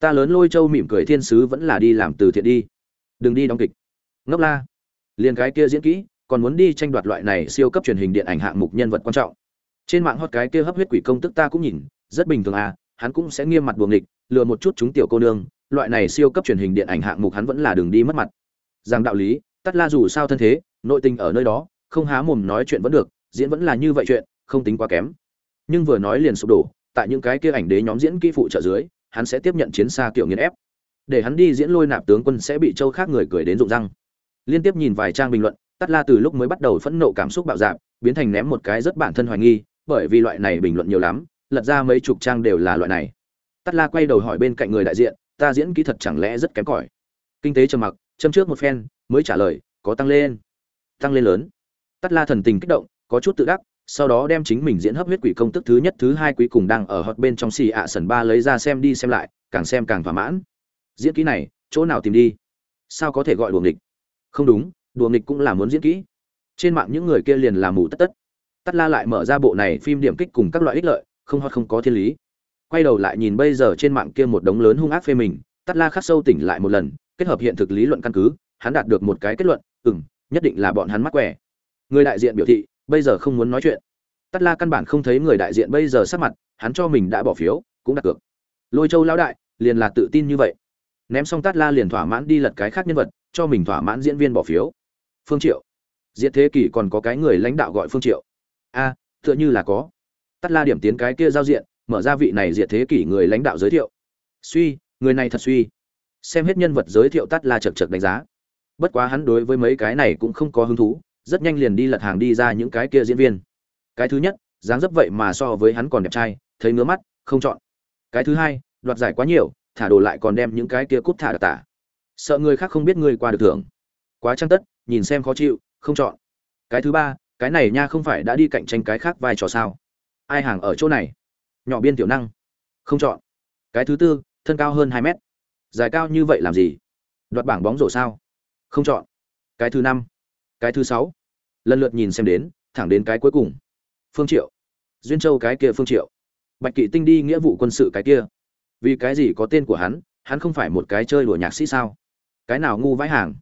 ta lớn lôi châu mỉm cười thiên sứ vẫn là đi làm từ thiện đi. Đừng đi đóng kịch. Ngốc la. Liền cái kia diễn kỹ, còn muốn đi tranh đoạt loại này siêu cấp truyền hình điện ảnh hạng mục nhân vật quan trọng. Trên mạng hot cái kia hấp huyết quỷ công tức ta cũng nhìn, rất bình thường à hắn cũng sẽ nghiêm mặt buồng địch lừa một chút chúng tiểu cô nương, loại này siêu cấp truyền hình điện ảnh hạng mục hắn vẫn là đường đi mất mặt. Rằng đạo lý, tắt la dù sao thân thế, nội tình ở nơi đó, không há mồm nói chuyện vẫn được, diễn vẫn là như vậy chuyện, không tính quá kém. Nhưng vừa nói liền sụp đổ, tại những cái kia ảnh đế nhóm diễn kỹ phụ trợ dưới hắn sẽ tiếp nhận chiến xa kiểu nghiền ép. Để hắn đi diễn lôi nạp tướng quân sẽ bị châu khác người cười đến rụng răng. Liên tiếp nhìn vài trang bình luận tắt la từ lúc mới bắt đầu phẫn nộ cảm xúc bạo dạp biến thành ném một cái rất bản thân hoài nghi, bởi vì loại này bình luận nhiều lắm, lật ra mấy chục trang đều là loại này. Tắt la quay đầu hỏi bên cạnh người đại diện, ta diễn kỹ thật chẳng lẽ rất kém cỏi? Kinh tế trầm mặc, châm trước một phen, mới trả lời, có tăng lên. Tăng lên lớn. Tắt la thần tình kích động, có chút tự đắc sau đó đem chính mình diễn hấp huyết quỷ công tức thứ nhất, thứ hai quý cùng đang ở hot bên trong xì ạ sần ba lấy ra xem đi xem lại, càng xem càng thỏa mãn. Diễn kỹ này, chỗ nào tìm đi? Sao có thể gọi đùa nghịch? Không đúng, đùa nghịch cũng là muốn diễn kỹ. Trên mạng những người kia liền làm mù tất tất. Tắt la lại mở ra bộ này phim điểm kích cùng các loại ích lợi, không hot không có thiên lý. Quay đầu lại nhìn bây giờ trên mạng kia một đống lớn hung ác phê mình, tắt la khắc sâu tỉnh lại một lần, kết hợp hiện thực lý luận căn cứ, hắn đạt được một cái kết luận, ừm, nhất định là bọn hắn mắc quẻ người đại diện biểu thị bây giờ không muốn nói chuyện. Tắt la căn bản không thấy người đại diện bây giờ sắc mặt, hắn cho mình đã bỏ phiếu, cũng đặt cược. Lôi châu lão đại, liền là tự tin như vậy. Ném xong tắt la liền thỏa mãn đi lật cái khác nhân vật, cho mình thỏa mãn diễn viên bỏ phiếu. Phương triệu. Diệt thế kỷ còn có cái người lãnh đạo gọi phương triệu. A, tựa như là có. Tắt la điểm tiến cái kia giao diện, mở ra vị này diệt thế kỷ người lãnh đạo giới thiệu. Suy, người này thật suy. Xem hết nhân vật giới thiệu tắt la chật chật đánh giá. Bất quá hắn đối với mấy cái này cũng không có hứng thú rất nhanh liền đi lật hàng đi ra những cái kia diễn viên. Cái thứ nhất, dáng dấp vậy mà so với hắn còn đẹp trai, thấy ngứa mắt, không chọn. Cái thứ hai, đoạt giải quá nhiều, thả đồ lại còn đem những cái kia cút thả đặc tả. Sợ người khác không biết người qua được thưởng. Quá trăng tất, nhìn xem khó chịu, không chọn. Cái thứ ba, cái này nha không phải đã đi cạnh tranh cái khác vai trò sao? Ai hàng ở chỗ này? Nhỏ biên tiểu năng. Không chọn. Cái thứ tư, thân cao hơn hai mét. Dài cao như vậy làm gì? Đoạt bảng bóng rổ sao? Không chọn. Cái thứ năm cái thứ sáu. Lần lượt nhìn xem đến, thẳng đến cái cuối cùng. Phương triệu. Duyên châu cái kia phương triệu. Bạch kỵ tinh đi nghĩa vụ quân sự cái kia. Vì cái gì có tên của hắn hắn không phải một cái chơi đùa nhạc sĩ sao? Cái nào ngu vãi hàng?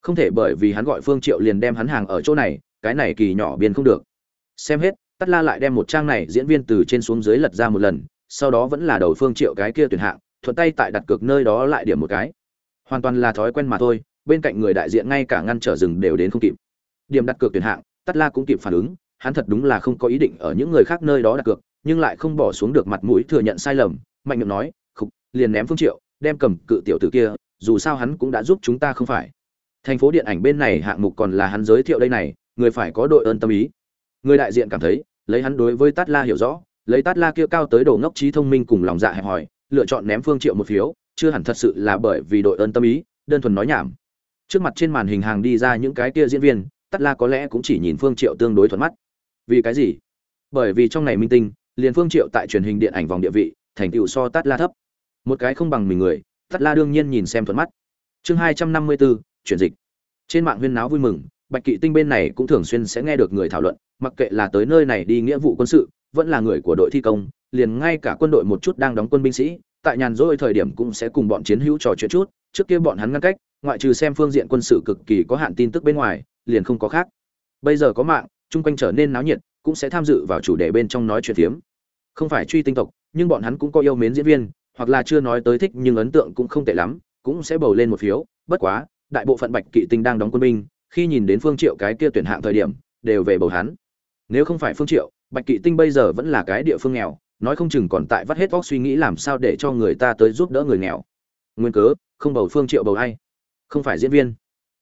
Không thể bởi vì hắn gọi phương triệu liền đem hắn hàng ở chỗ này, cái này kỳ nhỏ biên không được. Xem hết, tắt la lại đem một trang này diễn viên từ trên xuống dưới lật ra một lần, sau đó vẫn là đầu phương triệu cái kia tuyển hạng, thuận tay tại đặt cược nơi đó lại điểm một cái. Hoàn toàn là thói quen mà thôi bên cạnh người đại diện ngay cả ngăn trở rừng đều đến không kịp. Điểm đặt cược tuyển hạng tắt la cũng kịp phản ứng, hắn thật đúng là không có ý định ở những người khác nơi đó đặt cược, nhưng lại không bỏ xuống được mặt mũi thừa nhận sai lầm, mạnh miệng nói, khục, liền ném phương triệu, đem cầm cự tiểu tử kia, dù sao hắn cũng đã giúp chúng ta không phải. Thành phố điện ảnh bên này hạng mục còn là hắn giới thiệu đây này, người phải có đội ơn tâm ý. Người đại diện cảm thấy, lấy hắn đối với tát la hiểu rõ, lấy tát la kia cao tới đồ ngốc trí thông minh cùng lòng dạ hẹp hòi, lựa chọn ném phương triệu một phiếu, chưa hẳn thật sự là bởi vì đội ơn tâm ý, đơn thuần nói nhảm trước mặt trên màn hình hàng đi ra những cái kia diễn viên tất la có lẽ cũng chỉ nhìn phương triệu tương đối thuận mắt. Vì cái gì? Bởi vì trong này minh tinh liền phương triệu tại truyền hình điện ảnh vòng địa vị thành tựu so tất la thấp. Một cái không bằng mình người tất la đương nhiên nhìn xem thuận mắt. Chương hai trăm năm mươi 254, chuyển dịch. Trên mạng huyên náo vui mừng bạch kỵ tinh bên này cũng thường xuyên sẽ nghe được người thảo luận mặc kệ là tới nơi này đi nghĩa vụ quân sự vẫn là người của đội thi công liền ngay cả quân đội một chút đang đóng quân binh sĩ tại nhàn rỗi thời điểm cũng sẽ cùng bọn chiến hữu trò chuyện chút trước kia bọn hắn ngăn cách ngoại trừ xem phương diện quân sự cực kỳ có hạn tin tức bên ngoài, liền không có khác. Bây giờ có mạng, chung quanh trở nên náo nhiệt, cũng sẽ tham dự vào chủ đề bên trong nói chuyện phiếm. Không phải truy tinh tộc, nhưng bọn hắn cũng có yêu mến diễn viên, hoặc là chưa nói tới thích nhưng ấn tượng cũng không tệ lắm, cũng sẽ bầu lên một phiếu. Bất quá, đại bộ phận bạch kỵ tinh đang đóng quân binh, khi nhìn đến phương triệu cái kia tuyển hạng thời điểm, đều về bầu hắn. Nếu không phải phương triệu, bạch kỵ tinh bây giờ vẫn là cái địa phương nghèo, nói không chừng còn tại vắt hết óc suy nghĩ làm sao để cho người ta tới giúp đỡ người nghèo. Nguyên cớ, không bầu phương triệu bầu ai không phải diễn viên.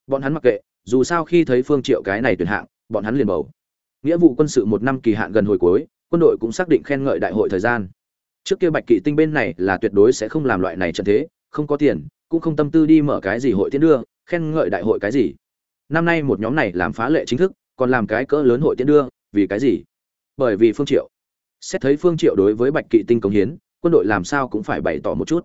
Bọn hắn mặc kệ, dù sao khi thấy phương triệu cái này tuyển hạng, bọn hắn liền bầu. Nghĩa vụ quân sự một năm kỳ hạn gần hồi cuối, quân đội cũng xác định khen ngợi đại hội thời gian. Trước kia bạch kỵ tinh bên này là tuyệt đối sẽ không làm loại này trận thế, không có tiền, cũng không tâm tư đi mở cái gì hội tiến đưa, khen ngợi đại hội cái gì. Năm nay một nhóm này làm phá lệ chính thức, còn làm cái cỡ lớn hội tiến đưa, vì cái gì? Bởi vì phương triệu. Xét thấy phương triệu đối với bạch kỵ tinh công hiến, quân đội làm sao cũng phải bày tỏ một chút.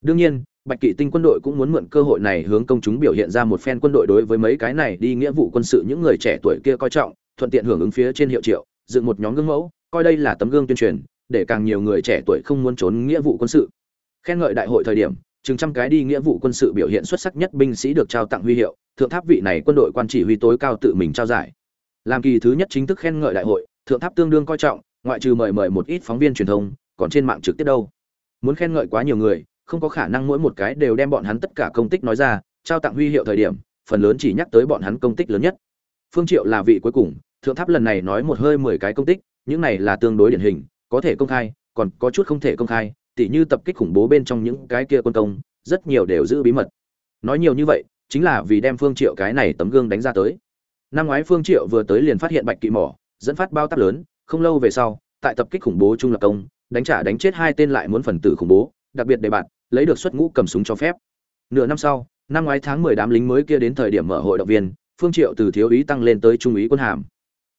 Đương nhiên bạch kỵ tinh quân đội cũng muốn mượn cơ hội này hướng công chúng biểu hiện ra một phen quân đội đối với mấy cái này đi nghĩa vụ quân sự những người trẻ tuổi kia coi trọng, thuận tiện hưởng ứng phía trên hiệu triệu, dựng một nhóm gương mẫu, coi đây là tấm gương tuyên truyền, để càng nhiều người trẻ tuổi không muốn trốn nghĩa vụ quân sự. Khen ngợi đại hội thời điểm, chừng trăm cái đi nghĩa vụ quân sự biểu hiện xuất sắc nhất binh sĩ được trao tặng huy hiệu, thượng tháp vị này quân đội quan chỉ huy tối cao tự mình trao giải. Làm kỳ thứ nhất chính thức khen ngợi đại hội, thượng tháp tương đương coi trọng, ngoại trừ mời mời một ít phóng viên truyền thông, còn trên mạng trực tiếp đâu. Muốn khen ngợi quá nhiều người không có khả năng mỗi một cái đều đem bọn hắn tất cả công tích nói ra, trao tặng huy hiệu thời điểm, phần lớn chỉ nhắc tới bọn hắn công tích lớn nhất. Phương triệu là vị cuối cùng, thượng tháp lần này nói một hơi mười cái công tích, những này là tương đối điển hình, có thể công khai, còn có chút không thể công khai, tỉ như tập kích khủng bố bên trong những cái kia quân công, rất nhiều đều giữ bí mật. Nói nhiều như vậy, chính là vì đem phương triệu cái này tấm gương đánh ra tới. Năm ngoái phương triệu vừa tới liền phát hiện bạch kỵ mỏ, dẫn phát bao tác lớn, không lâu về sau, tại tập kích khủng bố trung lập công, đánh trả đánh chết hai tên lại muốn phần tử khủng bố đặc biệt để bạn lấy được xuất ngũ cầm súng cho phép. Nửa năm sau, năm ngoái tháng 10 đám lính mới kia đến thời điểm mở hội động viên, phương triệu từ thiếu úy tăng lên tới trung úy quân hàm.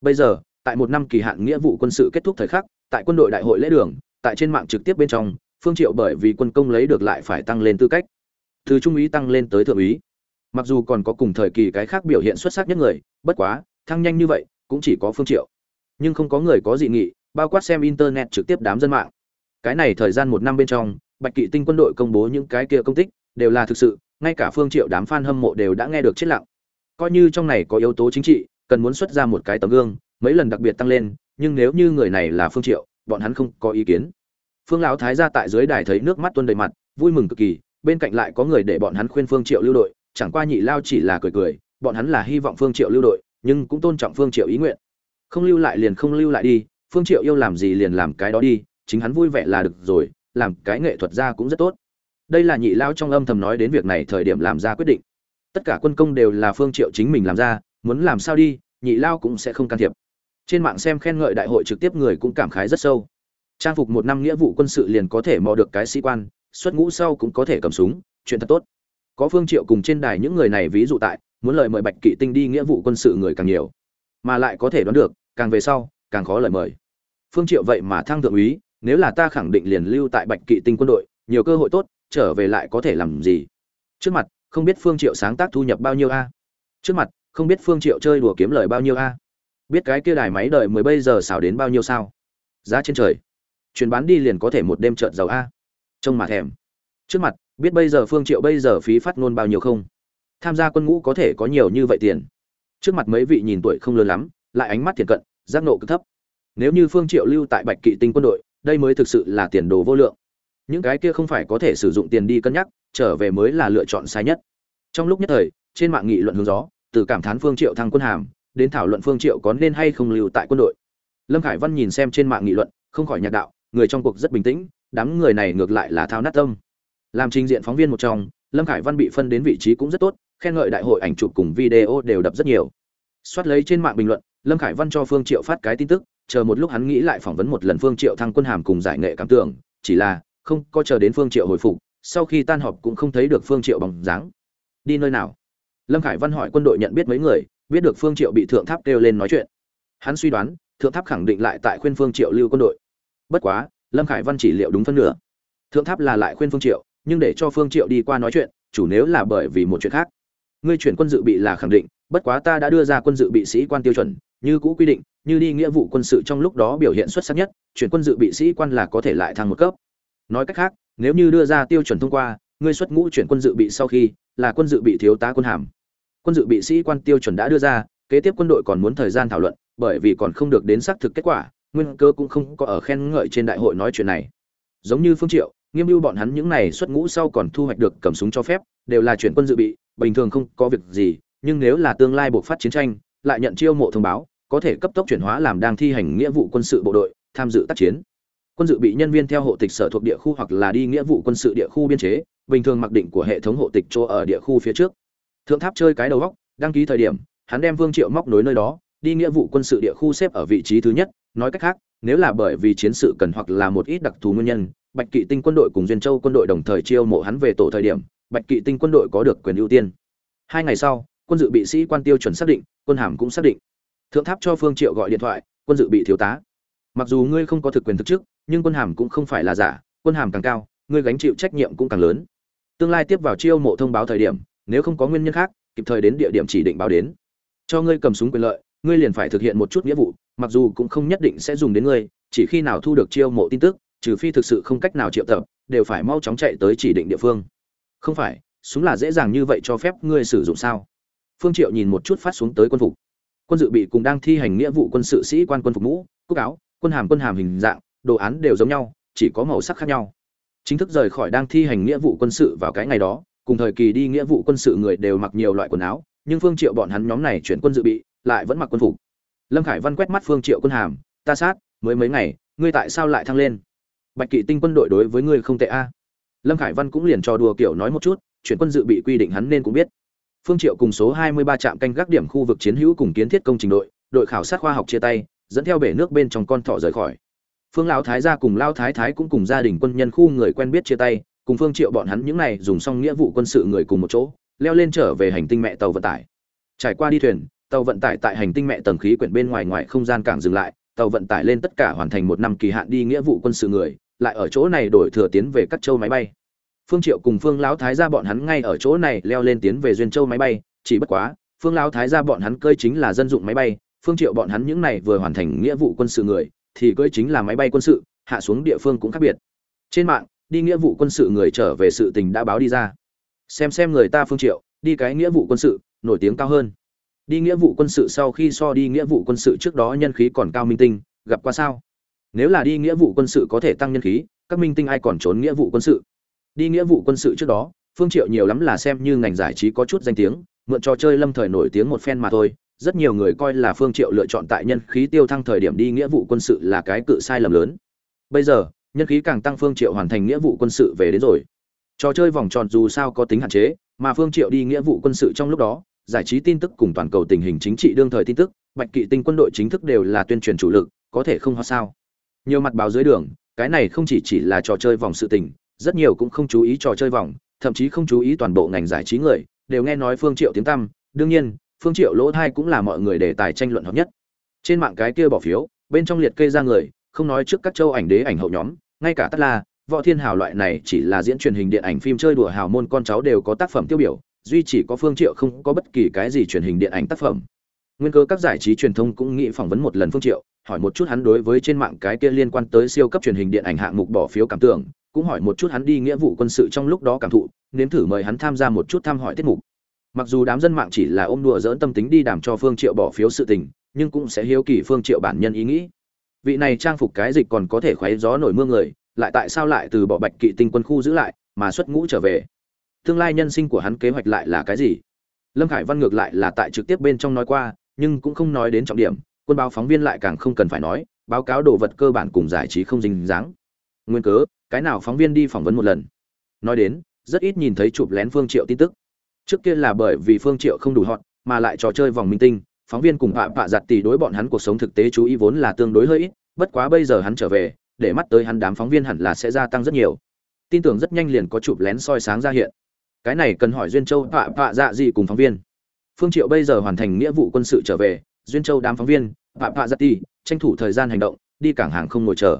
Bây giờ, tại một năm kỳ hạn nghĩa vụ quân sự kết thúc thời khắc, tại quân đội đại hội lễ đường, tại trên mạng trực tiếp bên trong, phương triệu bởi vì quân công lấy được lại phải tăng lên tư cách. Từ trung úy tăng lên tới thượng úy mặc dù còn có cùng thời kỳ cái khác biểu hiện xuất sắc nhất người, bất quá, thăng nhanh như vậy, cũng chỉ có phương triệu. Nhưng không có người có dị nghị, bao quát xem internet trực tiếp đám dân mạng. Cái này thời gian một năm bên trong bạch kỵ tinh quân đội công bố những cái kia công tích, đều là thực sự, ngay cả phương triệu đám fan hâm mộ đều đã nghe được chết lặng. Coi như trong này có yếu tố chính trị, cần muốn xuất ra một cái tấm gương, mấy lần đặc biệt tăng lên, nhưng nếu như người này là phương triệu, bọn hắn không có ý kiến. Phương lão thái gia tại dưới đài thấy nước mắt tuôn đầy mặt, vui mừng cực kỳ, bên cạnh lại có người để bọn hắn khuyên phương triệu lưu đội, chẳng qua nhị lao chỉ là cười cười, bọn hắn là hy vọng phương triệu lưu đội, nhưng cũng tôn trọng phương triệu ý nguyện. Không lưu lại liền không lưu lại đi, phương triệu yêu làm gì liền làm cái đó đi, chính hắn vui vẻ là được rồi làm cái nghệ thuật ra cũng rất tốt. Đây là nhị lao trong âm thầm nói đến việc này thời điểm làm ra quyết định. Tất cả quân công đều là phương triệu chính mình làm ra, muốn làm sao đi, nhị lao cũng sẽ không can thiệp. Trên mạng xem khen ngợi đại hội trực tiếp người cũng cảm khái rất sâu. Trang phục một năm nghĩa vụ quân sự liền có thể mò được cái sĩ quan, xuất ngũ sau cũng có thể cầm súng, chuyện thật tốt. Có phương triệu cùng trên đài những người này ví dụ tại, muốn lời mời bạch kỵ tinh đi nghĩa vụ quân sự người càng nhiều. Mà lại có thể đoán được, càng về sau, càng khó lời mời. Phương triệu vậy mà thăng thượng úy nếu là ta khẳng định liền lưu tại bạch kỵ tinh quân đội, nhiều cơ hội tốt, trở về lại có thể làm gì? Trước mặt, không biết phương triệu sáng tác thu nhập bao nhiêu a? Trước mặt, không biết phương triệu chơi đùa kiếm lời bao nhiêu a? Biết cái kia đài máy đợi mới bây giờ xào đến bao nhiêu sao? Giá trên trời. Chuyển bán đi liền có thể một đêm trợn giàu a? Trông mà thèm. Trước mặt, biết bây giờ phương triệu bây giờ phí phát ngôn bao nhiêu không? Tham gia quân ngũ có thể có nhiều như vậy tiền. Trước mặt mấy vị nhìn tuổi không lớn lắm, lại ánh mắt thiện cận, giác nộ cực thấp. Nếu như phương triệu lưu tại bạch kỵ tinh quân đội đây mới thực sự là tiền đồ vô lượng. Những cái kia không phải có thể sử dụng tiền đi cân nhắc, trở về mới là lựa chọn sai nhất. Trong lúc nhất thời, trên mạng nghị luận hướng gió, từ cảm thán phương triệu thăng quân hàm, đến thảo luận phương triệu có nên hay không lưu tại quân đội. Lâm khải văn nhìn xem trên mạng nghị luận, không khỏi nhạc đạo, người trong cuộc rất bình tĩnh, đám người này ngược lại là thao nát tâm. Làm trình diện phóng viên một trong, lâm khải văn bị phân đến vị trí cũng rất tốt, khen ngợi đại hội ảnh chụp cùng video đều đập rất nhiều. Soát lấy trên mạng bình luận, lâm khải văn cho phương triệu phát cái tin tức chờ một lúc hắn nghĩ lại phỏng vấn một lần phương triệu thăng quân hàm cùng giải nghệ cảm tưởng, chỉ là, không có chờ đến phương triệu hồi phục, sau khi tan họp cũng không thấy được phương triệu bằng dáng. Đi nơi nào? Lâm khải văn hỏi quân đội nhận biết mấy người, biết được phương triệu bị thượng tháp kêu lên nói chuyện. Hắn suy đoán, thượng tháp khẳng định lại tại khuyên phương triệu lưu quân đội. Bất quá, lâm khải văn chỉ liệu đúng phân nửa. Thượng tháp là lại khuyên phương triệu, nhưng để cho phương triệu đi qua nói chuyện, chủ nếu là bởi vì một chuyện khác. Ngươi chuyển quân dự bị là khẳng định, bất quá ta đã đưa ra quân dự bị sĩ quan tiêu chuẩn, như cũ quy định như đi nghĩa vụ quân sự trong lúc đó biểu hiện xuất sắc nhất, chuyển quân dự bị sĩ quan là có thể lại thăng một cấp. Nói cách khác, nếu như đưa ra tiêu chuẩn thông qua, ngươi xuất ngũ chuyển quân dự bị sau khi, là quân dự bị thiếu tá quân hàm. Quân dự bị sĩ quan tiêu chuẩn đã đưa ra, kế tiếp quân đội còn muốn thời gian thảo luận, bởi vì còn không được đến xác thực kết quả, nguyên cơ cũng không có ở khen ngợi trên đại hội nói chuyện này. Giống như phương triệu, nghiêm mưu bọn hắn những này xuất ngũ sau còn thu hoạch được cầm súng cho phép, đều là chuyển quân dự bị, bình thường không có việc gì, nhưng nếu là tương lai buộc phát chiến tranh, lại nhận chiêu mộ thông báo có thể cấp tốc chuyển hóa làm đang thi hành nghĩa vụ quân sự bộ đội, tham dự tác chiến. Quân dự bị nhân viên theo hộ tịch sở thuộc địa khu hoặc là đi nghĩa vụ quân sự địa khu biên chế, bình thường mặc định của hệ thống hộ tịch chỗ ở địa khu phía trước. Thượng tháp chơi cái đầu góc, đăng ký thời điểm, hắn đem vương triệu móc nối nơi đó, đi nghĩa vụ quân sự địa khu xếp ở vị trí thứ nhất, nói cách khác, nếu là bởi vì chiến sự cần hoặc là một ít đặc thù nguyên nhân, bạch kỵ tinh quân đội cùng duyên châu quân đội đồng thời chiêu mộ hắn về tổ thời điểm, bạch kỵ tinh quân đội có được quyền ưu tiên. Hai ngày sau, quân dự bị sĩ quan tiêu chuẩn xác định, quân hàm cũng xác định thượng tháp cho phương triệu gọi điện thoại, quân dự bị thiếu tá. Mặc dù ngươi không có thực quyền thực chức, nhưng quân hàm cũng không phải là giả, quân hàm càng cao, ngươi gánh chịu trách nhiệm cũng càng lớn. Tương lai tiếp vào chiêu mộ thông báo thời điểm, nếu không có nguyên nhân khác, kịp thời đến địa điểm chỉ định báo đến. Cho ngươi cầm súng quyền lợi, ngươi liền phải thực hiện một chút nghĩa vụ, mặc dù cũng không nhất định sẽ dùng đến ngươi, chỉ khi nào thu được chiêu mộ tin tức, trừ phi thực sự không cách nào triệu tập, đều phải mau chóng chạy tới chỉ định địa phương. Không phải, súng là dễ dàng như vậy cho phép ngươi sử dụng sao? Phương triệu nhìn một chút phát xuống tới quân phục quân dự bị cùng đang thi hành nghĩa vụ quân sự sĩ quan quân phục mũ, cúc áo, quân hàm quân hàm hình dạng, đồ án đều giống nhau, chỉ có màu sắc khác nhau. Chính thức rời khỏi đang thi hành nghĩa vụ quân sự vào cái ngày đó, cùng thời kỳ đi nghĩa vụ quân sự người đều mặc nhiều loại quần áo, nhưng phương triệu bọn hắn nhóm này chuyển quân dự bị, lại vẫn mặc quân phục. Lâm khải văn quét mắt phương triệu quân hàm, ta sát, mới mấy ngày, ngươi tại sao lại thăng lên? Bạch kỵ tinh quân đội đối với ngươi không tệ a. Lâm khải văn cũng liền trò đùa kiểu nói một chút, chuyển quân dự bị quy định hắn nên cũng biết phương triệu cùng số 23 trạm canh gác điểm khu vực chiến hữu cùng kiến thiết công trình đội đội khảo sát khoa học chia tay, dẫn theo bể nước bên trong con thỏ rời khỏi. Phương lão thái gia cùng lao thái thái cũng cùng gia đình quân nhân khu người quen biết chia tay, cùng phương triệu bọn hắn những này dùng xong nghĩa vụ quân sự người cùng một chỗ, leo lên trở về hành tinh mẹ tàu vận tải. Trải qua đi thuyền, tàu vận tải tại hành tinh mẹ tầng khí quyển bên ngoài ngoài không gian cảng dừng lại, tàu vận tải lên tất cả hoàn thành một năm kỳ hạn đi nghĩa vụ quân sự người, lại ở chỗ này đổi thừa tiến về các châu máy bay phương triệu cùng phương lão thái gia bọn hắn ngay ở chỗ này leo lên tiến về duyên châu máy bay, chỉ bất quá, phương lão thái gia bọn hắn cơi chính là dân dụng máy bay, phương triệu bọn hắn những này vừa hoàn thành nghĩa vụ quân sự người, thì cơi chính là máy bay quân sự, hạ xuống địa phương cũng khác biệt. Trên mạng, đi nghĩa vụ quân sự người trở về sự tình đã báo đi ra. Xem xem người ta phương triệu, đi cái nghĩa vụ quân sự, nổi tiếng cao hơn. Đi nghĩa vụ quân sự sau khi so đi nghĩa vụ quân sự trước đó nhân khí còn cao minh tinh, gặp qua sao? Nếu là đi nghĩa vụ quân sự có thể tăng nhân khí, các minh tinh ai còn trốn nghĩa vụ quân sự? Đi nghĩa vụ quân sự trước đó, phương triệu nhiều lắm là xem như ngành giải trí có chút danh tiếng, mượn trò chơi lâm thời nổi tiếng một phen mà thôi. Rất nhiều người coi là phương triệu lựa chọn tại nhân khí tiêu thăng thời điểm đi nghĩa vụ quân sự là cái cự sai lầm lớn. Bây giờ, nhân khí càng tăng phương triệu hoàn thành nghĩa vụ quân sự về đến rồi. Trò chơi vòng tròn dù sao có tính hạn chế, mà phương triệu đi nghĩa vụ quân sự trong lúc đó, giải trí tin tức cùng toàn cầu tình hình chính trị đương thời tin tức, bạch kỵ tinh quân đội chính thức đều là tuyên truyền chủ lực, có thể không hoa sao? Nhiều mặt báo dưới đường, cái này không chỉ chỉ là trò chơi vòng sự tình rất nhiều cũng không chú ý trò chơi vòng, thậm chí không chú ý toàn bộ ngành giải trí người, đều nghe nói phương triệu tiếng tăm. Đương nhiên, phương triệu lỗ thai cũng là mọi người đề tài tranh luận hợp nhất. Trên mạng cái kia bỏ phiếu, bên trong liệt kê ra người, không nói trước các châu ảnh đế ảnh hậu nhóm, ngay cả tất la, võ thiên hào loại này chỉ là diễn truyền hình điện ảnh phim chơi đùa hào môn con cháu đều có tác phẩm tiêu biểu, duy chỉ có phương triệu không có bất kỳ cái gì truyền hình điện ảnh tác phẩm. Nguyên cơ các giải trí truyền thông cũng nghĩ phỏng vấn một lần phương triệu, hỏi một chút hắn đối với trên mạng cái kia liên quan tới siêu cấp truyền hình điện ảnh hạng mục bỏ phiếu cảm tưởng cũng hỏi một chút hắn đi nghĩa vụ quân sự trong lúc đó cảm thụ, nếm thử mời hắn tham gia một chút thăm hỏi tiết mục. Mặc dù đám dân mạng chỉ là ôm đùa dỡn tâm tính đi đàm cho phương triệu bỏ phiếu sự tình, nhưng cũng sẽ hiếu kỳ phương triệu bản nhân ý nghĩ. Vị này trang phục cái dịch còn có thể khoái gió nổi mưa người, lại tại sao lại từ bỏ bạch kỵ tinh quân khu giữ lại, mà xuất ngũ trở về? Tương lai nhân sinh của hắn kế hoạch lại là cái gì? Lâm khải văn ngược lại là tại trực tiếp bên trong nói qua, nhưng cũng không nói đến trọng điểm, quân báo phóng viên lại càng không cần phải nói, báo cáo đồ vật cơ bản cùng giải trí không dính dáng. Nguyên cớ? Cái nào phóng viên đi phỏng vấn một lần. Nói đến, rất ít nhìn thấy chụp lén phương triệu tin tức. Trước kia là bởi vì phương triệu không đủ hot, mà lại trò chơi vòng minh tinh, phóng viên cùng họa họa giặt tỷ đối bọn hắn cuộc sống thực tế chú ý vốn là tương đối hơi ít, bất quá bây giờ hắn trở về, để mắt tới hắn đám phóng viên hẳn là sẽ gia tăng rất nhiều. Tin tưởng rất nhanh liền có chụp lén soi sáng ra hiện. Cái này cần hỏi duyên châu họa họa dạ gì cùng phóng viên. Phương triệu bây giờ hoàn thành nghĩa vụ quân sự trở về, duyên châu đám phóng viên họa họa giặt tỷ tranh thủ thời gian hành động, đi cảng hàng không ngồi chờ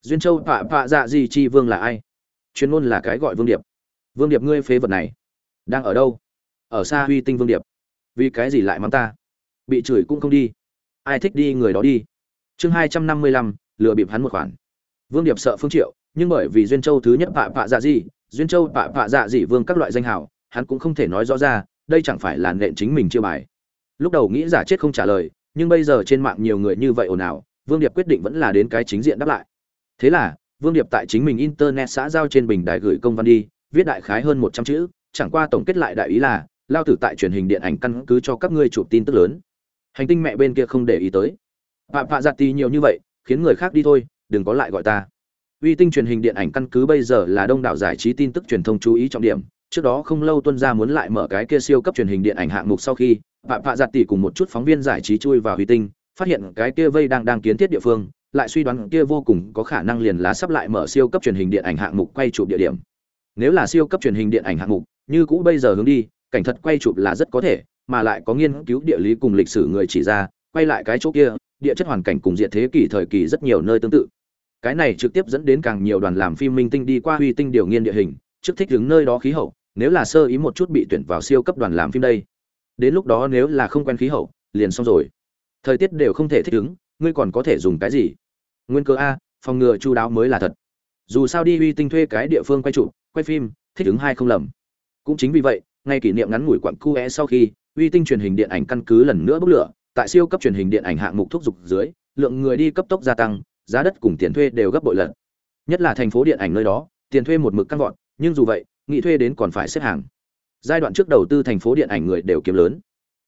duyên châu vạ vạ dạ gì chi vương là ai? Chuyên môn là cái gọi vương điệp. Vương điệp ngươi phế vật này, đang ở đâu? Ở xa huy tinh vương điệp. Vì cái gì lại mắng ta? Bị chửi cũng không đi. Ai thích đi người đó đi. Chương hai trăm năm mươi lăm, lừa bịp hắn một khoản. Vương điệp sợ phương triệu, nhưng bởi vì duyên châu thứ nhất pạ pạ dạ gì, duyên châu pạ pạ dạ gì vương các loại danh hào, hắn cũng không thể nói rõ ra, đây chẳng phải là nện chính mình chưa bài. Lúc đầu nghĩ giả chết không trả lời, nhưng bây giờ trên mạng nhiều người như vậy ồn ào, vương điệp quyết định vẫn là đến cái chính diện đáp lại thế là, vương điệp tại chính mình internet xã giao trên bình đài gửi công văn đi, viết đại khái hơn một trăm chữ, chẳng qua tổng kết lại đại ý là, lao tử tại truyền hình điện ảnh căn cứ cho các ngươi chụp tin tức lớn. Hành tinh mẹ bên kia không để ý tới. Pạ pạ giặt tì nhiều như vậy, khiến người khác đi thôi, đừng có lại gọi ta. Uy tinh truyền hình điện ảnh căn cứ bây giờ là đông đảo giải trí tin tức truyền thông chú ý trọng điểm, trước đó không lâu tuân gia muốn lại mở cái kia siêu cấp truyền hình điện ảnh hạng mục sau khi pạ pạ giặt tì cùng một chút phóng viên giải trí chui vào uy tinh, phát hiện cái kia vây đang đang kiến thiết địa phương lại suy đoán kia vô cùng có khả năng liền lá sắp lại mở siêu cấp truyền hình điện ảnh hạng mục quay chụp địa điểm. Nếu là siêu cấp truyền hình điện ảnh hạng mục, như cũ bây giờ hướng đi, cảnh thật quay chụp là rất có thể, mà lại có nghiên cứu địa lý cùng lịch sử người chỉ ra, quay lại cái chỗ kia, địa chất hoàn cảnh cùng diện thế kỷ thời kỳ rất nhiều nơi tương tự. Cái này trực tiếp dẫn đến càng nhiều đoàn làm phim minh tinh đi qua huy tinh điều nghiên địa hình, trước thích đứng nơi đó khí hậu, nếu là sơ ý một chút bị tuyển vào siêu cấp đoàn làm phim đây. Đến lúc đó nếu là không quen khí hậu, liền xong rồi. Thời tiết đều không thể thích ứng ngươi còn có thể dùng cái gì? Nguyên cơ a, phòng ngừa chu đáo mới là thật. Dù sao đi uy tinh thuê cái địa phương quay trụ quay phim, thích ứng hai không lầm. Cũng chính vì vậy, ngay kỷ niệm ngắn ngủi quặng cu é sau khi, uy tinh truyền hình điện ảnh căn cứ lần nữa bốc lửa, tại siêu cấp truyền hình điện ảnh hạng mục thúc giục dưới, lượng người đi cấp tốc gia tăng, giá đất cùng tiền thuê đều gấp bội lần. Nhất là thành phố điện ảnh nơi đó, tiền thuê một mực căn vọt nhưng dù vậy, nghị thuê đến còn phải xếp hàng. Giai đoạn trước đầu tư thành phố điện ảnh người đều kiếm lớn.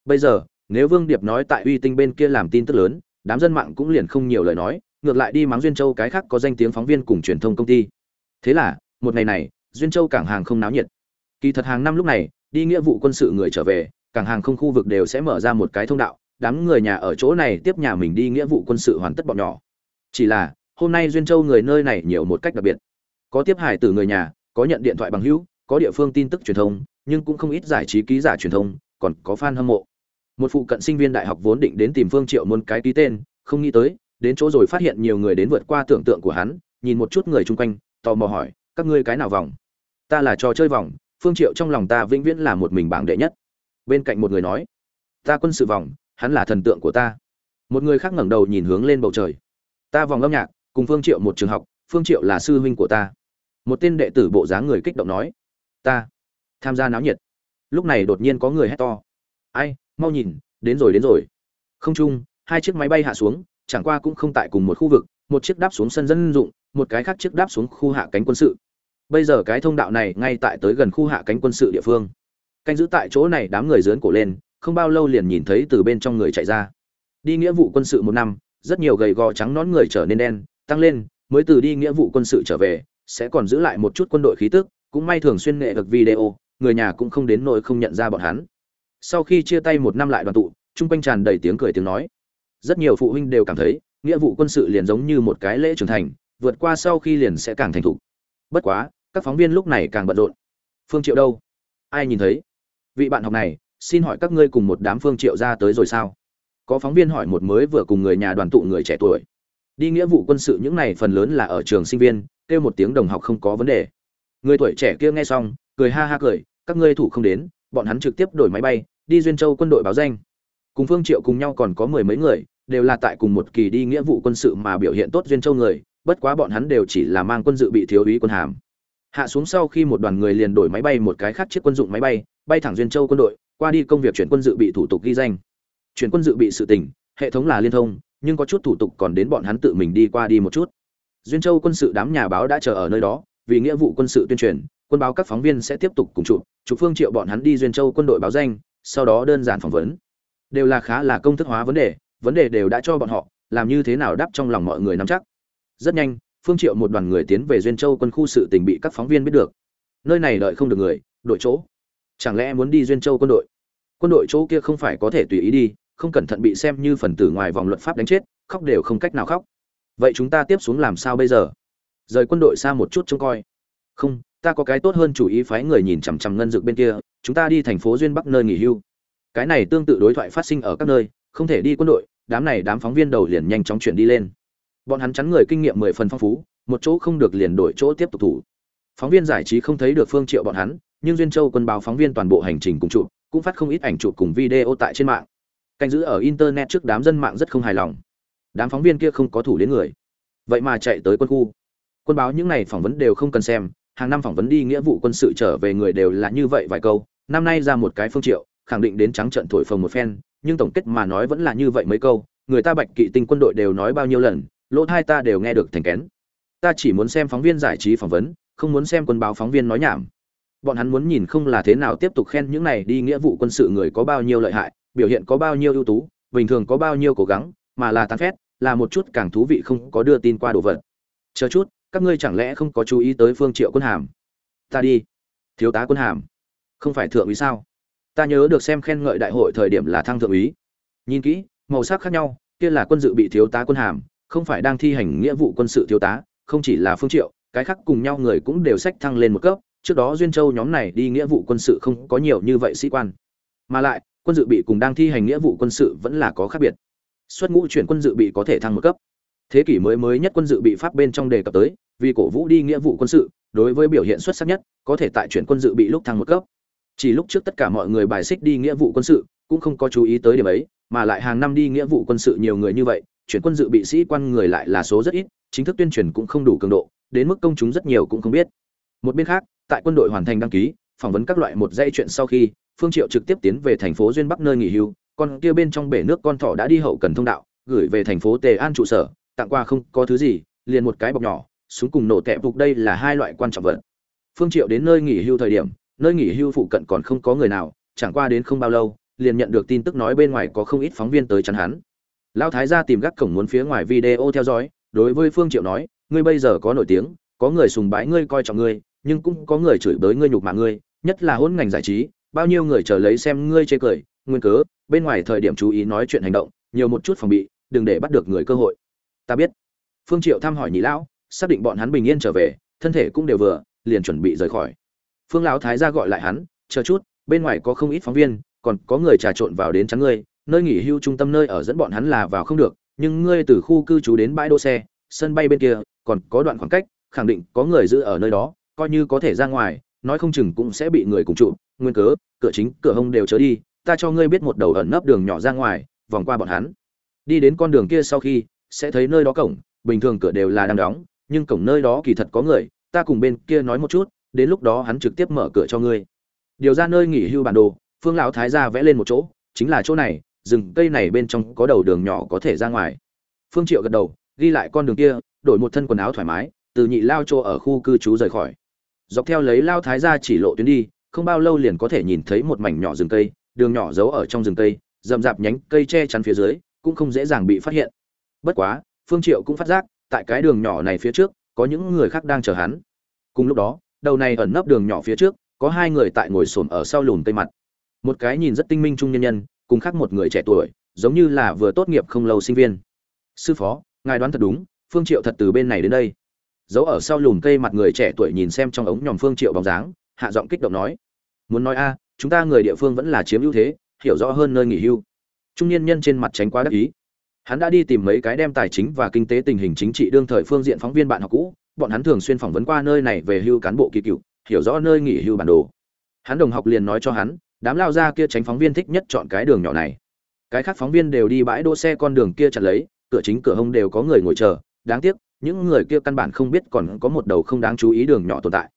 Bây giờ, nếu vương điệp nói tại uy tinh bên kia làm tin tức lớn đám dân mạng cũng liền không nhiều lời nói, ngược lại đi mắng duyên châu cái khác có danh tiếng phóng viên cùng truyền thông công ty. Thế là, một ngày này, duyên châu cảng hàng không náo nhiệt. Kỳ thật hàng năm lúc này, đi nghĩa vụ quân sự người trở về, cảng hàng không khu vực đều sẽ mở ra một cái thông đạo, đám người nhà ở chỗ này tiếp nhà mình đi nghĩa vụ quân sự hoàn tất bọn nhỏ. Chỉ là, hôm nay duyên châu người nơi này nhiều một cách đặc biệt. Có tiếp hải từ người nhà, có nhận điện thoại bằng hữu, có địa phương tin tức truyền thông, nhưng cũng không ít giải trí ký giả truyền thông, còn có fan hâm mộ một phụ cận sinh viên đại học vốn định đến tìm phương triệu muốn cái ký tên, không nghĩ tới, đến chỗ rồi phát hiện nhiều người đến vượt qua tưởng tượng của hắn, nhìn một chút người chung quanh, tò mò hỏi, các ngươi cái nào vòng? Ta là trò chơi vòng, phương triệu trong lòng ta vĩnh viễn là một mình bảng đệ nhất. Bên cạnh một người nói, ta quân sự vòng, hắn là thần tượng của ta. Một người khác ngẩng đầu nhìn hướng lên bầu trời. Ta vòng âm nhạc, cùng phương triệu một trường học, phương triệu là sư huynh của ta. Một tên đệ tử bộ dáng người kích động nói, ta, tham gia náo nhiệt. Lúc này đột nhiên có người hét to, ai mau nhìn, đến rồi đến rồi. Không chung, hai chiếc máy bay hạ xuống, chẳng qua cũng không tại cùng một khu vực, một chiếc đáp xuống sân dân dụng, một cái khác chiếc đáp xuống khu hạ cánh quân sự. Bây giờ cái thông đạo này ngay tại tới gần khu hạ cánh quân sự địa phương. Canh giữ tại chỗ này đám người dướn cổ lên, không bao lâu liền nhìn thấy từ bên trong người chạy ra. Đi nghĩa vụ quân sự một năm, rất nhiều gầy gò trắng nón người trở nên đen, tăng lên, mới từ đi nghĩa vụ quân sự trở về, sẽ còn giữ lại một chút quân đội khí tức, cũng may thường xuyên nghệ được video, người nhà cũng không đến nỗi không nhận ra bọn hắn sau khi chia tay một năm lại đoàn tụ, chung quanh tràn đầy tiếng cười tiếng nói. Rất nhiều phụ huynh đều cảm thấy, nghĩa vụ quân sự liền giống như một cái lễ trưởng thành, vượt qua sau khi liền sẽ càng thành thục. Bất quá, các phóng viên lúc này càng bận rộn. Phương triệu đâu? Ai nhìn thấy? Vị bạn học này, xin hỏi các ngươi cùng một đám phương triệu ra tới rồi sao? Có phóng viên hỏi một mới vừa cùng người nhà đoàn tụ người trẻ tuổi. Đi nghĩa vụ quân sự những này phần lớn là ở trường sinh viên, kêu một tiếng đồng học không có vấn đề. Người tuổi trẻ kia nghe xong, cười ha ha cười, các ngươi thủ không đến bọn hắn trực tiếp đổi máy bay, đi duyên châu quân đội báo danh. Cùng phương triệu cùng nhau còn có mười mấy người, đều là tại cùng một kỳ đi nghĩa vụ quân sự mà biểu hiện tốt duyên châu người, bất quá bọn hắn đều chỉ là mang quân dự bị thiếu úy quân hàm. Hạ xuống sau khi một đoàn người liền đổi máy bay một cái khác chiếc quân dụng máy bay bay thẳng duyên châu quân đội, qua đi công việc chuyển quân dự bị thủ tục ghi danh. Chuyển quân dự bị sự tỉnh hệ thống là liên thông, nhưng có chút thủ tục còn đến bọn hắn tự mình đi qua đi một chút. Duyên châu quân sự đám nhà báo đã chờ ở nơi đó, vì nghĩa vụ quân sự tuyên truyền quân báo các phóng viên sẽ tiếp tục cùng chụp chụp phương triệu bọn hắn đi duyên châu quân đội báo danh, sau đó đơn giản phỏng vấn. Đều là khá là công thức hóa vấn đề vấn đề đều đã cho bọn họ, làm như thế nào đáp trong lòng mọi người nắm chắc. Rất nhanh, phương triệu một đoàn người tiến về duyên châu quân khu sự tình bị các phóng viên biết được. Nơi này đợi không được người, đội chỗ. Chẳng lẽ muốn đi duyên châu quân đội? Quân đội chỗ kia không phải có thể tùy ý đi, không cẩn thận bị xem như phần tử ngoài vòng luật pháp đánh chết, khóc đều không cách nào khóc. Vậy chúng ta tiếp xuống làm sao bây giờ? Rời quân đội xa một chút trông coi. Không ta có cái tốt hơn chủ ý phái người nhìn chằm chằm ngân dược bên kia, chúng ta đi thành phố duyên bắc nơi nghỉ hưu. Cái này tương tự đối thoại phát sinh ở các nơi, không thể đi quân đội, đám này đám phóng viên đầu liền nhanh chóng chuyển đi lên. Bọn hắn chắn người kinh nghiệm mười phần phong phú, một chỗ không được liền đổi chỗ tiếp tục thủ. Phóng viên giải trí không thấy được phương triệu bọn hắn, nhưng duyên châu quân báo phóng viên toàn bộ hành trình cùng chụp, cũng phát không ít ảnh chụp cùng video tại trên mạng. Canh giữ ở internet trước đám dân mạng rất không hài lòng. Đám phóng viên kia không có thủ đến người. Vậy mà chạy tới quân khu. Quân báo những này phỏng vấn đều không cần xem hàng năm phỏng vấn đi nghĩa vụ quân sự trở về người đều là như vậy vài câu. Năm nay ra một cái phương triệu, khẳng định đến trắng trận thổi phồng một phen, nhưng tổng kết mà nói vẫn là như vậy mấy câu. Người ta bạch kỵ tinh quân đội đều nói bao nhiêu lần, lỗ hai ta đều nghe được thành kén. Ta chỉ muốn xem phóng viên giải trí phỏng vấn, không muốn xem quân báo phóng viên nói nhảm. Bọn hắn muốn nhìn không là thế nào tiếp tục khen những này đi nghĩa vụ quân sự người có bao nhiêu lợi hại, biểu hiện có bao nhiêu ưu tú, bình thường có bao nhiêu cố gắng, mà là tán phét, là một chút càng thú vị không có đưa tin qua đồ vật. Chờ chút các ngươi chẳng lẽ không có chú ý tới phương triệu quân hàm? Ta đi. Thiếu tá quân hàm. Không phải thượng úy sao? Ta nhớ được xem khen ngợi đại hội thời điểm là thăng thượng úy. Nhìn kỹ, màu sắc khác nhau, kia là quân dự bị thiếu tá quân hàm, không phải đang thi hành nghĩa vụ quân sự thiếu tá, không chỉ là phương triệu, cái khác cùng nhau người cũng đều sách thăng lên một cấp. Trước đó duyên châu nhóm này đi nghĩa vụ quân sự không có nhiều như vậy sĩ quan. Mà lại, quân dự bị cùng đang thi hành nghĩa vụ quân sự vẫn là có khác biệt. Xuất ngũ chuyển quân dự bị có thể thăng một cấp thế kỷ mới mới nhất quân dự bị pháp bên trong đề cập tới, vì cổ vũ đi nghĩa vụ quân sự, đối với biểu hiện xuất sắc nhất, có thể tại chuyển quân dự bị lúc thăng một cấp. Chỉ lúc trước tất cả mọi người bài xích đi nghĩa vụ quân sự, cũng không có chú ý tới điểm ấy, mà lại hàng năm đi nghĩa vụ quân sự nhiều người như vậy, chuyển quân dự bị sĩ quan người lại là số rất ít, chính thức tuyên truyền cũng không đủ cường độ, đến mức công chúng rất nhiều cũng không biết. Một bên khác, tại quân đội hoàn thành đăng ký, phỏng vấn các loại một dây chuyện sau khi, phương triệu trực tiếp tiến về thành phố duyên bắc nơi nghỉ hưu còn kia bên trong bể nước con thỏ đã đi hậu cần thông đạo, gửi về thành phố tề an trụ sở tặng qua không có thứ gì, liền một cái bọc nhỏ, súng cùng nổ tẹp phục đây là hai loại quan trọng vật. Phương triệu đến nơi nghỉ hưu thời điểm, nơi nghỉ hưu phụ cận còn không có người nào, chẳng qua đến không bao lâu, liền nhận được tin tức nói bên ngoài có không ít phóng viên tới chắn hắn. Lão thái gia tìm gác cổng muốn phía ngoài video theo dõi, đối với phương triệu nói, ngươi bây giờ có nổi tiếng, có người sùng bái ngươi, coi trọng ngươi, nhưng cũng có người chửi bới ngươi, nhục mạ ngươi, nhất là hôn ngành giải trí, bao nhiêu người chờ lấy xem ngươi chê cười, nguyên cớ, bên ngoài thời điểm chú ý nói chuyện hành động, nhiều một chút phòng bị, đừng để bắt được người cơ hội ta biết. Phương triệu thăm hỏi nhị lão, xác định bọn hắn bình yên trở về, thân thể cũng đều vừa, liền chuẩn bị rời khỏi. Phương lão thái gia gọi lại hắn, chờ chút, bên ngoài có không ít phóng viên, còn có người trà trộn vào đến chắn ngươi, nơi nghỉ hưu trung tâm nơi ở dẫn bọn hắn là vào không được, nhưng ngươi từ khu cư trú đến bãi đỗ xe, sân bay bên kia, còn có đoạn khoảng cách, khẳng định có người giữ ở nơi đó, coi như có thể ra ngoài, nói không chừng cũng sẽ bị người cùng trụ, nguyên cớ, cửa chính, cửa hông đều chớ đi, ta cho ngươi biết một đầu ẩn nấp đường nhỏ ra ngoài, vòng qua bọn hắn. Đi đến con đường kia sau khi sẽ thấy nơi đó cổng, bình thường cửa đều là đang đóng, nhưng cổng nơi đó kỳ thật có người, ta cùng bên kia nói một chút, đến lúc đó hắn trực tiếp mở cửa cho ngươi. Điều ra nơi nghỉ hưu bản đồ, phương lão thái gia vẽ lên một chỗ, chính là chỗ này, rừng cây này bên trong có đầu đường nhỏ có thể ra ngoài. Phương triệu gật đầu, ghi lại con đường kia, đổi một thân quần áo thoải mái, từ nhị lao chỗ ở khu cư trú rời khỏi. Dọc theo lấy lao thái gia chỉ lộ tuyến đi, không bao lâu liền có thể nhìn thấy một mảnh nhỏ rừng cây, đường nhỏ giấu ở trong rừng cây, rậm rạp nhánh cây che chắn phía dưới, cũng không dễ dàng bị phát hiện bất quá, phương triệu cũng phát giác, tại cái đường nhỏ này phía trước, có những người khác đang chờ hắn. Cùng lúc đó, đầu này ẩn nấp đường nhỏ phía trước, có hai người tại ngồi xổm ở sau lùn cây mặt. Một cái nhìn rất tinh minh trung nhân nhân, cùng khác một người trẻ tuổi, giống như là vừa tốt nghiệp không lâu sinh viên. Sư phó, ngài đoán thật đúng, phương triệu thật từ bên này đến đây. Giấu ở sau lùn cây mặt người trẻ tuổi nhìn xem trong ống nhòm phương triệu bóng dáng, hạ giọng kích động nói, muốn nói a, chúng ta người địa phương vẫn là chiếm ưu thế, hiểu rõ hơn nơi nghỉ hưu. Trung niên nhân trên mặt tránh quá đắc ý hắn đã đi tìm mấy cái đem tài chính và kinh tế tình hình chính trị đương thời phương diện phóng viên bạn học cũ, bọn hắn thường xuyên phỏng vấn qua nơi này về hưu cán bộ kỳ cựu, hiểu rõ nơi nghỉ hưu bản đồ. Hắn đồng học liền nói cho hắn, đám lao ra kia tránh phóng viên thích nhất chọn cái đường nhỏ này. Cái khác phóng viên đều đi bãi đỗ xe con đường kia chặt lấy, cửa chính cửa hông đều có người ngồi chờ. Đáng tiếc, những người kia căn bản không biết còn có một đầu không đáng chú ý đường nhỏ tồn tại.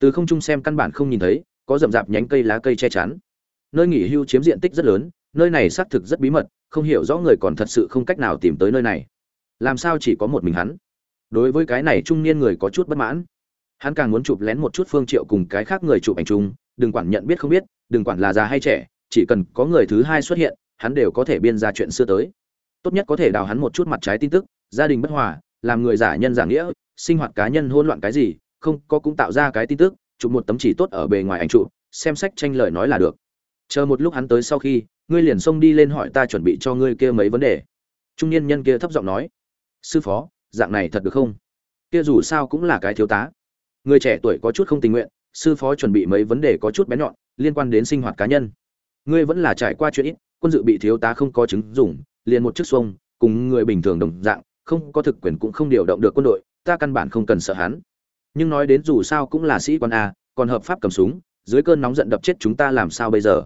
Từ không trung xem căn bản không nhìn thấy, có rậm rạp nhánh cây lá cây che chắn. Nơi nghỉ hưu chiếm diện tích rất lớn, nơi này xác thực rất bí mật không hiểu rõ người còn thật sự không cách nào tìm tới nơi này. Làm sao chỉ có một mình hắn? Đối với cái này trung niên người có chút bất mãn. Hắn càng muốn chụp lén một chút phương triệu cùng cái khác người chụp ảnh chung, đừng quản nhận biết không biết, đừng quản là già hay trẻ, chỉ cần có người thứ hai xuất hiện, hắn đều có thể biên ra chuyện xưa tới. Tốt nhất có thể đào hắn một chút mặt trái tin tức, gia đình bất hòa, làm người giả nhân giả nghĩa, sinh hoạt cá nhân hỗn loạn cái gì, không có cũng tạo ra cái tin tức, chụp một tấm chỉ tốt ở bề ngoài ảnh chụp, xem sách tranh lời nói là được. Chờ một lúc hắn tới sau khi ngươi liền xông đi lên hỏi ta chuẩn bị cho ngươi kia mấy vấn đề. Trung niên nhân kia thấp giọng nói, sư phó, dạng này thật được không? Kia dù sao cũng là cái thiếu tá. Người trẻ tuổi có chút không tình nguyện, sư phó chuẩn bị mấy vấn đề có chút bén nhọn, liên quan đến sinh hoạt cá nhân. Ngươi vẫn là trải qua chuyện ít, quân dự bị thiếu tá không có chứng dùng liền một chiếc xuông, cùng người bình thường đồng dạng, không có thực quyền cũng không điều động được quân đội, ta căn bản không cần sợ hắn. Nhưng nói đến dù sao cũng là sĩ quan a, còn hợp pháp cầm súng, dưới cơn nóng giận đập chết chúng ta làm sao bây giờ?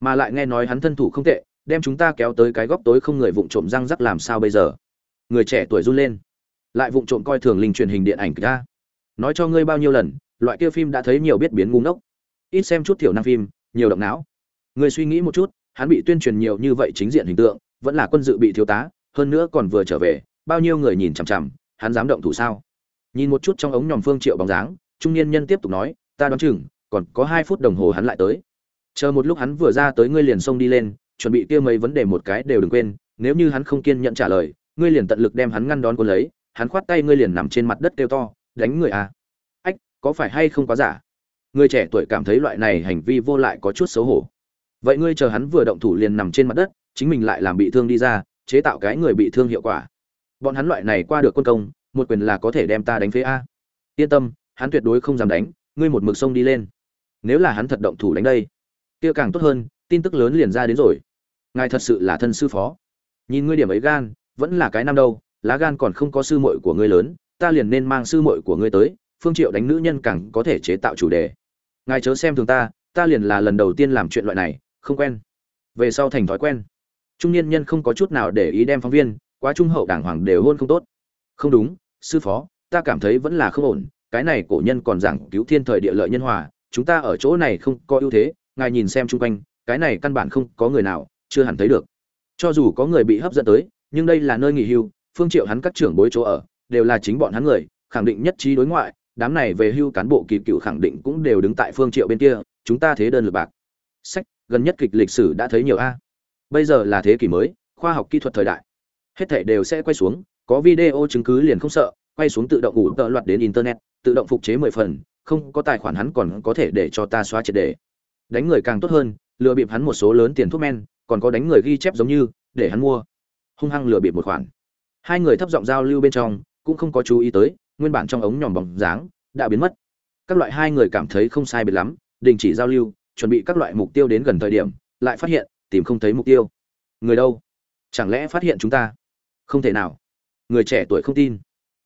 Mà lại nghe nói hắn thân thủ không tệ, đem chúng ta kéo tới cái góc tối không người vụng trộm răng rắc làm sao bây giờ? Người trẻ tuổi run lên. Lại vụng trộm coi thường linh truyền hình điện ảnh ra nói cho ngươi bao nhiêu lần, loại kia phim đã thấy nhiều biết biến ngu ngốc. Ít xem chút thiểu năng phim, nhiều động não. Ngươi suy nghĩ một chút, hắn bị tuyên truyền nhiều như vậy chính diện hình tượng, vẫn là quân dự bị thiếu tá, hơn nữa còn vừa trở về, bao nhiêu người nhìn chằm chằm, hắn dám động thủ sao? Nhìn một chút trong ống nhòm phương triệu bóng dáng, trung niên nhân tiếp tục nói, ta đoán chừng, còn có hai phút đồng hồ hắn lại tới chờ một lúc hắn vừa ra tới ngươi liền xông đi lên, chuẩn bị kia mấy vấn đề một cái đều đừng quên, nếu như hắn không kiên nhận trả lời, ngươi liền tận lực đem hắn ngăn đón cô lấy, hắn khoát tay ngươi liền nằm trên mặt đất kêu to, đánh người à? Ách, có phải hay không quá giả? Người trẻ tuổi cảm thấy loại này hành vi vô lại có chút xấu hổ. Vậy ngươi chờ hắn vừa động thủ liền nằm trên mặt đất, chính mình lại làm bị thương đi ra, chế tạo cái người bị thương hiệu quả. Bọn hắn loại này qua được quân công, một quyền là có thể đem ta đánh phế a. Yên tâm, hắn tuyệt đối không dám đánh, ngươi một mực sông đi lên. Nếu là hắn thật động thủ đánh đây kia càng tốt hơn, tin tức lớn liền ra đến rồi. Ngài thật sự là thân sư phó. Nhìn ngươi điểm ấy gan, vẫn là cái năm đâu, lá gan còn không có sư muội của ngươi lớn, ta liền nên mang sư muội của ngươi tới, phương triệu đánh nữ nhân càng có thể chế tạo chủ đề. Ngài chớ xem thường ta ta liền là lần đầu tiên làm chuyện loại này, không quen. Về sau thành thói quen. Trung niên nhân không có chút nào để ý đem phóng viên, quá trung hậu đảng hoàng đều hôn không tốt. Không đúng, sư phó, ta cảm thấy vẫn là không ổn, cái này cổ nhân còn giảng cứu thiên thời địa lợi nhân hòa, chúng ta ở chỗ này không có ưu thế ngài nhìn xem chung quanh, cái này căn bản không có người nào, chưa hẳn thấy được. Cho dù có người bị hấp dẫn tới, nhưng đây là nơi nghỉ hưu, phương triệu hắn các trưởng bối chỗ ở, đều là chính bọn hắn người, khẳng định nhất trí đối ngoại, đám này về hưu cán bộ kỳ cựu khẳng định cũng đều đứng tại phương triệu bên kia, chúng ta thế đơn lực bạc. Sách, gần nhất kịch lịch sử đã thấy nhiều a. Bây giờ là thế kỷ mới, khoa học kỹ thuật thời đại. Hết thảy đều sẽ quay xuống, có video chứng cứ liền không sợ, quay xuống tự động ủ tợ loạt đến internet, tự động phục chế mười phần, không có tài khoản hắn còn có thể để cho ta xóa triệt để đánh người càng tốt hơn, lừa bịp hắn một số lớn tiền thuốc men, còn có đánh người ghi chép giống như, để hắn mua. Hung hăng lừa bịp một khoản. Hai người thấp giọng giao lưu bên trong, cũng không có chú ý tới, nguyên bản trong ống nhòm bóng dáng, đã biến mất. Các loại hai người cảm thấy không sai biệt lắm, đình chỉ giao lưu, chuẩn bị các loại mục tiêu đến gần thời điểm, lại phát hiện, tìm không thấy mục tiêu. Người đâu? Chẳng lẽ phát hiện chúng ta? Không thể nào. Người trẻ tuổi không tin.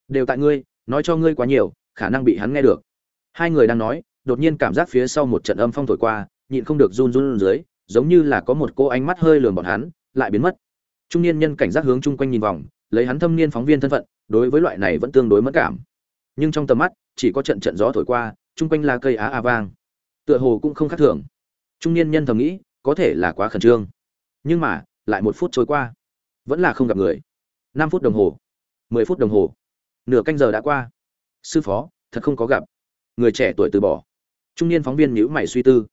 Đều tại ngươi, nói cho ngươi quá nhiều, khả năng bị hắn nghe được. Hai người đang nói đột nhiên cảm giác phía sau một trận âm phong thổi qua, nhịn không được run run dưới, giống như là có một cô ánh mắt hơi lườm bọn hắn, lại biến mất. Trung niên nhân cảnh giác hướng chung quanh nhìn vòng, lấy hắn thâm niên phóng viên thân phận, đối với loại này vẫn tương đối mất cảm. Nhưng trong tầm mắt, chỉ có trận trận gió thổi qua, chung quanh là cây á a vang. Tựa hồ cũng không khác thường. Trung niên nhân thầm nghĩ, có thể là quá khẩn trương. Nhưng mà, lại một phút trôi qua. Vẫn là không gặp người. Năm phút đồng hồ. Mười phút đồng hồ. Nửa canh giờ đã qua. Sư phó, thật không có gặp. Người trẻ tuổi từ bỏ trung niên phóng viên nhíu mày suy tư.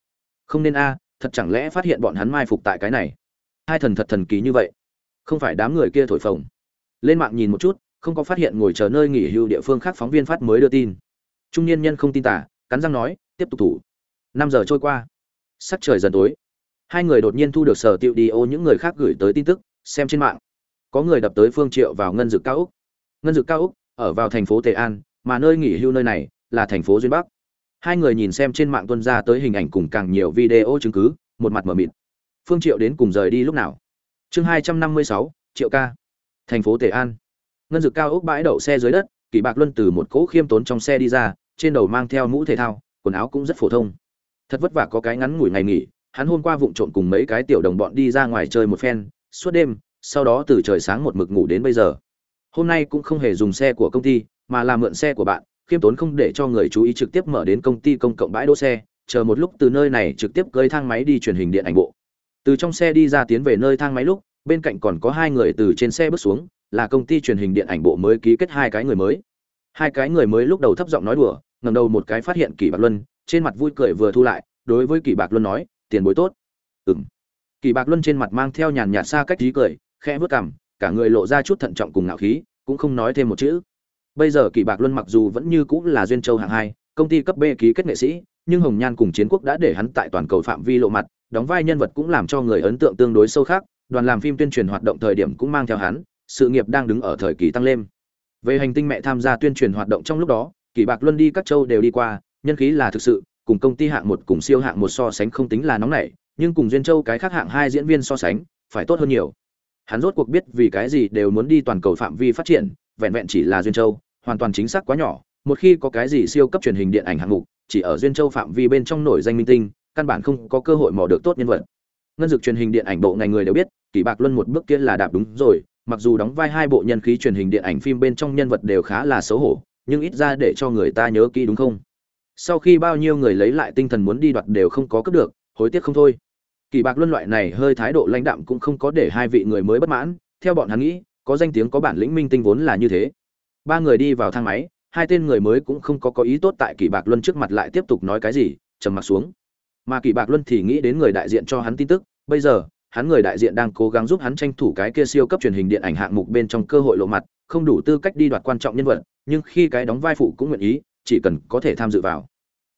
Không nên a, thật chẳng lẽ phát hiện bọn hắn mai phục tại cái này? Hai thần thật thần kỳ như vậy, không phải đám người kia thổi phồng. Lên mạng nhìn một chút, không có phát hiện ngồi chờ nơi nghỉ hưu địa phương khác phóng viên phát mới đưa tin. Trung niên nhân không tin tả, cắn răng nói, tiếp tục thủ. Năm giờ trôi qua, sắc trời dần tối. Hai người đột nhiên thu được sở tiệu đi ô, những người khác gửi tới tin tức, xem trên mạng. Có người đập tới phương triệu vào ngân dực cao úc. Ngân dực cao úc ở vào thành phố tề an, mà nơi nghỉ hưu nơi này là thành phố duyên bắc hai người nhìn xem trên mạng tuân ra tới hình ảnh cùng càng nhiều video chứng cứ, một mặt mở mịt. Phương triệu đến cùng rời đi lúc nào? Chương hai trăm năm mươi sáu, triệu ca. Thành phố tề an. Ngân dực cao ốc bãi đậu xe dưới đất kỷ bạc luân từ một cỗ khiêm tốn trong xe đi ra, trên đầu mang theo mũ thể thao, quần áo cũng rất phổ thông. Thật vất vả có cái ngắn ngủi ngày nghỉ, hắn hôm qua vụng trộn cùng mấy cái tiểu đồng bọn đi ra ngoài chơi một phen, suốt đêm, sau đó từ trời sáng một mực ngủ đến bây giờ. Hôm nay cũng không hề dùng xe của công ty, mà là mượn xe của bạn khiêm tốn không để cho người chú ý trực tiếp mở đến công ty công cộng bãi đỗ xe, chờ một lúc từ nơi này trực tiếp cơi thang máy đi truyền hình điện ảnh bộ. Từ trong xe đi ra tiến về nơi thang máy lúc, bên cạnh còn có hai người từ trên xe bước xuống, là công ty truyền hình điện ảnh bộ mới ký kết hai cái người mới. Hai cái người mới lúc đầu thấp giọng nói đùa ngầm đầu một cái phát hiện kỷ bạc luân, trên mặt vui cười vừa thu lại, đối với kỷ bạc luân nói, tiền bối tốt. Ừng kỷ bạc luân trên mặt mang theo nhàn nhạt xa cách trí cười, khẽ vớt cằm, cả người lộ ra chút thận trọng cùng ngạo khí, cũng không nói thêm một chữ bây giờ kỳ bạc luân mặc dù vẫn như cũng là duyên châu hạng hai, công ty cấp b ký kết nghệ sĩ, nhưng hồng nhan cùng chiến quốc đã để hắn tại toàn cầu phạm vi lộ mặt, đóng vai nhân vật cũng làm cho người ấn tượng tương đối sâu khác, đoàn làm phim tuyên truyền hoạt động thời điểm cũng mang theo hắn, sự nghiệp đang đứng ở thời kỳ tăng lên. Về hành tinh mẹ tham gia tuyên truyền hoạt động trong lúc đó kỳ bạc luân đi các châu đều đi qua, nhân khí là thực sự, cùng công ty hạng một cùng siêu hạng một so sánh không tính là nóng nảy, nhưng cùng duyên châu cái khác hạng hai diễn viên so sánh, phải tốt hơn nhiều. Hắn rốt cuộc biết vì cái gì đều muốn đi toàn cầu phạm vi phát triển, vẹn vẹn chỉ là duyên châu hoàn toàn chính xác quá nhỏ, một khi có cái gì siêu cấp truyền hình điện ảnh hạng mục, chỉ ở duyên châu phạm vi bên trong nổi danh minh tinh, căn bản không có cơ hội mò được tốt nhân vật. Ngân dược truyền hình điện ảnh bộ ngành người đều biết, kỷ bạc luân một bước kia là đạp đúng rồi, mặc dù đóng vai hai bộ nhân khí truyền hình điện ảnh phim bên trong nhân vật đều khá là xấu hổ, nhưng ít ra để cho người ta nhớ kỹ đúng không? Sau khi bao nhiêu người lấy lại tinh thần muốn đi đoạt đều không có cướp được, hối tiếc không thôi. Kỳ bạc luân loại này hơi thái độ lãnh đạm cũng không có để hai vị người mới bất mãn, theo bọn hắn nghĩ, có danh tiếng có bản lĩnh minh tinh vốn là như thế ba người đi vào thang máy, hai tên người mới cũng không có có ý tốt tại kỳ bạc luân trước mặt lại tiếp tục nói cái gì, trầm mặc xuống. Mà kỳ bạc luân thì nghĩ đến người đại diện cho hắn tin tức, bây giờ, hắn người đại diện đang cố gắng giúp hắn tranh thủ cái kia siêu cấp truyền hình điện ảnh hạng mục bên trong cơ hội lộ mặt, không đủ tư cách đi đoạt quan trọng nhân vật, nhưng khi cái đóng vai phụ cũng nguyện ý, chỉ cần có thể tham dự vào.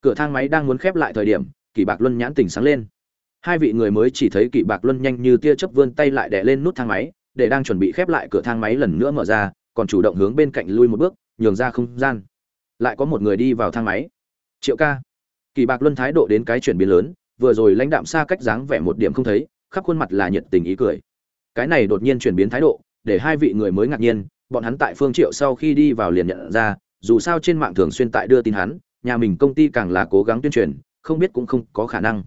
Cửa thang máy đang muốn khép lại thời điểm kỳ bạc luân nhãn tỉnh sáng lên. Hai vị người mới chỉ thấy kỳ bạc luân nhanh như tia chớp vươn tay lại đè lên nút thang máy, để đang chuẩn bị khép lại cửa thang máy lần nữa mở ra còn chủ động hướng bên cạnh lui một bước, nhường ra không gian. Lại có một người đi vào thang máy. Triệu ca. Kỳ bạc luân thái độ đến cái chuyển biến lớn, vừa rồi lãnh đạm xa cách dáng vẻ một điểm không thấy, khắp khuôn mặt là nhiệt tình ý cười. Cái này đột nhiên chuyển biến thái độ, để hai vị người mới ngạc nhiên, bọn hắn tại phương triệu sau khi đi vào liền nhận ra, dù sao trên mạng thường xuyên tại đưa tin hắn, nhà mình công ty càng là cố gắng tuyên truyền, không biết cũng không có khả năng.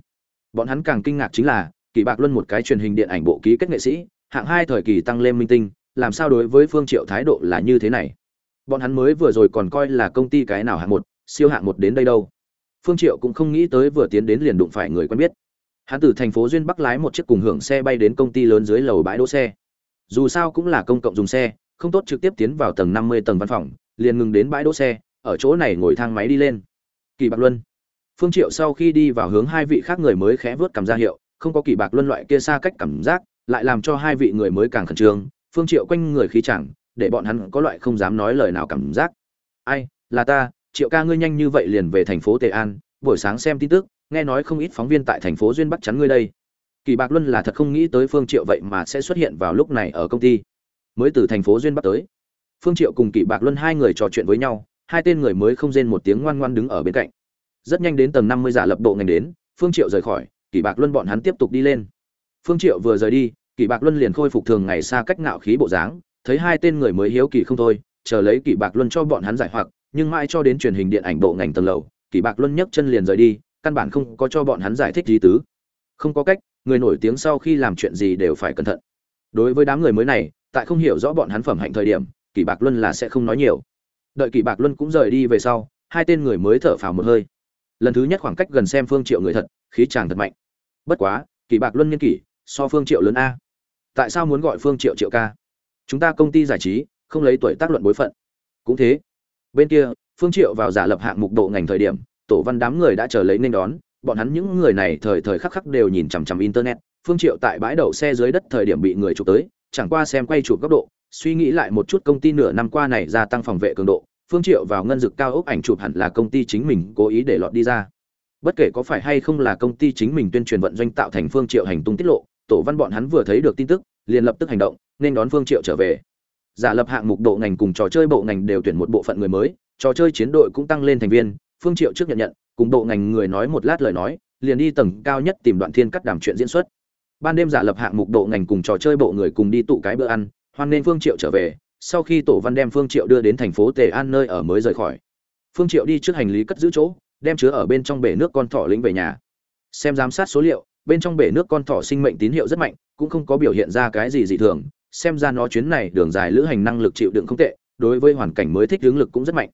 Bọn hắn càng kinh ngạc chính là, kỳ bạc luân một cái truyền hình điện ảnh bộ ký kết nghệ sĩ, hạng hai thời kỳ tăng lên minh tinh làm sao đối với phương triệu thái độ là như thế này? Bọn hắn mới vừa rồi còn coi là công ty cái nào hạng một, siêu hạng một đến đây đâu. Phương triệu cũng không nghĩ tới vừa tiến đến liền đụng phải người quen biết. Hắn từ thành phố duyên bắc lái một chiếc cùng hưởng xe bay đến công ty lớn dưới lầu bãi đỗ xe. Dù sao cũng là công cộng dùng xe, không tốt trực tiếp tiến vào tầng 50 tầng văn phòng, liền ngừng đến bãi đỗ xe, ở chỗ này ngồi thang máy đi lên. Kỳ bạc luân. Phương triệu sau khi đi vào hướng hai vị khác người mới khẽ vớt cầm ra hiệu, không có kỳ bạc luân loại kia xa cách cảm giác, lại làm cho hai vị người mới càng khẩn trương phương triệu quanh người khí chẳng, để bọn hắn có loại không dám nói lời nào cảm giác. Ai, là ta, triệu ca ngươi nhanh như vậy liền về thành phố tề an, buổi sáng xem tin tức, nghe nói không ít phóng viên tại thành phố duyên bắc chắn ngươi đây. Kỳ bạc luân là thật không nghĩ tới phương triệu vậy mà sẽ xuất hiện vào lúc này ở công ty. Mới từ thành phố duyên bắc tới. Phương triệu cùng kỳ bạc luân hai người trò chuyện với nhau, hai tên người mới không rên một tiếng ngoan ngoan đứng ở bên cạnh. Rất nhanh đến tầng 50 giả lập bộ ngành đến, phương triệu rời khỏi, kỳ bạc luân bọn hắn tiếp tục đi lên. Phương triệu vừa rời đi kỳ bạc luân liền khôi phục thường ngày xa cách ngạo khí bộ dáng, thấy hai tên người mới hiếu kỳ không thôi, chờ lấy kỷ bạc luân cho bọn hắn giải hoặc, nhưng mãi cho đến truyền hình điện ảnh bộ ngành tầng lầu, kỷ bạc luân nhấc chân liền rời đi, căn bản không có cho bọn hắn giải thích gì tứ. Không có cách, người nổi tiếng sau khi làm chuyện gì đều phải cẩn thận. Đối với đám người mới này, tại không hiểu rõ bọn hắn phẩm hạnh thời điểm, kỷ bạc luân là sẽ không nói nhiều. Đợi kỷ bạc luân cũng rời đi về sau, hai tên người mới thở phào một hơi. Lần thứ nhất khoảng cách gần xem phương triệu người thật, khí chàng thật mạnh. Bất quá, kỷ bạc luân nhân kỷ, so phương triệu lớn a tại sao muốn gọi phương triệu triệu ca? Chúng ta công ty giải trí, không lấy tuổi tác luận bối phận. Cũng thế. Bên kia, phương triệu vào giả lập hạng mục độ ngành thời điểm, tổ văn đám người đã chờ lấy nên đón. Bọn hắn những người này thời thời khắc khắc đều nhìn chằm chằm internet. Phương triệu tại bãi đậu xe dưới đất thời điểm bị người chụp tới, chẳng qua xem quay chụp góc độ, suy nghĩ lại một chút công ty nửa năm qua này gia tăng phòng vệ cường độ. Phương triệu vào ngân dực cao ốc ảnh chụp hẳn là công ty chính mình cố ý để lọt đi ra. Bất kể có phải hay không là công ty chính mình tuyên truyền vận doanh tạo thành phương triệu hành tung tiết lộ tổ văn bọn hắn vừa thấy được tin tức, liền lập tức hành động, nên đón phương triệu trở về. Giả lập hạng mục độ ngành cùng trò chơi bộ ngành đều tuyển một bộ phận người mới, trò chơi chiến đội cũng tăng lên thành viên, phương triệu trước nhận nhận, cùng bộ ngành người nói một lát lời nói, liền đi tầng cao nhất tìm đoạn thiên cắt đàm chuyện diễn xuất. Ban đêm giả lập hạng mục độ ngành cùng trò chơi bộ người cùng đi tụ cái bữa ăn, hoan nên phương triệu trở về, sau khi tổ văn đem phương triệu đưa đến thành phố tề an nơi ở mới rời khỏi. Phương triệu đi trước hành lý cất giữ chỗ, đem chứa ở bên trong bể nước con thỏ lĩnh về nhà. Xem giám sát số liệu bên trong bể nước con thỏ sinh mệnh tín hiệu rất mạnh, cũng không có biểu hiện ra cái gì dị thường, xem ra nó chuyến này đường dài lữ hành năng lực chịu đựng không tệ, đối với hoàn cảnh mới thích hướng lực cũng rất mạnh.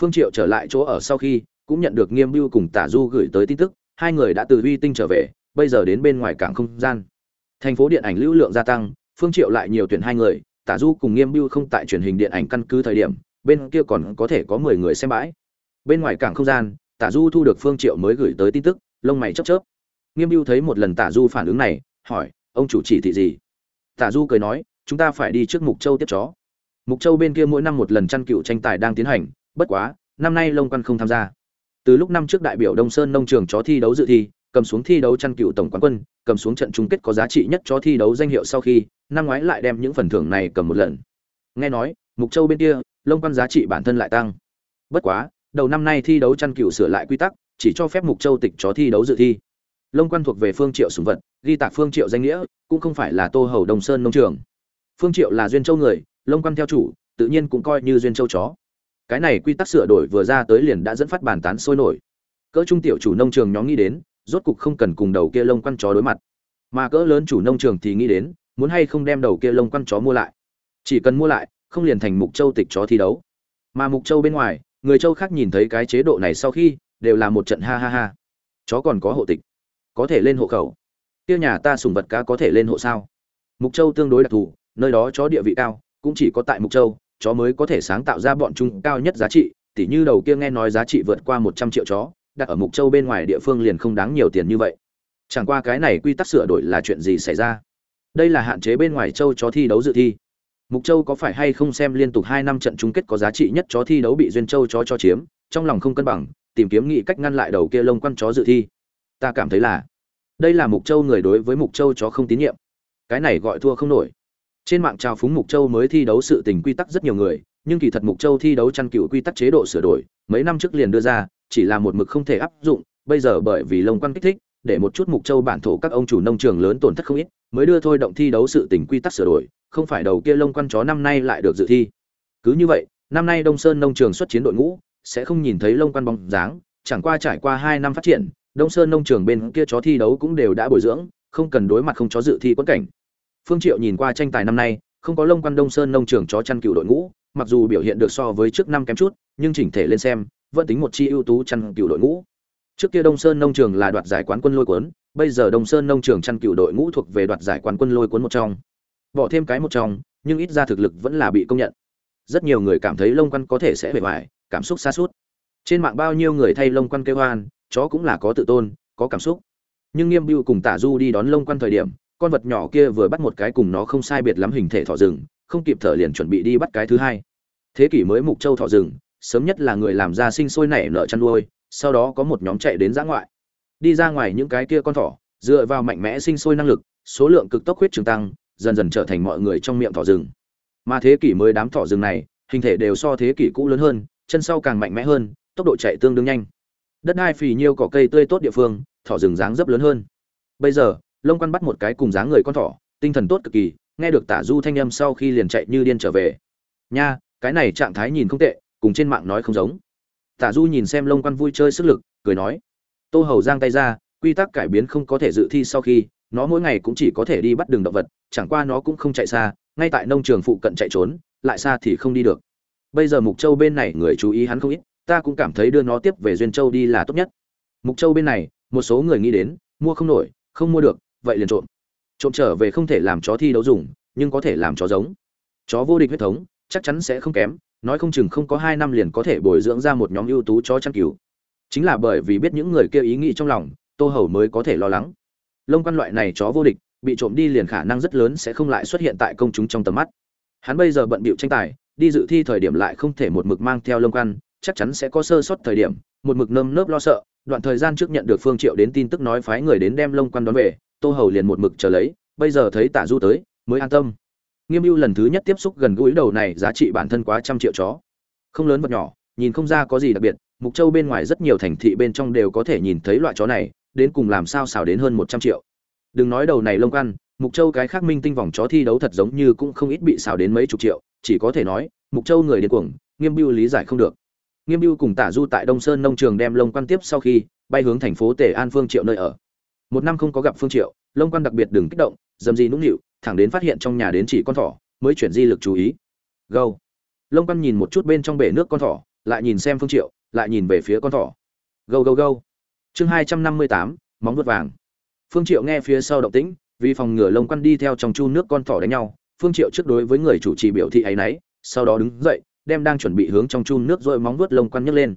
Phương triệu trở lại chỗ ở sau khi, cũng nhận được nghiêm bưu cùng tả du gửi tới tin tức, hai người đã từ uy tinh trở về, bây giờ đến bên ngoài cảng không gian. Thành phố điện ảnh lưu lượng gia tăng, phương triệu lại nhiều tuyển hai người, tả du cùng nghiêm bưu không tại truyền hình điện ảnh căn cứ thời điểm, bên kia còn có thể có 10 người xem bãi. Bên ngoài cảng không gian, tả du thu được phương triệu mới gửi tới tin tức, lông mày chớp chớp nghiêm mưu thấy một lần tả du phản ứng này, hỏi, ông chủ chỉ thị gì? Tả du cười nói, chúng ta phải đi trước mục châu tiếp chó. Mục châu bên kia mỗi năm một lần chăn cựu tranh tài đang tiến hành, bất quá, năm nay lông quan không tham gia. Từ lúc năm trước đại biểu đông sơn nông trường chó thi đấu dự thi, cầm xuống thi đấu chăn cựu tổng quán quân, cầm xuống trận chung kết có giá trị nhất chó thi đấu danh hiệu sau khi, năm ngoái lại đem những phần thưởng này cầm một lần. Nghe nói, mục châu bên kia lông quan giá trị bản thân lại tăng. Bất quá, đầu năm nay thi đấu chăn cựu sửa lại quy tắc, chỉ cho phép mục châu tịch chó thi đấu dự thi lông quan thuộc về phương triệu sùng vật, ghi tạc phương triệu danh nghĩa, cũng không phải là tô hầu đồng sơn nông trường. Phương triệu là duyên châu người, lông quan theo chủ, tự nhiên cũng coi như duyên châu chó. Cái này quy tắc sửa đổi vừa ra tới liền đã dẫn phát bàn tán sôi nổi. Cỡ trung tiểu chủ nông trường nhóm nghĩ đến, rốt cục không cần cùng đầu kia lông quan chó đối mặt. Mà cỡ lớn chủ nông trường thì nghĩ đến, muốn hay không đem đầu kia lông quan chó mua lại. Chỉ cần mua lại, không liền thành mục châu tịch chó thi đấu. Mà mục châu bên ngoài, người châu khác nhìn thấy cái chế độ này sau khi, đều là một trận ha ha ha. Chó còn có hộ tịch có thể lên hộ khẩu. Kia nhà ta sùng vật cá có thể lên hộ sao? Mục châu tương đối đặc thù, nơi đó chó địa vị cao, cũng chỉ có tại mục châu, chó mới có thể sáng tạo ra bọn chúng cao nhất giá trị, tỉ như đầu kia nghe nói giá trị vượt qua một trăm triệu chó, đặt ở mục châu bên ngoài địa phương liền không đáng nhiều tiền như vậy. Chẳng qua cái này quy tắc sửa đổi là chuyện gì xảy ra? Đây là hạn chế bên ngoài châu chó thi đấu dự thi. Mục châu có phải hay không xem liên tục hai năm trận chung kết có giá trị nhất chó thi đấu bị duyên châu chó cho chiếm, trong lòng không cân bằng, tìm kiếm nghị cách ngăn lại đầu kia lông quăn chó dự thi ta cảm thấy là, đây là mục châu người đối với mục châu chó không tín nhiệm. Cái này gọi thua không nổi. Trên mạng trào phúng mục châu mới thi đấu sự tình quy tắc rất nhiều người, nhưng kỳ thật mục châu thi đấu chăn cựu quy tắc chế độ sửa đổi, mấy năm trước liền đưa ra, chỉ là một mực không thể áp dụng, bây giờ bởi vì lông quan kích thích, để một chút mục châu bản thổ các ông chủ nông trường lớn tổn thất không ít, mới đưa thôi động thi đấu sự tình quy tắc sửa đổi, không phải đầu kia lông quan chó năm nay lại được dự thi. Cứ như vậy, năm nay đông sơn nông trường xuất chiến đội ngũ, sẽ không nhìn thấy lông quan bóng dáng, chẳng qua trải qua hai năm phát triển đông sơn nông trường bên kia chó thi đấu cũng đều đã bồi dưỡng, không cần đối mặt không chó dự thi quẫn cảnh. Phương triệu nhìn qua tranh tài năm nay, không có lông quan đông sơn nông trường chó chăn cựu đội ngũ, mặc dù biểu hiện được so với trước năm kém chút, nhưng chỉnh thể lên xem, vẫn tính một chi ưu tú chăn cựu đội ngũ. Trước kia đông sơn nông trường là đoạt giải quán quân lôi cuốn, bây giờ đông sơn nông trường chăn cựu đội ngũ thuộc về đoạt giải quán quân lôi cuốn một trong. Bỏ thêm cái một trong, nhưng ít ra thực lực vẫn là bị công nhận. Rất nhiều người cảm thấy lông quan có thể sẽ bề ngoài, cảm xúc xa suốt. Trên mạng bao nhiêu người thay lông quan kêu hoan chó cũng là có tự tôn, có cảm xúc. Nhưng nghiêm biêu cùng tả du đi đón lông quan thời điểm, con vật nhỏ kia vừa bắt một cái cùng nó không sai biệt lắm hình thể thỏ rừng, không kịp thở liền chuẩn bị đi bắt cái thứ hai. Thế kỷ mới mục châu thỏ rừng, sớm nhất là người làm ra sinh sôi nảy nở chăn nuôi, sau đó có một nhóm chạy đến giã ngoại. Đi ra ngoài những cái kia con thỏ, dựa vào mạnh mẽ sinh sôi năng lực, số lượng cực tốc huyết trường tăng, dần dần trở thành mọi người trong miệng thỏ rừng. Mà thế kỷ mới đám thỏ rừng này, hình thể đều so thế kỷ cũ lớn hơn, chân sau càng mạnh mẽ hơn, tốc độ chạy tương đương nhanh đất đai phì nhiêu cỏ cây tươi tốt địa phương, thỏ rừng dáng dấp lớn hơn. Bây giờ, lông quan bắt một cái cùng dáng người con thỏ, tinh thần tốt cực kỳ, nghe được tả du thanh âm sau khi liền chạy như điên trở về. Nha, cái này trạng thái nhìn không tệ, cùng trên mạng nói không giống. Tả du nhìn xem lông quan vui chơi sức lực, cười nói. Tô hầu giang tay ra, quy tắc cải biến không có thể dự thi sau khi, nó mỗi ngày cũng chỉ có thể đi bắt đường động vật, chẳng qua nó cũng không chạy xa, ngay tại nông trường phụ cận chạy trốn, lại xa thì không đi được. Bây giờ mục châu bên này người chú ý hắn không ít ta cũng cảm thấy đưa nó tiếp về duyên châu đi là tốt nhất. Mục châu bên này, một số người nghĩ đến, mua không nổi, không mua được, vậy liền trộm. Trộm trở về không thể làm chó thi đấu dùng, nhưng có thể làm chó giống. Chó vô địch huyết thống, chắc chắn sẽ không kém, nói không chừng không có hai năm liền có thể bồi dưỡng ra một nhóm ưu tú chó chăn cừu. Chính là bởi vì biết những người kia ý nghĩ trong lòng, tô hầu mới có thể lo lắng. Lông quan loại này chó vô địch, bị trộm đi liền khả năng rất lớn sẽ không lại xuất hiện tại công chúng trong tầm mắt. Hắn bây giờ bận bịu tranh tài, đi dự thi thời điểm lại không thể một mực mang theo lông quan chắc chắn sẽ có sơ sót thời điểm, một mực nơm nớp lo sợ, đoạn thời gian trước nhận được phương triệu đến tin tức nói phái người đến đem lông quan đón về, tô hầu liền một mực chờ lấy, bây giờ thấy tả du tới, mới an tâm. Nghiêm ưu lần thứ nhất tiếp xúc gần gũi đầu này giá trị bản thân quá trăm triệu chó. Không lớn vật nhỏ, nhìn không ra có gì đặc biệt, mục châu bên ngoài rất nhiều thành thị bên trong đều có thể nhìn thấy loại chó này, đến cùng làm sao xào đến hơn một trăm triệu. Đừng nói đầu này lông căn mục châu cái khác minh tinh vòng chó thi đấu thật giống như cũng không ít bị xào đến mấy chục triệu, chỉ có thể nói, mục châu người điên cuồng, nghiêm mưu lý giải không được nghiêm mưu cùng tả du tại đông sơn nông trường đem lông quan tiếp sau khi bay hướng thành phố tề an phương triệu nơi ở. Một năm không có gặp phương triệu, lông quan đặc biệt đừng kích động, dầm gì nũng nịu, thẳng đến phát hiện trong nhà đến chỉ con thỏ, mới chuyển di lực chú ý. Gâu. Lông quan nhìn một chút bên trong bể nước con thỏ, lại nhìn xem phương triệu, lại nhìn về phía con thỏ. Gâu gâu gâu. Chương hai trăm năm mươi tám, móng vuốt vàng. Phương triệu nghe phía sau động tĩnh, vì phòng ngừa lông quan đi theo trong chu nước con thỏ đánh nhau, phương triệu trước đối với người chủ trì biểu thị ấy nấy, sau đó đứng dậy đem đang chuẩn bị hướng trong chun nước rồi móng vuốt lông quan nhấc lên.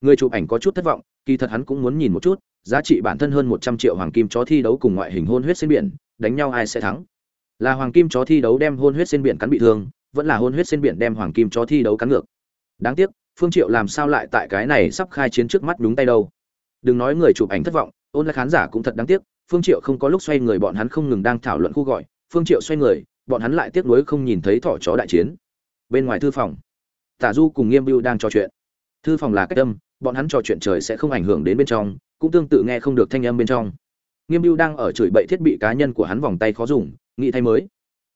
Người chụp ảnh có chút thất vọng, kỳ thật hắn cũng muốn nhìn một chút, giá trị bản thân hơn một trăm triệu hoàng kim chó thi đấu cùng ngoại hình hôn huyết trên biển, đánh nhau ai sẽ thắng? Là hoàng kim chó thi đấu đem hôn huyết trên biển cắn bị thương, vẫn là hôn huyết trên biển đem hoàng kim chó thi đấu cắn ngược? Đáng tiếc, phương triệu làm sao lại tại cái này sắp khai chiến trước mắt đúng tay đâu? Đừng nói người chụp ảnh thất vọng, ôn là khán giả cũng thật đáng tiếc, phương triệu không có lúc xoay người bọn hắn không ngừng đang thảo luận khu gọi, phương triệu xoay người, bọn hắn lại tiếc nuối không nhìn thấy thỏ chó đại chiến. Bên ngoài thư phòng tả du cùng nghiêm bưu đang trò chuyện. Thư phòng là cách âm, bọn hắn trò chuyện trời sẽ không ảnh hưởng đến bên trong, cũng tương tự nghe không được thanh âm bên trong. Nghiêm bưu đang ở chửi bậy thiết bị cá nhân của hắn vòng tay khó dùng, nghĩ thay mới.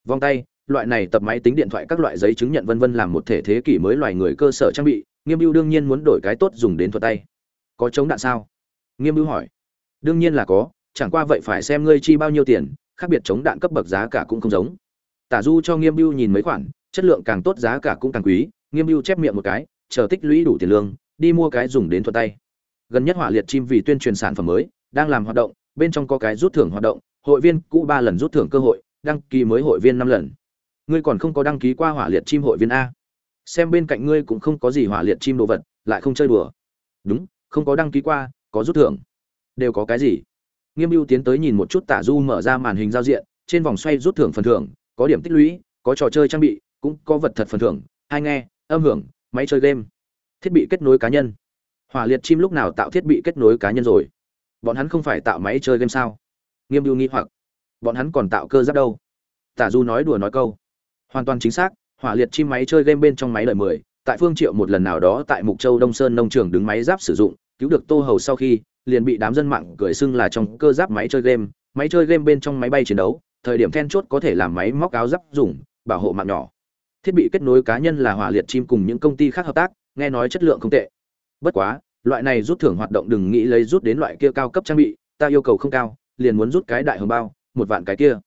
Vòng tay, loại này tập máy tính điện thoại các loại giấy chứng nhận vân vân làm một thể thế kỷ mới loài người cơ sở trang bị, nghiêm bưu đương nhiên muốn đổi cái tốt dùng đến thuật tay. Có chống đạn sao? Nghiêm bưu hỏi. Đương nhiên là có, chẳng qua vậy phải xem ngươi chi bao nhiêu tiền, khác biệt chống đạn cấp bậc giá cả cũng không giống. Tả du cho nghiêm bưu nhìn mấy khoản, chất lượng càng tốt giá cả cũng càng quý nghiêm bưu chép miệng một cái, chờ tích lũy đủ tiền lương, đi mua cái dùng đến thuật tay. Gần nhất hỏa liệt chim vì tuyên truyền sản phẩm mới, đang làm hoạt động, bên trong có cái rút thưởng hoạt động, hội viên cũ ba lần rút thưởng cơ hội, đăng ký mới hội viên năm lần. Ngươi còn không có đăng ký qua hỏa liệt chim hội viên a. Xem bên cạnh ngươi cũng không có gì hỏa liệt chim đồ vật, lại không chơi đùa. Đúng, không có đăng ký qua, có rút thưởng. Đều có cái gì? Nghiêm ưu tiến tới nhìn một chút tả du mở ra màn hình giao diện, trên vòng xoay rút thưởng phần thưởng, có điểm tích lũy, có trò chơi trang bị, cũng có vật thật phần thưởng. Hay nghe âm hưởng, máy chơi game, thiết bị kết nối cá nhân. Hỏa liệt chim lúc nào tạo thiết bị kết nối cá nhân rồi? Bọn hắn không phải tạo máy chơi game sao? Nghiêm mưu nghi hoặc. Bọn hắn còn tạo cơ giáp đâu? Tả du nói đùa nói câu. Hoàn toàn chính xác, hỏa liệt chim máy chơi game bên trong máy lời mười, tại phương triệu một lần nào đó tại mục châu đông sơn nông trường đứng máy giáp sử dụng, cứu được tô hầu sau khi, liền bị đám dân mạng cười xưng là trong cơ giáp máy chơi game. Máy chơi game bên trong máy bay chiến đấu, thời điểm then chốt có thể làm máy móc áo giáp dùng, bảo hộ mạng nhỏ thiết bị kết nối cá nhân là hỏa liệt chim cùng những công ty khác hợp tác, nghe nói chất lượng không tệ. Bất quá, loại này rút thưởng hoạt động đừng nghĩ lấy rút đến loại kia cao cấp trang bị, ta yêu cầu không cao, liền muốn rút cái đại hồng bao, một vạn cái kia.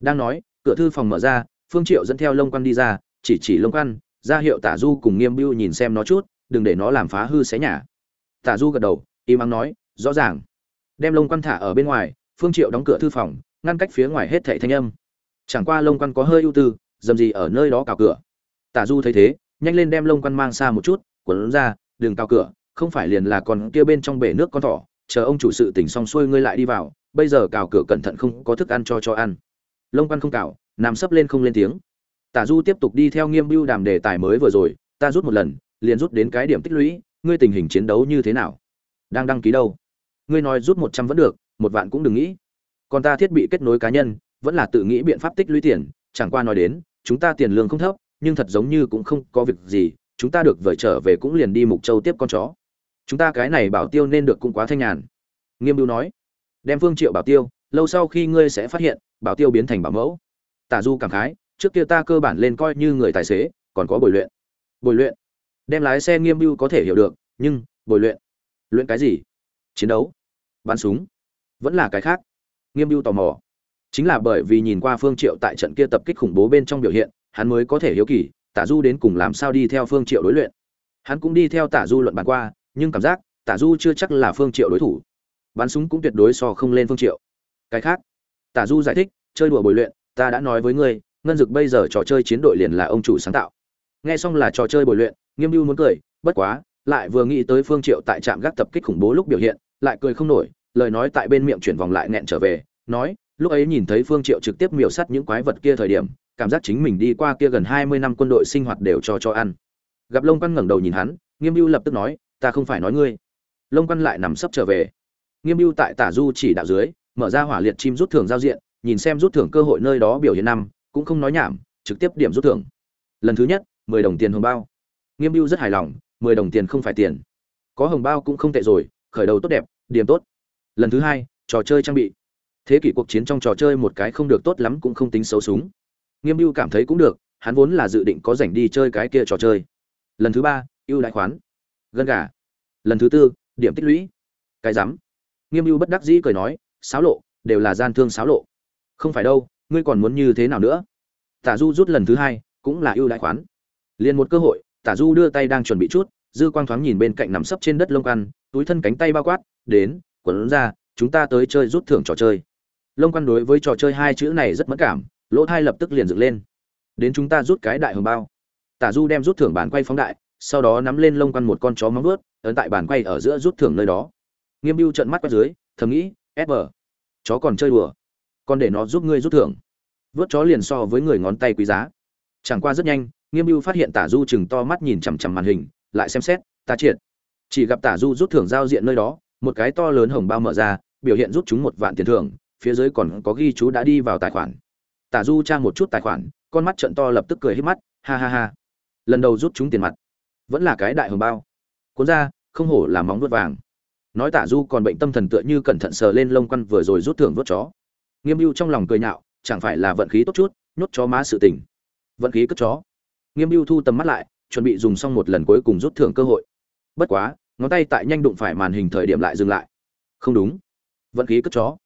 Đang nói, cửa thư phòng mở ra, phương triệu dẫn theo lông quan đi ra, chỉ chỉ lông quan, ra hiệu tả du cùng nghiêm biêu nhìn xem nó chút, đừng để nó làm phá hư xé nhà. Tả du gật đầu, im ắng nói, rõ ràng. Đem lông quan thả ở bên ngoài, phương triệu đóng cửa thư phòng, ngăn cách phía ngoài hết thảy thanh âm. Chẳng qua lông quan có hơi ưu tư dầm gì ở nơi đó cào cửa. Tả du thấy thế, nhanh lên đem lông quan mang xa một chút, quấn ra, đừng cào cửa, không phải liền là còn kia bên trong bể nước con thỏ, chờ ông chủ sự tỉnh xong xuôi ngươi lại đi vào, bây giờ cào cửa cẩn thận không có thức ăn cho cho ăn. Lông quan không cào, nằm sấp lên không lên tiếng. Tả du tiếp tục đi theo nghiêm bưu đàm đề tài mới vừa rồi, ta rút một lần, liền rút đến cái điểm tích lũy, ngươi tình hình chiến đấu như thế nào? Đang đăng ký đâu? Ngươi nói rút một trăm vẫn được, một vạn cũng đừng nghĩ. Còn ta thiết bị kết nối cá nhân, vẫn là tự nghĩ biện pháp tích lũy tiền chẳng qua nói đến, chúng ta tiền lương không thấp, nhưng thật giống như cũng không có việc gì, chúng ta được vời trở về cũng liền đi mục châu tiếp con chó. Chúng ta cái này bảo tiêu nên được cũng quá thanh nhàn. Nghiêm bưu nói, đem phương triệu bảo tiêu, lâu sau khi ngươi sẽ phát hiện, bảo tiêu biến thành bảo mẫu. Tả du cảm khái, trước kia ta cơ bản lên coi như người tài xế, còn có bồi luyện. Bồi luyện? Đem lái xe nghiêm bưu có thể hiểu được, nhưng, bồi luyện? Luyện cái gì? Chiến đấu? Bắn súng? Vẫn là cái khác? Nghiêm bưu tò mò chính là bởi vì nhìn qua phương triệu tại trận kia tập kích khủng bố bên trong biểu hiện, hắn mới có thể hiếu kỳ, tả du đến cùng làm sao đi theo phương triệu đối luyện. Hắn cũng đi theo tả du luận bàn qua, nhưng cảm giác, tả du chưa chắc là phương triệu đối thủ. Bắn súng cũng tuyệt đối so không lên phương triệu. Cái khác, tả du giải thích, chơi đùa bồi luyện, ta đã nói với ngươi, ngân dực bây giờ trò chơi chiến đội liền là ông chủ sáng tạo. Nghe xong là trò chơi bồi luyện, nghiêm lưu muốn cười, bất quá, lại vừa nghĩ tới phương triệu tại trạm gác tập kích khủng bố lúc biểu hiện, lại cười không nổi, lời nói tại bên miệng chuyển vòng lại nghẹn trở về, nói lúc ấy nhìn thấy phương triệu trực tiếp miểu sát những quái vật kia thời điểm, cảm giác chính mình đi qua kia gần 20 năm quân đội sinh hoạt đều cho cho ăn. Gặp lông quan ngẩng đầu nhìn hắn, nghiêm biu lập tức nói, ta không phải nói ngươi. Lông quan lại nằm sấp trở về. Nghiêm biu tại tả du chỉ đạo dưới, mở ra hỏa liệt chim rút thưởng giao diện, nhìn xem rút thưởng cơ hội nơi đó biểu hiện năm, cũng không nói nhảm, trực tiếp điểm rút thưởng. Lần thứ nhất, mười đồng tiền hồng bao. Nghiêm biu rất hài lòng, mười đồng tiền không phải tiền. Có hồng bao cũng không tệ rồi, khởi đầu tốt đẹp, điểm tốt. Lần thứ hai, trò chơi trang bị thế kỷ cuộc chiến trong trò chơi một cái không được tốt lắm cũng không tính xấu súng. Nghiêm mưu cảm thấy cũng được, hắn vốn là dự định có rảnh đi chơi cái kia trò chơi. Lần thứ ba, ưu đại khoán. Gân gà. Lần thứ tư, điểm tích lũy. Cái rắm. Nghiêm mưu bất đắc dĩ cười nói xáo lộ, đều là gian thương xáo lộ. Không phải đâu, ngươi còn muốn như thế nào nữa? Tả du rút lần thứ hai, cũng là ưu đại khoán. Liền một cơ hội, tả du đưa tay đang chuẩn bị chút, dư quang thoáng nhìn bên cạnh nằm sấp trên đất lông ăn, túi thân cánh tay bao quát, đến, quấn ra, chúng ta tới chơi rút thưởng trò chơi lông quan đối với trò chơi hai chữ này rất mất cảm, lỗ thai lập tức liền dựng lên. Đến chúng ta rút cái đại hồng bao. Tả du đem rút thưởng bàn quay phóng đại, sau đó nắm lên lông quan một con chó móng vớt ấn tại bàn quay ở giữa rút thưởng nơi đó. Nghiêm mưu trận mắt qua dưới, thầm nghĩ, ép bờ, chó còn chơi đùa, còn để nó giúp ngươi rút thưởng. Vớt chó liền so với người ngón tay quý giá. Chẳng qua rất nhanh, nghiêm mưu phát hiện tả du chừng to mắt nhìn chằm chằm màn hình, lại xem xét, ta triệt. Chỉ gặp tả du rút thưởng giao diện nơi đó, một cái to lớn hồng bao mở ra, biểu hiện rút chúng một vạn tiền thưởng phía dưới còn có ghi chú đã đi vào tài khoản. Tả du trang một chút tài khoản, con mắt trận to lập tức cười hết mắt, ha ha ha. Lần đầu rút chúng tiền mặt. Vẫn là cái đại hồng bao. Cuốn ra, không hổ là móng vuốt vàng. Nói tả du còn bệnh tâm thần tựa như cẩn thận sờ lên lông quăn vừa rồi rút thưởng vuốt chó. Nghiêm mưu trong lòng cười nhạo, chẳng phải là vận khí tốt chút, nhốt chó má sự tình. Vận khí cất chó. Nghiêm mưu thu tầm mắt lại, chuẩn bị dùng xong một lần cuối cùng rút thưởng cơ hội. Bất quá, ngón tay tại nhanh đụng phải màn hình thời điểm lại dừng lại. Không đúng. Vận khí cất chó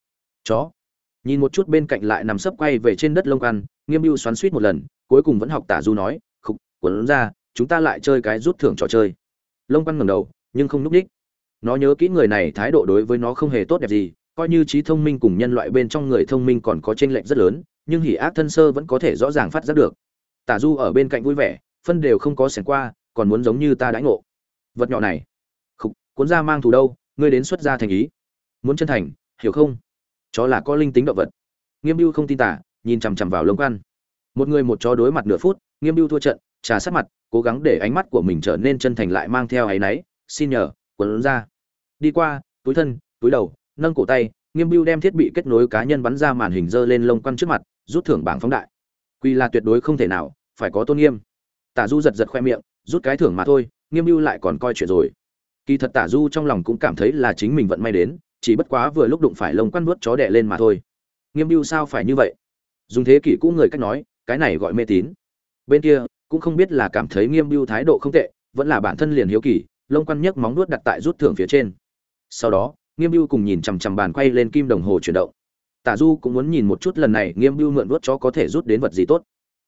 chó. Nhìn một chút bên cạnh lại nằm sấp quay về trên đất lông ăn, nghiêm mưu xoắn suýt một lần, cuối cùng vẫn học tả du nói, khục quấn ra, chúng ta lại chơi cái rút thưởng trò chơi. Lông ăn ngẩng đầu, nhưng không núp đích. Nó nhớ kỹ người này thái độ đối với nó không hề tốt đẹp gì, coi như trí thông minh cùng nhân loại bên trong người thông minh còn có tranh lệch rất lớn, nhưng hỉ ác thân sơ vẫn có thể rõ ràng phát giác được. Tả du ở bên cạnh vui vẻ, phân đều không có xẻng qua, còn muốn giống như ta đãi ngộ. Vật nhỏ này. Khục, cuốn ra mang thù đâu, ngươi đến xuất ra thành ý. Muốn chân thành, hiểu không? Chó là có linh tính động vật. Nghiêm mưu không tin tả nhìn chằm chằm vào lông quan. Một người một chó đối mặt nửa phút, nghiêm mưu thua trận, trà sát mặt, cố gắng để ánh mắt của mình trở nên chân thành lại mang theo áy náy, xin nhờ quấn ra. Đi qua, túi thân, túi đầu, nâng cổ tay, nghiêm mưu đem thiết bị kết nối cá nhân bắn ra màn hình dơ lên lông quan trước mặt, rút thưởng bảng phóng đại. Quy là tuyệt đối không thể nào, phải có tôn nghiêm. Tả du giật giật khoe miệng, rút cái thưởng mà thôi, nghiêm mưu lại còn coi chuyện rồi. Kỳ thật tả du trong lòng cũng cảm thấy là chính mình vận may đến chỉ bất quá vừa lúc đụng phải lông quăn vuốt chó đẻ lên mà thôi. Nghiêm mưu sao phải như vậy? Dùng thế kỷ cũ người cách nói, cái này gọi mê tín. Bên kia, cũng không biết là cảm thấy nghiêm mưu thái độ không tệ, vẫn là bản thân liền hiếu kỳ, lông quăn nhấc móng nuốt đặt tại rút thưởng phía trên. Sau đó, nghiêm mưu cùng nhìn chằm chằm bàn quay lên kim đồng hồ chuyển động. Tả du cũng muốn nhìn một chút lần này nghiêm mưu mượn vuốt chó có thể rút đến vật gì tốt.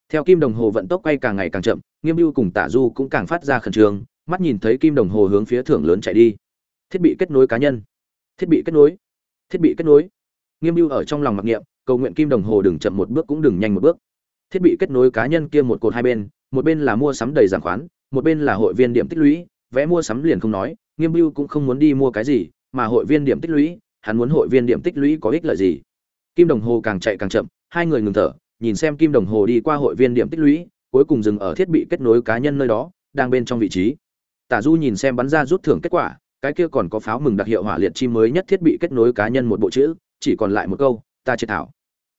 Theo kim đồng hồ vận tốc quay càng ngày càng chậm, nghiêm mưu cùng tả du cũng càng phát ra khẩn trương, mắt nhìn thấy kim đồng hồ hướng phía thưởng lớn chạy đi. Thiết bị kết nối cá nhân thiết bị kết nối, thiết bị kết nối. Nghiêm mưu ở trong lòng mặc niệm, cầu nguyện kim đồng hồ đừng chậm một bước cũng đừng nhanh một bước. Thiết bị kết nối cá nhân kia một cột hai bên, một bên là mua sắm đầy giảm khoán, một bên là hội viên điểm tích lũy, vẽ mua sắm liền không nói, nghiêm mưu cũng không muốn đi mua cái gì, mà hội viên điểm tích lũy, hắn muốn hội viên điểm tích lũy có ích lợi gì? Kim đồng hồ càng chạy càng chậm, hai người ngừng thở, nhìn xem kim đồng hồ đi qua hội viên điểm tích lũy, cuối cùng dừng ở thiết bị kết nối cá nhân nơi đó, đang bên trong vị trí. Tả du nhìn xem bắn ra rút thưởng kết quả cái kia còn có pháo mừng đặc hiệu hỏa liệt chi mới nhất thiết bị kết nối cá nhân một bộ chữ, chỉ còn lại một câu, ta chế thảo.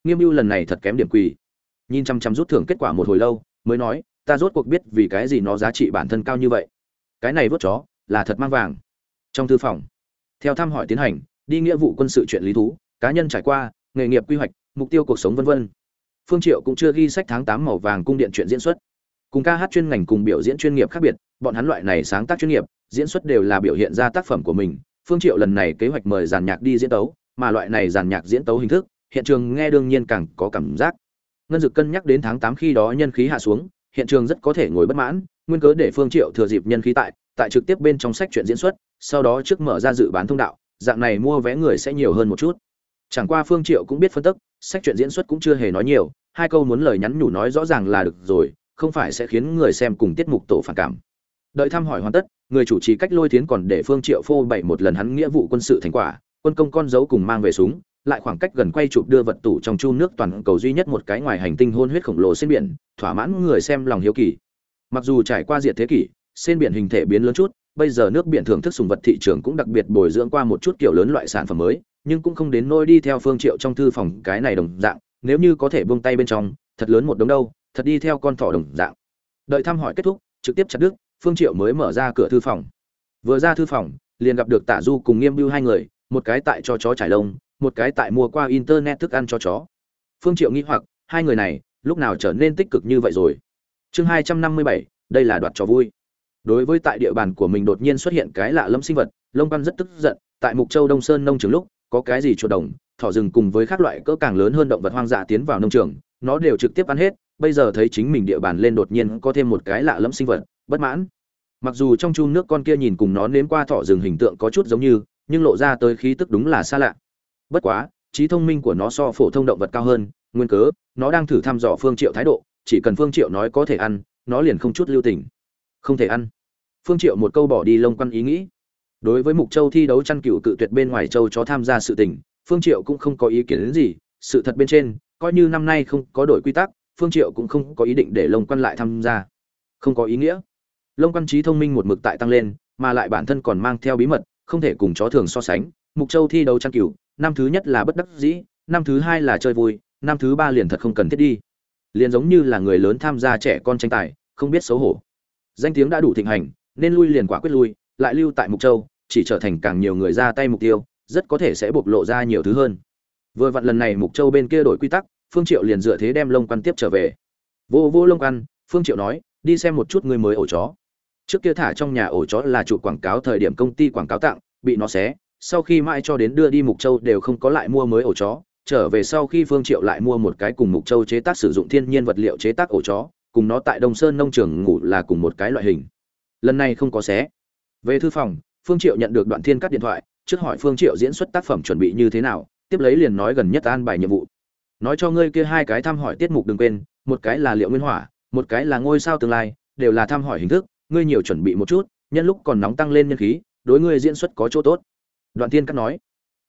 Nghiêm mưu lần này thật kém điểm quỳ. Nhìn chăm chăm rút thưởng kết quả một hồi lâu, mới nói, ta rốt cuộc biết vì cái gì nó giá trị bản thân cao như vậy. Cái này vớt chó, là thật mang vàng. Trong thư phòng, theo thăm hỏi tiến hành, đi nghĩa vụ quân sự chuyện lý thú, cá nhân trải qua, nghề nghiệp quy hoạch, mục tiêu cuộc sống vân vân. Phương triệu cũng chưa ghi sách tháng 8 màu vàng cung điện chuyện diễn xuất. Cùng ca hát chuyên ngành cùng biểu diễn chuyên nghiệp khác biệt, bọn hắn loại này sáng tác chuyên nghiệp diễn xuất đều là biểu hiện ra tác phẩm của mình. Phương triệu lần này kế hoạch mời giàn nhạc đi diễn tấu, mà loại này giàn nhạc diễn tấu hình thức, hiện trường nghe đương nhiên càng có cảm giác. Ngân dực cân nhắc đến tháng 8 khi đó nhân khí hạ xuống, hiện trường rất có thể ngồi bất mãn, nguyên cớ để phương triệu thừa dịp nhân khí tại tại trực tiếp bên trong sách chuyện diễn xuất, sau đó trước mở ra dự bán thông đạo, dạng này mua vé người sẽ nhiều hơn một chút. Chẳng qua phương triệu cũng biết phân tích, sách chuyện diễn xuất cũng chưa hề nói nhiều, hai câu muốn lời nhắn nhủ nói rõ ràng là được rồi, không phải sẽ khiến người xem cùng tiết mục tổ phản cảm. Đợi thăm hỏi hoàn tất người chủ trì cách lôi tiến còn để phương triệu phô bày một lần hắn nghĩa vụ quân sự thành quả, quân công con dấu cùng mang về súng, lại khoảng cách gần quay chụp đưa vật tủ trong chu nước toàn cầu duy nhất một cái ngoài hành tinh hôn huyết khổng lồ trên biển, thỏa mãn người xem lòng hiếu kỳ. Mặc dù trải qua diệt thế kỷ, trên biển hình thể biến lớn chút, bây giờ nước biển thưởng thức sùng vật thị trường cũng đặc biệt bồi dưỡng qua một chút kiểu lớn loại sản phẩm mới, nhưng cũng không đến nôi đi theo phương triệu trong thư phòng cái này đồng dạng, nếu như có thể buông tay bên trong, thật lớn một đống đâu, thật đi theo con thỏ đồng dạng. Đợi thăm hỏi kết thúc, trực tiếp chặt đứt phương triệu mới mở ra cửa thư phòng. Vừa ra thư phòng, liền gặp được tạ du cùng nghiêm bưu hai người, một cái tại cho chó trải lông, một cái tại mua qua internet thức ăn cho chó. Phương triệu nghĩ hoặc, hai người này, lúc nào trở nên tích cực như vậy rồi? Chương hai trăm năm mươi bảy, đây là đoạt trò vui. Đối với tại địa bàn của mình đột nhiên xuất hiện cái lạ lẫm sinh vật, lông văn rất tức giận, tại mục châu đông sơn nông trường lúc, có cái gì chuột đồng, thỏ rừng cùng với các loại cỡ càng lớn hơn động vật hoang dã tiến vào nông trường, nó đều trực tiếp ăn hết, bây giờ thấy chính mình địa bàn lên đột nhiên có thêm một cái lạ lẫm sinh vật bất mãn. Mặc dù trong chu nước con kia nhìn cùng nó nếm qua thỏ rừng hình tượng có chút giống như, nhưng lộ ra tới khí tức đúng là xa lạ. Bất quá, trí thông minh của nó so phổ thông động vật cao hơn, nguyên cớ, nó đang thử thăm dò phương triệu thái độ, chỉ cần phương triệu nói có thể ăn, nó liền không chút lưu tình. Không thể ăn. Phương triệu một câu bỏ đi lông quan ý nghĩ. Đối với mục châu thi đấu chăn cựu cự tuyệt bên ngoài châu chó tham gia sự tình, phương triệu cũng không có ý kiến đến gì, sự thật bên trên, coi như năm nay không có đổi quy tắc, phương triệu cũng không có ý định để lông quan lại tham gia. Không có ý nghĩa lông quan trí thông minh một mực tại tăng lên mà lại bản thân còn mang theo bí mật không thể cùng chó thường so sánh. Mục châu thi đấu trang cửu, năm thứ nhất là bất đắc dĩ năm thứ hai là chơi vui năm thứ ba liền thật không cần thiết đi. Liền giống như là người lớn tham gia trẻ con tranh tài không biết xấu hổ. Danh tiếng đã đủ thịnh hành nên lui liền quả quyết lui lại lưu tại mục châu chỉ trở thành càng nhiều người ra tay mục tiêu rất có thể sẽ bộc lộ ra nhiều thứ hơn. Vừa vặn lần này mục châu bên kia đổi quy tắc phương triệu liền dựa thế đem lông quan tiếp trở về. Vô vô lông quan phương triệu nói đi xem một chút người mới ổ chó trước kia thả trong nhà ổ chó là chủ quảng cáo thời điểm công ty quảng cáo tặng, bị nó xé, sau khi mãi cho đến đưa đi mục châu đều không có lại mua mới ổ chó, trở về sau khi phương triệu lại mua một cái cùng mục châu chế tác sử dụng thiên nhiên vật liệu chế tác ổ chó, cùng nó tại đông sơn nông trường ngủ là cùng một cái loại hình. Lần này không có xé. Về thư phòng, phương triệu nhận được đoạn thiên cắt điện thoại, trước hỏi phương triệu diễn xuất tác phẩm chuẩn bị như thế nào, tiếp lấy liền nói gần nhất an bài nhiệm vụ. Nói cho ngươi kia hai cái thăm hỏi tiết mục đừng quên, một cái là liệu nguyên hỏa, một cái là ngôi sao tương lai, đều là thăm hỏi hình thức ngươi nhiều chuẩn bị một chút, nhân lúc còn nóng tăng lên nhân khí, đối ngươi diễn xuất có chỗ tốt. Đoạn thiên cắt nói.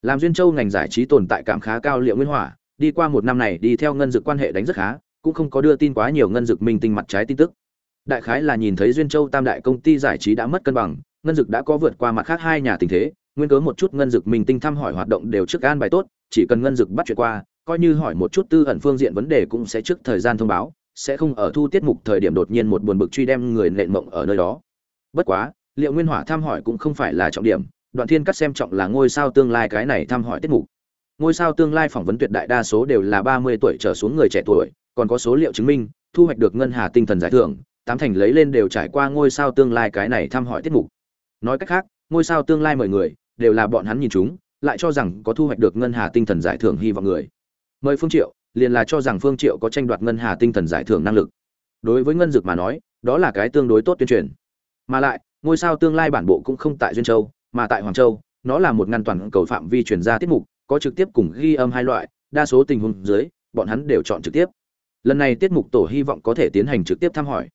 Làm duyên châu ngành giải trí tồn tại cảm khá cao liệu nguyên hỏa, đi qua một năm này đi theo ngân dực quan hệ đánh rất khá, cũng không có đưa tin quá nhiều ngân dực minh tinh mặt trái tin tức. Đại khái là nhìn thấy duyên châu tam đại công ty giải trí đã mất cân bằng, ngân dực đã có vượt qua mặt khác hai nhà tình thế, nguyên cớ một chút ngân dực minh tinh thăm hỏi hoạt động đều trước an bài tốt, chỉ cần ngân dực bắt chuyện qua, coi như hỏi một chút tư ẩn phương diện vấn đề cũng sẽ trước thời gian thông báo sẽ không ở thu tiết mục thời điểm đột nhiên một buồn bực truy đem người nện mộng ở nơi đó. Bất quá, liệu nguyên hỏa thăm hỏi cũng không phải là trọng điểm, đoạn thiên cắt xem trọng là ngôi sao tương lai cái này thăm hỏi tiết mục. Ngôi sao tương lai phỏng vấn tuyệt đại đa số đều là ba mươi tuổi trở xuống người trẻ tuổi, còn có số liệu chứng minh, thu hoạch được ngân hà tinh thần giải thưởng, tám thành lấy lên đều trải qua ngôi sao tương lai cái này thăm hỏi tiết mục. Nói cách khác, ngôi sao tương lai mời người, đều là bọn hắn nhìn chúng, lại cho rằng có thu hoạch được ngân hà tinh thần giải thưởng hy vọng người. Mời phương triệu liền là cho rằng phương triệu có tranh đoạt ngân hà tinh thần giải thưởng năng lực. Đối với ngân dực mà nói, đó là cái tương đối tốt tuyên truyền. Mà lại, ngôi sao tương lai bản bộ cũng không tại duyên châu, mà tại hoàng châu, nó là một ngăn toàn cầu phạm vi truyền ra tiết mục, có trực tiếp cùng ghi âm hai loại, đa số tình huống dưới, bọn hắn đều chọn trực tiếp. Lần này tiết mục tổ hy vọng có thể tiến hành trực tiếp thăm hỏi.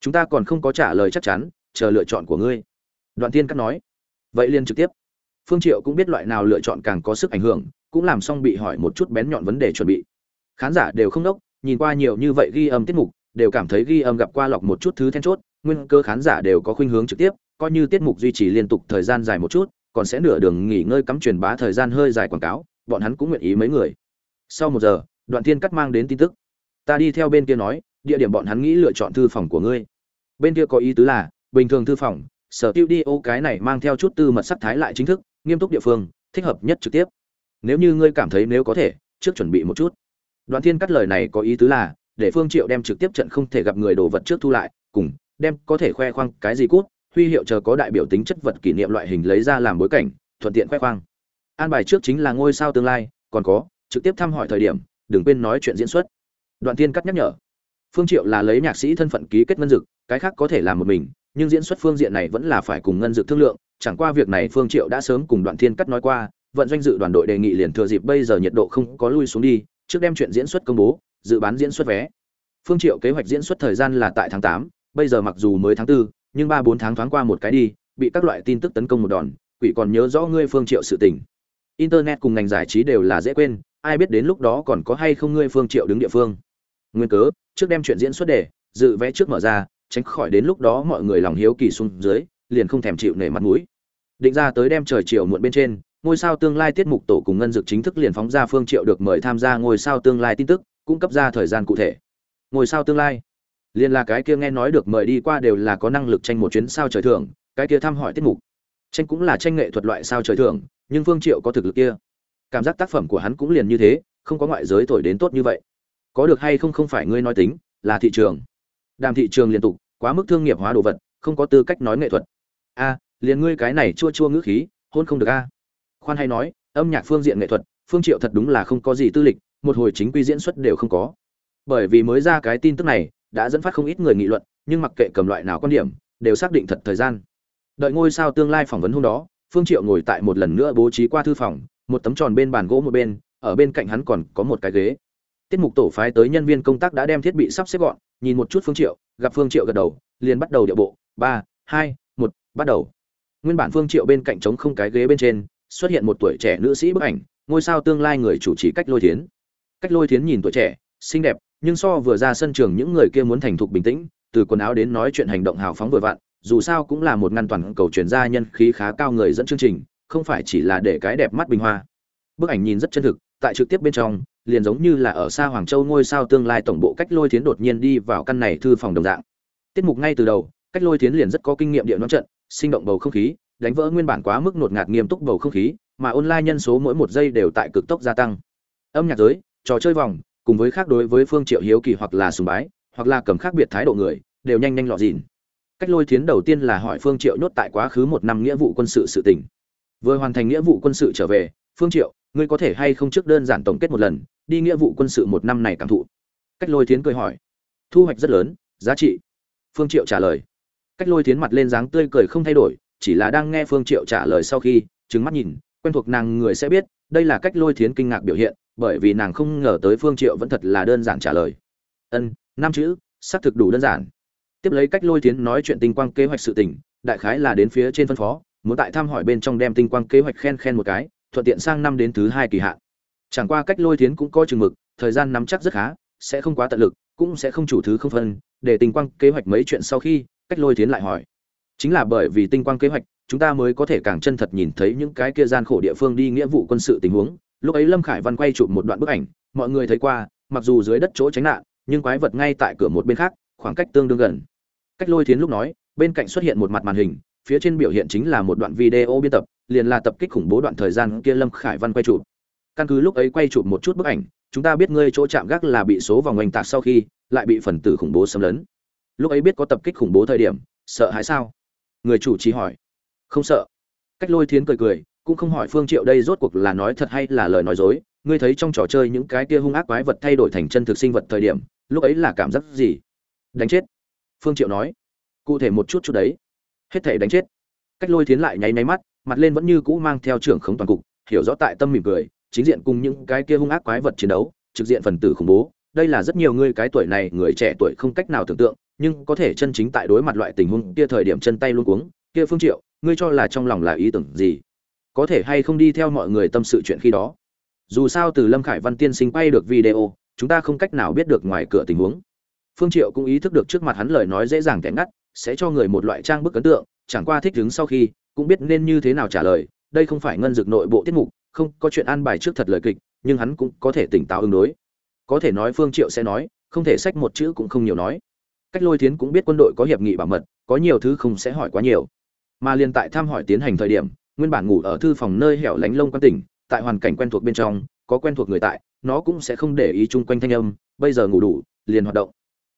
Chúng ta còn không có trả lời chắc chắn, chờ lựa chọn của ngươi. Đoạn tiên cắt nói. Vậy liền trực tiếp. Phương triệu cũng biết loại nào lựa chọn càng có sức ảnh hưởng, cũng làm xong bị hỏi một chút bén nhọn vấn đề chuẩn bị khán giả đều không đốc, nhìn qua nhiều như vậy ghi âm tiết mục, đều cảm thấy ghi âm gặp qua lọc một chút thứ then chốt, nguyên cơ khán giả đều có khuynh hướng trực tiếp, coi như tiết mục duy trì liên tục thời gian dài một chút, còn sẽ nửa đường nghỉ ngơi cắm truyền bá thời gian hơi dài quảng cáo, bọn hắn cũng nguyện ý mấy người. Sau một giờ, đoạn thiên cắt mang đến tin tức. Ta đi theo bên kia nói, địa điểm bọn hắn nghĩ lựa chọn thư phòng của ngươi. Bên kia có ý tứ là, bình thường thư phòng, sở tiêu đi ô cái này mang theo chút tư mật sắc thái lại chính thức, nghiêm túc địa phương, thích hợp nhất trực tiếp. Nếu như ngươi cảm thấy nếu có thể, trước chuẩn bị một chút đoạn thiên cắt lời này có ý tứ là, để phương triệu đem trực tiếp trận không thể gặp người đồ vật trước thu lại, cùng, đem có thể khoe khoang cái gì cút, huy hiệu chờ có đại biểu tính chất vật kỷ niệm loại hình lấy ra làm bối cảnh, thuận tiện khoe khoang. An bài trước chính là ngôi sao tương lai, còn có, trực tiếp thăm hỏi thời điểm, đừng quên nói chuyện diễn xuất. Đoạn Thiên cắt nhắc nhở. Phương triệu là lấy nhạc sĩ thân phận ký kết ngân dực, cái khác có thể làm một mình, nhưng diễn xuất phương diện này vẫn là phải cùng ngân dực thương lượng, chẳng qua việc này phương triệu đã sớm cùng đoạn thiên cắt nói qua, vận doanh dự đoàn đội đề nghị liền thừa dịp bây giờ nhiệt độ không có lui xuống đi trước đem chuyện diễn xuất công bố dự bán diễn xuất vé. Phương triệu kế hoạch diễn xuất thời gian là tại tháng 8, bây giờ mặc dù mới tháng 4, nhưng ba bốn tháng thoáng qua một cái đi bị các loại tin tức tấn công một đòn quỷ còn nhớ rõ ngươi phương triệu sự tình. Internet cùng ngành giải trí đều là dễ quên ai biết đến lúc đó còn có hay không ngươi phương triệu đứng địa phương. Nguyên cớ trước đem chuyện diễn xuất để dự vẽ trước mở ra tránh khỏi đến lúc đó mọi người lòng hiếu kỳ xuống dưới liền không thèm chịu nể mặt mũi. Định ra tới đem trời chiều muộn bên trên ngôi sao tương lai tiết mục tổ cùng ngân dược chính thức liền phóng ra phương triệu được mời tham gia ngôi sao tương lai tin tức, cung cấp ra thời gian cụ thể. Ngôi sao tương lai? Liền là cái kia nghe nói được mời đi qua đều là có năng lực tranh một chuyến sao trời thưởng, cái kia thăm hỏi tiết mục. Tranh cũng là tranh nghệ thuật loại sao trời thưởng, nhưng phương triệu có thực lực kia. Cảm giác tác phẩm của hắn cũng liền như thế, không có ngoại giới thổi đến tốt như vậy. Có được hay không không phải ngươi nói tính, là thị trường. Đàm thị trường liên tục, quá mức thương nghiệp hóa đồ vật, không có tư cách nói nghệ thuật. A, liền ngươi cái này chua chua ngữ khí, hôn không được a khoan hay nói, âm nhạc phương diện nghệ thuật, phương triệu thật đúng là không có gì tư lịch, một hồi chính quy diễn xuất đều không có. Bởi vì mới ra cái tin tức này, đã dẫn phát không ít người nghị luận, nhưng mặc kệ cầm loại nào quan điểm, đều xác định thật thời gian. Đợi ngôi sao tương lai phỏng vấn hôm đó, phương triệu ngồi tại một lần nữa bố trí qua thư phòng, một tấm tròn bên bàn gỗ một bên, ở bên cạnh hắn còn có một cái ghế. Tiết mục tổ phái tới nhân viên công tác đã đem thiết bị sắp xếp gọn, nhìn một chút phương triệu, gặp phương triệu gật đầu, liền bắt đầu điệu bộ. Ba, hai, một, bắt đầu. Nguyên bản phương triệu bên cạnh trống không cái ghế bên trên xuất hiện một tuổi trẻ nữ sĩ bức ảnh, ngôi sao tương lai người chủ trì cách lôi thiến. Cách lôi thiến nhìn tuổi trẻ, xinh đẹp, nhưng so vừa ra sân trường những người kia muốn thành thục bình tĩnh, từ quần áo đến nói chuyện hành động hào phóng vừa vặn, dù sao cũng là một ngăn toàn cầu truyền gia nhân khí khá cao người dẫn chương trình, không phải chỉ là để cái đẹp mắt bình hoa. Bức ảnh nhìn rất chân thực, tại trực tiếp bên trong, liền giống như là ở xa hoàng châu ngôi sao tương lai tổng bộ cách lôi thiến đột nhiên đi vào căn này thư phòng đồng dạng. Tiết mục ngay từ đầu, cách lôi thiến liền rất có kinh nghiệm địa nói trận, sinh động bầu không khí đánh vỡ nguyên bản quá mức ngột ngạt nghiêm túc bầu không khí, mà online nhân số mỗi một giây đều tại cực tốc gia tăng. Âm nhạc giới, trò chơi vòng, cùng với khác đối với phương triệu hiếu kỳ hoặc là sùng bái, hoặc là cầm khác biệt thái độ người, đều nhanh nhanh lọt dịn. Cách lôi thiến đầu tiên là hỏi phương triệu nhốt tại quá khứ một năm nghĩa vụ quân sự sự tình. Vừa hoàn thành nghĩa vụ quân sự trở về, phương triệu, ngươi có thể hay không trước đơn giản tổng kết một lần, đi nghĩa vụ quân sự một năm này cảm thụ? Cách lôi thiến cười hỏi. Thu hoạch rất lớn, giá trị. Phương triệu trả lời. Cách lôi thiến mặt lên dáng tươi cười không thay đổi chỉ là đang nghe phương triệu trả lời sau khi, trừng mắt nhìn, quen thuộc nàng người sẽ biết, đây là cách lôi thiến kinh ngạc biểu hiện, bởi vì nàng không ngờ tới phương triệu vẫn thật là đơn giản trả lời. Ân, năm chữ, xác thực đủ đơn giản. Tiếp lấy cách lôi thiến nói chuyện tinh quang kế hoạch sự tình, đại khái là đến phía trên phân phó, muốn tại thăm hỏi bên trong đem tinh quang kế hoạch khen khen một cái, thuận tiện sang năm đến thứ hai kỳ hạn. Chẳng qua cách lôi thiến cũng có chừng mực, thời gian nắm chắc rất khá, sẽ không quá tận lực, cũng sẽ không chủ thứ không phân, để tinh quang kế hoạch mấy chuyện sau khi, cách lôi thiến lại hỏi chính là bởi vì tinh quang kế hoạch, chúng ta mới có thể càng chân thật nhìn thấy những cái kia gian khổ địa phương đi nghĩa vụ quân sự tình huống. Lúc ấy lâm khải văn quay chụp một đoạn bức ảnh, mọi người thấy qua, mặc dù dưới đất chỗ tránh nạn, nhưng quái vật ngay tại cửa một bên khác, khoảng cách tương đương gần. Cách lôi thiến lúc nói, bên cạnh xuất hiện một mặt màn hình, phía trên biểu hiện chính là một đoạn video biên tập, liền là tập kích khủng bố đoạn thời gian kia lâm khải văn quay chụp. Căn cứ lúc ấy quay chụp một chút bức ảnh, chúng ta biết ngươi chỗ chạm gác là bị số vòng oanh tạc sau khi, lại bị phần tử khủng bố xâm lấn. Lúc ấy biết có tập kích khủng bố thời điểm, sợ hãi sao? Người chủ trì hỏi. Không sợ. Cách lôi thiến cười cười, cũng không hỏi phương triệu đây rốt cuộc là nói thật hay là lời nói dối. Ngươi thấy trong trò chơi những cái kia hung ác quái vật thay đổi thành chân thực sinh vật thời điểm, lúc ấy là cảm giác gì? Đánh chết. Phương triệu nói. Cụ thể một chút chút đấy. Hết thể đánh chết. Cách lôi thiến lại nháy nháy mắt, mặt lên vẫn như cũ mang theo trưởng khống toàn cục, hiểu rõ tại tâm mỉm cười, chính diện cùng những cái kia hung ác quái vật chiến đấu, trực diện phần tử khủng bố đây là rất nhiều người cái tuổi này, người trẻ tuổi không cách nào tưởng tượng, nhưng có thể chân chính tại đối mặt loại tình huống kia thời điểm chân tay luôn cuống, kia phương triệu, ngươi cho là trong lòng là ý tưởng gì? Có thể hay không đi theo mọi người tâm sự chuyện khi đó? Dù sao từ lâm khải văn tiên sinh quay được video, chúng ta không cách nào biết được ngoài cửa tình huống. Phương triệu cũng ý thức được trước mặt hắn lời nói dễ dàng kẻ ngắt, sẽ cho người một loại trang bức ấn tượng, chẳng qua thích đứng sau khi, cũng biết nên như thế nào trả lời, đây không phải ngân dược nội bộ tiết mục, không có chuyện an bài trước thật lời kịch, nhưng hắn cũng có thể tỉnh táo ứng đối có thể nói phương triệu sẽ nói, không thể sách một chữ cũng không nhiều nói. Cách lôi thiến cũng biết quân đội có hiệp nghị bảo mật, có nhiều thứ không sẽ hỏi quá nhiều. Mà liên tại tham hỏi tiến hành thời điểm, nguyên bản ngủ ở thư phòng nơi hẻo lánh lông quan tỉnh, tại hoàn cảnh quen thuộc bên trong, có quen thuộc người tại, nó cũng sẽ không để ý chung quanh thanh âm, bây giờ ngủ đủ, liền hoạt động.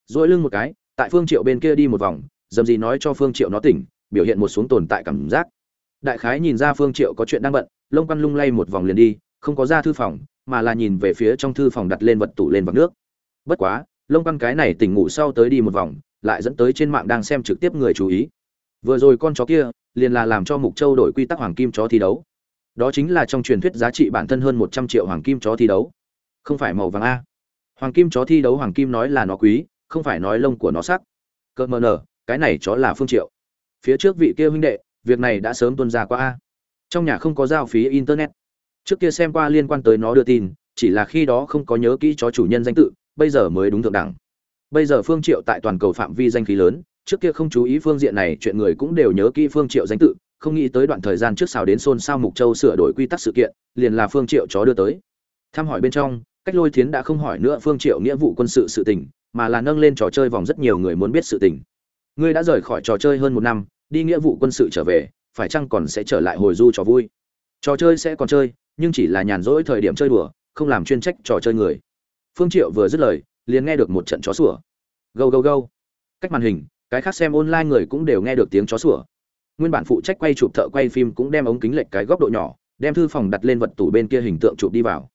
Dỗi lưng một cái, tại phương triệu bên kia đi một vòng, dầm gì nói cho phương triệu nó tỉnh, biểu hiện một xuống tồn tại cảm giác. Đại khái nhìn ra phương triệu có chuyện đang bận, lông quan lung lay một vòng liền đi, không có ra thư phòng mà là nhìn về phía trong thư phòng đặt lên vật tủ lên vạc nước. Bất quá, lông căn cái này tỉnh ngủ sau tới đi một vòng, lại dẫn tới trên mạng đang xem trực tiếp người chú ý. Vừa rồi con chó kia, liền là làm cho mục châu đổi quy tắc hoàng kim chó thi đấu. Đó chính là trong truyền thuyết giá trị bản thân hơn một trăm triệu hoàng kim chó thi đấu. Không phải màu vàng a. Hoàng kim chó thi đấu hoàng kim nói là nó quý, không phải nói lông của nó sắc. Cợt mờ nở, cái này chó là phương triệu. Phía trước vị kia huynh đệ, việc này đã sớm tuân ra qua a. Trong nhà không có giao phí internet trước kia xem qua liên quan tới nó đưa tin, chỉ là khi đó không có nhớ kỹ chó chủ nhân danh tự, bây giờ mới đúng thượng đẳng. Bây giờ phương triệu tại toàn cầu phạm vi danh khí lớn, trước kia không chú ý phương diện này, chuyện người cũng đều nhớ kỹ phương triệu danh tự, không nghĩ tới đoạn thời gian trước xào đến xôn xao mục châu sửa đổi quy tắc sự kiện, liền là phương triệu chó đưa tới. Thăm hỏi bên trong, cách lôi thiến đã không hỏi nữa phương triệu nghĩa vụ quân sự sự tình, mà là nâng lên trò chơi vòng rất nhiều người muốn biết sự tình. Ngươi đã rời khỏi trò chơi hơn một năm, đi nghĩa vụ quân sự trở về, phải chăng còn sẽ trở lại hồi du trò vui? Trò chơi sẽ còn chơi nhưng chỉ là nhàn rỗi thời điểm chơi đùa, không làm chuyên trách trò chơi người. Phương triệu vừa dứt lời, liền nghe được một trận chó sủa. Gâu gâu gâu. Cách màn hình, cái khác xem online người cũng đều nghe được tiếng chó sủa. Nguyên bản phụ trách quay chụp thợ quay phim cũng đem ống kính lệch cái góc độ nhỏ, đem thư phòng đặt lên vật tủ bên kia hình tượng chụp đi vào.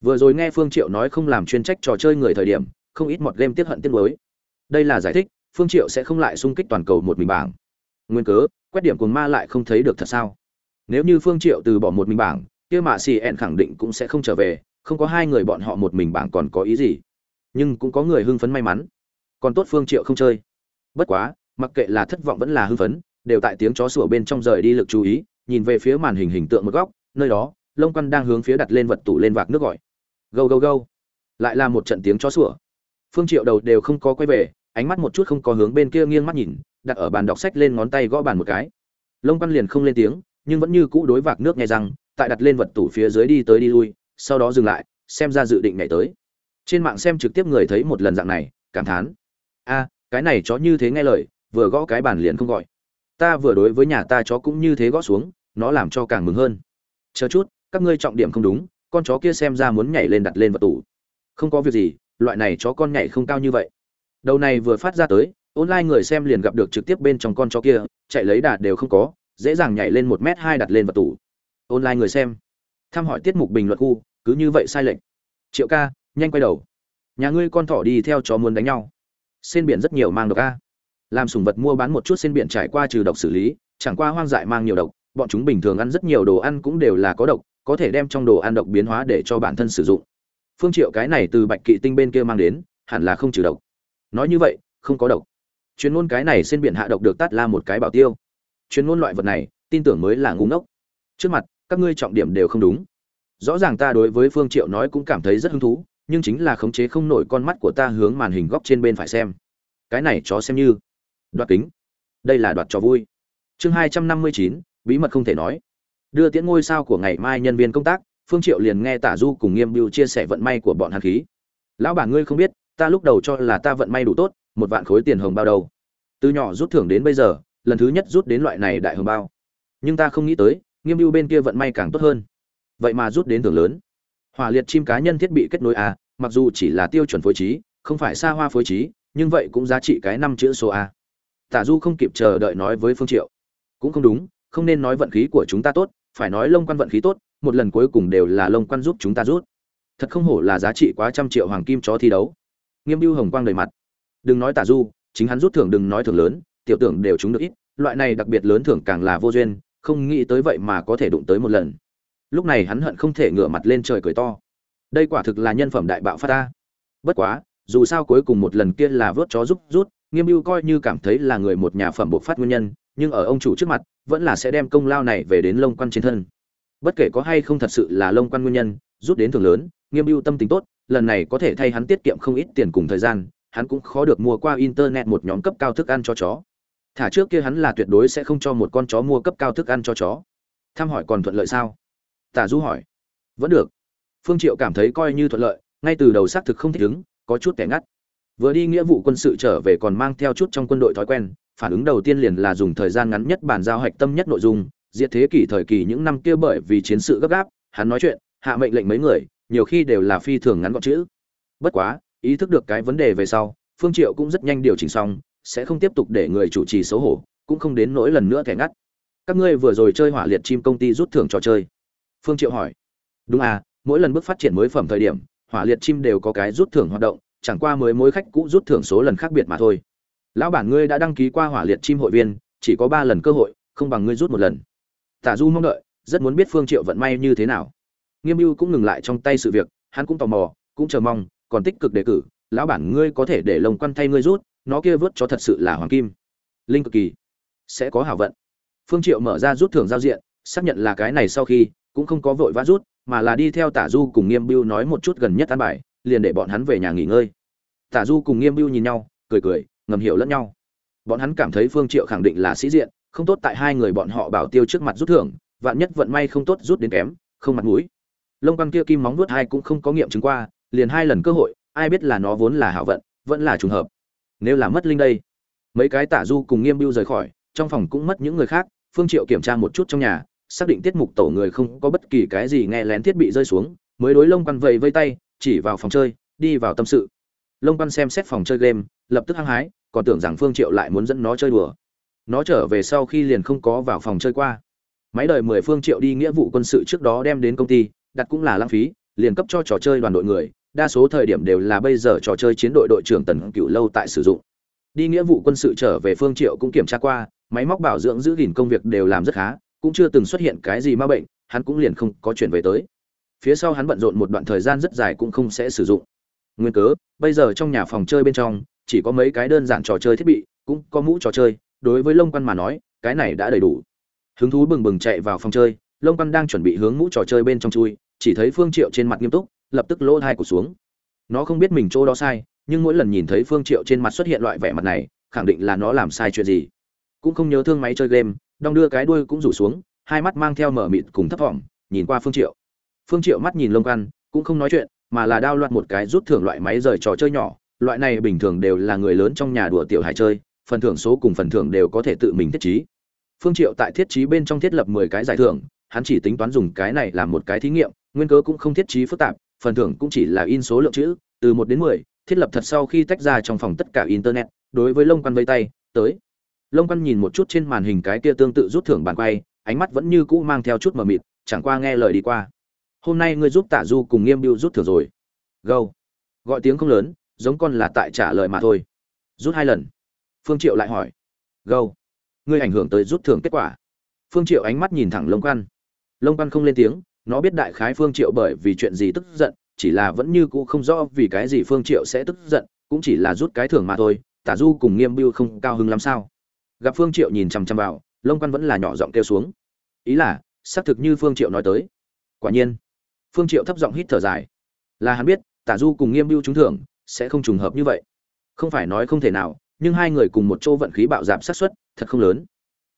Vừa rồi nghe phương triệu nói không làm chuyên trách trò chơi người thời điểm, không ít mọt game tiếp hận tiếc nuối đây là giải thích, phương triệu sẽ không lại xung kích toàn cầu một mình bảng. Nguyên cớ, quét điểm cuồng ma lại không thấy được thật sao? Nếu như phương triệu từ bỏ một mình bảng kia mà ẹn khẳng định cũng sẽ không trở về, không có hai người bọn họ một mình bảng còn có ý gì. Nhưng cũng có người hưng phấn may mắn. Còn tốt phương triệu không chơi. Bất quá, mặc kệ là thất vọng vẫn là hưng phấn, đều tại tiếng chó sủa bên trong rời đi lực chú ý, nhìn về phía màn hình hình tượng một góc, nơi đó lông quan đang hướng phía đặt lên vật tủ lên vạc nước gọi. Gâu gâu gâu. Lại là một trận tiếng chó sủa. Phương triệu đầu đều không có quay về, ánh mắt một chút không có hướng bên kia nghiêng mắt nhìn, đặt ở bàn đọc sách lên ngón tay gõ bàn một cái. Lông quan liền không lên tiếng, nhưng vẫn như cũ đối vạc nước nghe rằng tại đặt lên vật tủ phía dưới đi tới đi lui, sau đó dừng lại, xem ra dự định nhảy tới. Trên mạng xem trực tiếp người thấy một lần dạng này, cảm thán. A, cái này chó như thế nghe lời, vừa gõ cái bàn liền không gọi. Ta vừa đối với nhà ta chó cũng như thế gõ xuống, nó làm cho càng mừng hơn. Chờ chút, các ngươi trọng điểm không đúng, con chó kia xem ra muốn nhảy lên đặt lên vật tủ. Không có việc gì, loại này chó con nhảy không cao như vậy. Đầu này vừa phát ra tới, online người xem liền gặp được trực tiếp bên trong con chó kia, chạy lấy đạt đều không có, dễ dàng nhảy lên một m hai đặt lên vật tủ online người xem. Thăm hỏi tiết mục bình luận khu, cứ như vậy sai lệch. Triệu ca, nhanh quay đầu. Nhà ngươi con thỏ đi theo chó muốn đánh nhau. Xin biển rất nhiều mang độc a. Làm sùng vật mua bán một chút xin biển trải qua trừ độc xử lý, chẳng qua hoang dại mang nhiều độc, bọn chúng bình thường ăn rất nhiều đồ ăn cũng đều là có độc, có thể đem trong đồ ăn độc biến hóa để cho bản thân sử dụng. Phương triệu cái này từ bạch kỵ tinh bên kia mang đến, hẳn là không trừ độc. Nói như vậy, không có độc. Chuyên môn cái này xin biển hạ độc được tắt la một cái bảo tiêu. Chuyên môn loại vật này, tin tưởng mới là ngu ngốc. Trước mặt các ngươi trọng điểm đều không đúng. Rõ ràng ta đối với phương triệu nói cũng cảm thấy rất hứng thú, nhưng chính là khống chế không nổi con mắt của ta hướng màn hình góc trên bên phải xem. Cái này chó xem như. Đoạt kính. Đây là đoạt trò vui. Chương hai trăm năm mươi chín, bí mật không thể nói. Đưa tiễn ngôi sao của ngày mai nhân viên công tác, phương triệu liền nghe tả du cùng nghiêm biêu chia sẻ vận may của bọn hàn khí. Lão bản ngươi không biết, ta lúc đầu cho là ta vận may đủ tốt, một vạn khối tiền hồng bao đầu từ nhỏ rút thưởng đến bây giờ, lần thứ nhất rút đến loại này đại hồng bao. Nhưng ta không nghĩ tới nghiêm biêu bên kia vận may càng tốt hơn. Vậy mà rút đến thưởng lớn. Hỏa liệt chim cá nhân thiết bị kết nối a, mặc dù chỉ là tiêu chuẩn phối trí, không phải xa hoa phối trí, nhưng vậy cũng giá trị cái năm chữ số a. Tả du không kịp chờ đợi nói với phương triệu. Cũng không đúng, không nên nói vận khí của chúng ta tốt, phải nói lông quan vận khí tốt, một lần cuối cùng đều là lông quan giúp chúng ta rút. Thật không hổ là giá trị quá trăm triệu hoàng kim chó thi đấu. Nghiêm biêu hồng quang đầy mặt. Đừng nói tả du, chính hắn rút thưởng đừng nói thưởng lớn, tiểu tưởng đều chúng được ít, loại này đặc biệt lớn thưởng càng là vô duyên không nghĩ tới vậy mà có thể đụng tới một lần. Lúc này hắn hận không thể ngửa mặt lên trời cười to. Đây quả thực là nhân phẩm đại bạo phát ta. Bất quá, dù sao cuối cùng một lần kia là vớt chó giúp rút, nghiêm mưu coi như cảm thấy là người một nhà phẩm bộc phát nguyên nhân, nhưng ở ông chủ trước mặt, vẫn là sẽ đem công lao này về đến lông quan trên thân. Bất kể có hay không thật sự là lông quan nguyên nhân, rút đến thường lớn, nghiêm mưu tâm tính tốt, lần này có thể thay hắn tiết kiệm không ít tiền cùng thời gian, hắn cũng khó được mua qua internet một nhóm cấp cao thức ăn cho chó thả trước kia hắn là tuyệt đối sẽ không cho một con chó mua cấp cao thức ăn cho chó. Thăm hỏi còn thuận lợi sao? Tả du hỏi. Vẫn được. Phương triệu cảm thấy coi như thuận lợi, ngay từ đầu xác thực không thích ứng, có chút kẻ ngắt. Vừa đi nghĩa vụ quân sự trở về còn mang theo chút trong quân đội thói quen, phản ứng đầu tiên liền là dùng thời gian ngắn nhất bàn giao hạch tâm nhất nội dung, diệt thế kỷ thời kỳ những năm kia bởi vì chiến sự gấp gáp, hắn nói chuyện, hạ mệnh lệnh mấy người, nhiều khi đều là phi thường ngắn gọn chữ. Bất quá, ý thức được cái vấn đề về sau, phương triệu cũng rất nhanh điều chỉnh xong sẽ không tiếp tục để người chủ trì xấu hổ, cũng không đến nỗi lần nữa thẻ ngắt. Các ngươi vừa rồi chơi hỏa liệt chim công ty rút thưởng trò chơi. Phương triệu hỏi. Đúng à mỗi lần bước phát triển mới phẩm thời điểm, hỏa liệt chim đều có cái rút thưởng hoạt động, chẳng qua mới mối khách cũ rút thưởng số lần khác biệt mà thôi. Lão bản ngươi đã đăng ký qua hỏa liệt chim hội viên, chỉ có ba lần cơ hội, không bằng ngươi rút một lần. Tả du mong đợi, rất muốn biết phương triệu vận may như thế nào. Nghiêm mưu cũng ngừng lại trong tay sự việc, hắn cũng tò mò, cũng chờ mong, còn tích cực đề cử, lão bản ngươi có thể để lồng quan thay ngươi rút nó kia vớt cho thật sự là hoàng kim. Linh cực kỳ. Sẽ có hảo vận. Phương triệu mở ra rút thưởng giao diện, xác nhận là cái này sau khi, cũng không có vội vã rút, mà là đi theo tả du cùng nghiêm biêu nói một chút gần nhất an bài, liền để bọn hắn về nhà nghỉ ngơi. Tả du cùng nghiêm biêu nhìn nhau, cười cười, ngầm hiểu lẫn nhau. Bọn hắn cảm thấy phương triệu khẳng định là sĩ diện, không tốt tại hai người bọn họ bảo tiêu trước mặt rút thưởng, vạn nhất vận may không tốt rút đến kém, không mặt mũi. Lông quan kia kim móng vuốt hai cũng không có nghiệm chứng qua, liền hai lần cơ hội, ai biết là nó vốn là hảo vận, vẫn là trùng hợp nếu là mất linh đây. Mấy cái tả du cùng nghiêm bưu rời khỏi, trong phòng cũng mất những người khác, phương triệu kiểm tra một chút trong nhà, xác định tiết mục tổ người không có bất kỳ cái gì nghe lén thiết bị rơi xuống, mới đối lông quan vầy vây tay, chỉ vào phòng chơi, đi vào tâm sự. Lông quan xem xét phòng chơi game, lập tức hăng hái, còn tưởng rằng phương triệu lại muốn dẫn nó chơi đùa. Nó trở về sau khi liền không có vào phòng chơi qua. Máy đời mười phương triệu đi nghĩa vụ quân sự trước đó đem đến công ty, đặt cũng là lãng phí, liền cấp cho trò chơi đoàn đội người đa số thời điểm đều là bây giờ trò chơi chiến đội đội trưởng tần cựu lâu tại sử dụng. Đi nghĩa vụ quân sự trở về phương triệu cũng kiểm tra qua, máy móc bảo dưỡng giữ gìn công việc đều làm rất khá, cũng chưa từng xuất hiện cái gì ma bệnh, hắn cũng liền không có chuyển về tới. Phía sau hắn bận rộn một đoạn thời gian rất dài cũng không sẽ sử dụng. Nguyên cớ, bây giờ trong nhà phòng chơi bên trong, chỉ có mấy cái đơn giản trò chơi thiết bị, cũng có mũ trò chơi, đối với lông quan mà nói, cái này đã đầy đủ. Hứng thú bừng bừng chạy vào phòng chơi, lông quan đang chuẩn bị hướng mũ trò chơi bên trong chui, chỉ thấy phương triệu trên mặt nghiêm túc lập tức lỗ hai cụt xuống. Nó không biết mình chỗ đó sai, nhưng mỗi lần nhìn thấy phương triệu trên mặt xuất hiện loại vẻ mặt này, khẳng định là nó làm sai chuyện gì. Cũng không nhớ thương máy chơi game, đong đưa cái đuôi cũng rủ xuống, hai mắt mang theo mở mịt cùng thấp thỏm, nhìn qua phương triệu. Phương triệu mắt nhìn lông quan cũng không nói chuyện, mà là đao loạt một cái rút thưởng loại máy rời trò chơi nhỏ, loại này bình thường đều là người lớn trong nhà đùa tiểu hải chơi, phần thưởng số cùng phần thưởng đều có thể tự mình thiết trí. Phương triệu tại thiết trí bên trong thiết lập 10 cái giải thưởng, hắn chỉ tính toán dùng cái này làm một cái thí nghiệm, nguyên cớ cũng không thiết trí phức tạp phần thưởng cũng chỉ là in số lượng chữ từ 1 đến 10, thiết lập thật sau khi tách ra trong phòng tất cả internet đối với lông quan vây tay tới. Lông quan nhìn một chút trên màn hình cái kia tương tự rút thưởng bàn quay ánh mắt vẫn như cũ mang theo chút mờ mịt chẳng qua nghe lời đi qua. Hôm nay ngươi giúp tạ du cùng nghiêm biêu rút thưởng rồi. Gâu gọi tiếng không lớn giống con là tại trả lời mà thôi. Rút hai lần. Phương triệu lại hỏi. Gâu ngươi ảnh hưởng tới rút thưởng kết quả. Phương triệu ánh mắt nhìn thẳng lông quan lông quan không lên tiếng nó biết đại khái phương triệu bởi vì chuyện gì tức giận, chỉ là vẫn như cũ không rõ vì cái gì phương triệu sẽ tức giận, cũng chỉ là rút cái thưởng mà thôi, tả du cùng nghiêm biêu không cao hứng lắm sao. Gặp phương triệu nhìn chằm chằm vào, lông quan vẫn là nhỏ giọng kêu xuống. Ý là, xác thực như phương triệu nói tới. Quả nhiên, phương triệu thấp giọng hít thở dài. Là hắn biết, tả du cùng nghiêm biêu trúng thưởng, sẽ không trùng hợp như vậy. Không phải nói không thể nào, nhưng hai người cùng một chỗ vận khí bạo giảm sát suất, thật không lớn.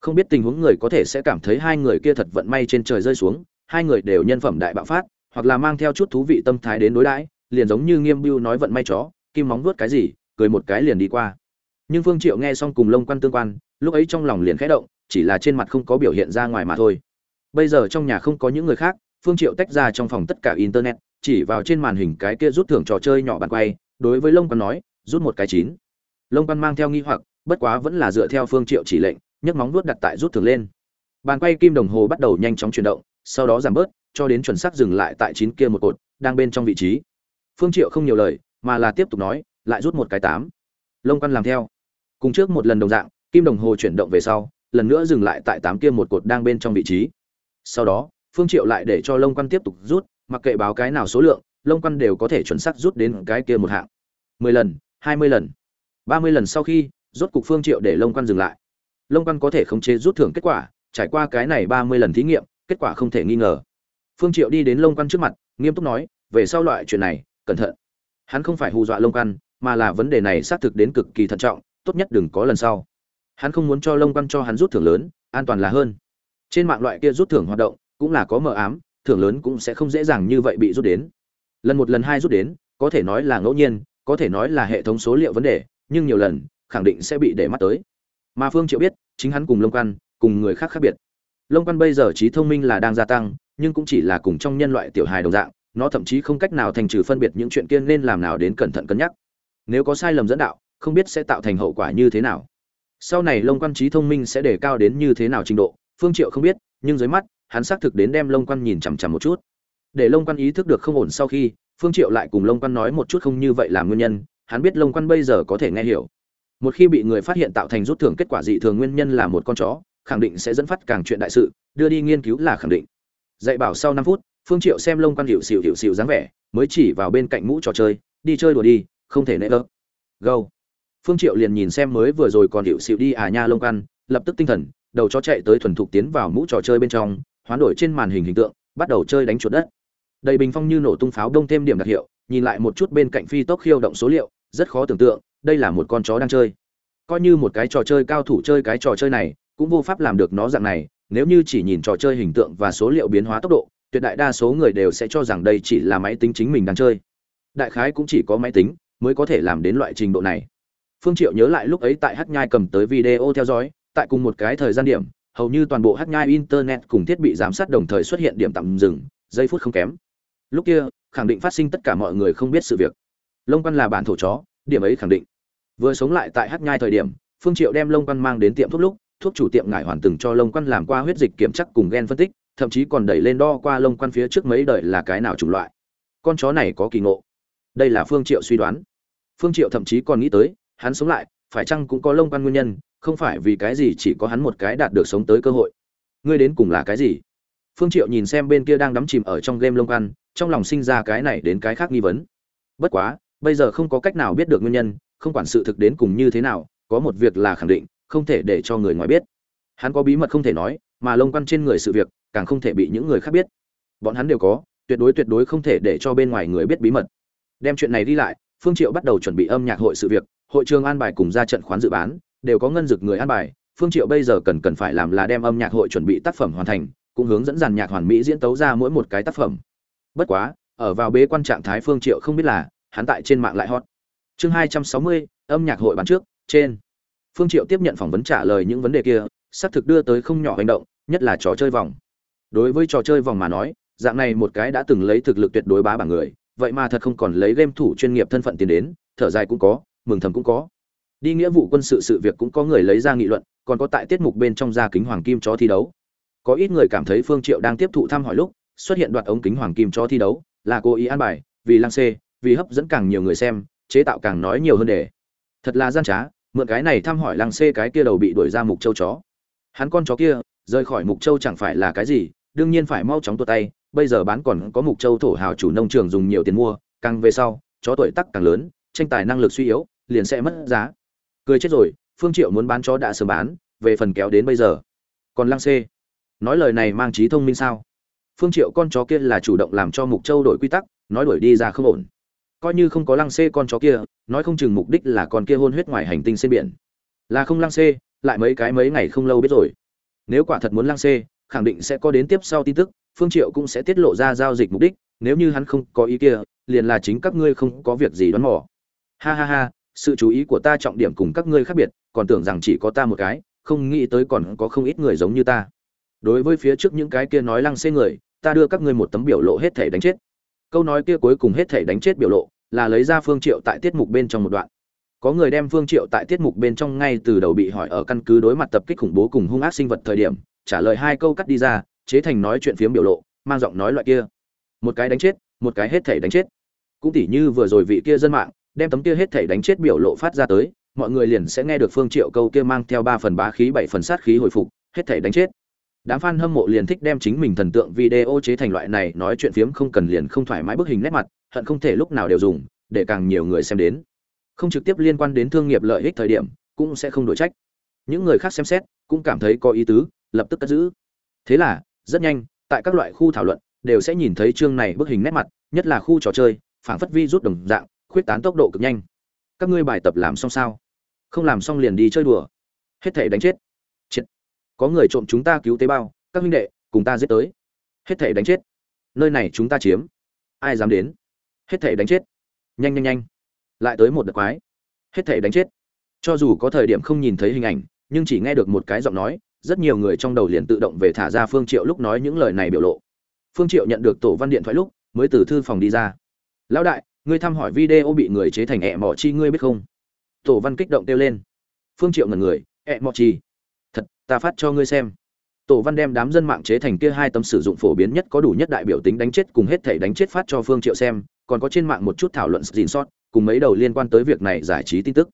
Không biết tình huống người có thể sẽ cảm thấy hai người kia thật vận may trên trời rơi xuống hai người đều nhân phẩm đại bạo phát, hoặc là mang theo chút thú vị tâm thái đến đối đãi, liền giống như nghiêm bưu nói vận may chó, kim móng vuốt cái gì, cười một cái liền đi qua. Nhưng phương triệu nghe xong cùng lông quan tương quan, lúc ấy trong lòng liền khẽ động, chỉ là trên mặt không có biểu hiện ra ngoài mà thôi. Bây giờ trong nhà không có những người khác, phương triệu tách ra trong phòng tất cả internet, chỉ vào trên màn hình cái kia rút thưởng trò chơi nhỏ bàn quay, đối với lông quan nói, rút một cái chín. Lông quan mang theo nghi hoặc, bất quá vẫn là dựa theo phương triệu chỉ lệnh, nhấc móng vuốt đặt tại rút thưởng lên. Bàn quay kim đồng hồ bắt đầu nhanh chóng chuyển động sau đó giảm bớt, cho đến chuẩn xác dừng lại tại chín kia một cột, đang bên trong vị trí. Phương triệu không nhiều lời, mà là tiếp tục nói, lại rút một cái tám. Lông quan làm theo. Cùng trước một lần đồng dạng, kim đồng hồ chuyển động về sau, lần nữa dừng lại tại tám kia một cột đang bên trong vị trí. Sau đó, phương triệu lại để cho lông quan tiếp tục rút, mặc kệ báo cái nào số lượng, lông quan đều có thể chuẩn xác rút đến cái kia một hạng. Mười lần, hai mươi lần, ba mươi lần sau khi, rốt cục phương triệu để lông quan dừng lại. Lông quan có thể khống chế rút thưởng kết quả, trải qua cái này ba mươi lần thí nghiệm kết quả không thể nghi ngờ. Phương triệu đi đến lông quan trước mặt, nghiêm túc nói, về sau loại chuyện này, cẩn thận. Hắn không phải hù dọa lông quan, mà là vấn đề này xác thực đến cực kỳ thận trọng, tốt nhất đừng có lần sau. Hắn không muốn cho lông quan cho hắn rút thưởng lớn, an toàn là hơn. Trên mạng loại kia rút thưởng hoạt động, cũng là có mờ ám, thưởng lớn cũng sẽ không dễ dàng như vậy bị rút đến. Lần một lần hai rút đến, có thể nói là ngẫu nhiên, có thể nói là hệ thống số liệu vấn đề, nhưng nhiều lần, khẳng định sẽ bị để mắt tới. Mà phương triệu biết, chính hắn cùng lông quan, cùng người khác khác biệt lông quan bây giờ trí thông minh là đang gia tăng, nhưng cũng chỉ là cùng trong nhân loại tiểu hài đồng dạng, nó thậm chí không cách nào thành trừ phân biệt những chuyện kia nên làm nào đến cẩn thận cân nhắc. Nếu có sai lầm dẫn đạo, không biết sẽ tạo thành hậu quả như thế nào. Sau này lông quan trí thông minh sẽ đề cao đến như thế nào trình độ, phương triệu không biết, nhưng dưới mắt, hắn xác thực đến đem lông quan nhìn chằm chằm một chút. Để lông quan ý thức được không ổn sau khi, phương triệu lại cùng lông quan nói một chút không như vậy là nguyên nhân, hắn biết lông quan bây giờ có thể nghe hiểu. Một khi bị người phát hiện tạo thành rút thưởng kết quả dị thường nguyên nhân là một con chó khẳng định sẽ dẫn phát càng chuyện đại sự, đưa đi nghiên cứu là khẳng định. Dạy bảo sau năm phút, phương triệu xem lông quan hiệu xỉu hiệu xỉu dáng vẻ, mới chỉ vào bên cạnh mũ trò chơi, đi chơi đùa đi, không thể nệ ơ. Go. Phương triệu liền nhìn xem mới vừa rồi còn hiệu xỉu đi à nha lông quan, lập tức tinh thần, đầu chó chạy tới thuần thục tiến vào mũ trò chơi bên trong, hoán đổi trên màn hình hình tượng, bắt đầu chơi đánh chuột đất. Đầy bình phong như nổ tung pháo đông thêm điểm đặc hiệu, nhìn lại một chút bên cạnh phi tốc khiêu động số liệu, rất khó tưởng tượng, đây là một con chó đang chơi. Coi như một cái trò chơi cao thủ chơi cái trò chơi này cũng vô pháp làm được nó dạng này, nếu như chỉ nhìn trò chơi hình tượng và số liệu biến hóa tốc độ, tuyệt đại đa số người đều sẽ cho rằng đây chỉ là máy tính chính mình đang chơi. Đại khái cũng chỉ có máy tính mới có thể làm đến loại trình độ này. Phương triệu nhớ lại lúc ấy tại hát nhai cầm tới video theo dõi, tại cùng một cái thời gian điểm, hầu như toàn bộ hát nhai internet cùng thiết bị giám sát đồng thời xuất hiện điểm tạm dừng, giây phút không kém. Lúc kia, khẳng định phát sinh tất cả mọi người không biết sự việc. Lông quan là bản thổ chó, điểm ấy khẳng định. Vừa sống lại tại hát nhai thời điểm, phương triệu đem lông quan mang đến tiệm thuốc lúc thuốc chủ tiệm ngải hoàn từng cho lông quan làm qua huyết dịch kiểm chắc cùng gen phân tích, thậm chí còn đẩy lên đo qua lông quan phía trước mấy đời là cái nào chủng loại. Con chó này có kỳ ngộ. Đây là phương triệu suy đoán. Phương triệu thậm chí còn nghĩ tới, hắn sống lại, phải chăng cũng có lông quan nguyên nhân, không phải vì cái gì chỉ có hắn một cái đạt được sống tới cơ hội. Ngươi đến cùng là cái gì? Phương triệu nhìn xem bên kia đang đắm chìm ở trong game lông quan trong lòng sinh ra cái này đến cái khác nghi vấn. Bất quá, bây giờ không có cách nào biết được nguyên nhân, không quản sự thực đến cùng như thế nào, có một việc là khẳng định không thể để cho người ngoài biết. Hắn có bí mật không thể nói, mà lông quan trên người sự việc, càng không thể bị những người khác biết. Bọn hắn đều có, tuyệt đối tuyệt đối không thể để cho bên ngoài người biết bí mật. Đem chuyện này đi lại, phương triệu bắt đầu chuẩn bị âm nhạc hội sự việc, hội trường an bài cùng ra trận khoán dự bán, đều có ngân dực người an bài. Phương triệu bây giờ cần cần phải làm là đem âm nhạc hội chuẩn bị tác phẩm hoàn thành, cũng hướng dẫn dàn nhạc hoàn mỹ diễn tấu ra mỗi một cái tác phẩm. Bất quá, ở vào bế quan trạng thái phương triệu không biết là, hắn tại trên mạng lại hot. Chương hai trăm sáu mươi, âm nhạc hội bán trước, trên phương triệu tiếp nhận phỏng vấn trả lời những vấn đề kia, xác thực đưa tới không nhỏ hành động, nhất là trò chơi vòng. Đối với trò chơi vòng mà nói, dạng này một cái đã từng lấy thực lực tuyệt đối bá bảng người, vậy mà thật không còn lấy game thủ chuyên nghiệp thân phận tiền đến, thở dài cũng có, mừng thầm cũng có. Đi nghĩa vụ quân sự sự việc cũng có người lấy ra nghị luận, còn có tại tiết mục bên trong gia kính hoàng kim cho thi đấu. Có ít người cảm thấy phương triệu đang tiếp thụ thăm hỏi lúc, xuất hiện đoạt ống kính hoàng kim cho thi đấu, là cố ý an bài, vì lăng xê, vì hấp dẫn càng nhiều người xem, chế tạo càng nói nhiều hơn để. Thật là gian trá mượn cái này thăm hỏi lăng xê cái kia đầu bị đuổi ra mục châu chó. Hắn con chó kia, rời khỏi mục châu chẳng phải là cái gì, đương nhiên phải mau chóng tuột tay, bây giờ bán còn có mục châu thổ hào chủ nông trường dùng nhiều tiền mua, càng về sau, chó tuổi tắc càng lớn, tranh tài năng lực suy yếu, liền sẽ mất giá. Cười chết rồi, phương triệu muốn bán chó đã sớm bán, về phần kéo đến bây giờ. Còn lăng xê, nói lời này mang trí thông minh sao? Phương triệu con chó kia là chủ động làm cho mục châu đổi quy tắc, nói đuổi đi ra không ổn coi như không có lăng xê con chó kia, nói không chừng mục đích là con kia hôn huyết ngoài hành tinh trên biển. Là không lăng xê, lại mấy cái mấy ngày không lâu biết rồi. Nếu quả thật muốn lăng xê, khẳng định sẽ có đến tiếp sau tin tức, phương triệu cũng sẽ tiết lộ ra giao dịch mục đích, nếu như hắn không có ý kia, liền là chính các ngươi không có việc gì đoán mò. Ha ha ha, sự chú ý của ta trọng điểm cùng các ngươi khác biệt, còn tưởng rằng chỉ có ta một cái, không nghĩ tới còn có không ít người giống như ta. Đối với phía trước những cái kia nói lăng xê người, ta đưa các ngươi một tấm biểu lộ hết thể đánh chết câu nói kia cuối cùng hết thể đánh chết biểu lộ, là lấy ra phương triệu tại tiết mục bên trong một đoạn. Có người đem phương triệu tại tiết mục bên trong ngay từ đầu bị hỏi ở căn cứ đối mặt tập kích khủng bố cùng hung ác sinh vật thời điểm, trả lời hai câu cắt đi ra, chế thành nói chuyện phiếm biểu lộ, mang giọng nói loại kia. Một cái đánh chết, một cái hết thể đánh chết. Cũng tỉ như vừa rồi vị kia dân mạng, đem tấm kia hết thể đánh chết biểu lộ phát ra tới, mọi người liền sẽ nghe được phương triệu câu kia mang theo ba phần bá khí, bảy phần sát khí hồi phục, hết thể đánh chết đám fan hâm mộ liền thích đem chính mình thần tượng video chế thành loại này, nói chuyện phiếm không cần liền không thoải mái bức hình nét mặt, hận không thể lúc nào đều dùng, để càng nhiều người xem đến. Không trực tiếp liên quan đến thương nghiệp lợi ích thời điểm, cũng sẽ không đổi trách. Những người khác xem xét, cũng cảm thấy có ý tứ, lập tức cất giữ. Thế là, rất nhanh, tại các loại khu thảo luận, đều sẽ nhìn thấy chương này bức hình nét mặt, nhất là khu trò chơi phản phất vi rút đồng dạng, khuyết tán tốc độ cực nhanh. Các ngươi bài tập làm xong sao? Không làm xong liền đi chơi đùa. Hết thể đánh chết có người trộm chúng ta cứu tế bào, các huynh đệ, cùng ta giết tới. Hết thể đánh chết. Nơi này chúng ta chiếm. Ai dám đến? Hết thể đánh chết. Nhanh nhanh nhanh. Lại tới một đợt quái. Hết thể đánh chết. Cho dù có thời điểm không nhìn thấy hình ảnh, nhưng chỉ nghe được một cái giọng nói, rất nhiều người trong đầu liền tự động về thả ra phương triệu lúc nói những lời này biểu lộ. Phương triệu nhận được tổ văn điện thoại lúc, mới từ thư phòng đi ra. Lão đại, ngươi thăm hỏi video bị người chế thành ẹ mỏ chi ngươi biết không? Tổ văn kích động kêu lên. Phương triệu ngẩn người, ẹ mỏ chi? Ta phát cho ngươi xem. Tổ văn đem đám dân mạng chế thành kia hai tấm sử dụng phổ biến nhất có đủ nhất đại biểu tính đánh chết cùng hết thể đánh chết phát cho phương triệu xem, còn có trên mạng một chút thảo luận xin sót, cùng mấy đầu liên quan tới việc này giải trí tin tức.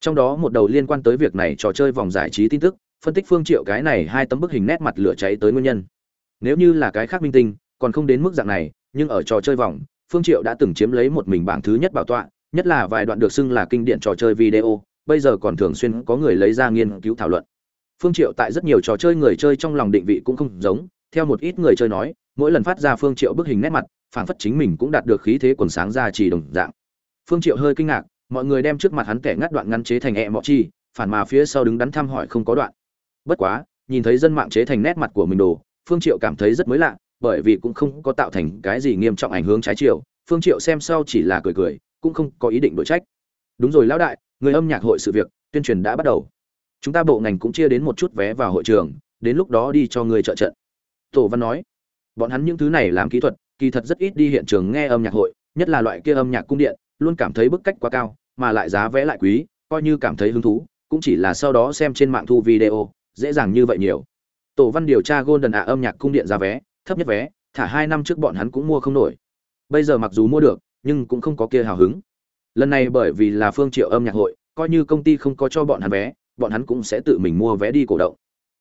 Trong đó một đầu liên quan tới việc này trò chơi vòng giải trí tin tức, phân tích phương triệu cái này hai tấm bức hình nét mặt lửa cháy tới nguyên nhân. Nếu như là cái khác minh tinh, còn không đến mức dạng này, nhưng ở trò chơi vòng, phương triệu đã từng chiếm lấy một mình bảng thứ nhất bảo tọa, nhất là vài đoạn được xưng là kinh điển trò chơi video, bây giờ còn thường xuyên có người lấy ra nghiên cứu thảo luận phương triệu tại rất nhiều trò chơi người chơi trong lòng định vị cũng không giống, theo một ít người chơi nói, mỗi lần phát ra phương triệu bức hình nét mặt, phản phất chính mình cũng đạt được khí thế quần sáng ra chỉ đồng dạng. Phương triệu hơi kinh ngạc, mọi người đem trước mặt hắn kẻ ngắt đoạn ngăn chế thành ẹ mọ chi phản mà phía sau đứng đắn thăm hỏi không có đoạn. Bất quá, nhìn thấy dân mạng chế thành nét mặt của mình đồ, phương triệu cảm thấy rất mới lạ, bởi vì cũng không có tạo thành cái gì nghiêm trọng ảnh hưởng trái chiều. Phương triệu xem sau chỉ là cười cười, cũng không có ý định đổi trách. Đúng rồi lão đại, người âm nhạc hội sự việc, tuyên truyền đã bắt đầu chúng ta bộ ngành cũng chia đến một chút vé vào hội trường, đến lúc đó đi cho người trợ trận. Tổ văn nói. Bọn hắn những thứ này làm kỹ thuật, kỳ thật rất ít đi hiện trường nghe âm nhạc hội, nhất là loại kia âm nhạc cung điện, luôn cảm thấy bức cách quá cao, mà lại giá vé lại quý, coi như cảm thấy hứng thú, cũng chỉ là sau đó xem trên mạng thu video, dễ dàng như vậy nhiều. Tổ văn điều tra golden ạ âm nhạc cung điện giá vé, thấp nhất vé, thả hai năm trước bọn hắn cũng mua không nổi. Bây giờ mặc dù mua được, nhưng cũng không có kia hào hứng. Lần này bởi vì là phương triệu âm nhạc hội, coi như công ty không có cho bọn hắn vé bọn hắn cũng sẽ tự mình mua vé đi cổ động.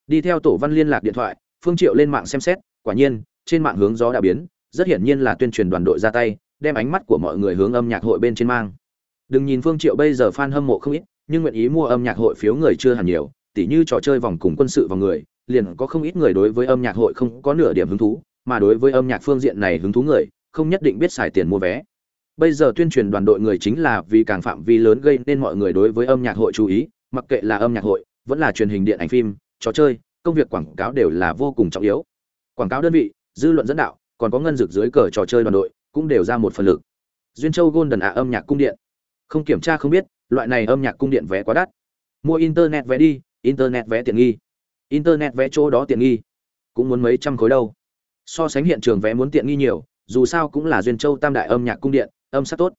Đi theo tổ văn liên lạc điện thoại, phương triệu lên mạng xem xét, quả nhiên, trên mạng hướng gió đã biến, rất hiển nhiên là tuyên truyền đoàn đội ra tay, đem ánh mắt của mọi người hướng âm nhạc hội bên trên mang. Đừng nhìn phương triệu bây giờ fan hâm mộ không ít, nhưng nguyện ý mua âm nhạc hội phiếu người chưa hẳn nhiều, tỉ như trò chơi vòng cùng quân sự vòng người, liền có không ít người đối với âm nhạc hội không có nửa điểm hứng thú, mà đối với âm nhạc phương diện này hứng thú người, không nhất định biết xài tiền mua vé. Bây giờ tuyên truyền đoàn đội người chính là vì càng phạm vi lớn gây nên mọi người đối với âm nhạc hội chú ý mặc kệ là âm nhạc hội, vẫn là truyền hình điện ảnh phim, trò chơi, công việc quảng cáo đều là vô cùng trọng yếu. Quảng cáo đơn vị, dư luận dẫn đạo, còn có ngân dược dưới cờ trò chơi đoàn đội, cũng đều ra một phần lực. Duyên châu golden ạ âm nhạc cung điện. Không kiểm tra không biết, loại này âm nhạc cung điện vé quá đắt. Mua internet vé đi, internet vé tiện nghi. Internet vé chỗ đó tiện nghi. Cũng muốn mấy trăm khối đâu. So sánh hiện trường vé muốn tiện nghi nhiều, dù sao cũng là duyên châu tam đại âm nhạc cung điện, âm sắc tốt.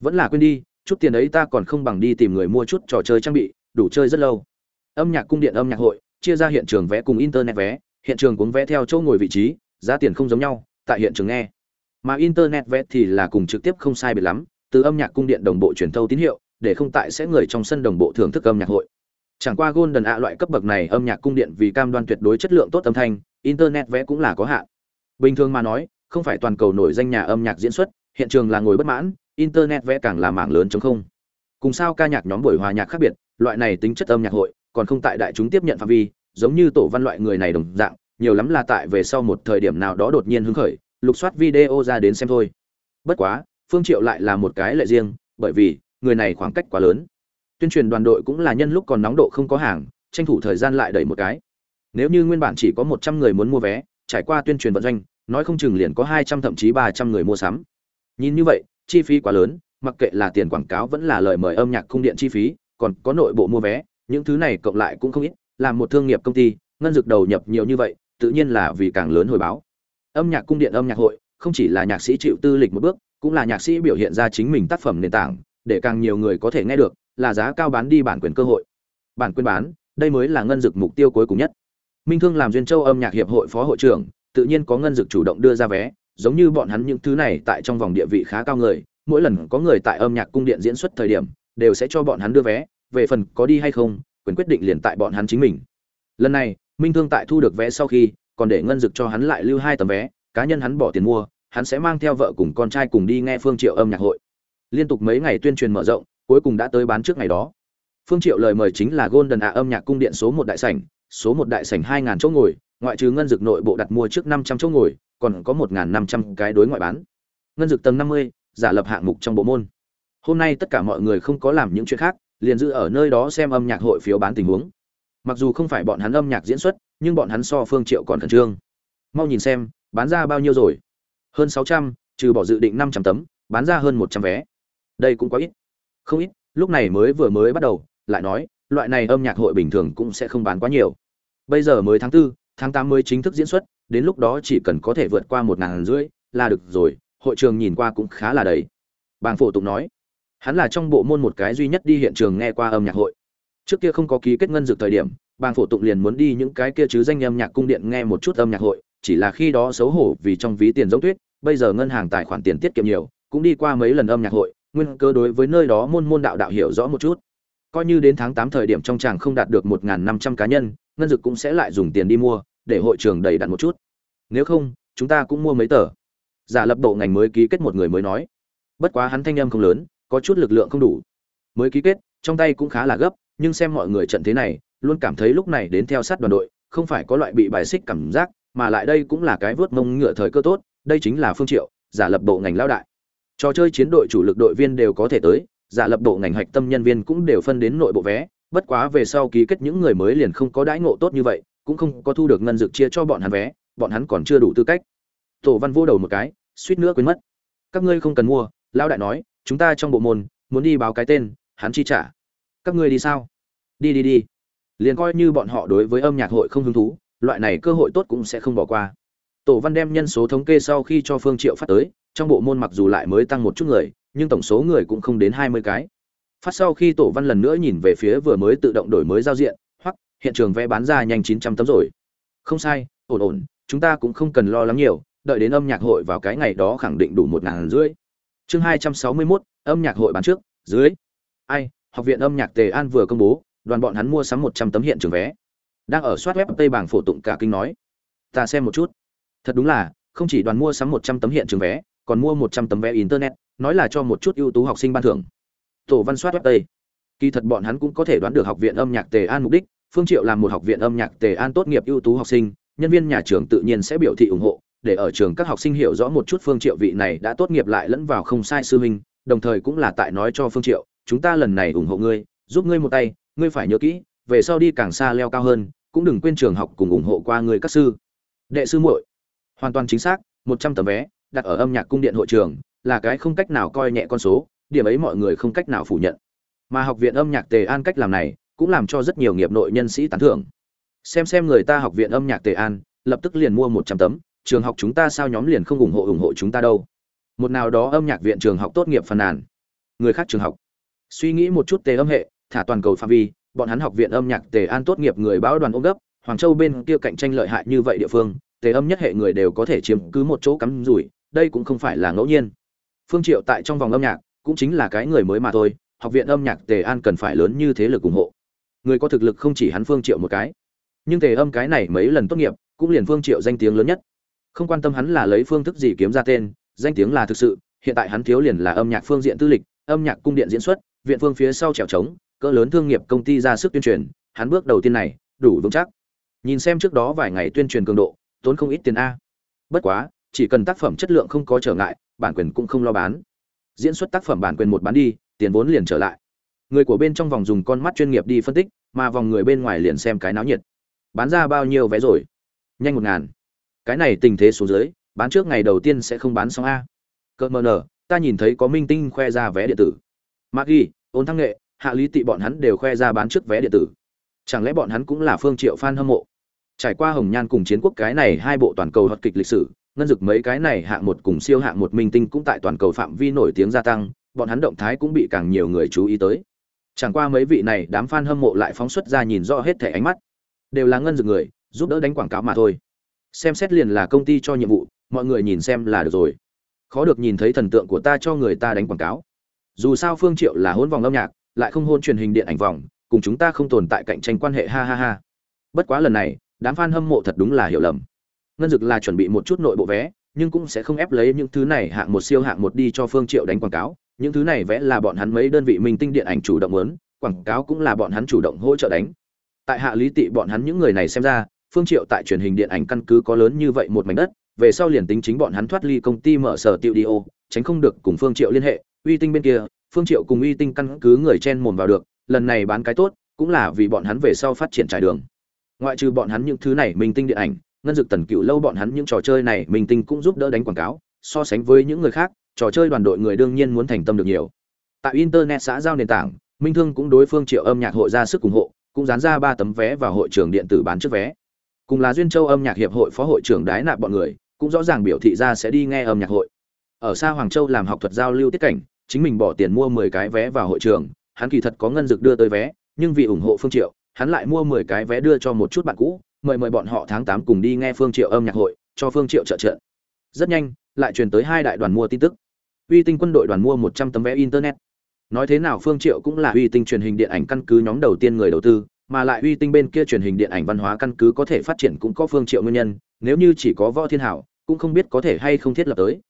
Vẫn là quên đi, chút tiền ấy ta còn không bằng đi tìm người mua chút trò chơi trang bị đủ chơi rất lâu. Âm nhạc cung điện, âm nhạc hội, chia ra hiện trường vé cùng internet vé hiện trường cuốn vé theo chỗ ngồi vị trí, giá tiền không giống nhau, tại hiện trường nghe. Mà internet vé thì là cùng trực tiếp không sai biệt lắm, từ âm nhạc cung điện đồng bộ truyền thâu tín hiệu, để không tại sẽ người trong sân đồng bộ thưởng thức âm nhạc hội. Chẳng qua golden ạ loại cấp bậc này, âm nhạc cung điện vì cam đoan tuyệt đối chất lượng tốt âm thanh, internet vé cũng là có hạn. Bình thường mà nói, không phải toàn cầu nổi danh nhà âm nhạc diễn xuất, hiện trường là ngồi bất mãn, internet vé càng là mảng lớn chống không cùng sao ca nhạc nhóm buổi hòa nhạc khác biệt, loại này tính chất âm nhạc hội còn không tại đại chúng tiếp nhận phạm vi, giống như tổ văn loại người này đồng dạng, nhiều lắm là tại về sau một thời điểm nào đó đột nhiên hứng khởi, lục soát video ra đến xem thôi. Bất quá, phương triệu lại là một cái lệ riêng, bởi vì người này khoảng cách quá lớn. Tuyên truyền đoàn đội cũng là nhân lúc còn nóng độ không có hàng, tranh thủ thời gian lại đẩy một cái. Nếu như nguyên bản chỉ có một trăm người muốn mua vé, trải qua tuyên truyền vận doanh, nói không chừng liền có hai trăm thậm chí ba trăm người mua sắm. Nhìn như vậy, chi phí quá lớn mặc kệ là tiền quảng cáo vẫn là lời mời âm nhạc cung điện chi phí, còn có nội bộ mua vé, những thứ này cộng lại cũng không ít, làm một thương nghiệp công ty, ngân dược đầu nhập nhiều như vậy, tự nhiên là vì càng lớn hồi báo. Âm nhạc cung điện, âm nhạc hội, không chỉ là nhạc sĩ chịu tư lịch một bước, cũng là nhạc sĩ biểu hiện ra chính mình tác phẩm nền tảng, để càng nhiều người có thể nghe được, là giá cao bán đi bản quyền cơ hội. Bản quyền bán, đây mới là ngân dực mục tiêu cuối cùng nhất. Minh thương làm duyên châu âm nhạc hiệp hội phó hội trưởng, tự nhiên có ngân dực chủ động đưa ra vé, giống như bọn hắn những thứ này tại trong vòng địa vị khá cao người mỗi lần có người tại âm nhạc cung điện diễn xuất thời điểm, đều sẽ cho bọn hắn đưa vé, về phần có đi hay không, quyền quyết định liền tại bọn hắn chính mình. Lần này, minh thương tại thu được vé sau khi, còn để ngân dực cho hắn lại lưu hai tấm vé, cá nhân hắn bỏ tiền mua, hắn sẽ mang theo vợ cùng con trai cùng đi nghe phương triệu âm nhạc hội. Liên tục mấy ngày tuyên truyền mở rộng, cuối cùng đã tới bán trước ngày đó. Phương triệu lời mời chính là golden ạ âm nhạc cung điện số một đại sảnh, số một đại sảnh hai ngàn chỗ ngồi, ngoại trừ ngân dực nội bộ đặt mua trước năm trăm chỗ ngồi, còn có một ngàn năm trăm cái đối ngoại bán. Ngân dực tầng năm mươi giả lập hạng mục trong bộ môn. Hôm nay tất cả mọi người không có làm những chuyện khác, liền giữ ở nơi đó xem âm nhạc hội phiếu bán tình huống. Mặc dù không phải bọn hắn âm nhạc diễn xuất, nhưng bọn hắn so phương triệu còn khẩn trương. Mau nhìn xem, bán ra bao nhiêu rồi? Hơn sáu trăm, trừ bỏ dự định năm trăm tấm, bán ra hơn một trăm vé. Đây cũng quá ít. Không ít, lúc này mới vừa mới bắt đầu, lại nói, loại này âm nhạc hội bình thường cũng sẽ không bán quá nhiều. Bây giờ mới tháng tư, tháng tám mới chính thức diễn xuất, đến lúc đó chỉ cần có thể vượt qua một ngàn rưỡi là được rồi hội trường nhìn qua cũng khá là đầy. Bàng phổ tục nói, hắn là trong bộ môn một cái duy nhất đi hiện trường nghe qua âm nhạc hội. Trước kia không có ký kết ngân dược thời điểm, bàng phổ tụng liền muốn đi những cái kia chứ danh âm nhạc cung điện nghe một chút âm nhạc hội, chỉ là khi đó xấu hổ vì trong ví tiền giống tuyết, bây giờ ngân hàng tài khoản tiền tiết kiệm nhiều, cũng đi qua mấy lần âm nhạc hội, nguyên cơ đối với nơi đó môn môn đạo đạo hiểu rõ một chút. Coi như đến tháng tám thời điểm trong tràng không đạt được một năm trăm cá nhân, ngân dực cũng sẽ lại dùng tiền đi mua, để hội trường đầy đặn một chút. Nếu không, chúng ta cũng mua mấy tờ giả lập bộ ngành mới ký kết một người mới nói. Bất quá hắn thanh âm không lớn, có chút lực lượng không đủ. Mới ký kết, trong tay cũng khá là gấp, nhưng xem mọi người trận thế này, luôn cảm thấy lúc này đến theo sát đoàn đội, không phải có loại bị bài xích cảm giác, mà lại đây cũng là cái vớt mông ngựa thời cơ tốt, đây chính là phương triệu, giả lập bộ ngành lao đại. Trò chơi chiến đội chủ lực đội viên đều có thể tới, giả lập bộ ngành hạch tâm nhân viên cũng đều phân đến nội bộ vé, bất quá về sau ký kết những người mới liền không có đãi ngộ tốt như vậy, cũng không có thu được ngân dược chia cho bọn hắn vé, bọn hắn còn chưa đủ tư cách tổ văn vô đầu một cái, suýt nữa quên mất. Các ngươi không cần mua, lão đại nói, chúng ta trong bộ môn, muốn đi báo cái tên, hắn chi trả. Các ngươi đi sao? Đi đi đi. Liền coi như bọn họ đối với âm nhạc hội không hứng thú, loại này cơ hội tốt cũng sẽ không bỏ qua. Tổ văn đem nhân số thống kê sau khi cho phương triệu phát tới, trong bộ môn mặc dù lại mới tăng một chút người, nhưng tổng số người cũng không đến hai mươi cái. Phát sau khi tổ văn lần nữa nhìn về phía vừa mới tự động đổi mới giao diện hoặc hiện trường vé bán ra nhanh chín trăm tấm rồi. Không sai, ổn ổn, chúng ta cũng không cần lo lắng nhiều đợi đến âm nhạc hội vào cái ngày đó khẳng định đủ một ngàn rưỡi. Chương hai trăm sáu mươi 261, âm nhạc hội bán trước dưới. Ai học viện âm nhạc tề an vừa công bố đoàn bọn hắn mua sắm một trăm tấm hiện trường vé. Đang ở soát web tây bảng phổ tụng cả kinh nói ta xem một chút. Thật đúng là không chỉ đoàn mua sắm một trăm tấm hiện trường vé còn mua một trăm tấm vé internet nói là cho một chút ưu tú học sinh ban thưởng. Tổ văn soát web tây. Kỳ thật bọn hắn cũng có thể đoán được học viện âm nhạc tề an mục đích phương triệu làm một học viện âm nhạc tề an tốt nghiệp ưu tú học sinh nhân viên nhà trường tự nhiên sẽ biểu thị ủng hộ để ở trường các học sinh hiểu rõ một chút phương triệu vị này đã tốt nghiệp lại lẫn vào không sai sư huynh, đồng thời cũng là tại nói cho phương triệu, chúng ta lần này ủng hộ ngươi, giúp ngươi một tay, ngươi phải nhớ kỹ, về sau đi càng xa leo cao hơn, cũng đừng quên trường học cùng ủng hộ qua người các sư. Đệ sư muội, hoàn toàn chính xác, một trăm tấm vé, đặt ở âm nhạc cung điện hội trường, là cái không cách nào coi nhẹ con số, điểm ấy mọi người không cách nào phủ nhận. Mà học viện âm nhạc tề an cách làm này, cũng làm cho rất nhiều nghiệp nội nhân sĩ tán thưởng. Xem xem người ta học viện âm nhạc tề an, lập tức liền mua một trăm tấm trường học chúng ta sao nhóm liền không ủng hộ ủng hộ chúng ta đâu? Một nào đó âm nhạc viện trường học tốt nghiệp phàn nàn. Người khác trường học. Suy nghĩ một chút tề âm hệ, thả toàn cầu phạm vi, bọn hắn học viện âm nhạc tề an tốt nghiệp người báo đoàn ôm gấp, hoàng châu bên kia cạnh tranh lợi hại như vậy địa phương, tề âm nhất hệ người đều có thể chiếm cứ một chỗ cắm rủi, đây cũng không phải là ngẫu nhiên. Phương triệu tại trong vòng âm nhạc cũng chính là cái người mới mà thôi, học viện âm nhạc tề an cần phải lớn như thế lực ủng hộ. Người có thực lực không chỉ hắn phương triệu một cái. Nhưng tề âm cái này mấy lần tốt nghiệp, cũng liền phương triệu danh tiếng lớn nhất không quan tâm hắn là lấy phương thức gì kiếm ra tên, danh tiếng là thực sự, hiện tại hắn thiếu liền là âm nhạc phương diện tư lịch, âm nhạc cung điện diễn xuất, viện phương phía sau trèo trống, cỡ lớn thương nghiệp công ty ra sức tuyên truyền, hắn bước đầu tiên này, đủ vững chắc. Nhìn xem trước đó vài ngày tuyên truyền cường độ, tốn không ít tiền a. Bất quá, chỉ cần tác phẩm chất lượng không có trở ngại, bản quyền cũng không lo bán. Diễn xuất tác phẩm bản quyền một bán đi, tiền vốn liền trở lại. Người của bên trong vòng dùng con mắt chuyên nghiệp đi phân tích, mà vòng người bên ngoài liền xem cái náo nhiệt. Bán ra bao nhiêu vé rồi? Nhanh một ngàn cái này tình thế xuống dưới, bán trước ngày đầu tiên sẽ không bán xong a. Cỡ mờ nở, ta nhìn thấy có minh tinh khoe ra vé điện tử. Mạc ghi, ôn thăng nghệ, hạ lý tị bọn hắn đều khoe ra bán trước vé điện tử. Chẳng lẽ bọn hắn cũng là phương triệu fan hâm mộ? Trải qua hồng nhan cùng chiến quốc cái này hai bộ toàn cầu hoạt kịch lịch sử, ngân dực mấy cái này hạng một cùng siêu hạng một minh tinh cũng tại toàn cầu phạm vi nổi tiếng gia tăng, bọn hắn động thái cũng bị càng nhiều người chú ý tới. Chẳng qua mấy vị này đám fan hâm mộ lại phóng xuất ra nhìn rõ hết thể ánh mắt. Đều là ngân dực người, giúp đỡ đánh quảng cáo mà thôi xem xét liền là công ty cho nhiệm vụ, mọi người nhìn xem là được rồi. Khó được nhìn thấy thần tượng của ta cho người ta đánh quảng cáo. Dù sao phương triệu là hôn vòng âm nhạc, lại không hôn truyền hình điện ảnh vòng, cùng chúng ta không tồn tại cạnh tranh quan hệ, ha ha ha. Bất quá lần này, đám fan hâm mộ thật đúng là hiểu lầm. Ngân dực là chuẩn bị một chút nội bộ vé, nhưng cũng sẽ không ép lấy những thứ này hạng một siêu hạng một đi cho phương triệu đánh quảng cáo. Những thứ này vẽ là bọn hắn mấy đơn vị minh tinh điện ảnh chủ động muốn, quảng cáo cũng là bọn hắn chủ động hỗ trợ đánh. Tại hạ lý tị bọn hắn những người này xem ra phương triệu tại truyền hình điện ảnh căn cứ có lớn như vậy một mảnh đất, về sau liền tính chính bọn hắn thoát ly công ty mở sở tiêu đi ô, tránh không được cùng phương triệu liên hệ. Uy tinh bên kia, phương triệu cùng uy tinh căn cứ người chen mồm vào được, lần này bán cái tốt, cũng là vì bọn hắn về sau phát triển trải đường. Ngoại trừ bọn hắn những thứ này minh tinh điện ảnh, ngân dực tần cựu lâu bọn hắn những trò chơi này minh tinh cũng giúp đỡ đánh quảng cáo, so sánh với những người khác, trò chơi đoàn đội người đương nhiên muốn thành tâm được nhiều. Tại internet xã giao nền tảng, minh thương cũng đối phương triệu âm nhạc hội ra sức ủng hộ, cũng dán ra ba tấm vé vào hội trường điện tử bán trước vé cùng là duyên châu âm nhạc hiệp hội phó hội trưởng đái nạp bọn người, cũng rõ ràng biểu thị ra sẽ đi nghe âm nhạc hội. Ở xa hoàng châu làm học thuật giao lưu tiết cảnh, chính mình bỏ tiền mua mười cái vé vào hội trường, hắn kỳ thật có ngân dực đưa tới vé, nhưng vì ủng hộ phương triệu, hắn lại mua mười cái vé đưa cho một chút bạn cũ, mời mời bọn họ tháng tám cùng đi nghe phương triệu âm nhạc hội, cho phương triệu trợ trợ rất nhanh, lại truyền tới hai đại đoàn mua tin tức. Uy tinh quân đội đoàn mua một trăm tấm vé internet. Nói thế nào phương triệu cũng là uy tinh truyền hình điện ảnh căn cứ nhóm đầu tiên người đầu tư mà lại uy tinh bên kia truyền hình điện ảnh văn hóa căn cứ có thể phát triển cũng có phương triệu nguyên nhân, nếu như chỉ có võ thiên hảo, cũng không biết có thể hay không thiết lập tới.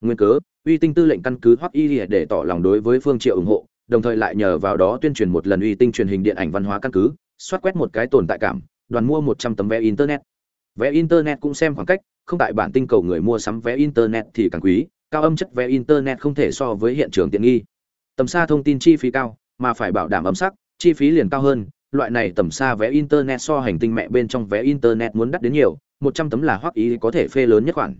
Nguyên cớ, uy tinh tư lệnh căn cứ hoắc y để tỏ lòng đối với phương triệu ủng hộ, đồng thời lại nhờ vào đó tuyên truyền một lần uy tinh truyền hình điện ảnh văn hóa căn cứ, xoát quét một cái tồn tại cảm, đoàn mua một trăm tấm vé internet. Vé internet cũng xem khoảng cách, không tại bản tinh cầu người mua sắm vé internet thì càng quý, cao âm chất vé internet không thể so với hiện trường tiện nghi. Tầm xa thông tin chi phí cao, mà phải bảo đảm âm sắc, chi phí liền cao hơn loại này tầm xa vé internet so hành tinh mẹ bên trong vé internet muốn đắt đến nhiều, một trăm tấm là hoắc ý có thể phê lớn nhất khoản.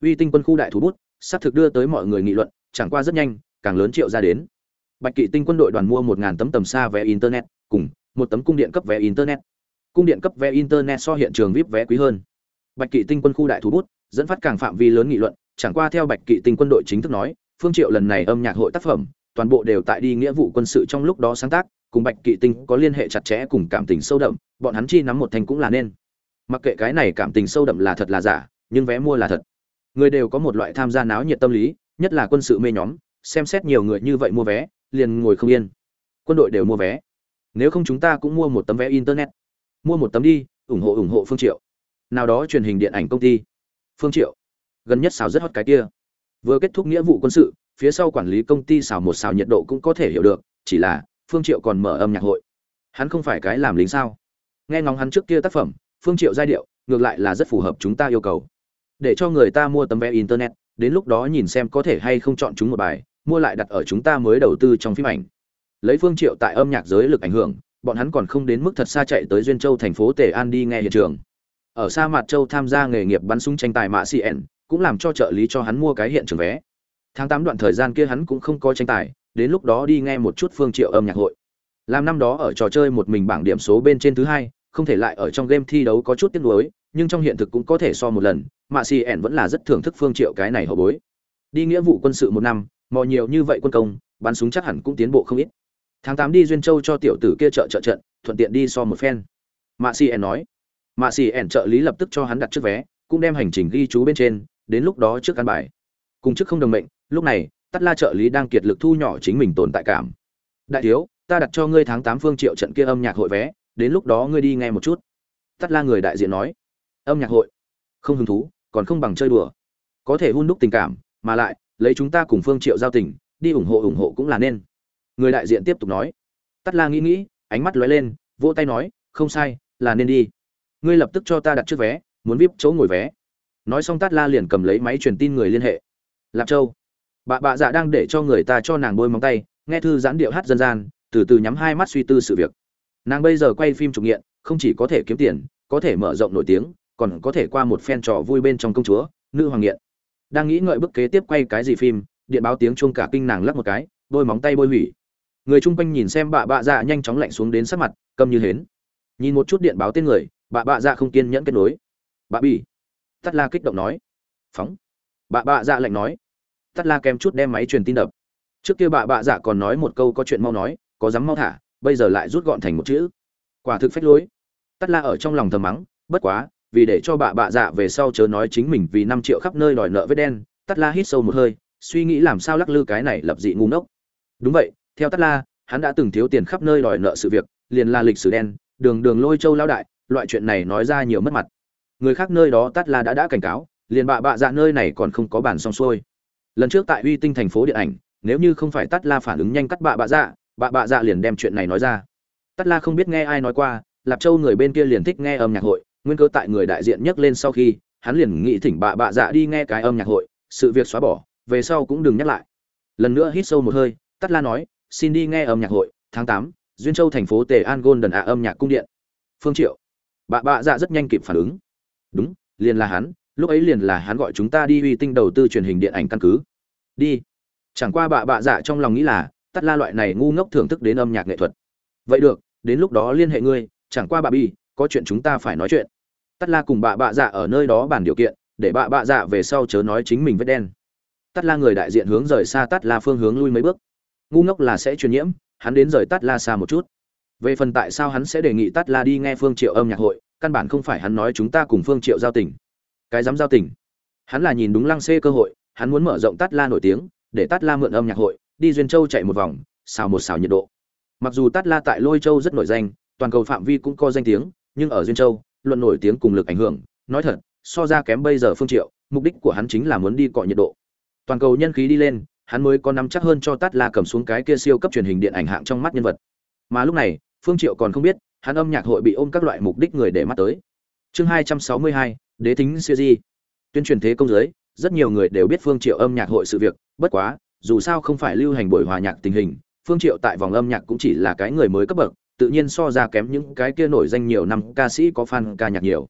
Uy tinh quân khu đại thủ bút, sắp thực đưa tới mọi người nghị luận, chẳng qua rất nhanh, càng lớn triệu ra đến. Bạch kỵ tinh quân đội đoàn mua một ngàn tấm tầm xa vé internet, cùng một tấm cung điện cấp vé internet. Cung điện cấp vé internet so hiện trường vip vé quý hơn. Bạch kỵ tinh quân khu đại thủ bút, dẫn phát càng phạm vi lớn nghị luận, chẳng qua theo bạch kỵ tinh quân đội chính thức nói, phương triệu lần này âm nhạc hội tác phẩm, toàn bộ đều tại đi nghĩa vụ quân sự trong lúc đó sáng tác cùng bạch kỵ tinh có liên hệ chặt chẽ cùng cảm tình sâu đậm, bọn hắn chi nắm một thành cũng là nên. Mặc kệ cái này cảm tình sâu đậm là thật là giả, nhưng vé mua là thật. Người đều có một loại tham gia náo nhiệt tâm lý, nhất là quân sự mê nhóm, xem xét nhiều người như vậy mua vé, liền ngồi không yên. Quân đội đều mua vé. Nếu không chúng ta cũng mua một tấm vé internet. Mua một tấm đi, ủng hộ ủng hộ phương triệu. Nào đó truyền hình điện ảnh công ty. Phương triệu. Gần nhất xào rất hot cái kia. Vừa kết thúc nghĩa vụ quân sự, phía sau quản lý công ty xào một xào nhiệt độ cũng có thể hiểu được, chỉ là phương triệu còn mở âm nhạc hội. Hắn không phải cái làm lính sao? Nghe ngóng hắn trước kia tác phẩm, phương triệu giai điệu, ngược lại là rất phù hợp chúng ta yêu cầu. Để cho người ta mua tấm vé internet, đến lúc đó nhìn xem có thể hay không chọn chúng một bài, mua lại đặt ở chúng ta mới đầu tư trong phim ảnh. Lấy phương triệu tại âm nhạc giới lực ảnh hưởng, bọn hắn còn không đến mức thật xa chạy tới duyên châu thành phố tề an đi nghe hiện trường. Ở sa mạt châu tham gia nghề nghiệp bắn súng tranh tài mạ cn cũng làm cho trợ lý cho hắn mua cái hiện trường vé. Tháng tám đoạn thời gian kia hắn cũng không có tranh tài đến lúc đó đi nghe một chút phương triệu âm nhạc hội. Làm năm đó ở trò chơi một mình bảng điểm số bên trên thứ hai, không thể lại ở trong game thi đấu có chút tiếc nuối, nhưng trong hiện thực cũng có thể so một lần mạ ẻn vẫn là rất thưởng thức phương triệu cái này hậu bối. Đi nghĩa vụ quân sự một năm, mò nhiều như vậy quân công, bắn súng chắc hẳn cũng tiến bộ không ít. Tháng tám đi duyên châu cho tiểu tử kia trợ trợ trận, thuận tiện đi so một phen. Mạ xì ẻn nói. Mạ xì ẻn trợ lý lập tức cho hắn đặt trước vé, cũng đem hành trình ghi chú bên trên, đến lúc đó trước căn bài. Cùng trước không đồng mệnh, lúc này tắt la trợ lý đang kiệt lực thu nhỏ chính mình tồn tại cảm. Đại thiếu, ta đặt cho ngươi tháng tám phương triệu trận kia âm nhạc hội vé, đến lúc đó ngươi đi nghe một chút. Tắt la người đại diện nói. Âm nhạc hội? Không hứng thú, còn không bằng chơi đùa. Có thể hun đúc tình cảm, mà lại, lấy chúng ta cùng phương triệu giao tình, đi ủng hộ ủng hộ cũng là nên. Người đại diện tiếp tục nói. Tắt la nghĩ nghĩ, ánh mắt lóe lên, vỗ tay nói, không sai, là nên đi. Ngươi lập tức cho ta đặt trước vé, muốn vip chỗ ngồi vé. Nói xong tắt la liền cầm lấy máy truyền tin người liên hệ. Lạp châu bà bạ dạ đang để cho người ta cho nàng bôi móng tay, nghe thư giãn điệu hát dân gian, từ từ nhắm hai mắt suy tư sự việc. Nàng bây giờ quay phim trục nghiện, không chỉ có thể kiếm tiền, có thể mở rộng nổi tiếng, còn có thể qua một phen trò vui bên trong công chúa, nữ hoàng nghiện. Đang nghĩ ngợi bức kế tiếp quay cái gì phim, điện báo tiếng chuông cả kinh nàng lắc một cái, bôi móng tay bôi hủy. Người chung quanh nhìn xem bà bạ dạ nhanh chóng lạnh xuống đến sắc mặt, câm như hến. Nhìn một chút điện báo tên người, bà bạ dạ không kiên nhẫn kết nối. Bà bỉ tắt la kích động nói. Phóng. Bà bạ dạ lạnh nói tắt la kem chút đem máy truyền tin đập. Trước kia bà bạ dạ còn nói một câu có chuyện mau nói, có dám mau thả, bây giờ lại rút gọn thành một chữ. Quả thực phách lối. Tắt la ở trong lòng thầm mắng, bất quá, vì để cho bà bạ dạ về sau chớ nói chính mình vì năm triệu khắp nơi đòi nợ với đen tắt la hít sâu một hơi, suy nghĩ làm sao lắc lư cái này lập dị ngu ngốc. Đúng vậy, theo tắt la, hắn đã từng thiếu tiền khắp nơi đòi nợ sự việc, liền là lịch sử đen, đường đường lôi châu lao đại, loại chuyện này nói ra nhiều mất mặt. Người khác nơi đó tắt la đã đã cảnh cáo, liền bạ bạ dạ nơi này còn không có bản xong xuôi lần trước tại uy tinh thành phố điện ảnh, nếu như không phải tắt la phản ứng nhanh cắt bạ bạ dạ bạ bạ dạ liền đem chuyện này nói ra. Tắt la không biết nghe ai nói qua, lạp châu người bên kia liền thích nghe âm nhạc hội, nguyên cơ tại người đại diện nhắc lên sau khi, hắn liền nghĩ thỉnh bạ bạ dạ đi nghe cái âm nhạc hội, sự việc xóa bỏ, về sau cũng đừng nhắc lại. Lần nữa hít sâu một hơi tắt la nói, xin đi nghe âm nhạc hội, tháng tám, duyên châu thành phố tề an golden ạ âm nhạc cung điện. Phương triệu, bạ bạ dạ rất nhanh kịp phản ứng. Đúng, liền là hắn lúc ấy liền là hắn gọi chúng ta đi uy tinh đầu tư truyền hình điện ảnh căn cứ. Đi. Chẳng qua bạ bạ dạ trong lòng nghĩ là, tắt la loại này ngu ngốc thưởng thức đến âm nhạc nghệ thuật. Vậy được, đến lúc đó liên hệ ngươi, chẳng qua bà bi có chuyện chúng ta phải nói chuyện. Tắt la cùng bà bạ dạ ở nơi đó bàn điều kiện, để bà bạ dạ về sau chớ nói chính mình vết đen. Tắt la người đại diện hướng rời xa tắt la phương hướng lui mấy bước. Ngu ngốc là sẽ truyền nhiễm, hắn đến rời tắt la xa một chút. Về phần tại sao hắn sẽ đề nghị tắt la đi nghe phương triệu âm nhạc hội, căn bản không phải hắn nói chúng ta cùng phương triệu giao tình cái dám giao tình. Hắn là nhìn đúng lăng xê cơ hội hắn muốn mở rộng tát la nổi tiếng để tát la mượn âm nhạc hội đi duyên châu chạy một vòng xào một xào nhiệt độ. Mặc dù tát la tại lôi châu rất nổi danh toàn cầu phạm vi cũng có danh tiếng nhưng ở duyên châu luận nổi tiếng cùng lực ảnh hưởng nói thật so ra kém bây giờ phương triệu mục đích của hắn chính là muốn đi cọ nhiệt độ. Toàn cầu nhân khí đi lên hắn mới có nắm chắc hơn cho tát la cầm xuống cái kia siêu cấp truyền hình điện ảnh hạng trong mắt nhân vật. Mà lúc này phương triệu còn không biết hắn âm nhạc hội bị ôm các loại mục đích người để mắt tới. Chương 262, đế thính siêu di. Tuyên truyền thế công giới, rất nhiều người đều biết phương triệu âm nhạc hội sự việc, bất quá, dù sao không phải lưu hành buổi hòa nhạc tình hình, phương triệu tại vòng âm nhạc cũng chỉ là cái người mới cấp bậc, tự nhiên so ra kém những cái kia nổi danh nhiều năm ca sĩ có fan ca nhạc nhiều.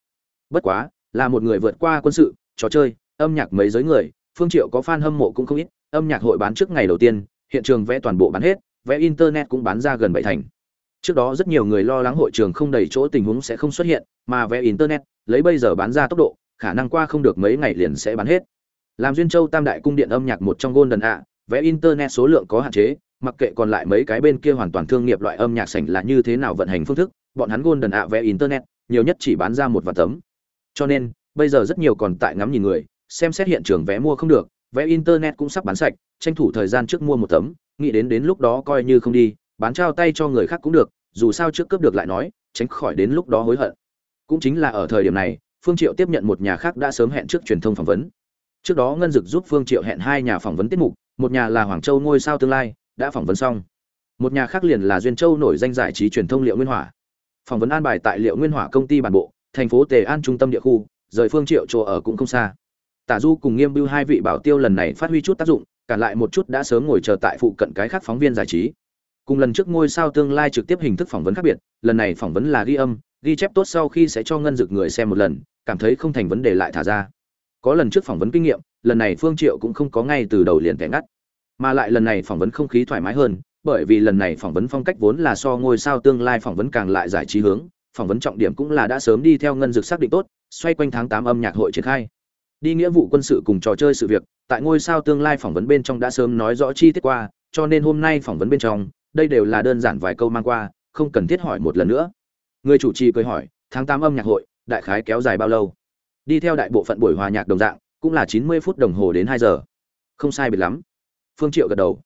Bất quá, là một người vượt qua quân sự, trò chơi, âm nhạc mấy giới người, phương triệu có fan hâm mộ cũng không ít, âm nhạc hội bán trước ngày đầu tiên, hiện trường vẽ toàn bộ bán hết, vẽ internet cũng bán ra gần bảy thành trước đó rất nhiều người lo lắng hội trường không đầy chỗ tình huống sẽ không xuất hiện, mà vẽ internet, lấy bây giờ bán ra tốc độ, khả năng qua không được mấy ngày liền sẽ bán hết. Làm duyên châu tam đại cung điện âm nhạc một trong golden ạ vẽ internet số lượng có hạn chế, mặc kệ còn lại mấy cái bên kia hoàn toàn thương nghiệp loại âm nhạc sảnh là như thế nào vận hành phương thức, bọn hắn golden ạ vẽ internet, nhiều nhất chỉ bán ra một vài tấm. Cho nên, bây giờ rất nhiều còn tại ngắm nhìn người, xem xét hiện trường vé mua không được, vé internet cũng sắp bán sạch, tranh thủ thời gian trước mua một tấm, nghĩ đến đến lúc đó coi như không đi bán trao tay cho người khác cũng được, dù sao trước cướp được lại nói, tránh khỏi đến lúc đó hối hận. Cũng chính là ở thời điểm này, phương triệu tiếp nhận một nhà khác đã sớm hẹn trước truyền thông phỏng vấn. Trước đó ngân dực giúp phương triệu hẹn hai nhà phỏng vấn tiết mục, một nhà là hoàng châu ngôi sao tương lai, đã phỏng vấn xong. Một nhà khác liền là duyên châu nổi danh giải trí truyền thông liệu nguyên hỏa. Phỏng vấn an bài tại liệu nguyên hỏa công ty bản bộ, thành phố tề an trung tâm địa khu, rời phương triệu chỗ ở cũng không xa. Tả du cùng nghiêm bưu hai vị bảo tiêu lần này phát huy chút tác dụng, cản lại một chút đã sớm ngồi chờ tại phụ cận cái khác phóng viên giải trí cùng lần trước ngôi sao tương lai trực tiếp hình thức phỏng vấn khác biệt, lần này phỏng vấn là ghi âm, ghi chép tốt sau khi sẽ cho ngân dực người xem một lần, cảm thấy không thành vấn đề lại thả ra. Có lần trước phỏng vấn kinh nghiệm, lần này phương triệu cũng không có ngay từ đầu liền kẻ ngắt. Mà lại lần này phỏng vấn không khí thoải mái hơn, bởi vì lần này phỏng vấn phong cách vốn là so ngôi sao tương lai phỏng vấn càng lại giải trí hướng, phỏng vấn trọng điểm cũng là đã sớm đi theo ngân dực xác định tốt, xoay quanh tháng 8 âm nhạc hội triển khai. Đi nghĩa vụ quân sự cùng trò chơi sự việc, tại ngôi sao tương lai phỏng vấn bên trong đã sớm nói rõ chi tiết qua, cho nên hôm nay phỏng vấn bên trong đây đều là đơn giản vài câu mang qua, không cần thiết hỏi một lần nữa. Người chủ trì cười hỏi, tháng 8 âm nhạc hội, đại khái kéo dài bao lâu? Đi theo đại bộ phận buổi hòa nhạc đồng dạng, cũng là 90 phút đồng hồ đến 2 giờ. Không sai biệt lắm. Phương triệu gật đầu.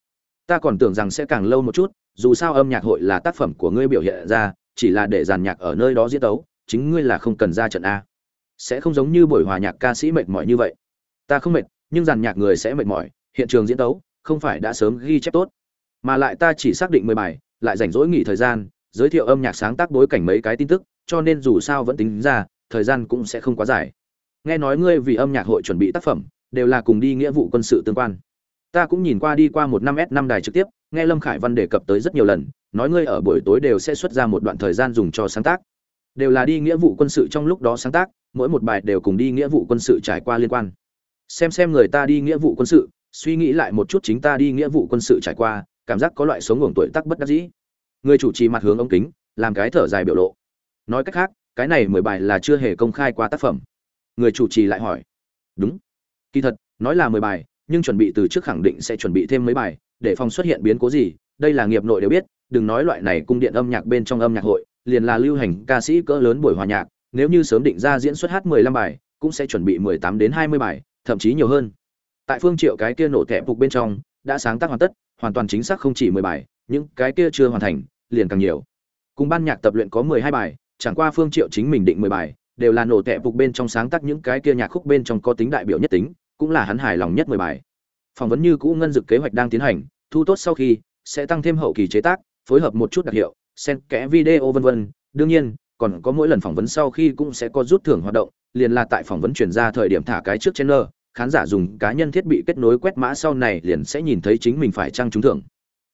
Ta còn tưởng rằng sẽ càng lâu một chút, dù sao âm nhạc hội là tác phẩm của ngươi biểu hiện ra, chỉ là để dàn nhạc ở nơi đó diễn tấu, chính ngươi là không cần ra trận a. Sẽ không giống như buổi hòa nhạc ca sĩ mệt mỏi như vậy. Ta không mệt, nhưng dàn nhạc người sẽ mệt mỏi, hiện trường diễn tấu, không phải đã sớm ghi chép tốt mà lại ta chỉ xác định mười bài, lại rảnh rỗi nghỉ thời gian, giới thiệu âm nhạc sáng tác bối cảnh mấy cái tin tức, cho nên dù sao vẫn tính ra, thời gian cũng sẽ không quá dài. Nghe nói ngươi vì âm nhạc hội chuẩn bị tác phẩm, đều là cùng đi nghĩa vụ quân sự tương quan. Ta cũng nhìn qua đi qua một năm s năm đài trực tiếp, nghe lâm khải văn đề cập tới rất nhiều lần, nói ngươi ở buổi tối đều sẽ xuất ra một đoạn thời gian dùng cho sáng tác. Đều là đi nghĩa vụ quân sự trong lúc đó sáng tác, mỗi một bài đều cùng đi nghĩa vụ quân sự trải qua liên quan. Xem xem người ta đi nghĩa vụ quân sự, suy nghĩ lại một chút chính ta đi nghĩa vụ quân sự trải qua cảm giác có loại sống ngủ tuổi tác bất đắc dĩ. Người chủ trì mặt hướng ống kính, làm cái thở dài biểu lộ. Nói cách khác, cái này mười bài là chưa hề công khai qua tác phẩm. Người chủ trì lại hỏi. Đúng. Kỳ thật, nói là mười bài, nhưng chuẩn bị từ trước khẳng định sẽ chuẩn bị thêm mấy bài, để phòng xuất hiện biến cố gì, đây là nghiệp nội đều biết, đừng nói loại này cung điện âm nhạc bên trong âm nhạc hội, liền là lưu hành ca sĩ cỡ lớn buổi hòa nhạc, nếu như sớm định ra diễn xuất hát 15 bài, cũng sẽ chuẩn bị 18 đến 20 bài, thậm chí nhiều hơn. Tại phương triệu cái kia nổ thẻ phục bên trong, đã sáng tác hoàn tất hoàn toàn chính xác không chỉ 10 bài, những cái kia chưa hoàn thành, liền càng nhiều. Cùng ban nhạc tập luyện có 12 bài, chẳng qua phương triệu chính mình định 10 bài, đều là nổ tệ phục bên trong sáng tác những cái kia nhạc khúc bên trong có tính đại biểu nhất tính, cũng là hắn hài lòng nhất 10 bài. Phỏng vấn như cũ ngân dực kế hoạch đang tiến hành, thu tốt sau khi, sẽ tăng thêm hậu kỳ chế tác, phối hợp một chút đặc hiệu, xen kẽ video vân vân. Đương nhiên, còn có mỗi lần phỏng vấn sau khi cũng sẽ có rút thưởng hoạt động, liền là tại phỏng vấn chuyển ra thời điểm thả cái trước channel khán giả dùng cá nhân thiết bị kết nối quét mã sau này liền sẽ nhìn thấy chính mình phải trang trúng thưởng.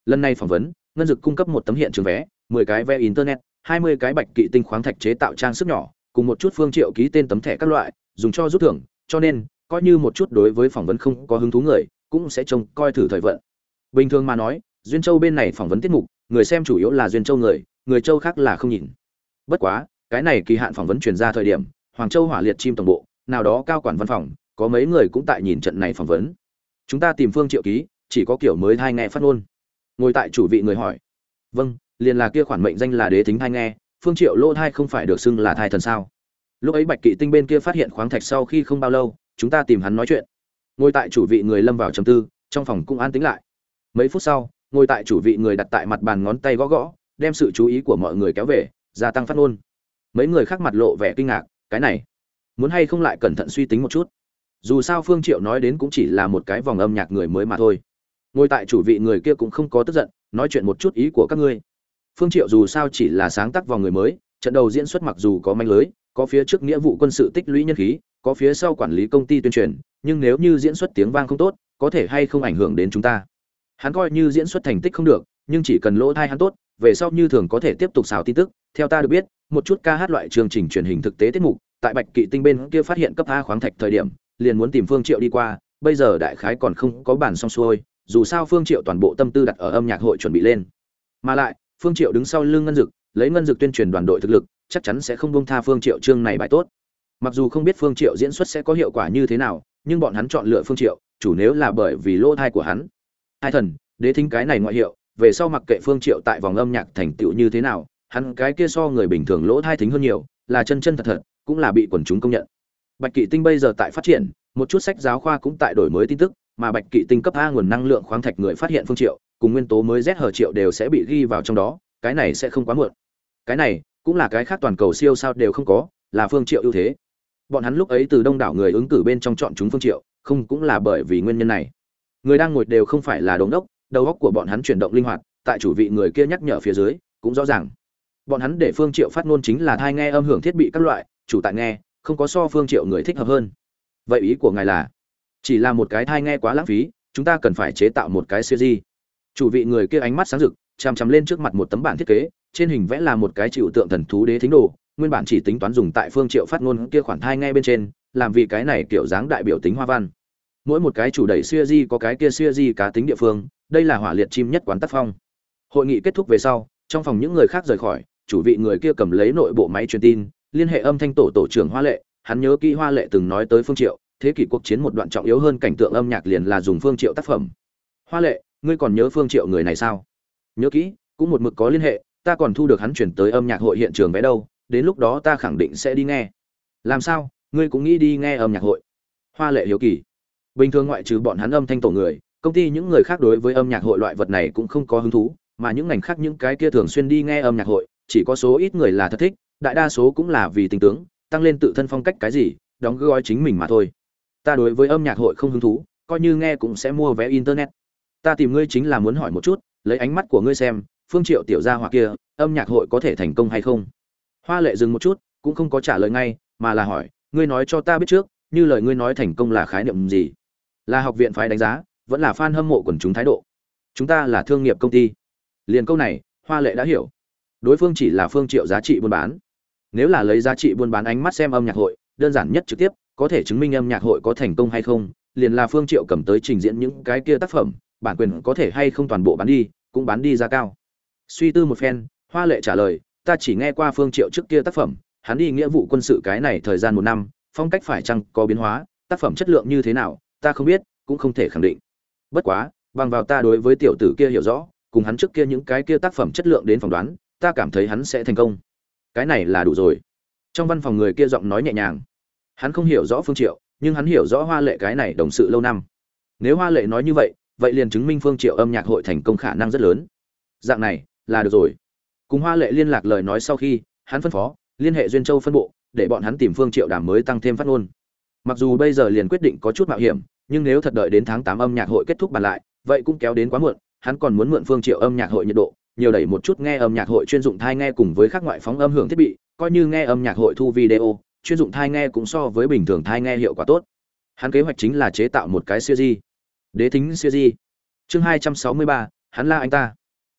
Lần này phỏng vấn, ngân dực cung cấp một tấm hiện trường vé 10 cái vé internet 20 cái bạch kỵ tinh khoáng thạch chế tạo trang sức nhỏ, cùng một chút phương triệu ký tên tấm thẻ các loại, dùng cho rút thưởng, cho nên, coi như một chút đối với phỏng vấn không có hứng thú người, cũng sẽ trông coi thử thời vận. Bình thường mà nói, duyên châu bên này phỏng vấn tiết mục, người xem chủ yếu là duyên châu người người châu khác là không nhìn. Bất quá, cái này kỳ hạn phỏng vấn truyền ra thời điểm, hoàng châu hỏa liệt chim tổng bộ, nào đó cao quản văn phòng có mấy người cũng tại nhìn trận này phỏng vấn. Chúng ta tìm phương triệu ký, chỉ có kiểu mới thai nghe phát ngôn. Ngồi tại chủ vị người hỏi. Vâng liền là kia khoản mệnh danh là đế thính thai nghe, phương triệu lô thai không phải được xưng là thai thần sao? Lúc ấy bạch kỵ tinh bên kia phát hiện khoáng thạch sau khi không bao lâu, chúng ta tìm hắn nói chuyện. Ngồi tại chủ vị người lâm vào trầm tư, trong phòng cũng an tĩnh lại. Mấy phút sau, ngồi tại chủ vị người đặt tại mặt bàn ngón tay gõ gõ, đem sự chú ý của mọi người kéo về, gia tăng phát ngôn. Mấy người khác mặt lộ vẻ kinh ngạc, cái này, muốn hay không lại cẩn thận suy tính một chút? Dù sao phương triệu nói đến cũng chỉ là một cái vòng âm nhạc người mới mà thôi. Ngồi tại chủ vị người kia cũng không có tức giận, nói chuyện một chút ý của các ngươi. Phương triệu dù sao chỉ là sáng tác vòng người mới, trận đầu diễn xuất mặc dù có manh lưới, có phía trước nghĩa vụ quân sự tích lũy nhân khí, có phía sau quản lý công ty tuyên truyền, nhưng nếu như diễn xuất tiếng vang không tốt, có thể hay không ảnh hưởng đến chúng ta. Hắn coi như diễn xuất thành tích không được, nhưng chỉ cần lỗ thai hắn tốt, về sau như thường có thể tiếp tục xào tin tức. Theo ta được biết, một chút ca hát loại chương trình truyền hình thực tế tiết mục, tại bạch kỵ tinh bên kia phát hiện cấp a khoáng thạch thời điểm liền muốn tìm phương triệu đi qua, bây giờ đại khái còn không có bản xong xuôi, dù sao phương triệu toàn bộ tâm tư đặt ở âm nhạc hội chuẩn bị lên. Mà lại, phương triệu đứng sau lưng ngân dực, lấy ngân dực tuyên truyền đoàn đội thực lực, chắc chắn sẽ không buông tha phương triệu chương này bài tốt. Mặc dù không biết phương triệu diễn xuất sẽ có hiệu quả như thế nào, nhưng bọn hắn chọn lựa phương triệu, chủ nếu là bởi vì lỗ thai của hắn. Hai thần, đế thính cái này ngoại hiệu, về sau mặc kệ phương triệu tại vòng âm nhạc thành tựu như thế nào, hắn cái kia so người bình thường lỗ thai thính hơn nhiều, là chân chân thật thật, cũng là bị quần chúng công nhận bạch kỵ tinh bây giờ tại phát triển, một chút sách giáo khoa cũng tại đổi mới tin tức, mà bạch kỵ tinh cấp a nguồn năng lượng khoáng thạch người phát hiện phương triệu, cùng nguyên tố mới z hở triệu đều sẽ bị ghi vào trong đó, cái này sẽ không quá muộn. Cái này, cũng là cái khác toàn cầu siêu sao đều không có, là phương triệu ưu thế. Bọn hắn lúc ấy từ đông đảo người ứng cử bên trong chọn chúng phương triệu, không cũng là bởi vì nguyên nhân này. Người đang ngồi đều không phải là đồng đốc, đầu óc của bọn hắn chuyển động linh hoạt, tại chủ vị người kia nhắc nhở phía dưới, cũng rõ ràng. Bọn hắn để phương triệu phát ngôn chính là thai nghe âm hưởng thiết bị các loại, chủ tại nghe không có so phương triệu người thích hợp hơn. Vậy ý của ngài là, chỉ là một cái thai nghe quá lãng phí, chúng ta cần phải chế tạo một cái siêu di chủ vị người kia ánh mắt sáng rực, chằm chằm lên trước mặt một tấm bản thiết kế, trên hình vẽ là một cái chịu tượng thần thú đế thính đồ, nguyên bản chỉ tính toán dùng tại phương triệu phát ngôn kia khoản thai nghe bên trên, làm vì cái này kiểu dáng đại biểu tính hoa văn. Mỗi một cái chủ đẩy siêu di có cái kia siêu di cá tính địa phương, đây là hỏa liệt chim nhất quán tác phong. Hội nghị kết thúc về sau, trong phòng những người khác rời khỏi, chủ vị người kia cầm lấy nội bộ máy truyền tin liên hệ âm thanh tổ tổ trưởng hoa lệ, hắn nhớ kỹ hoa lệ từng nói tới phương triệu, thế kỷ cuộc chiến một đoạn trọng yếu hơn cảnh tượng âm nhạc liền là dùng phương triệu tác phẩm. Hoa lệ, ngươi còn nhớ phương triệu người này sao? Nhớ kỹ, cũng một mực có liên hệ, ta còn thu được hắn chuyển tới âm nhạc hội hiện trường vé đâu, đến lúc đó ta khẳng định sẽ đi nghe. Làm sao? Ngươi cũng nghĩ đi nghe âm nhạc hội? Hoa lệ hiếu kỳ. Bình thường ngoại trừ bọn hắn âm thanh tổ người, công ty những người khác đối với âm nhạc hội loại vật này cũng không có hứng thú, mà những ngành khác những cái kia thường xuyên đi nghe âm nhạc hội, chỉ có số ít người là thật thích đại đa số cũng là vì tình tướng, tăng lên tự thân phong cách cái gì, đóng gói chính mình mà thôi. Ta đối với âm nhạc hội không hứng thú, coi như nghe cũng sẽ mua vé internet. Ta tìm ngươi chính là muốn hỏi một chút, lấy ánh mắt của ngươi xem, phương triệu tiểu gia hỏa kia, âm nhạc hội có thể thành công hay không? Hoa lệ dừng một chút, cũng không có trả lời ngay, mà là hỏi, ngươi nói cho ta biết trước, như lời ngươi nói thành công là khái niệm gì? Là học viện phái đánh giá, vẫn là fan hâm mộ quần chúng thái độ? Chúng ta là thương nghiệp công ty. Liền câu này, hoa lệ đã hiểu. Đối phương chỉ là phương triệu giá trị buôn bán nếu là lấy giá trị buôn bán ánh mắt xem âm nhạc hội, đơn giản nhất trực tiếp, có thể chứng minh âm nhạc hội có thành công hay không, liền là phương triệu cầm tới trình diễn những cái kia tác phẩm, bản quyền có thể hay không toàn bộ bán đi, cũng bán đi giá cao. Suy tư một phen, hoa lệ trả lời, ta chỉ nghe qua phương triệu trước kia tác phẩm, hắn đi nghĩa vụ quân sự cái này thời gian một năm, phong cách phải chăng có biến hóa, tác phẩm chất lượng như thế nào, ta không biết, cũng không thể khẳng định. Bất quá, bằng vào ta đối với tiểu tử kia hiểu rõ, cùng hắn trước kia những cái kia tác phẩm chất lượng đến phỏng đoán, ta cảm thấy hắn sẽ thành công cái này là đủ rồi. Trong văn phòng người kia giọng nói nhẹ nhàng. Hắn không hiểu rõ phương triệu, nhưng hắn hiểu rõ hoa lệ cái này đồng sự lâu năm. Nếu hoa lệ nói như vậy vậy liền chứng minh phương triệu âm nhạc hội thành công khả năng rất lớn. Dạng này, là được rồi. Cùng hoa lệ liên lạc lời nói sau khi, hắn phân phó, liên hệ duyên châu phân bộ, để bọn hắn tìm phương triệu đàm mới tăng thêm phát ngôn. Mặc dù bây giờ liền quyết định có chút mạo hiểm, nhưng nếu thật đợi đến tháng 8 âm nhạc hội kết thúc bàn lại, vậy cũng kéo đến quá muộn, hắn còn muốn mượn phương triệu âm nhạc hội nhiệt độ nhiều đẩy một chút nghe âm nhạc hội chuyên dụng thai nghe cùng với các ngoại phóng âm hưởng thiết bị coi như nghe âm nhạc hội thu video chuyên dụng thai nghe cũng so với bình thường thai nghe hiệu quả tốt. Hắn kế hoạch chính là chế tạo một cái siêu di đế thính siêu di chương 263, hắn là anh ta.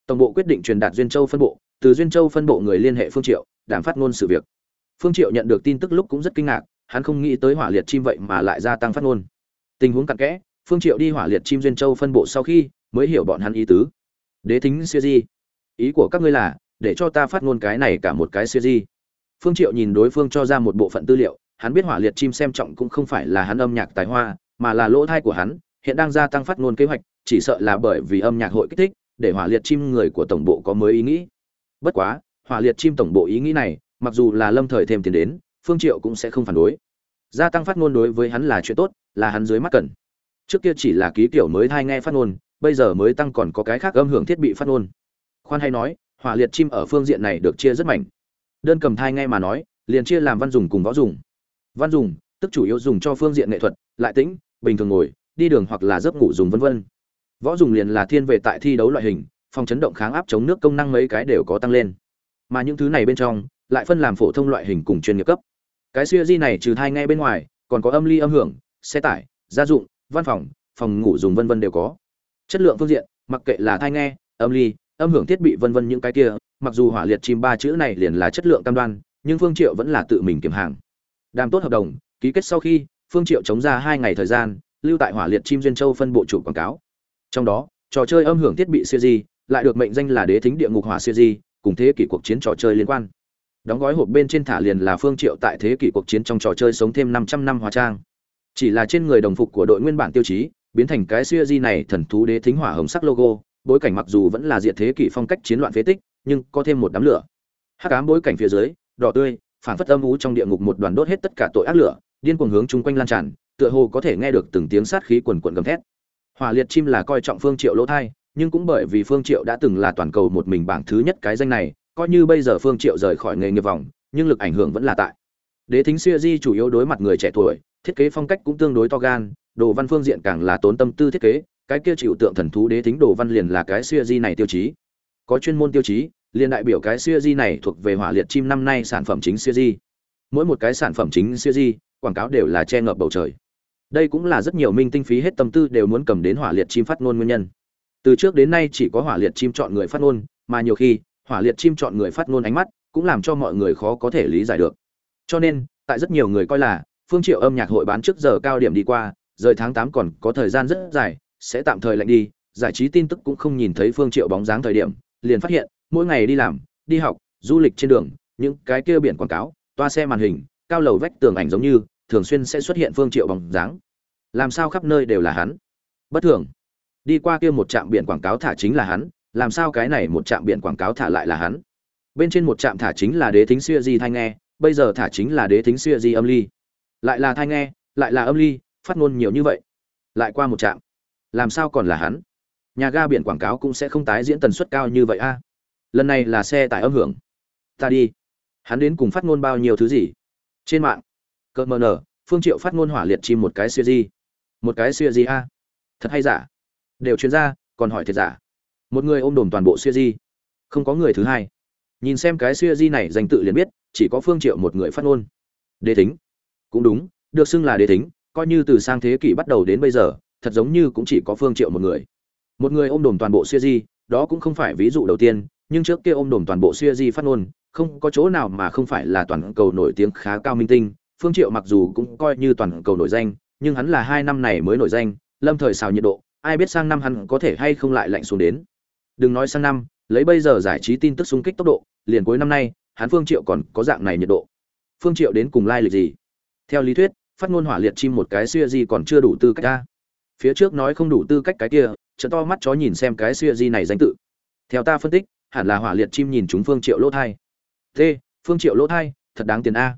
Tổng bộ quyết định truyền đạt duyên châu phân bộ từ duyên châu phân bộ người liên hệ phương triệu đảm phát ngôn sự việc. Phương triệu nhận được tin tức lúc cũng rất kinh ngạc hắn không nghĩ tới hỏa liệt chim vậy mà lại gia tăng phát ngôn. Tình huống cặn kẽ phương triệu đi hỏa liệt chim duyên châu phân bộ sau khi mới hiểu bọn hắn ý tứ. Đế thính siêu di ý của các ngươi là, để cho ta phát ngôn cái này cả một cái siêu di phương triệu nhìn đối phương cho ra một bộ phận tư liệu, hắn biết hỏa liệt chim xem trọng cũng không phải là hắn âm nhạc tài hoa, mà là lỗ thai của hắn, hiện đang gia tăng phát ngôn kế hoạch, chỉ sợ là bởi vì âm nhạc hội kích thích, để hỏa liệt chim người của tổng bộ có mới ý nghĩ. Bất quá, hỏa liệt chim tổng bộ ý nghĩ này, mặc dù là lâm thời thêm tiền đến, phương triệu cũng sẽ không phản đối. Gia tăng phát ngôn đối với hắn là chuyện tốt, là hắn dưới mắt cần. Trước kia chỉ là ký kiểu mới thai nghe phát ngôn, bây giờ mới tăng còn có cái khác âm hưởng thiết bị phát ngôn khoan hay nói, hỏa liệt chim ở phương diện này được chia rất mạnh đơn cầm thai nghe mà nói, liền chia làm văn dùng cùng võ dùng. Văn dùng, tức chủ yếu dùng cho phương diện nghệ thuật, lại tĩnh, bình thường ngồi, đi đường hoặc là giấc ngủ dùng vân vân. Võ dùng liền là thiên về tại thi đấu loại hình, phòng chấn động kháng áp chống nước công năng mấy cái đều có tăng lên. Mà những thứ này bên trong, lại phân làm phổ thông loại hình cùng chuyên nghiệp cấp. Cái siêu di này trừ thai nghe bên ngoài, còn có âm ly âm hưởng, xe tải, gia dụng, văn phòng phòng ngủ dùng vân vân đều có. Chất lượng phương diện, mặc kệ là thai nghe, âm ly âm hưởng thiết bị vân vân những cái kia, mặc dù hỏa liệt chim ba chữ này liền là chất lượng cam đoan, nhưng phương triệu vẫn là tự mình kiểm hàng. Đàm tốt hợp đồng, ký kết sau khi, phương triệu chống ra hai ngày thời gian, lưu tại hỏa liệt chim duyên châu phân bộ chủ quảng cáo. Trong đó, trò chơi âm hưởng thiết bị siêu lại được mệnh danh là đế thính địa ngục hỏa siêu cùng thế kỷ cuộc chiến trò chơi liên quan. Đóng gói hộp bên trên thả liền là phương triệu tại thế kỷ cuộc chiến trong trò chơi sống thêm 500 năm hóa trang. Chỉ là trên người đồng phục của đội nguyên bản tiêu chí, biến thành cái siêu này thần thú đế thính hỏa hồng sắc logo bối cảnh mặc dù vẫn là diệt thế kỷ phong cách chiến loạn phế tích, nhưng có thêm một đám lửa. Hắc ám bối cảnh phía dưới, đỏ tươi phản phất âm ú trong địa ngục một đoàn đốt hết tất cả tội ác lửa, điên cuồng hướng chung quanh lan tràn, tựa hồ có thể nghe được từng tiếng sát khí quần quần gầm thét. Hỏa liệt chim là coi trọng phương triệu lỗ thai, nhưng cũng bởi vì phương triệu đã từng là toàn cầu một mình bảng thứ nhất cái danh này, coi như bây giờ phương triệu rời khỏi nghề nghiệp vòng, nhưng lực ảnh hưởng vẫn là tại. Đế thính xưa di chủ yếu đối mặt người trẻ tuổi, thiết kế phong cách cũng tương đối to gan, đồ văn phương diện càng là tốn tâm tư thiết kế cái kia chịu tượng thần thú đế thính đồ văn liền là cái xưa di này tiêu chí. Có chuyên môn tiêu chí, liền đại biểu cái xưa di này thuộc về hỏa liệt chim năm nay sản phẩm chính xưa di. Mỗi một cái sản phẩm chính xưa di, quảng cáo đều là che ngập bầu trời. Đây cũng là rất nhiều minh tinh phí hết tâm tư đều muốn cầm đến hỏa liệt chim phát ngôn nguyên nhân. Từ trước đến nay chỉ có hỏa liệt chim chọn người phát ngôn, mà nhiều khi, hỏa liệt chim chọn người phát ngôn ánh mắt cũng làm cho mọi người khó có thể lý giải được. Cho nên, tại rất nhiều người coi là, phương triệu âm nhạc hội bán trước giờ cao điểm đi qua, rời tháng 8 còn có thời gian rất dài sẽ tạm thời lạnh đi, giải trí tin tức cũng không nhìn thấy phương triệu bóng dáng thời điểm, liền phát hiện, mỗi ngày đi làm, đi học, du lịch trên đường, những cái kia biển quảng cáo, toa xe màn hình, cao lầu vách tường ảnh giống như, thường xuyên sẽ xuất hiện phương triệu bóng dáng. Làm sao khắp nơi đều là hắn? Bất thường. Đi qua kia một trạm biển quảng cáo thả chính là hắn, làm sao cái này một trạm biển quảng cáo thả lại là hắn? Bên trên một trạm thả chính là đế thính xuya di thanh nghe, bây giờ thả chính là đế thính xuya di âm ly. Lại là thanh nghe, lại là âm ly, phát ngôn nhiều như vậy. Lại qua một trạm làm sao còn là hắn? Nhà ga biển quảng cáo cũng sẽ không tái diễn tần suất cao như vậy a. Lần này là xe tải âm hưởng. Ta đi. Hắn đến cùng phát ngôn bao nhiêu thứ gì? Trên mạng. Cỡ mờ nở, phương triệu phát ngôn hỏa liệt chim một cái siêu di một cái siêu di a. Thật hay giả? Đều chuyên gia, còn hỏi thiệt giả. Một người ôm đồm toàn bộ siêu di không có người thứ hai. Nhìn xem cái siêu di này danh tự liền biết, chỉ có phương triệu một người phát ngôn. Đế thính. Cũng đúng, được xưng là đế thính, coi như từ sang thế kỷ bắt đầu đến bây giờ thật giống như cũng chỉ có phương triệu một người. Một người ôm đồm toàn bộ siêu di, đó cũng không phải ví dụ đầu tiên, nhưng trước kia ôm đồm toàn bộ siêu di phát ngôn, không có chỗ nào mà không phải là toàn cầu nổi tiếng khá cao minh tinh. Phương triệu mặc dù cũng coi như toàn cầu nổi danh, nhưng hắn là hai năm này mới nổi danh, lâm thời xào nhiệt độ, ai biết sang năm hắn có thể hay không lại lạnh xuống đến. Đừng nói sang năm, lấy bây giờ giải trí tin tức xung kích tốc độ, liền cuối năm nay, hắn phương triệu còn có dạng này nhiệt độ. Phương triệu đến cùng lai like lịch gì? Theo lý thuyết, phát ngôn hỏa liệt chim một cái xuya gì còn chưa đủ tư cách ra phía trước nói không đủ tư cách cái kia trợ to mắt chó nhìn xem cái xuya gì này danh tự. Theo ta phân tích, hẳn là hỏa liệt chim nhìn chúng phương triệu lỗ thai. T, phương triệu lỗ thai, thật đáng tiền a.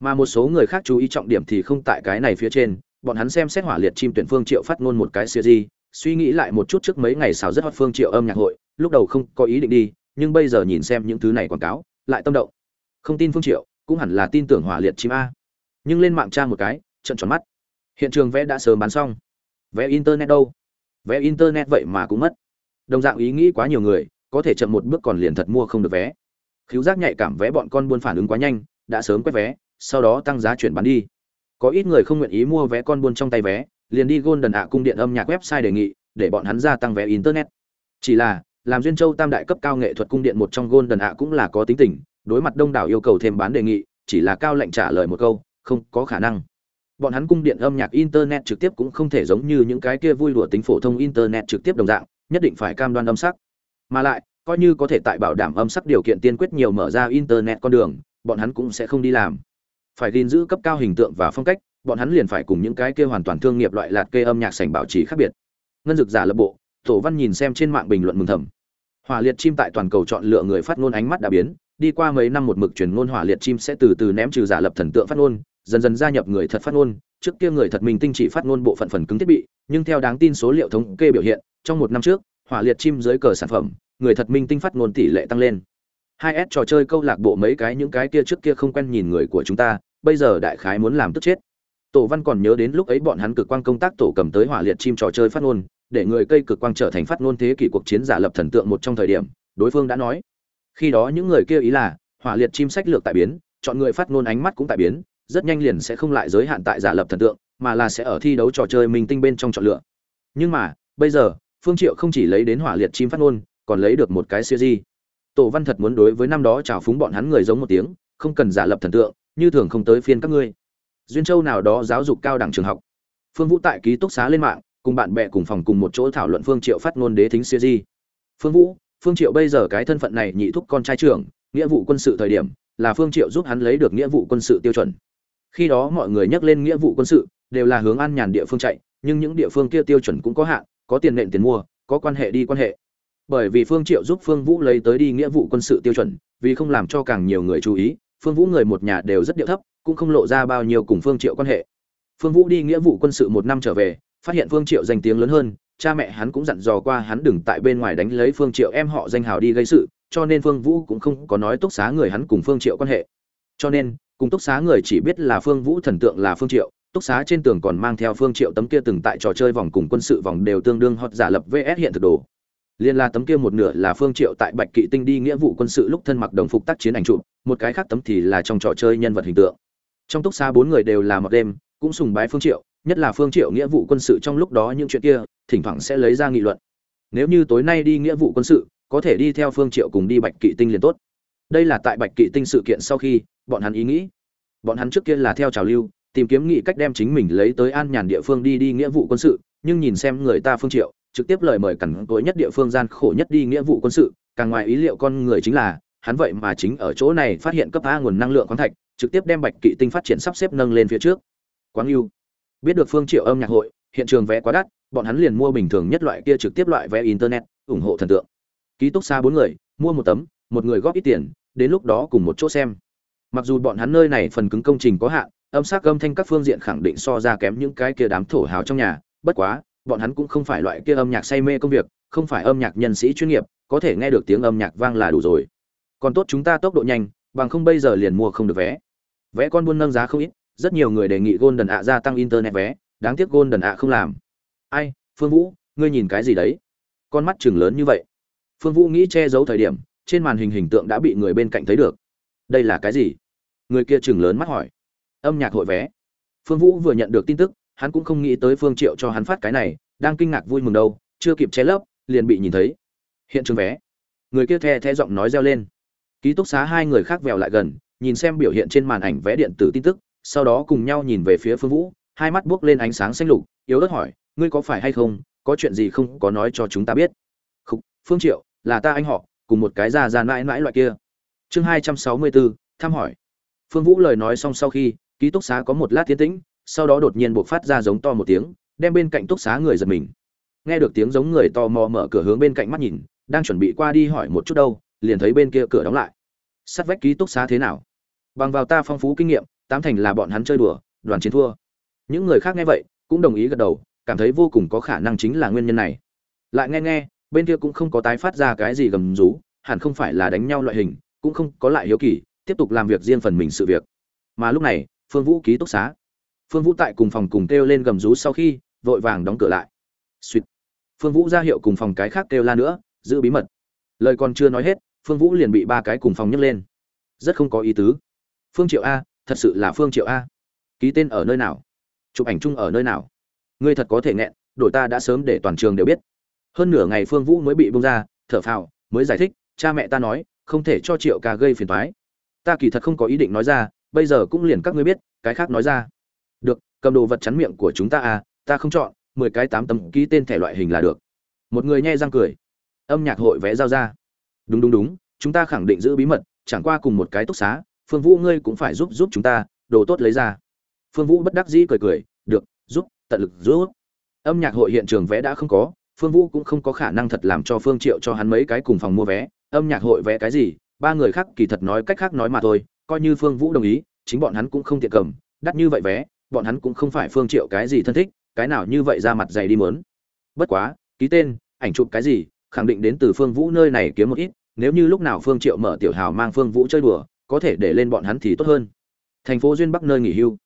Mà một số người khác chú ý trọng điểm thì không tại cái này phía trên, bọn hắn xem xét hỏa liệt chim tuyển phương triệu phát ngôn một cái series suy nghĩ lại một chút trước mấy ngày xào rất hot phương triệu âm nhạc hội, lúc đầu không có ý định đi, nhưng bây giờ nhìn xem những thứ này quảng cáo, lại tâm động. Không tin phương triệu, cũng hẳn là tin tưởng hỏa liệt chim a. Nhưng lên mạng tra một cái, trận tròn mắt. Hiện trường vẽ đã sớm bán xong vé internet đâu? Vé internet vậy mà cũng mất. Đồng dạng ý nghĩ quá nhiều người, có thể chậm một bước còn liền thật mua không được vé. Khiếu giác nhạy cảm vé bọn con buôn phản ứng quá nhanh, đã sớm quét vé, sau đó tăng giá chuyển bán đi. Có ít người không nguyện ý mua vé con buôn trong tay vé, liền đi golden ạ cung điện âm nhạc website đề nghị, để bọn hắn gia tăng vé internet. Chỉ là, làm duyên châu tam đại cấp cao nghệ thuật cung điện một trong golden ạ cũng là có tính tình, đối mặt đông đảo yêu cầu thêm bán đề nghị, chỉ là cao lệnh trả lời một câu, không có khả năng bọn hắn cung điện âm nhạc internet trực tiếp cũng không thể giống như những cái kia vui đùa tính phổ thông internet trực tiếp đồng dạng, nhất định phải cam đoan âm sắc. Mà lại, coi như có thể tại bảo đảm âm sắc điều kiện tiên quyết nhiều mở ra internet con đường, bọn hắn cũng sẽ không đi làm. Phải gìn giữ cấp cao hình tượng và phong cách, bọn hắn liền phải cùng những cái kia hoàn toàn thương nghiệp loại lạt kê âm nhạc sành bảo trì khác biệt. Ngân dực giả lập bộ, tổ văn nhìn xem trên mạng bình luận mừng thầm. Hỏa liệt chim tại toàn cầu chọn lựa người phát ngôn ánh mắt đã biến, đi qua mấy năm một mực truyền ngôn hỏa liệt chim sẽ từ từ ném trừ giả lập thần tượng phát ngôn dần dần gia nhập người thật phát ngôn trước kia người thật mình tinh chỉ phát ngôn bộ phận phần cứng thiết bị nhưng theo đáng tin số liệu thống kê biểu hiện trong một năm trước hỏa liệt chim dưới cờ sản phẩm người thật minh tinh phát ngôn tỷ lệ tăng lên 2S trò chơi câu lạc bộ mấy cái những cái kia trước kia không quen nhìn người của chúng ta, bây giờ đại khái muốn làm tức chết. Tổ Văn còn nhớ đến lúc ấy bọn hắn cực quang công tác tổ cầm tới hỏa liệt chim trò chơi phát ngôn, để người cây cực quang trở thành phát ngôn thế kỷ cuộc chiến giả lập thần tượng một trong thời điểm, đối phương đã nói. Khi đó những người kia ý là, hỏa liệt chim sách lược tại biến, chọn người phát ngôn ánh mắt cũng tại biến, rất nhanh liền sẽ không lại giới hạn tại giả lập thần tượng, mà là sẽ ở thi đấu trò chơi minh tinh bên trong chọn lựa. Nhưng mà, bây giờ, Phương Triệu không chỉ lấy đến hỏa liệt chim phát ngôn, còn lấy được một cái series tổ văn thật muốn đối với năm đó chào phúng bọn hắn người giống một tiếng không cần giả lập thần tượng như thường không tới phiên các ngươi. Duyên châu nào đó giáo dục cao đẳng trường học. Phương vũ tại ký túc xá lên mạng cùng bạn bè cùng phòng cùng một chỗ thảo luận phương triệu phát ngôn đế thính siêu di. Phương vũ phương triệu bây giờ cái thân phận này nhị thúc con trai trưởng nghĩa vụ quân sự thời điểm là phương triệu giúp hắn lấy được nghĩa vụ quân sự tiêu chuẩn khi đó mọi người nhắc lên nghĩa vụ quân sự, đều là hướng an nhàn địa phương chạy, nhưng những địa phương kia tiêu chuẩn cũng có hạn, có tiền nện tiền mua, có quan hệ đi quan hệ. Bởi vì phương triệu giúp phương vũ lấy tới đi nghĩa vụ quân sự tiêu chuẩn, vì không làm cho càng nhiều người chú ý, phương vũ người một nhà đều rất điệu thấp, cũng không lộ ra bao nhiêu cùng phương triệu quan hệ. Phương vũ đi nghĩa vụ quân sự một năm trở về, phát hiện phương triệu danh tiếng lớn hơn, cha mẹ hắn cũng dặn dò qua hắn đừng tại bên ngoài đánh lấy phương triệu em họ danh hào đi gây sự, cho nên phương vũ cũng không có nói túc xá người hắn cùng phương triệu quan hệ. Cho nên cùng túc xá người chỉ biết là phương vũ, thần tượng là phương triệu. Túc xá trên tường còn mang theo phương triệu tấm kia từng tại trò chơi vòng cùng quân sự vòng đều tương đương hoặc giả lập vs hiện thực đồ. Liên la tấm kia một nửa là phương triệu tại bạch kỵ tinh đi nghĩa vụ quân sự lúc thân mặc đồng phục tác chiến ảnh chụp, một cái khác tấm thì là trong trò chơi nhân vật hình tượng. Trong túc xá bốn người đều là một đêm, cũng sùng bái phương triệu, nhất là phương triệu nghĩa vụ quân sự trong lúc đó những chuyện kia, thỉnh thoảng sẽ lấy ra nghị luận. Nếu như tối nay đi nghĩa vụ quân sự, có thể đi theo phương triệu cùng đi bạch kỵ tinh liền tốt. Đây là tại bạch kỵ tinh sự kiện sau khi bọn hắn ý nghĩ bọn hắn trước kia là theo trào lưu tìm kiếm nghị cách đem chính mình lấy tới an nhàn địa phương đi đi nghĩa vụ quân sự nhưng nhìn xem người ta phương triệu trực tiếp lời mời cẩn tối nhất địa phương gian khổ nhất đi nghĩa vụ quân sự, càng ngoài ý liệu con người chính là, hắn vậy mà chính ở chỗ này phát hiện cấp A nguồn năng lượng khoáng thạch, trực tiếp đem Bạch Kỵ tinh phát triển sắp xếp nâng lên phía trước. Quáng yêu Biết được Phương Triệu âm nhạc hội, hiện trường vé quá đắt, bọn hắn liền mua bình thường nhất loại kia trực tiếp loại vé internet, ủng hộ thần tượng. Ký túc xa bốn người, mua một tấm, một người góp ít tiền, đến lúc đó cùng một chỗ xem. Mặc dù bọn hắn nơi này phần cứng công trình có hạn, âm sắc âm thanh các phương diện khẳng định so ra kém những cái kia đám thổ hào trong nhà, bất quá, bọn hắn cũng không phải loại kia âm nhạc say mê công việc, không phải âm nhạc nhân sĩ chuyên nghiệp, có thể nghe được tiếng âm nhạc vang là đủ rồi. Còn tốt chúng ta tốc độ nhanh, bằng không bây giờ liền mua không được vé. Vé con buôn nâng giá không ít, rất nhiều người đề nghị Golden ạ gia tăng internet vé, đáng tiếc Golden ạ không làm. Ai, Phương Vũ, ngươi nhìn cái gì đấy? Con mắt chừng lớn như vậy. Phương Vũ nghĩ che giấu thời điểm, trên màn hình hình tượng đã bị người bên cạnh thấy được. Đây là cái gì? Người kia chừng lớn mắt hỏi. Âm nhạc hội vé. Phương Vũ vừa nhận được tin tức, hắn cũng không nghĩ tới Phương Triệu cho hắn phát cái này, đang kinh ngạc vui mừng đâu, chưa kịp che lấp, liền bị nhìn thấy. Hiện trường vé. Người kia the the giọng nói reo lên. Ký túc xá hai người khác vèo lại gần, nhìn xem biểu hiện trên màn ảnh vé điện tử tin tức, sau đó cùng nhau nhìn về phía Phương Vũ, hai mắt buốc lên ánh sáng xanh lục, yếu ớt hỏi, ngươi có phải hay không, có chuyện gì không có nói cho chúng ta biết. Không. Phương Triệu, là ta anh họ, cùng một cái già già mãi mãi loại kia. Chương hai trăm sáu mươi bốn thăm hỏi. Phương Vũ lời nói xong sau khi, ký túc xá có một lát tiến tĩnh, sau đó đột nhiên bộc phát ra giống to một tiếng đem bên cạnh túc xá người giật mình. Nghe được tiếng giống người to mò mở cửa hướng bên cạnh mắt nhìn đang chuẩn bị qua đi hỏi một chút đâu liền thấy bên kia cửa đóng lại. Sắt vách ký túc xá thế nào? Bằng vào ta phong phú kinh nghiệm tám thành là bọn hắn chơi đùa đoàn chiến thua. Những người khác nghe vậy cũng đồng ý gật đầu cảm thấy vô cùng có khả năng chính là nguyên nhân này. Lại nghe nghe bên kia cũng không có tái phát ra cái gì gầm rú hẳn không phải là đánh nhau loại hình cũng không có lại hiếu kỳ tiếp tục làm việc riêng phần mình sự việc. Mà lúc này, phương vũ ký túc xá. Phương vũ tại cùng phòng cùng kêu lên gầm rú sau khi, vội vàng đóng cửa lại. Suýt phương vũ ra hiệu cùng phòng cái khác kêu la nữa, giữ bí mật. Lời còn chưa nói hết, phương vũ liền bị ba cái cùng phòng nhấc lên. Rất không có ý tứ. Phương triệu a, thật sự là phương triệu a. Ký tên ở nơi nào? Chụp ảnh chung ở nơi nào? Ngươi thật có thể nghẹn, đội ta đã sớm để toàn trường đều biết. Hơn nửa ngày phương vũ mới bị bông ra, thở phào, mới giải thích, cha mẹ ta nói, không thể cho triệu ca gây phiền toái ta kỳ thật không có ý định nói ra, bây giờ cũng liền các ngươi biết, cái khác nói ra. Được, cầm đồ vật chắn miệng của chúng ta à ta không chọn, mười cái tám tấm ký tên thẻ loại hình là được. Một người nhai răng cười. Âm nhạc hội vẽ giao ra. Đúng đúng đúng, chúng ta khẳng định giữ bí mật, chẳng qua cùng một cái túc xá, phương vũ ngươi cũng phải giúp giúp chúng ta, đồ tốt lấy ra. Phương vũ bất đắc dĩ cười cười, được, giúp, tận lực giúp. Âm nhạc hội hiện trường vẽ đã không có, phương vũ cũng không có khả năng thật làm cho phương triệu cho hắn mấy cái cùng phòng mua vé. Âm nhạc hội vẽ cái gì ba người khác kỳ thật nói cách khác nói mà thôi, coi như phương vũ đồng ý, chính bọn hắn cũng không tiện cầm, đắt như vậy vé, bọn hắn cũng không phải phương triệu cái gì thân thích, cái nào như vậy ra mặt dày đi mớn. Bất quá, ký tên, ảnh chụp cái gì, khẳng định đến từ phương vũ nơi này kiếm một ít, nếu như lúc nào phương triệu mở tiểu hào mang phương vũ chơi đùa, có thể để lên bọn hắn thì tốt hơn. Thành phố duyên bắc nơi nghỉ hưu.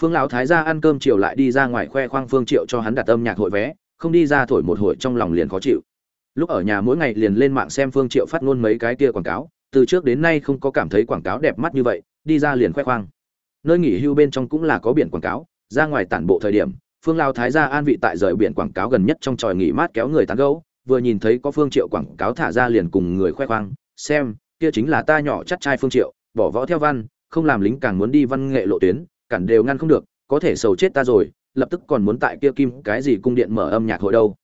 Phương lão thái gia ăn cơm chiều lại đi ra ngoài khoe khoang phương triệu cho hắn đặt âm nhạc hội vé, không đi ra thổi một hồi trong lòng liền khó chịu. Lúc ở nhà mỗi ngày liền lên mạng xem phương triệu phát ngôn mấy cái kia quảng cáo từ trước đến nay không có cảm thấy quảng cáo đẹp mắt như vậy, đi ra liền khoe khoang. Nơi nghỉ hưu bên trong cũng là có biển quảng cáo, ra ngoài tản bộ thời điểm, phương lao thái gia an vị tại rời biển quảng cáo gần nhất trong tròi nghỉ mát kéo người tán gấu vừa nhìn thấy có phương triệu quảng cáo thả ra liền cùng người khoe khoang, xem, kia chính là ta nhỏ chắc trai phương triệu, bỏ võ theo văn, không làm lính càng muốn đi văn nghệ lộ tuyến, cản đều ngăn không được, có thể sầu chết ta rồi, lập tức còn muốn tại kia kim cái gì cung điện mở âm nhạc hội đâu.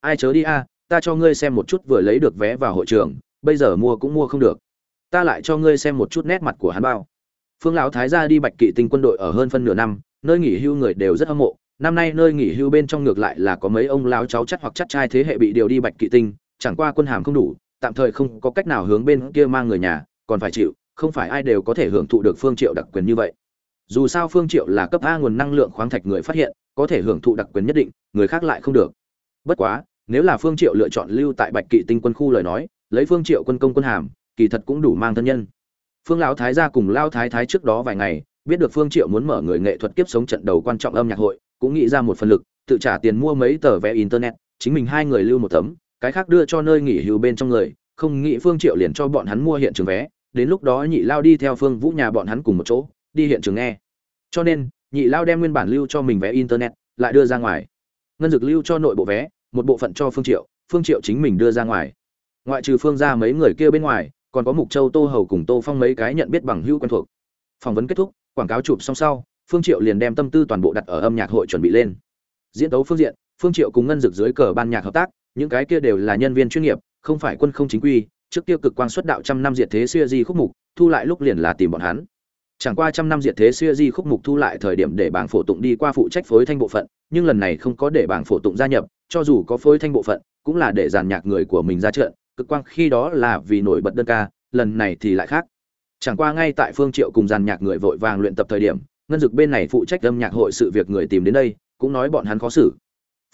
Ai chớ đi a, ta cho ngươi xem một chút vừa lấy được vé vào hội trường, bây giờ mua cũng mua không được ta lại cho ngươi xem một chút nét mặt của hắn bao. Phương lão thái gia đi bạch kỵ tinh quân đội ở hơn phân nửa năm, nơi nghỉ hưu người đều rất hâm mộ. Năm nay nơi nghỉ hưu bên trong ngược lại là có mấy ông lão cháu chắc hoặc chắc trai thế hệ bị điều đi bạch kỵ tinh, chẳng qua quân hàm không đủ, tạm thời không có cách nào hướng bên kia mang người nhà, còn phải chịu, không phải ai đều có thể hưởng thụ được phương triệu đặc quyền như vậy. Dù sao phương triệu là cấp a nguồn năng lượng khoáng thạch người phát hiện, có thể hưởng thụ đặc quyền nhất định, người khác lại không được. Bất quá, nếu là phương triệu lựa chọn lưu tại bạch kỵ tinh quân khu lời nói, lấy phương triệu quân công quân hàm kỳ thật cũng đủ mang thân nhân. Phương lão thái gia cùng lao thái thái trước đó vài ngày, biết được phương triệu muốn mở người nghệ thuật kiếp sống trận đầu quan trọng âm nhạc hội, cũng nghĩ ra một phần lực, tự trả tiền mua mấy tờ vé internet, chính mình hai người lưu một tấm, cái khác đưa cho nơi nghỉ hưu bên trong người, không nghĩ phương triệu liền cho bọn hắn mua hiện trường vé, đến lúc đó nhị lao đi theo phương vũ nhà bọn hắn cùng một chỗ, đi hiện trường nghe. Cho nên, nhị lao đem nguyên bản lưu cho mình vé internet, lại đưa ra ngoài. Ngân dực lưu cho nội bộ vé, một bộ phận cho phương triệu phương triệu chính mình đưa ra ngoài. Ngoại trừ phương ra mấy người kia bên ngoài còn có mục châu tô hầu cùng tô phong mấy cái nhận biết bằng hữu quen thuộc. Phỏng vấn kết thúc, quảng cáo chụp xong sau, phương triệu liền đem tâm tư toàn bộ đặt ở âm nhạc hội chuẩn bị lên. Diễn tấu phương diện, phương triệu cùng ngân dực dưới cờ ban nhạc hợp tác, những cái kia đều là nhân viên chuyên nghiệp, không phải quân không chính quy, trước tiêu cực quang xuất đạo trăm năm diệt thế xưa di khúc mục, thu lại lúc liền là tìm bọn hắn. Chẳng qua trăm năm diệt thế xưa di khúc mục thu lại thời điểm để bảng phổ tụng đi qua phụ trách phối thanh bộ phận, nhưng lần này không có để bảng phổ tụng gia nhập, cho dù có phối thanh bộ phận, cũng là để giàn nhạc người của mình ra trận cực quang khi đó là vì nổi bật đơn ca, lần này thì lại khác. Chẳng qua ngay tại phương triệu cùng dàn nhạc người vội vàng luyện tập thời điểm, ngân dực bên này phụ trách âm nhạc hội sự việc người tìm đến đây, cũng nói bọn hắn khó xử.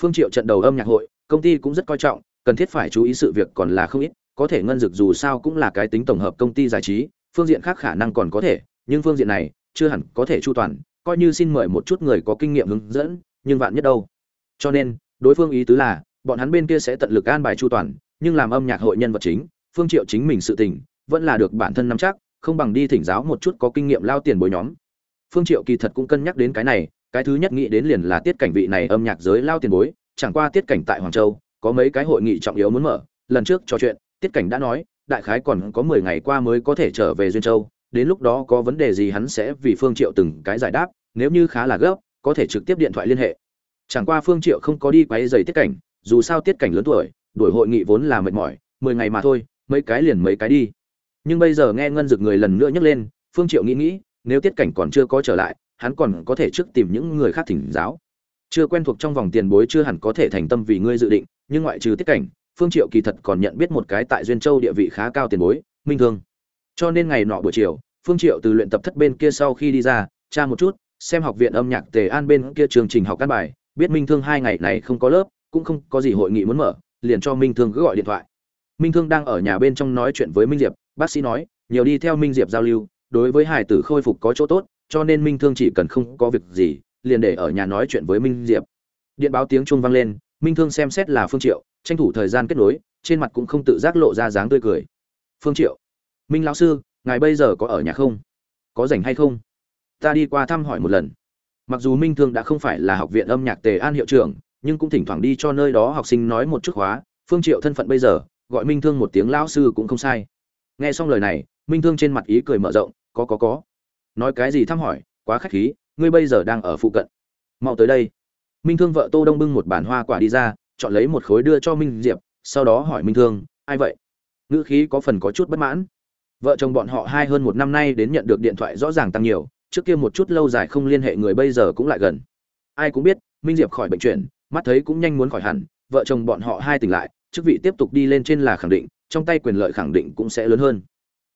Phương triệu trận đầu âm nhạc hội, công ty cũng rất coi trọng, cần thiết phải chú ý sự việc còn là không ít, có thể ngân dực dù sao cũng là cái tính tổng hợp công ty giải trí, phương diện khác khả năng còn có thể, nhưng phương diện này, chưa hẳn có thể chu toàn, coi như xin mời một chút người có kinh nghiệm hướng dẫn, nhưng vạn nhất đâu. Cho nên, đối phương ý tứ là, bọn hắn bên kia sẽ tận lực an bài chu toàn nhưng làm âm nhạc hội nhân vật chính, phương triệu chính mình sự tình, vẫn là được bản thân nắm chắc, không bằng đi thỉnh giáo một chút có kinh nghiệm lao tiền bối nhóm. Phương triệu kỳ thật cũng cân nhắc đến cái này, cái thứ nhất nghĩ đến liền là tiết cảnh vị này âm nhạc giới lao tiền bối, chẳng qua tiết cảnh tại hoàng châu, có mấy cái hội nghị trọng yếu muốn mở, lần trước trò chuyện, tiết cảnh đã nói, đại khái còn có 10 ngày qua mới có thể trở về duyên châu, đến lúc đó có vấn đề gì hắn sẽ vì phương triệu từng cái giải đáp, nếu như khá là gấp, có thể trực tiếp điện thoại liên hệ. Chẳng qua phương triệu không có đi quấy giày tiết cảnh, dù sao tiết cảnh lớn tuổi đuổi hội nghị vốn là mệt mỏi 10 ngày mà thôi, mấy cái liền mấy cái đi. Nhưng bây giờ nghe ngân dực người lần nữa nhắc lên, phương triệu nghĩ nghĩ, nếu tiết cảnh còn chưa có trở lại, hắn còn có thể trước tìm những người khác thỉnh giáo. Chưa quen thuộc trong vòng tiền bối chưa hẳn có thể thành tâm vì ngươi dự định, nhưng ngoại trừ tiết cảnh, phương triệu kỳ thật còn nhận biết một cái tại duyên châu địa vị khá cao tiền bối, minh thương. Cho nên ngày nọ buổi chiều, phương triệu từ luyện tập thất bên kia sau khi đi ra, tra một chút, xem học viện âm nhạc tề an bên kia chương trình học căn bài, biết minh thương hai ngày này không có lớp, cũng không có gì hội nghị muốn mở liền cho minh thương cứ gọi điện thoại. Minh thương đang ở nhà bên trong nói chuyện với minh diệp, bác sĩ nói, nhiều đi theo minh diệp giao lưu, đối với hải tử khôi phục có chỗ tốt, cho nên minh thương chỉ cần không có việc gì, liền để ở nhà nói chuyện với minh diệp. Điện báo tiếng chuông vang lên, minh thương xem xét là phương triệu, tranh thủ thời gian kết nối, trên mặt cũng không tự giác lộ ra dáng tươi cười. Phương triệu, minh lão sư, ngài bây giờ có ở nhà không? Có rảnh hay không? Ta đi qua thăm hỏi một lần. Mặc dù minh thương đã không phải là học viện âm nhạc tề an hiệu trưởng nhưng cũng thỉnh thoảng đi cho nơi đó học sinh nói một chút khóa. Phương triệu thân phận bây giờ, gọi minh thương một tiếng lão sư cũng không sai. Nghe xong lời này, minh thương trên mặt ý cười mở rộng, có có có. Nói cái gì thăm hỏi, quá khách khí, ngươi bây giờ đang ở phụ cận. Mau tới đây. Minh thương vợ tô đông bưng một bản hoa quả đi ra, chọn lấy một khối đưa cho minh diệp, sau đó hỏi minh thương, ai vậy? Ngữ khí có phần có chút bất mãn. Vợ chồng bọn họ hai hơn một năm nay đến nhận được điện thoại rõ ràng tăng nhiều, trước kia một chút lâu dài không liên hệ người bây giờ cũng lại gần. Ai cũng biết, minh diệp khỏi bệnh chuyển mắt thấy cũng nhanh muốn khỏi hẳn, vợ chồng bọn họ hai tỉnh lại, chức vị tiếp tục đi lên trên là khẳng định, trong tay quyền lợi khẳng định cũng sẽ lớn hơn.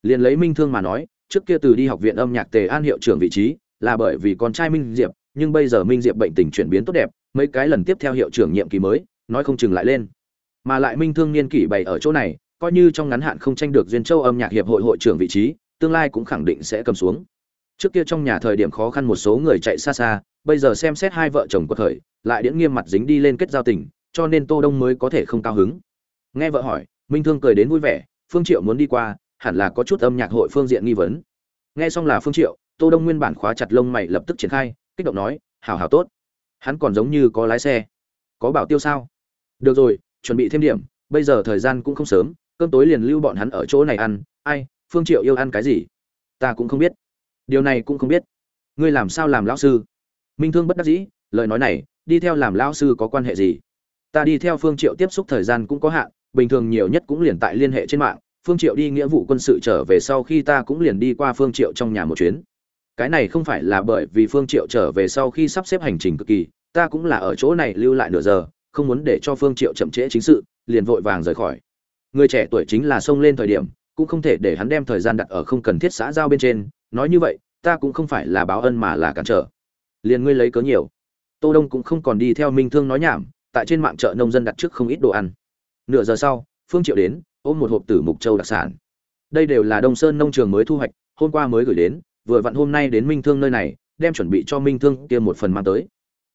Liền lấy minh thương mà nói, trước kia từ đi học viện âm nhạc tề an hiệu trưởng vị trí, là bởi vì con trai minh diệp, nhưng bây giờ minh diệp bệnh tình chuyển biến tốt đẹp, mấy cái lần tiếp theo hiệu trưởng nhiệm kỳ mới, nói không chừng lại lên. Mà lại minh thương niên kỷ bày ở chỗ này, coi như trong ngắn hạn không tranh được duyên châu âm nhạc hiệp hội hội trưởng vị trí, tương lai cũng khẳng định sẽ cầm xuống trước kia trong nhà thời điểm khó khăn một số người chạy xa xa, bây giờ xem xét hai vợ chồng của thời, lại điễn nghiêm mặt dính đi lên kết giao tình, cho nên tô đông mới có thể không cao hứng. Nghe vợ hỏi, minh thương cười đến vui vẻ, phương triệu muốn đi qua, hẳn là có chút âm nhạc hội phương diện nghi vấn. Nghe xong là phương triệu, tô đông nguyên bản khóa chặt lông mày lập tức triển khai, kích động nói, hảo hảo tốt. Hắn còn giống như có lái xe. Có bảo tiêu sao? Được rồi, chuẩn bị thêm điểm, bây giờ thời gian cũng không sớm, cơm tối liền lưu bọn hắn ở chỗ này ăn. Ai, phương triệu yêu ăn cái gì? Ta cũng không biết điều này cũng không biết. Ngươi làm sao làm lão sư? Minh thương bất đắc dĩ, lời nói này, đi theo làm lão sư có quan hệ gì? Ta đi theo phương triệu tiếp xúc thời gian cũng có hạn, bình thường nhiều nhất cũng liền tại liên hệ trên mạng. Phương triệu đi nghĩa vụ quân sự trở về sau khi ta cũng liền đi qua phương triệu trong nhà một chuyến. Cái này không phải là bởi vì phương triệu trở về sau khi sắp xếp hành trình cực kỳ, ta cũng là ở chỗ này lưu lại nửa giờ, không muốn để cho phương triệu chậm trễ chính sự, liền vội vàng rời khỏi. Người trẻ tuổi chính là xông lên thời điểm, cũng không thể để hắn đem thời gian đặt ở không cần thiết xã giao bên trên nói như vậy, ta cũng không phải là báo ân mà là cản trở. Liền ngươi lấy cớ nhiều. Tô đông cũng không còn đi theo minh thương nói nhảm, tại trên mạng chợ nông dân đặt trước không ít đồ ăn. Nửa giờ sau, phương triệu đến, ôm một hộp tử mục châu đặc sản. Đây đều là đông sơn nông trường mới thu hoạch, hôm qua mới gửi đến, vừa vặn hôm nay đến minh thương nơi này, đem chuẩn bị cho minh thương kia một phần mang tới.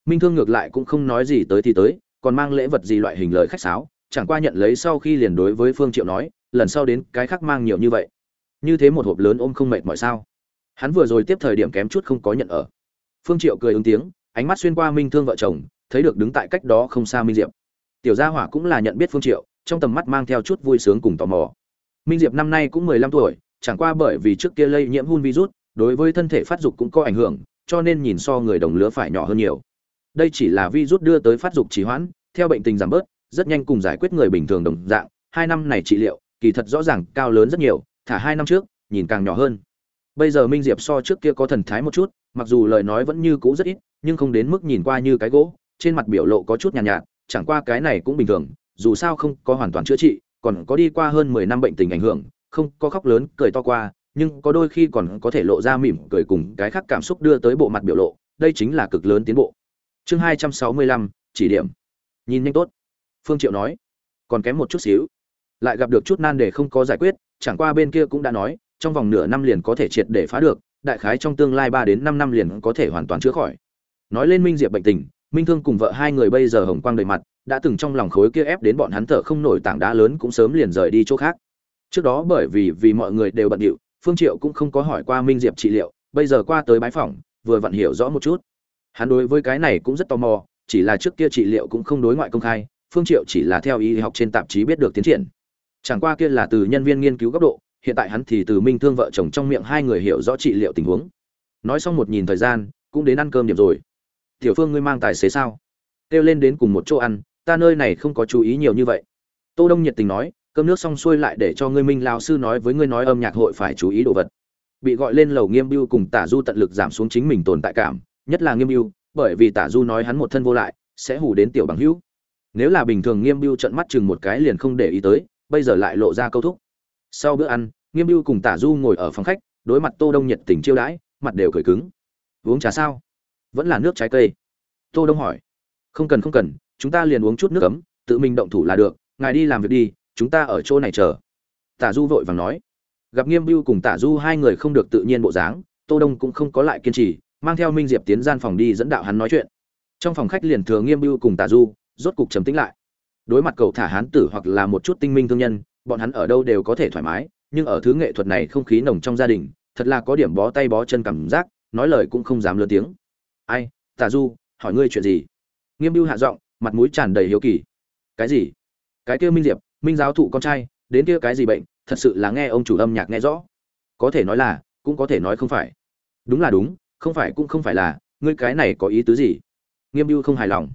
Minh thương ngược lại cũng không nói gì tới thì tới, còn mang lễ vật gì loại hình lời khách sáo, chẳng qua nhận lấy sau khi liền đối với phương triệu nói, lần sau đến cái khác mang nhiều như vậy. Như thế một hộp lớn ôm không mệt mỏi sao? Hắn vừa rồi tiếp thời điểm kém chút không có nhận ở. Phương triệu cười ứng tiếng, ánh mắt xuyên qua minh thương vợ chồng, thấy được đứng tại cách đó không xa minh diệp. Tiểu gia hỏa cũng là nhận biết phương triệu, trong tầm mắt mang theo chút vui sướng cùng tò mò. Minh diệp năm nay cũng mười lăm tuổi, chẳng qua bởi vì trước kia lây nhiễm hun virus, đối với thân thể phát dục cũng có ảnh hưởng, cho nên nhìn so người đồng lứa phải nhỏ hơn nhiều. Đây chỉ là virus đưa tới phát dục trì hoãn, theo bệnh tình giảm bớt, rất nhanh cùng giải quyết người bình thường đồng dạng. Hai năm này trị liệu, kỳ thật rõ ràng cao lớn rất nhiều, thả hai năm trước, nhìn càng nhỏ hơn bây giờ minh diệp so trước kia có thần thái một chút mặc dù lời nói vẫn như cũ rất ít nhưng không đến mức nhìn qua như cái gỗ trên mặt biểu lộ có chút nhàn nhạt, nhạt chẳng qua cái này cũng bình thường dù sao không có hoàn toàn chữa trị còn có đi qua hơn mười năm bệnh tình ảnh hưởng không có khóc lớn cười to qua nhưng có đôi khi còn có thể lộ ra mỉm cười cùng cái khác cảm xúc đưa tới bộ mặt biểu lộ đây chính là cực lớn tiến bộ. Chương hai trăm sáu mươi lăm chỉ điểm. Nhìn nhanh tốt. Phương triệu nói. Còn kém một chút xíu. Lại gặp được chút nan để không có giải quyết chẳng qua bên kia cũng đã nói trong vòng nửa năm liền có thể triệt để phá được đại khái trong tương lai ba đến năm năm liền có thể hoàn toàn chữa khỏi. Nói lên minh diệp bệnh tình minh thương cùng vợ hai người bây giờ hồng quang đầy mặt đã từng trong lòng khối kia ép đến bọn hắn thở không nổi tảng đá lớn cũng sớm liền rời đi chỗ khác. Trước đó bởi vì vì mọi người đều bận rộn, phương triệu cũng không có hỏi qua minh diệp trị liệu bây giờ qua tới bái phỏng vừa vặn hiểu rõ một chút. Hắn đối với cái này cũng rất tò mò chỉ là trước kia trị liệu cũng không đối ngoại công khai phương triệu chỉ là theo y học trên tạp chí biết được tiến triển. Chẳng qua kia là từ nhân viên nghiên cứu góc độ hiện tại hắn thì từ minh thương vợ chồng trong miệng hai người hiểu rõ trị liệu tình huống. Nói xong một nhìn thời gian, cũng đến ăn cơm điểm rồi. Tiểu phương ngươi mang tài xế sao? Kêu lên đến cùng một chỗ ăn, ta nơi này không có chú ý nhiều như vậy. Tô đông nhiệt tình nói, cơm nước xong xuôi lại để cho ngươi minh lao sư nói với ngươi nói âm nhạc hội phải chú ý đồ vật. Bị gọi lên lầu nghiêm biêu cùng tả du tận lực giảm xuống chính mình tồn tại cảm, nhất là nghiêm biêu bởi vì tả du nói hắn một thân vô lại, sẽ hù đến tiểu bằng hữu. Nếu là bình thường nghiêm biêu trận mắt chừng một cái liền không để ý tới, bây giờ lại lộ ra câu thúc sau bữa ăn, nghiêm biêu cùng tả du ngồi ở phòng khách, đối mặt tô đông nhiệt tình chiêu đãi, mặt đều cười cứng. Uống trà sao? Vẫn là nước trái cây. Tô đông hỏi. Không cần không cần, chúng ta liền uống chút nước ấm, tự mình động thủ là được, ngài đi làm việc đi, chúng ta ở chỗ này chờ. Tả du vội vàng nói. Gặp nghiêm biêu cùng tả du hai người không được tự nhiên bộ dáng, tô đông cũng không có lại kiên trì, mang theo minh diệp tiến gian phòng đi dẫn đạo hắn nói chuyện. Trong phòng khách liền thừa nghiêm biêu cùng tả du, rốt cục trầm tĩnh lại. Đối mặt cầu thả hán tử hoặc là một chút tinh minh thương nhân bọn hắn ở đâu đều có thể thoải mái, nhưng ở thứ nghệ thuật này không khí nồng trong gia đình, thật là có điểm bó tay bó chân cảm giác, nói lời cũng không dám lớn tiếng. Ai tả du, hỏi ngươi chuyện gì? Nghiêm biêu hạ giọng, mặt mũi tràn đầy hiếu kỳ. Cái gì? Cái kia minh diệp, minh giáo thụ con trai, đến kia cái gì bệnh, thật sự là nghe ông chủ âm nhạc nghe rõ. Có thể nói là, cũng có thể nói không phải. Đúng là đúng, không phải cũng không phải là, ngươi cái này có ý tứ gì? Nghiêm biêu không hài lòng.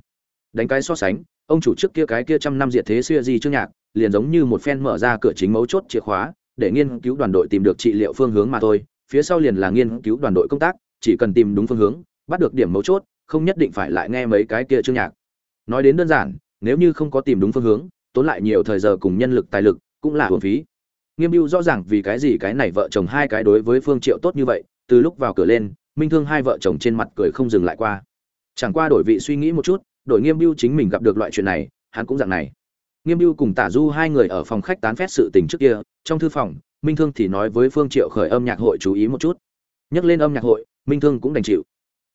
Đánh cái so sánh, ông chủ trước kia cái kia trăm năm diệt thế xưa gì chương nhạc liền giống như một phen mở ra cửa chính mấu chốt chìa khóa, để nghiên cứu đoàn đội tìm được trị liệu phương hướng mà thôi. Phía sau liền là nghiên cứu đoàn đội công tác, chỉ cần tìm đúng phương hướng, bắt được điểm mấu chốt, không nhất định phải lại nghe mấy cái kia chương nhạc. Nói đến đơn giản, nếu như không có tìm đúng phương hướng, tốn lại nhiều thời giờ cùng nhân lực tài lực, cũng là uổng phí. Nghiêm Bưu rõ ràng vì cái gì cái này vợ chồng hai cái đối với phương triệu tốt như vậy, từ lúc vào cửa lên, minh thương hai vợ chồng trên mặt cười không dừng lại qua. Chẳng qua đổi vị suy nghĩ một chút, đổi nghiêm Bưu chính mình gặp được loại chuyện này, hắn cũng dạng này nghiêm mưu cùng tả du hai người ở phòng khách tán phét sự tình trước kia, trong thư phòng, minh thương thì nói với phương triệu khởi âm nhạc hội chú ý một chút. Nhắc lên âm nhạc hội, minh thương cũng đành chịu.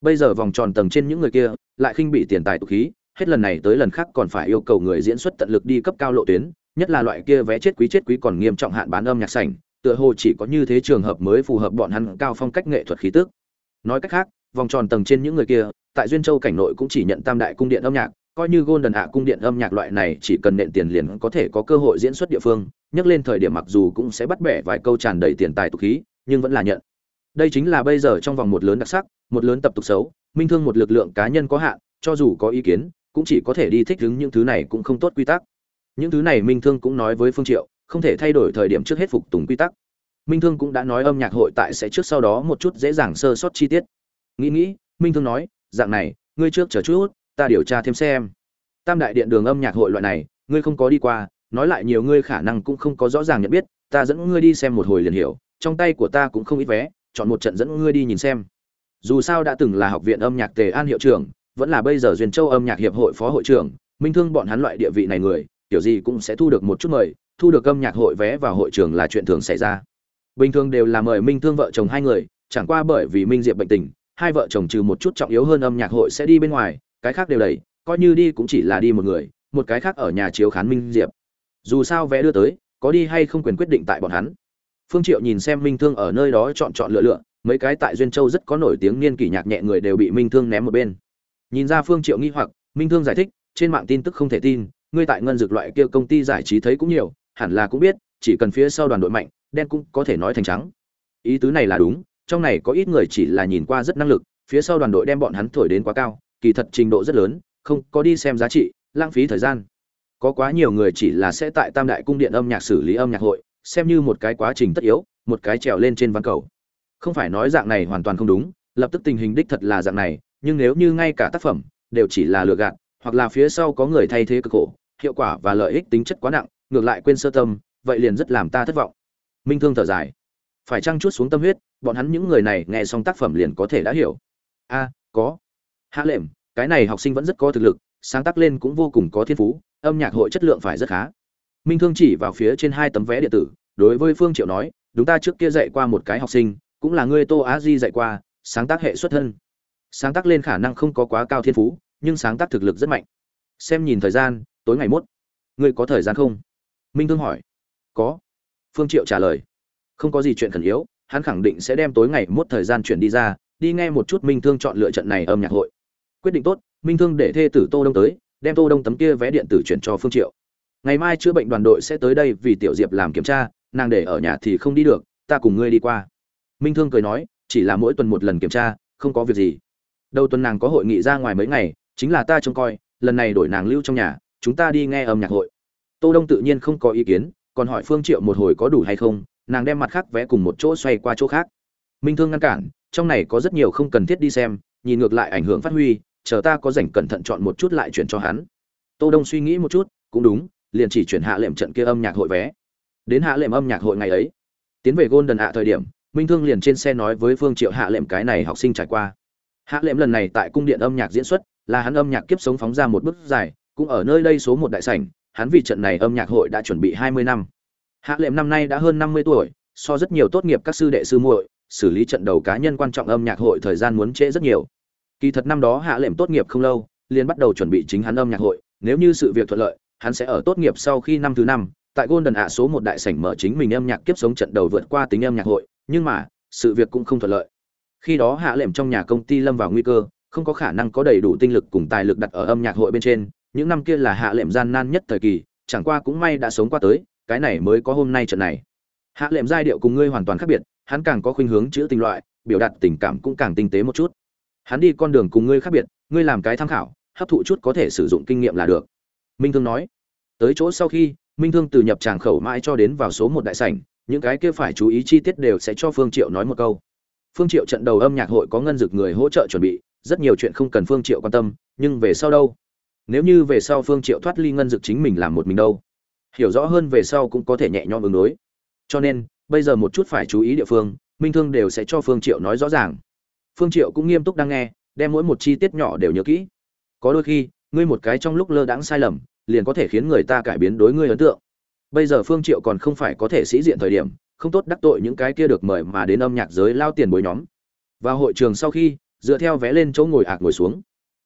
Bây giờ vòng tròn tầng trên những người kia, lại khinh bị tiền tài tục khí, hết lần này tới lần khác còn phải yêu cầu người diễn xuất tận lực đi cấp cao lộ tuyến, nhất là loại kia vé chết quý chết quý còn nghiêm trọng hạn bán âm nhạc sảnh, tựa hồ chỉ có như thế trường hợp mới phù hợp bọn hắn cao phong cách nghệ thuật khí tức. Nói cách khác, vòng tròn tầng trên những người kia, tại duyên châu cảnh nội cũng chỉ nhận tam đại cung điện âm nhạc coi như golden ạ cung điện âm nhạc loại này chỉ cần nện tiền liền có thể có cơ hội diễn xuất địa phương, nhắc lên thời điểm mặc dù cũng sẽ bắt bẻ vài câu tràn đầy tiền tài tục khí, nhưng vẫn là nhận. Đây chính là bây giờ trong vòng một lớn đặc sắc, một lớn tập tục xấu, minh thương một lực lượng cá nhân có hạn, cho dù có ý kiến, cũng chỉ có thể đi thích ứng những thứ này cũng không tốt quy tắc. Những thứ này minh thương cũng nói với phương triệu, không thể thay đổi thời điểm trước hết phục tùng quy tắc. Minh thương cũng đã nói âm nhạc hội tại sẽ trước sau đó một chút dễ dàng sơ sót chi tiết. Nghĩ nghĩ, minh thương nói, dạng này, ngươi trước chờ chút ta điều tra thêm xem. Tam đại điện đường âm nhạc hội loại này, ngươi không có đi qua, nói lại nhiều ngươi khả năng cũng không có rõ ràng nhận biết, ta dẫn ngươi đi xem một hồi liền hiểu, trong tay của ta cũng không ít vé, chọn một trận dẫn ngươi đi nhìn xem. Dù sao đã từng là học viện âm nhạc tề an hiệu trưởng, vẫn là bây giờ duyên châu âm nhạc hiệp hội phó hội trưởng, minh thương bọn hắn loại địa vị này người, kiểu gì cũng sẽ thu được một chút mời, thu được âm nhạc hội vé vào hội trường là chuyện thường xảy ra. Bình thường đều là mời minh thương vợ chồng hai người, chẳng qua bởi vì minh diệp bệnh tình, hai vợ chồng trừ một chút trọng yếu hơn âm nhạc hội sẽ đi bên ngoài cái khác đều đầy, coi như đi cũng chỉ là đi một người, một cái khác ở nhà chiếu khán minh diệp. Dù sao vé đưa tới, có đi hay không quyền quyết định tại bọn hắn. Phương triệu nhìn xem minh thương ở nơi đó chọn chọn lựa lựa, mấy cái tại duyên châu rất có nổi tiếng niên kỷ nhạc nhẹ người đều bị minh thương ném một bên. Nhìn ra phương triệu nghi hoặc, minh thương giải thích, trên mạng tin tức không thể tin, ngươi tại ngân dược loại kia công ty giải trí thấy cũng nhiều, hẳn là cũng biết, chỉ cần phía sau đoàn đội mạnh, đen cũng có thể nói thành trắng. Ý tứ này là đúng, trong này có ít người chỉ là nhìn qua rất năng lực, phía sau đoàn đội đem bọn hắn thổi đến quá cao kỳ thật trình độ rất lớn, không có đi xem giá trị, lãng phí thời gian. Có quá nhiều người chỉ là sẽ tại tam đại cung điện âm nhạc xử lý âm nhạc hội, xem như một cái quá trình tất yếu, một cái trèo lên trên văn cầu. Không phải nói dạng này hoàn toàn không đúng, lập tức tình hình đích thật là dạng này, nhưng nếu như ngay cả tác phẩm đều chỉ là lừa gạt, hoặc là phía sau có người thay thế cực khổ, hiệu quả và lợi ích tính chất quá nặng, ngược lại quên sơ tâm, vậy liền rất làm ta thất vọng. Minh thương thở dài. Phải chăng chút xuống tâm huyết, bọn hắn những người này nghe xong tác phẩm liền có thể đã hiểu? A, có hạ lệm cái này học sinh vẫn rất có thực lực, sáng tác lên cũng vô cùng có thiên phú, âm nhạc hội chất lượng phải rất khá. Minh thương chỉ vào phía trên hai tấm vé điện tử, đối với phương triệu nói đúng ta trước kia dạy qua một cái học sinh, cũng là ngươi tô á di dạy qua, sáng tác hệ xuất thân. Sáng tác lên khả năng không có quá cao thiên phú, nhưng sáng tác thực lực rất mạnh. Xem nhìn thời gian, tối ngày mốt. Ngươi có thời gian không? Minh thương hỏi. Có. Phương triệu trả lời. Không có gì chuyện khẩn yếu, hắn khẳng định sẽ đem tối ngày mốt thời gian chuyển đi ra, đi nghe một chút minh thương chọn lựa trận này âm nhạc hội quyết định tốt, minh thương để thê tử tô đông tới, đem tô đông tấm kia vé điện tử chuyển cho phương triệu. Ngày mai chữa bệnh đoàn đội sẽ tới đây vì tiểu diệp làm kiểm tra, nàng để ở nhà thì không đi được, ta cùng ngươi đi qua. Minh thương cười nói, chỉ là mỗi tuần một lần kiểm tra, không có việc gì. Đầu tuần nàng có hội nghị ra ngoài mấy ngày, chính là ta trông coi, lần này đổi nàng lưu trong nhà, chúng ta đi nghe âm nhạc hội. Tô đông tự nhiên không có ý kiến, còn hỏi phương triệu một hồi có đủ hay không, nàng đem mặt khác vẽ cùng một chỗ xoay qua chỗ khác. Minh thương ngăn cản, trong này có rất nhiều không cần thiết đi xem, nhìn ngược lại ảnh hưởng phát huy chờ ta có rảnh cẩn thận chọn một chút lại chuyển cho hắn. Tô đông suy nghĩ một chút, cũng đúng, liền chỉ chuyển hạ lệm trận kia âm nhạc hội vé. Đến hạ lệm âm nhạc hội ngày ấy, tiến về golden hạ thời điểm, minh thương liền trên xe nói với phương triệu hạ lệm cái này học sinh trải qua. Hạ lệm lần này tại cung điện âm nhạc diễn xuất, là hắn âm nhạc kiếp sống phóng ra một bức dài, cũng ở nơi đây số một đại sảnh, hắn vì trận này âm nhạc hội đã chuẩn bị hai mươi năm. Hạ lệm năm nay đã hơn năm mươi tuổi, so rất nhiều tốt nghiệp các sư đệ sư muội, xử lý trận đầu cá nhân quan trọng âm nhạc hội thời gian muốn trễ rất nhiều kỳ thật năm đó hạ lệm tốt nghiệp không lâu liền bắt đầu chuẩn bị chính hắn âm nhạc hội nếu như sự việc thuận lợi hắn sẽ ở tốt nghiệp sau khi năm thứ năm tại Golden ạ số một đại sảnh mở chính mình âm nhạc kiếp sống trận đầu vượt qua tính âm nhạc hội, nhưng mà, sự việc cũng không thuận lợi. Khi đó hạ lệm trong nhà công ty lâm vào nguy cơ, không có khả năng có đầy đủ tinh lực cùng tài lực đặt ở âm nhạc hội bên trên, những năm kia là hạ lệm gian nan nhất thời kỳ, chẳng qua cũng may đã sống qua tới, cái này mới có hôm nay trận này. Hạ lệm giai điệu cùng ngươi hoàn toàn khác biệt, hắn càng có khuynh hướng chữ tình loại, biểu đạt tình cảm cũng càng tinh tế một chút. Hắn đi con đường cùng ngươi khác biệt, ngươi làm cái tham khảo, hấp thụ chút có thể sử dụng kinh nghiệm là được. Minh Thương nói. Tới chỗ sau khi, minh thương từ nhập tràng khẩu mãi cho đến vào số một đại sảnh những cái kia phải chú ý chi tiết đều sẽ cho phương triệu nói một câu phương triệu trận đầu âm nhạc hội có ngân dực người hỗ trợ chuẩn bị rất nhiều chuyện không cần phương triệu quan tâm nhưng về sau đâu nếu như về sau phương triệu thoát ly ngân dực chính mình làm một mình đâu hiểu rõ hơn về sau cũng có thể nhẹ nhõm ứng đối cho nên bây giờ một chút phải chú ý địa phương minh thương đều sẽ cho phương triệu nói rõ ràng phương triệu cũng nghiêm túc đang nghe, đem mỗi một chi tiết nhỏ đều nhớ kỹ. Có đôi khi, ngươi một cái trong lúc lơ đãng sai lầm, liền có thể khiến người ta cải biến đối ngươi ấn tượng. Bây giờ phương triệu còn không phải có thể sĩ diện thời điểm, không tốt đắc tội những cái kia được mời mà đến âm nhạc giới lao tiền bối nhóm. Vào hội trường sau khi, dựa theo vé lên chỗ ngồi ạc ngồi xuống.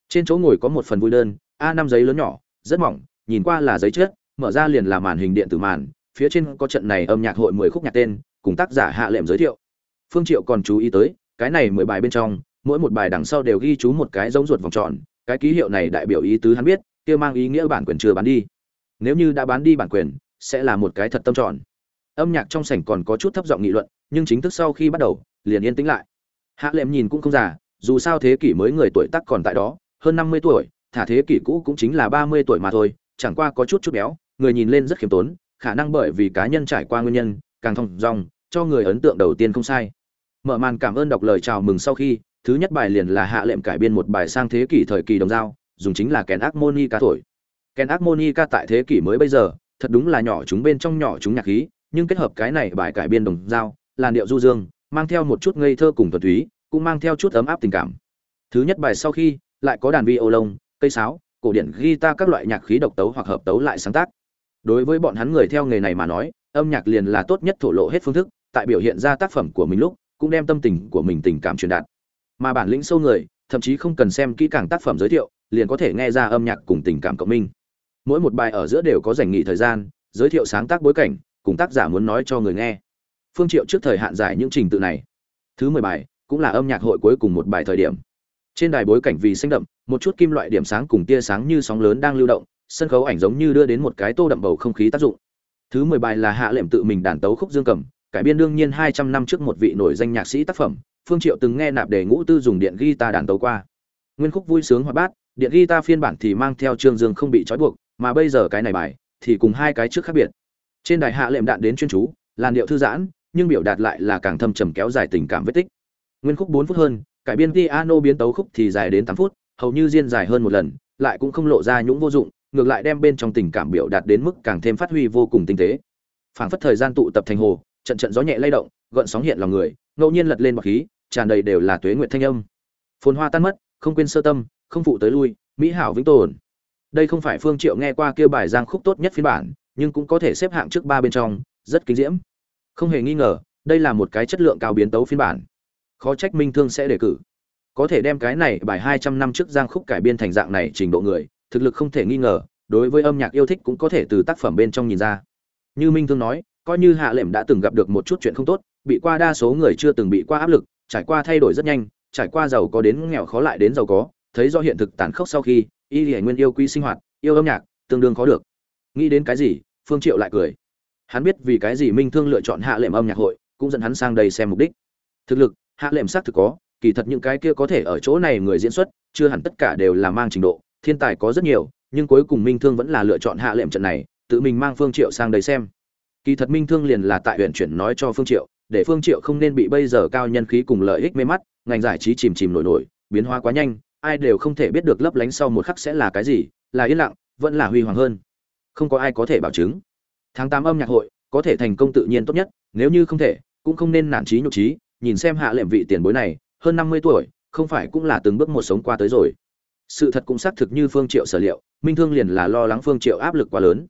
Trên chỗ ngồi có một phần vui đơn, a năm giấy lớn nhỏ, rất mỏng, nhìn qua là giấy chết mở ra liền là màn hình điện tử màn, phía trên có trận này âm nhạc hội 10 khúc nhạc tên, cùng tác giả hạ lệm giới thiệu. Phương triệu còn chú ý tới cái này 10 bài bên trong, mỗi một bài đằng sau đều ghi chú một cái giống ruột vòng tròn, cái ký hiệu này đại biểu ý tứ hắn biết, kia mang ý nghĩa bản quyền chưa bán đi. Nếu như đã bán đi bản quyền, sẽ là một cái thật tâm tròn. Âm nhạc trong sảnh còn có chút thấp giọng nghị luận, nhưng chính thức sau khi bắt đầu, liền yên tĩnh lại. Hạ lệm nhìn cũng không già, dù sao thế kỷ mới người tuổi tác còn tại đó, hơn năm mươi tuổi, thả thế kỷ cũ cũng chính là ba mươi tuổi mà thôi, chẳng qua có chút chút béo, người nhìn lên rất khiêm tốn, khả năng bởi vì cá nhân trải qua nguyên nhân, càng thông dong, cho người ấn tượng đầu tiên không sai mở màn cảm ơn đọc lời chào mừng sau khi thứ nhất bài liền là hạ lệm cải biên một bài sang thế kỷ thời kỳ đồng dao dùng chính là kèn harmonica thổi. Kèn harmonica tại thế kỷ mới bây giờ, thật đúng là nhỏ chúng bên trong nhỏ chúng nhạc khí, nhưng kết hợp cái này bài cải biên đồng dao, làn điệu du dương, mang theo một chút ngây thơ cùng thuần túy, cũng mang theo chút ấm áp tình cảm. Thứ nhất bài sau khi, lại có đàn violon, cây sáo, cổ điển guitar các loại nhạc khí độc tấu hoặc hợp tấu lại sáng tác. Đối với bọn hắn người theo nghề này mà nói, âm nhạc liền là tốt nhất thổ lộ hết phương thức, tại biểu hiện ra tác phẩm của mình lúc, cũng đem tâm tình của mình tình cảm truyền đạt. Mà bản lĩnh sâu người, thậm chí không cần xem kỹ càng tác phẩm giới thiệu, liền có thể nghe ra âm nhạc cùng tình cảm cộng minh. Mỗi một bài ở giữa đều có dành nghỉ thời gian giới thiệu sáng tác bối cảnh cùng tác giả muốn nói cho người nghe. Phương triệu trước thời hạn giải những trình tự này. Thứ mười bài cũng là âm nhạc hội cuối cùng một bài thời điểm. Trên đài bối cảnh vì xanh đậm một chút kim loại điểm sáng cùng tia sáng như sóng lớn đang lưu động sân khấu ảnh giống như đưa đến một cái tô đậm bầu không khí tác dụng. Thứ mười bài là hạ lệm tự mình đàn tấu khúc dương cầm cải biên đương nhiên hai trăm năm trước một vị nổi danh nhạc sĩ tác phẩm, phương triệu từng nghe nạp đề ngũ tư dùng điện guitar đàn tấu qua. Nguyên khúc vui sướng hoạt bát, điện guitar phiên bản thì mang theo trương dương không bị trói buộc, mà bây giờ cái này bài thì cùng hai cái trước khác biệt. Trên đài hạ lệm đạn đến chuyên chú, làn điệu thư giãn, nhưng biểu đạt lại là càng thâm trầm kéo dài tình cảm vết tích. Nguyên khúc bốn phút hơn, cải biên piano biến tấu khúc thì dài đến tám phút, hầu như diên dài hơn một lần, lại cũng không lộ ra những vô dụng, ngược lại đem bên trong tình cảm biểu đạt đến mức càng thêm phát huy vô cùng tinh tế. Phảng phất thời gian tụ tập thành hồ trận trận gió nhẹ lay động, gợn sóng hiện lòng người, ngẫu nhiên lật lên bọc khí, tràn đầy đều là tuế nguyệt thanh âm. Phồn hoa tan mất, không quên sơ tâm, không phụ tới lui, mỹ hảo vĩnh tồn. Đây không phải phương triệu nghe qua kia bài giang khúc tốt nhất phiên bản, nhưng cũng có thể xếp hạng trước ba bên trong, rất kinh diễm. Không hề nghi ngờ, đây là một cái chất lượng cao biến tấu phiên bản. Khó trách minh thương sẽ đề cử. Có thể đem cái này bài 200 năm trước giang khúc cải biên thành dạng này trình độ người, thực lực không thể nghi ngờ, đối với âm nhạc yêu thích cũng có thể từ tác phẩm bên trong nhìn ra. Như minh thương nói coi như hạ lệm đã từng gặp được một chút chuyện không tốt, bị qua đa số người chưa từng bị qua áp lực, trải qua thay đổi rất nhanh, trải qua giàu có đến nghèo khó lại đến giàu có, thấy do hiện thực tàn khốc sau khi, y hải nguyên yêu quý sinh hoạt, yêu âm nhạc, tương đương khó được. Nghĩ đến cái gì, phương triệu lại cười. Hắn biết vì cái gì minh thương lựa chọn hạ lệm âm nhạc hội, cũng dẫn hắn sang đây xem mục đích. Thực lực, hạ lệm xác thực có, kỳ thật những cái kia có thể ở chỗ này người diễn xuất, chưa hẳn tất cả đều là mang trình độ, thiên tài có rất nhiều, nhưng cuối cùng minh thương vẫn là lựa chọn hạ lệm trận này, tự mình mang phương triệu sang đây xem kỳ thật minh thương liền là tại huyện chuyển nói cho phương triệu, để phương triệu không nên bị bây giờ cao nhân khí cùng lợi ích mê mắt, ngành giải trí chìm chìm nổi nổi, biến hóa quá nhanh, ai đều không thể biết được lấp lánh sau một khắc sẽ là cái gì, là yên lặng, vẫn là huy hoàng hơn. Không có ai có thể bảo chứng. Tháng tám âm nhạc hội, có thể thành công tự nhiên tốt nhất, nếu như không thể, cũng không nên nản trí nhục trí, nhìn xem hạ lệm vị tiền bối này, hơn năm mươi tuổi, không phải cũng là từng bước một sống qua tới rồi. Sự thật cũng xác thực như phương triệu sở liệu, minh thương liền là lo lắng phương triệu áp lực quá lớn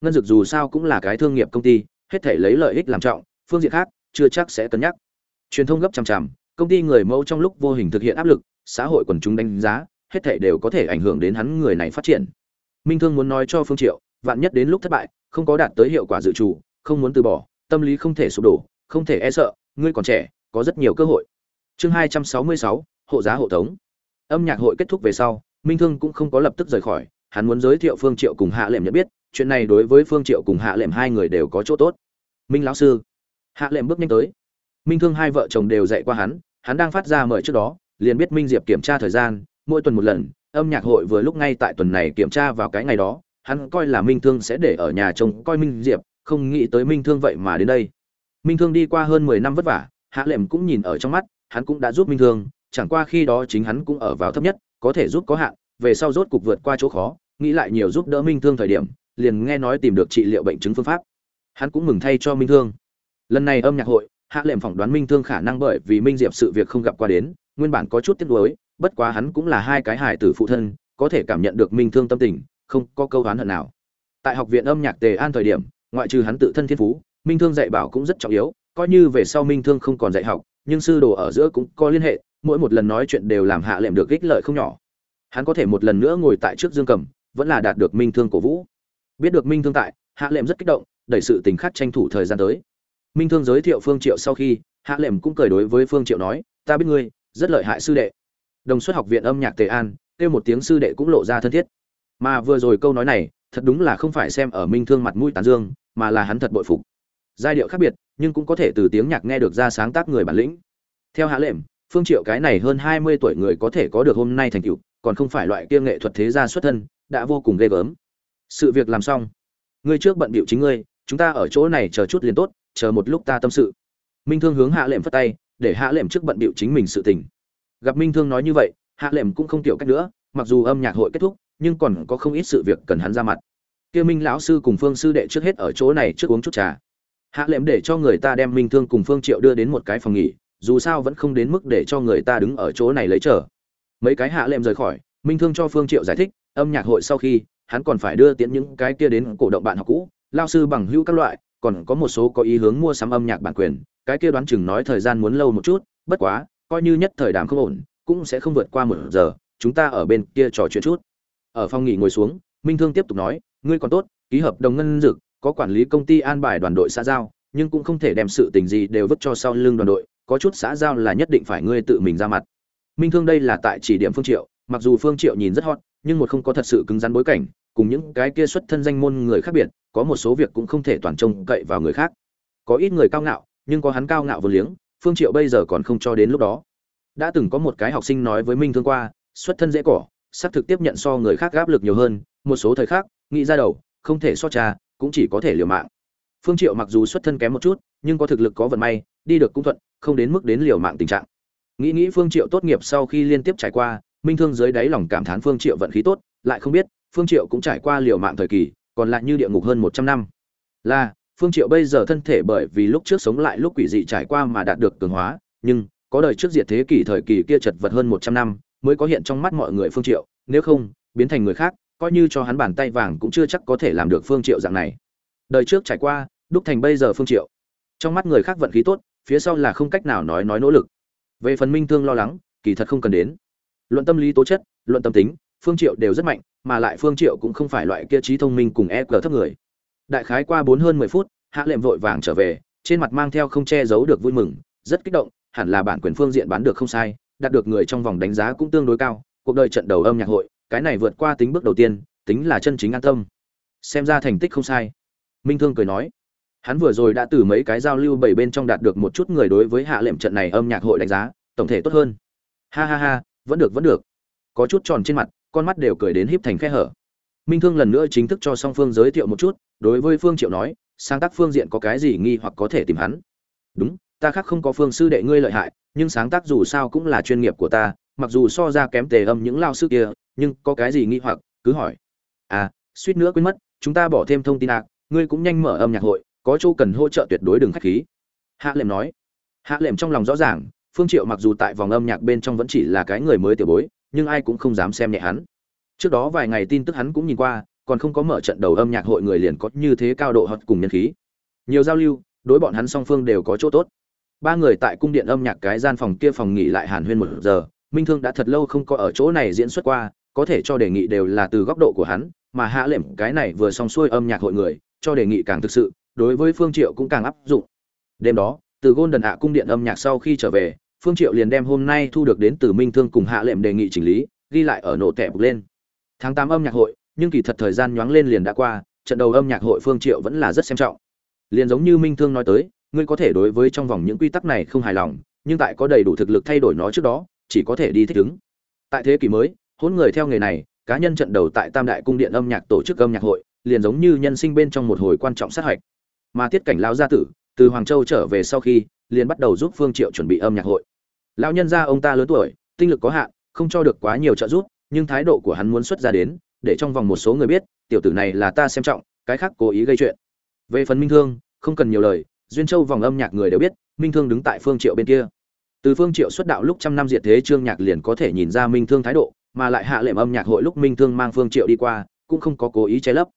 ngân dược dù sao cũng là cái thương nghiệp công ty, hết thể lấy lợi ích làm trọng, phương diện khác, chưa chắc sẽ cân nhắc. Truyền thông gấp chằm chằm, công ty người mẫu trong lúc vô hình thực hiện áp lực, xã hội quần chúng đánh giá, hết thể đều có thể ảnh hưởng đến hắn người này phát triển. Minh thương muốn nói cho phương triệu, vạn nhất đến lúc thất bại, không có đạt tới hiệu quả dự trù, không muốn từ bỏ, tâm lý không thể sụp đổ, không thể e sợ, ngươi còn trẻ, có rất nhiều cơ hội. Chương hai trăm sáu mươi sáu, hộ giá hộ tống. Âm nhạc hội kết thúc về sau, minh thương cũng không có lập tức rời khỏi, hắn muốn giới thiệu phương triệu cùng hạ lệm nhận biết chuyện này đối với phương triệu cùng hạ lệm hai người đều có chỗ tốt. Minh lão sư, hạ lệm bước nhanh tới. Minh thương hai vợ chồng đều dạy qua hắn hắn đang phát ra mời trước đó, liền biết minh diệp kiểm tra thời gian, mỗi tuần một lần, âm nhạc hội vừa lúc ngay tại tuần này kiểm tra vào cái ngày đó, hắn coi là minh thương sẽ để ở nhà trông coi minh diệp, không nghĩ tới minh thương vậy mà đến đây. Minh thương đi qua hơn mười năm vất vả, hạ lệm cũng nhìn ở trong mắt, hắn cũng đã giúp minh thương, chẳng qua khi đó chính hắn cũng ở vào thấp nhất, có thể giúp có hạn, về sau rốt cục vượt qua chỗ khó, nghĩ lại nhiều giúp đỡ minh thương thời điểm liền nghe nói tìm được trị liệu bệnh chứng phương pháp. Hắn cũng mừng thay cho minh thương. Lần này âm nhạc hội, hạ lệm phỏng đoán minh thương khả năng bởi vì minh diệp sự việc không gặp qua đến, nguyên bản có chút tiếc nuối, bất quá hắn cũng là hai cái hài tử phụ thân, có thể cảm nhận được minh thương tâm tình, không có câu đoán hận nào. Tại học viện âm nhạc tề an thời điểm, ngoại trừ hắn tự thân thiên phú, minh thương dạy bảo cũng rất trọng yếu, coi như về sau minh thương không còn dạy học, nhưng sư đồ ở giữa cũng có liên hệ, mỗi một lần nói chuyện đều làm hạ lệm được ích lợi không nhỏ. Hắn có thể một lần nữa ngồi tại trước dương cầm, vẫn là đạt được minh thương cổ vũ biết được minh thương tại, hạ lệm rất kích động, đẩy sự tình khắc tranh thủ thời gian tới. Minh thương giới thiệu phương triệu sau khi, hạ lệm cũng cười đối với phương triệu nói, ta biết ngươi, rất lợi hại sư đệ. Đồng xuất học viện âm nhạc tề an, kêu một tiếng sư đệ cũng lộ ra thân thiết. Mà vừa rồi câu nói này, thật đúng là không phải xem ở minh thương mặt mũi tán dương, mà là hắn thật bội phục. Giai điệu khác biệt, nhưng cũng có thể từ tiếng nhạc nghe được ra sáng tác người bản lĩnh. Theo hạ lệm phương triệu cái này hơn 20 tuổi người có thể có được hôm nay thành tựu, còn không phải loại kia nghệ thuật thế gia xuất thân, đã vô cùng ghê gớm sự việc làm xong. Ngươi trước bận bịu chính ngươi, chúng ta ở chỗ này chờ chút liền tốt, chờ một lúc ta tâm sự. Minh thương hướng hạ lệm phất tay, để hạ lệm trước bận bịu chính mình sự tình. Gặp minh thương nói như vậy, hạ lệm cũng không tiểu cách nữa, mặc dù âm nhạc hội kết thúc, nhưng còn có không ít sự việc cần hắn ra mặt. Kia minh lão sư cùng phương sư đệ trước hết ở chỗ này trước uống chút trà. Hạ lệm để cho người ta đem minh thương cùng phương triệu đưa đến một cái phòng nghỉ, dù sao vẫn không đến mức để cho người ta đứng ở chỗ này lấy chờ. Mấy cái hạ lệm rời khỏi, minh thương cho phương triệu giải thích, âm nhạc hội sau khi hắn còn phải đưa tiễn những cái kia đến cổ động bạn học cũ, lao sư bằng hữu các loại, còn có một số có ý hướng mua sắm âm nhạc bản quyền, cái kia đoán chừng nói thời gian muốn lâu một chút, bất quá, coi như nhất thời đàm không ổn, cũng sẽ không vượt qua một giờ, chúng ta ở bên kia trò chuyện chút. Ở phòng nghỉ ngồi xuống, minh thương tiếp tục nói, ngươi còn tốt, ký hợp đồng ngân dực, có quản lý công ty an bài đoàn đội xã giao, nhưng cũng không thể đem sự tình gì đều vứt cho sau lưng đoàn đội, có chút xã giao là nhất định phải ngươi tự mình ra mặt. Minh thương đây là tại chỉ điểm phương triệu, mặc dù phương triệu nhìn rất hot nhưng một không có thật sự cứng rắn bối cảnh, cùng những cái kia xuất thân danh môn người khác biệt, có một số việc cũng không thể toàn trông cậy vào người khác. Có ít người cao ngạo, nhưng có hắn cao ngạo vô liếng, phương triệu bây giờ còn không cho đến lúc đó. Đã từng có một cái học sinh nói với minh thương qua, xuất thân dễ cỏ, xác thực tiếp nhận so người khác áp lực nhiều hơn, một số thời khác nghĩ ra đầu, không thể so trà cũng chỉ có thể liều mạng. Phương triệu mặc dù xuất thân kém một chút, nhưng có thực lực có vận may, đi được cũng thuận, không đến mức đến liều mạng tình trạng. Nghĩ nghĩ phương triệu tốt nghiệp sau khi liên tiếp trải qua minh thương dưới đáy lòng cảm thán phương triệu vận khí tốt, lại không biết, phương triệu cũng trải qua liều mạng thời kỳ, còn lại như địa ngục hơn 100 năm. Là, phương triệu bây giờ thân thể bởi vì lúc trước sống lại lúc quỷ dị trải qua mà đạt được cường hóa, nhưng có đời trước diệt thế kỷ thời kỳ kia chật vật hơn 100 năm, mới có hiện trong mắt mọi người phương triệu, nếu không, biến thành người khác, coi như cho hắn bàn tay vàng cũng chưa chắc có thể làm được phương triệu dạng này. Đời trước trải qua, đúc thành bây giờ phương triệu. Trong mắt người khác vận khí tốt, phía sau là không cách nào nói nói nỗ lực. Về phần minh thương lo lắng, kỳ thật không cần đến luận tâm lý tố chất, luận tâm tính, phương triệu đều rất mạnh, mà lại phương triệu cũng không phải loại kia trí thông minh cùng e cờ thấp người. Đại khái qua bốn hơn mười phút, hạ lệm vội vàng trở về, trên mặt mang theo không che giấu được vui mừng, rất kích động, hẳn là bản quyền phương diện bán được không sai, đạt được người trong vòng đánh giá cũng tương đối cao, cuộc đời trận đầu âm nhạc hội, cái này vượt qua tính bước đầu tiên, tính là chân chính an tâm. Xem ra thành tích không sai. Minh thương cười nói, hắn vừa rồi đã từ mấy cái giao lưu bảy bên trong đạt được một chút người đối với hạ lệm trận này âm nhạc hội đánh giá, tổng thể tốt hơn. Ha ha ha vẫn được vẫn được. Có chút tròn trên mặt, con mắt đều cười đến híp thành khe hở. Minh thương lần nữa chính thức cho song phương giới thiệu một chút, đối với phương triệu nói, sáng tác phương diện có cái gì nghi hoặc có thể tìm hắn? Đúng, ta khác không có phương sư đệ ngươi lợi hại, nhưng sáng tác dù sao cũng là chuyên nghiệp của ta, mặc dù so ra kém tề âm những lao sư kia, nhưng có cái gì nghi hoặc, cứ hỏi. À suýt nữa quên mất, chúng ta bỏ thêm thông tin ạc ngươi cũng nhanh mở âm nhạc hội, có chỗ cần hỗ trợ tuyệt đối đừng khách khí. Hạ lệm nói. Hạ lệm trong lòng rõ ràng phương triệu mặc dù tại vòng âm nhạc bên trong vẫn chỉ là cái người mới tiểu bối, nhưng ai cũng không dám xem nhẹ hắn. Trước đó vài ngày tin tức hắn cũng nhìn qua, còn không có mở trận đầu âm nhạc hội người liền có như thế cao độ hot cùng nhân khí. Nhiều giao lưu, đối bọn hắn song phương đều có chỗ tốt. Ba người tại cung điện âm nhạc cái gian phòng kia phòng nghỉ lại hàn huyên một giờ, minh thương đã thật lâu không có ở chỗ này diễn xuất qua, có thể cho đề nghị đều là từ góc độ của hắn, mà hạ lệm cái này vừa xong xuôi âm nhạc hội người, cho đề nghị càng thực sự, đối với phương triệu cũng càng áp dụng. Đêm đó, từ gôn đần hạ cung điện âm nhạc sau khi trở về phương triệu liền đem hôm nay thu được đến từ minh thương cùng hạ lệm đề nghị chỉnh lý, ghi lại ở nổ tẹp lên. Tháng 8 âm nhạc hội, nhưng kỳ thật thời gian nhoáng lên liền đã qua, trận đầu âm nhạc hội phương triệu vẫn là rất xem trọng. Liền giống như minh thương nói tới, ngươi có thể đối với trong vòng những quy tắc này không hài lòng, nhưng tại có đầy đủ thực lực thay đổi nó trước đó, chỉ có thể đi thích ứng. Tại thế kỷ mới, hỗn người theo nghề này, cá nhân trận đầu tại tam đại cung điện âm nhạc tổ chức âm nhạc hội, liền giống như nhân sinh bên trong một hồi quan trọng sát hạch. Mà tiết cảnh lão gia tử, từ hoàng châu trở về sau khi, liền bắt đầu giúp phương triệu chuẩn bị âm nhạc hội lão nhân gia ông ta lớn tuổi, tinh lực có hạn, không cho được quá nhiều trợ giúp, nhưng thái độ của hắn muốn xuất ra đến, để trong vòng một số người biết, tiểu tử này là ta xem trọng, cái khác cố ý gây chuyện. Về phần minh thương, không cần nhiều lời, duyên châu vòng âm nhạc người đều biết, minh thương đứng tại phương triệu bên kia. Từ phương triệu xuất đạo lúc trăm năm diệt thế trương nhạc liền có thể nhìn ra minh thương thái độ, mà lại hạ lệm âm nhạc hội lúc minh thương mang phương triệu đi qua, cũng không có cố ý che lấp.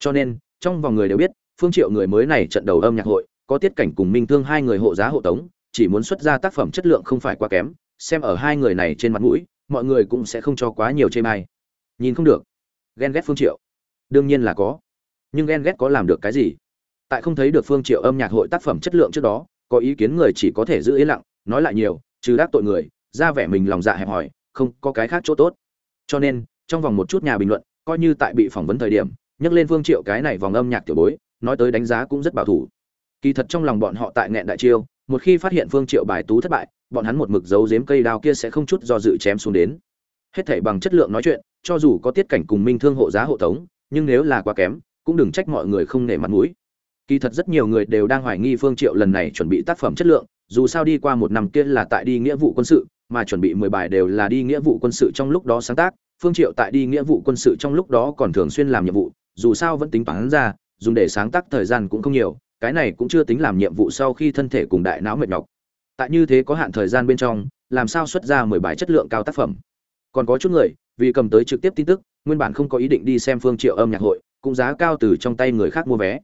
Cho nên, trong vòng người đều biết, phương triệu người mới này trận đầu âm nhạc hội, có tiết cảnh cùng minh thương hai người hộ giá hộ tống chỉ muốn xuất ra tác phẩm chất lượng không phải quá kém, xem ở hai người này trên mặt mũi, mọi người cũng sẽ không cho quá nhiều chê mai nhìn không được. Ghen ghét phương triệu. Đương nhiên là có. Nhưng ghen ghét có làm được cái gì? Tại không thấy được phương triệu âm nhạc hội tác phẩm chất lượng trước đó, có ý kiến người chỉ có thể giữ yên lặng, nói lại nhiều, trừ đắc tội người, ra vẻ mình lòng dạ hẹp hòi, không có cái khác chỗ tốt. Cho nên, trong vòng một chút nhà bình luận, coi như tại bị phỏng vấn thời điểm, nhắc lên phương triệu cái này vòng âm nhạc tiểu bối, nói tới đánh giá cũng rất bảo thủ. Kỳ thật trong lòng bọn họ tại nghẹn đại chiêu một khi phát hiện phương triệu bài tú thất bại, bọn hắn một mực giấu giếm cây đao kia sẽ không chút do dự chém xuống đến. Hết thảy bằng chất lượng nói chuyện, cho dù có tiết cảnh cùng minh thương hộ giá hộ tống, nhưng nếu là quá kém, cũng đừng trách mọi người không nể mặt mũi. Kỳ thật rất nhiều người đều đang hoài nghi phương triệu lần này chuẩn bị tác phẩm chất lượng, dù sao đi qua một năm kia là tại đi nghĩa vụ quân sự, mà chuẩn bị 10 bài đều là đi nghĩa vụ quân sự trong lúc đó sáng tác, phương triệu tại đi nghĩa vụ quân sự trong lúc đó còn thường xuyên làm nhiệm vụ, dù sao vẫn tính toán ra, dùng để sáng tác thời gian cũng không nhiều cái này cũng chưa tính làm nhiệm vụ sau khi thân thể cùng đại não mệt nhọc. Tại như thế có hạn thời gian bên trong, làm sao xuất ra 10 bài chất lượng cao tác phẩm? Còn có chút người, vì cầm tới trực tiếp tin tức, nguyên bản không có ý định đi xem phương triệu âm nhạc hội, cũng giá cao từ trong tay người khác mua vé.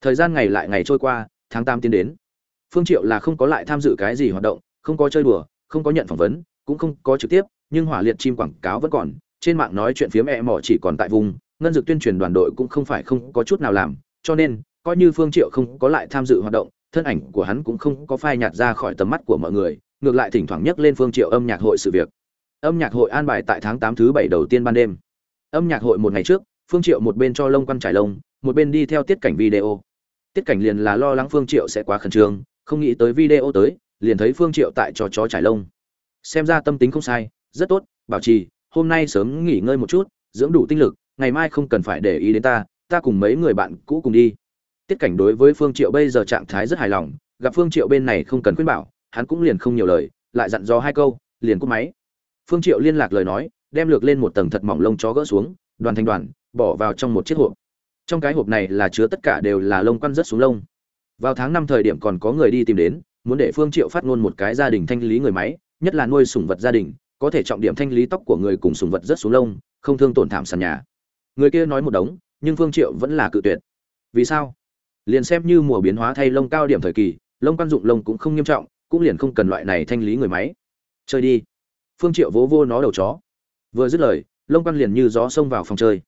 Thời gian ngày lại ngày trôi qua, tháng tám tiến đến. Phương triệu là không có lại tham dự cái gì hoạt động, không có chơi đùa, không có nhận phỏng vấn, cũng không có trực tiếp, nhưng hỏa liệt chim quảng cáo vẫn còn. Trên mạng nói chuyện phía mẹ mỏ chỉ còn tại vùng, ngân dược tuyên truyền đoàn đội cũng không phải không có chút nào làm, cho nên coi như phương triệu không có lại tham dự hoạt động, thân ảnh của hắn cũng không có phai nhạt ra khỏi tầm mắt của mọi người, ngược lại thỉnh thoảng nhắc lên phương triệu âm nhạc hội sự việc. Âm nhạc hội an bài tại tháng tám thứ bảy đầu tiên ban đêm. Âm nhạc hội một ngày trước, phương triệu một bên cho lông quan trải lông, một bên đi theo tiết cảnh video. Tiết cảnh liền là lo lắng phương triệu sẽ quá khẩn trương, không nghĩ tới video tới, liền thấy phương triệu tại cho chó trải lông. Xem ra tâm tính không sai, rất tốt, bảo trì, hôm nay sớm nghỉ ngơi một chút, dưỡng đủ tinh lực, ngày mai không cần phải để ý đến ta ta cùng mấy người bạn cũ cùng đi tiết cảnh đối với phương triệu bây giờ trạng thái rất hài lòng, gặp phương triệu bên này không cần khuyên bảo, hắn cũng liền không nhiều lời, lại dặn dò hai câu, liền cúp máy. Phương triệu liên lạc lời nói, đem lược lên một tầng thật mỏng lông chó gỡ xuống, đoàn thành đoàn, bỏ vào trong một chiếc hộp. Trong cái hộp này là chứa tất cả đều là lông quăn rất xuống lông. Vào tháng năm thời điểm còn có người đi tìm đến, muốn để phương triệu phát ngôn một cái gia đình thanh lý người máy, nhất là nuôi sủng vật gia đình, có thể trọng điểm thanh lý tóc của người cùng sủng vật rất xuống lông, không thương tổn thảm sàn nhà. Người kia nói một đống, nhưng phương triệu vẫn là cự tuyệt. Vì sao? Liền xem như mùa biến hóa thay lông cao điểm thời kỳ, lông quan dụng lông cũng không nghiêm trọng, cũng liền không cần loại này thanh lý người máy. Chơi đi. Phương triệu vỗ vô nó đầu chó. Vừa dứt lời, lông quan liền như gió xông vào phòng chơi.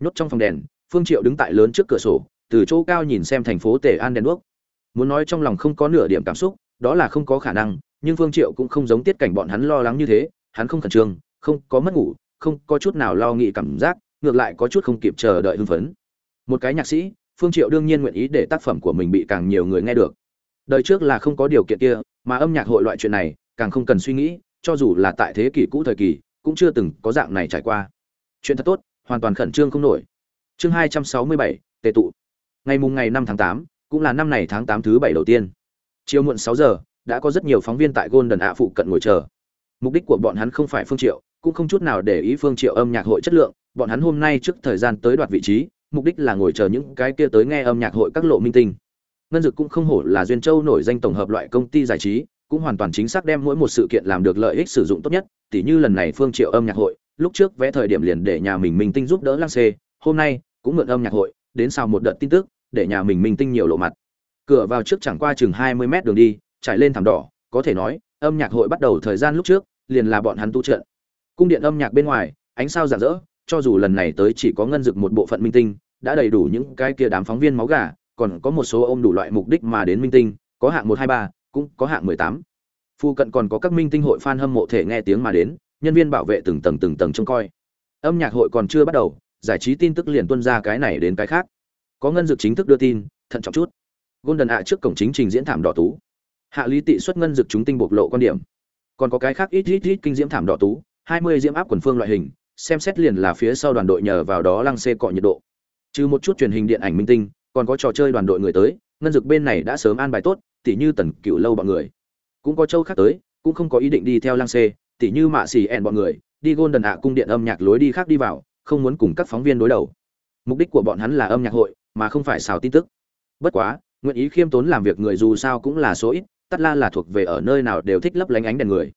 Nhốt trong phòng đèn, phương triệu đứng tại lớn trước cửa sổ, từ chỗ cao nhìn xem thành phố tề an đèn đuốc. Muốn nói trong lòng không có nửa điểm cảm xúc, đó là không có khả năng, nhưng phương triệu cũng không giống tiết cảnh bọn hắn lo lắng như thế, hắn không khẩn trương, không có mất ngủ, không có chút nào lo nghĩ cảm giác, ngược lại có chút không kịp chờ đợi hưng phấn. Một cái nhạc sĩ phương triệu đương nhiên nguyện ý để tác phẩm của mình bị càng nhiều người nghe được. Đời trước là không có điều kiện kia, mà âm nhạc hội loại chuyện này, càng không cần suy nghĩ, cho dù là tại thế kỷ cũ thời kỳ, cũng chưa từng có dạng này trải qua. Chuyện thật tốt, hoàn toàn khẩn trương không nổi. Chương hai trăm sáu mươi bảy, tề tụ. Ngày mùng ngày năm tháng tám, cũng là năm này tháng tám thứ bảy đầu tiên. Chiều muộn sáu giờ, đã có rất nhiều phóng viên tại golden ạ phụ cận ngồi chờ. Mục đích của bọn hắn không phải phương triệu, cũng không chút nào để ý phương triệu âm nhạc hội chất lượng, bọn hắn hôm nay trước thời gian tới đoạt vị trí mục đích là ngồi chờ những cái kia tới nghe âm nhạc hội các lộ minh tinh. Ngân dực cũng không hổ là duyên châu nổi danh tổng hợp loại công ty giải trí, cũng hoàn toàn chính xác đem mỗi một sự kiện làm được lợi ích sử dụng tốt nhất, tỉ như lần này phương triệu âm nhạc hội, lúc trước vẽ thời điểm liền để nhà mình minh tinh giúp đỡ lăng xê, hôm nay cũng mượn âm nhạc hội, đến sau một đợt tin tức, để nhà mình minh tinh nhiều lộ mặt. Cửa vào trước chẳng qua chừng 20 mét đường đi, trải lên thảm đỏ, có thể nói, âm nhạc hội bắt đầu thời gian lúc trước, liền là bọn hắn tu trận cung điện âm nhạc bên ngoài, ánh sao rạng rỡ, cho dù lần này tới chỉ có ngân dực một bộ phận minh tinh đã đầy đủ những cái kia đám phóng viên máu gà còn có một số ôm đủ loại mục đích mà đến minh tinh có hạng một hai ba cũng có hạng mười tám Phu cận còn có các minh tinh hội fan hâm mộ thể nghe tiếng mà đến, nhân viên bảo vệ từng tầng từng tầng trông coi. Âm nhạc hội còn chưa bắt đầu, giải trí tin tức liền tuân ra cái này đến cái khác. Có ngân dược chính thức đưa tin, thận trọng chút. Golden ạ trước cổng chính trình diễn thảm đỏ tú. Hạ Lý Tị xuất ngân dược chúng tinh bộc lộ quan điểm. Còn có cái khác ít ít ít kinh diễm thảm đỏ tú, 20 diễm áp quần phương loại hình, xem xét liền là phía sau đoàn đội nhờ vào đó lăng xê cọ nhiệt độ. Trừ một chút truyền hình điện ảnh minh tinh, còn có trò chơi đoàn đội người tới, ngân dược bên này đã sớm an bài tốt, tỉ như tần cựu lâu bọn người. Cũng có châu khác tới cũng không có ý định đi theo lang xê tỉ như mạ xì ẻn bọn người đi gôn đần ạ cung điện âm nhạc lối đi khác đi vào không muốn cùng các phóng viên đối đầu. Mục đích của bọn hắn là âm nhạc hội mà không phải xào tin tức. Bất quá nguyện ý khiêm tốn làm việc người dù sao cũng là số ít tắt la là thuộc về ở nơi nào đều thích lấp lánh ánh đèn người.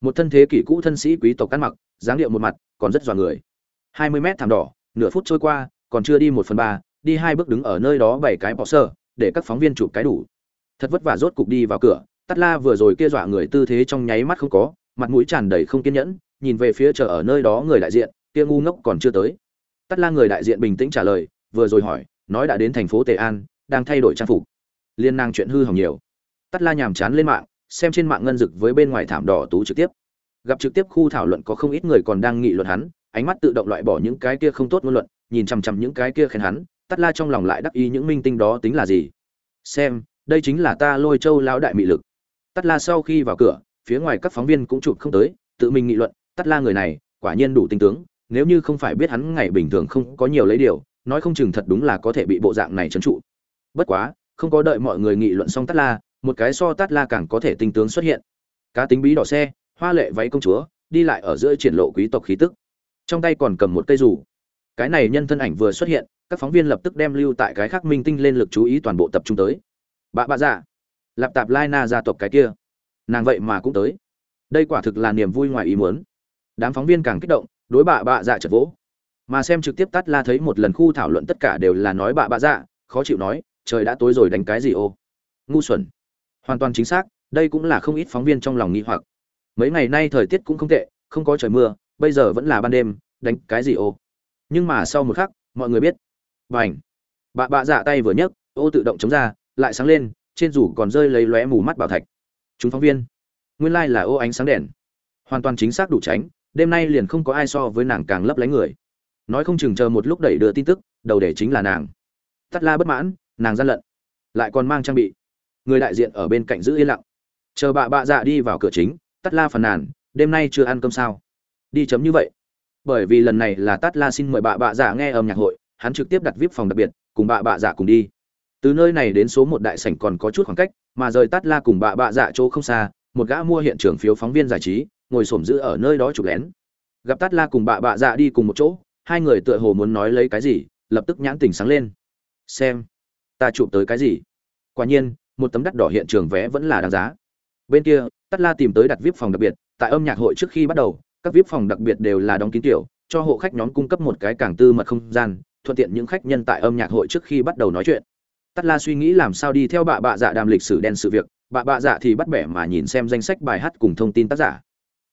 Một thân thế kỷ cũ thân sĩ quý tộc cắt mặc dáng điệu một mặt còn rất dọa người. Hai mươi mét thảm đỏ nửa phút trôi qua còn chưa đi một phần ba, đi hai bước đứng ở nơi đó bảy cái bỏ sơ, để các phóng viên chụp cái đủ. Thật vất vả rốt cục đi vào cửa tắt la vừa rồi kia dọa người tư thế trong nháy mắt không có, mặt mũi tràn đầy không kiên nhẫn, nhìn về phía chờ ở nơi đó người đại diện, kia ngu ngốc còn chưa tới. Tắt la người đại diện bình tĩnh trả lời, vừa rồi hỏi, nói đã đến thành phố tề an, đang thay đổi trang phục. Liên năng chuyện hư hỏng nhiều. Tắt la nhàm chán lên mạng, xem trên mạng ngân dực với bên ngoài thảm đỏ tú trực tiếp. Gặp trực tiếp khu thảo luận có không ít người còn đang nghị luận hắn, ánh mắt tự động loại bỏ những cái kia không tốt ngôn luận nhìn chằm chằm những cái kia khen hắn tắt la trong lòng lại đắc ý những minh tinh đó tính là gì. Xem, đây chính là ta lôi châu lão đại mị lực. Tắt la sau khi vào cửa, phía ngoài các phóng viên cũng chụp không tới, tự mình nghị luận tắt la người này, quả nhiên đủ tinh tướng, nếu như không phải biết hắn ngày bình thường không có nhiều lấy điều, nói không chừng thật đúng là có thể bị bộ dạng này trấn trụ. Bất quá, không có đợi mọi người nghị luận xong tắt la, một cái so tắt la càng có thể tinh tướng xuất hiện. Cá tính bí đỏ xe, hoa lệ váy công chúa, đi lại ở giữa triển lộ quý tộc khí tức. Trong tay còn cầm một cây rủ cái này nhân thân ảnh vừa xuất hiện, các phóng viên lập tức đem lưu tại cái khác minh tinh lên lực chú ý toàn bộ tập trung tới. Bà bà dạ. Lạp tạp lai na gia tộc cái kia. Nàng vậy mà cũng tới. Đây quả thực là niềm vui ngoài ý muốn. Đám phóng viên càng kích động, đối bạ bạ dạ chật vỗ. Mà xem trực tiếp tắt la thấy một lần khu thảo luận tất cả đều là nói bạ bạ dạ khó chịu nói, trời đã tối rồi đánh cái gì ô? Ngu xuẩn. Hoàn toàn chính xác, đây cũng là không ít phóng viên trong lòng nghi hoặc. Mấy ngày nay thời tiết cũng không tệ, không có trời mưa, bây giờ vẫn là ban đêm, đánh cái gì ô? Nhưng mà sau một khắc, mọi người biết. Và ảnh bà bạ dạ tay vừa nhấc, ô tự động chống ra, lại sáng lên, trên rủ còn rơi lấy lóe mù mắt bảo thạch. Chúng phóng viên. Nguyên lai là ô ánh sáng đèn. Hoàn toàn chính xác đủ tránh, đêm nay liền không có ai so với nàng càng lấp lánh người. Nói không chừng chờ một lúc đẩy đưa tin tức, đầu để chính là nàng. Tắt la bất mãn, nàng gian lận. Lại còn mang trang bị. Người đại diện ở bên cạnh giữ yên lặng. Chờ bà bạ dạ đi vào cửa chính, tắt la phàn nàn, đêm nay chưa ăn cơm sao? Đi chấm như vậy bởi vì lần này là tát la xin mời bà bạ giả nghe âm nhạc hội, hắn trực tiếp đặt vip phòng đặc biệt, cùng bà bạ giả cùng đi. Từ nơi này đến số một đại sảnh còn có chút khoảng cách, mà rời tát la cùng bà bạ dạ chỗ không xa, một gã mua hiện trường phiếu phóng viên giải trí, ngồi xổm giữ ở nơi đó chụp lén. Gặp tát la cùng bà bạ dạ đi cùng một chỗ, hai người tựa hồ muốn nói lấy cái gì, lập tức nhãn tình sáng lên. Xem, ta chụp tới cái gì? Quả nhiên, một tấm đắt đỏ hiện trường vé vẫn là đáng giá. Bên kia, tát la tìm tới đặt vip phòng đặc biệt, tại âm nhạc hội trước khi bắt đầu các vip phòng đặc biệt đều là đóng kín kiểu cho hộ khách nhóm cung cấp một cái càng tư mật không gian, thuận tiện những khách nhân tại âm nhạc hội trước khi bắt đầu nói chuyện. Tắt la suy nghĩ làm sao đi theo bà bạ dạ đàm lịch sử đen sự việc, bà bạ dạ thì bắt bẻ mà nhìn xem danh sách bài hát cùng thông tin tác giả.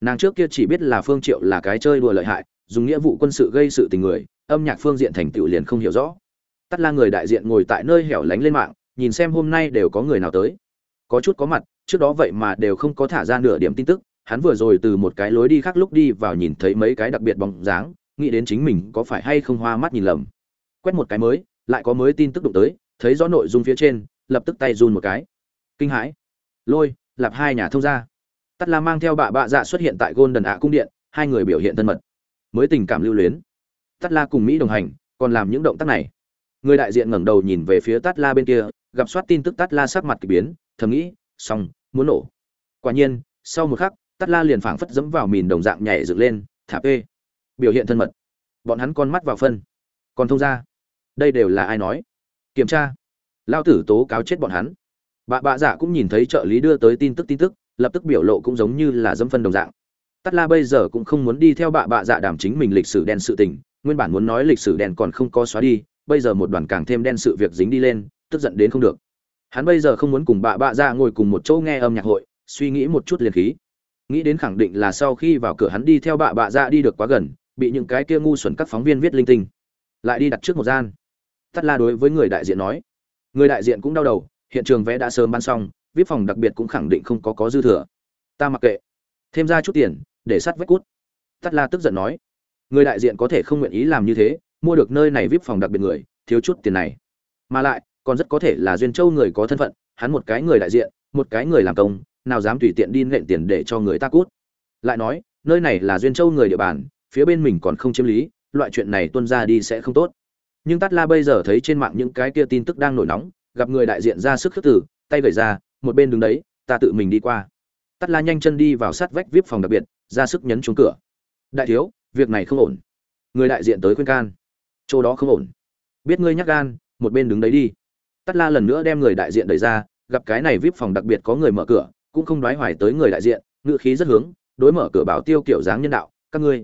Nàng trước kia chỉ biết là phương triệu là cái chơi đùa lợi hại, dùng nghĩa vụ quân sự gây sự tình người, âm nhạc phương diện thành tựu liền không hiểu rõ. Tắt la người đại diện ngồi tại nơi hẻo lánh lên mạng, nhìn xem hôm nay đều có người nào tới. Có chút có mặt, trước đó vậy mà đều không có thả ra nửa điểm tin tức hắn vừa rồi từ một cái lối đi khác lúc đi vào nhìn thấy mấy cái đặc biệt bóng dáng, nghĩ đến chính mình có phải hay không hoa mắt nhìn lầm. Quét một cái mới, lại có mới tin tức đụng tới, thấy rõ nội dung phía trên, lập tức tay run một cái. Kinh hãi. Lôi, lạp hai nhà thông ra tắt la mang theo bà bạ dạ xuất hiện tại gôn đần ạ cung điện, hai người biểu hiện thân mật. Mới tình cảm lưu luyến. Tắt la cùng mỹ đồng hành, còn làm những động tác này. Người đại diện ngẩng đầu nhìn về phía tắt la bên kia, gặp soát tin tức tắt la sắc mặt k ỳ biến, thầm nghĩ, xong, muốn nổ. Quả nhiên, sau một khắc tắt la liền phảng phất dẫm vào mìn đồng dạng nhảy dựng lên, thả p biểu hiện thân mật. Bọn hắn con mắt vào phân. Còn thông ra. Đây đều là ai nói? Kiểm tra. Lao tử tố cáo chết bọn hắn. Bà bạ dạ cũng nhìn thấy trợ lý đưa tới tin tức tin tức, lập tức biểu lộ cũng giống như là dâm phân đồng dạng. Tắt la bây giờ cũng không muốn đi theo bạ bạ dạ đàm chính mình lịch sử đen sự tình, nguyên bản muốn nói lịch sử đen còn không có xóa đi, bây giờ một đoàn càng thêm đen sự việc dính đi lên, tức giận đến không được. Hắn bây giờ không muốn cùng bạ bạ dạ ngồi cùng một chỗ nghe âm nhạc hội, suy nghĩ một chút liền khí nghĩ đến khẳng định là sau khi vào cửa hắn đi theo bạ bạ ra đi được quá gần, bị những cái kia ngu xuẩn các phóng viên viết linh tinh. Lại đi đặt trước một gian. Tắt la đối với người đại diện nói. Người đại diện cũng đau đầu, hiện trường vé đã sớm bán xong, vip phòng đặc biệt cũng khẳng định không có có dư thừa. Ta mặc kệ. Thêm ra chút tiền, để sắt vách cút. Tắt la tức giận nói. Người đại diện có thể không nguyện ý làm như thế, mua được nơi này vip phòng đặc biệt người, thiếu chút tiền này. Mà lại, còn rất có thể là duyên châu người có thân phận, hắn một cái người đại diện, một cái người làm công nào dám tùy tiện đi nện tiền để cho người ta cút. Lại nói, nơi này là duyên châu người địa bàn, phía bên mình còn không chiếm lý, loại chuyện này tuân ra đi sẽ không tốt. Nhưng tát la bây giờ thấy trên mạng những cái kia tin tức đang nổi nóng, gặp người đại diện ra sức khước tử tay gầy ra, một bên đứng đấy, ta tự mình đi qua. Tát la nhanh chân đi vào sát vách vip phòng đặc biệt, ra sức nhấn chuông cửa. Đại thiếu, việc này không ổn. Người đại diện tới khuyên can. Chỗ đó không ổn. Biết ngươi nhắc gan, một bên đứng đấy đi. Tát la lần nữa đem người đại diện đẩy ra, gặp cái này vip phòng đặc biệt có người mở cửa cũng không đoái hoài tới người đại diện ngự khí rất hướng, đối mở cửa bảo tiêu kiểu dáng nhân đạo, các ngươi.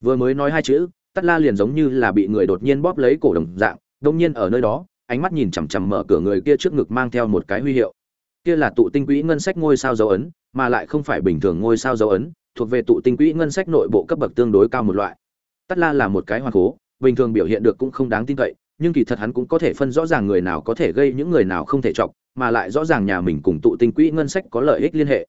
Vừa mới nói hai chữ tát la liền giống như là bị người đột nhiên bóp lấy cổ đồng dạng, đông nhiên ở nơi đó, ánh mắt nhìn chằm chằm mở cửa người kia trước ngực mang theo một cái huy hiệu. Kia là tụ tinh quỹ ngân sách ngôi sao dấu ấn, mà lại không phải bình thường ngôi sao dấu ấn, thuộc về tụ tinh quỹ ngân sách nội bộ cấp bậc tương đối cao một loại. Tát la là một cái hoàn cố, bình thường biểu hiện được cũng không đáng tin cậy nhưng kỳ thật hắn cũng có thể phân rõ ràng người nào có thể gây những người nào không thể chọc, mà lại rõ ràng nhà mình cùng tụ tinh quỹ ngân sách có lợi ích liên hệ.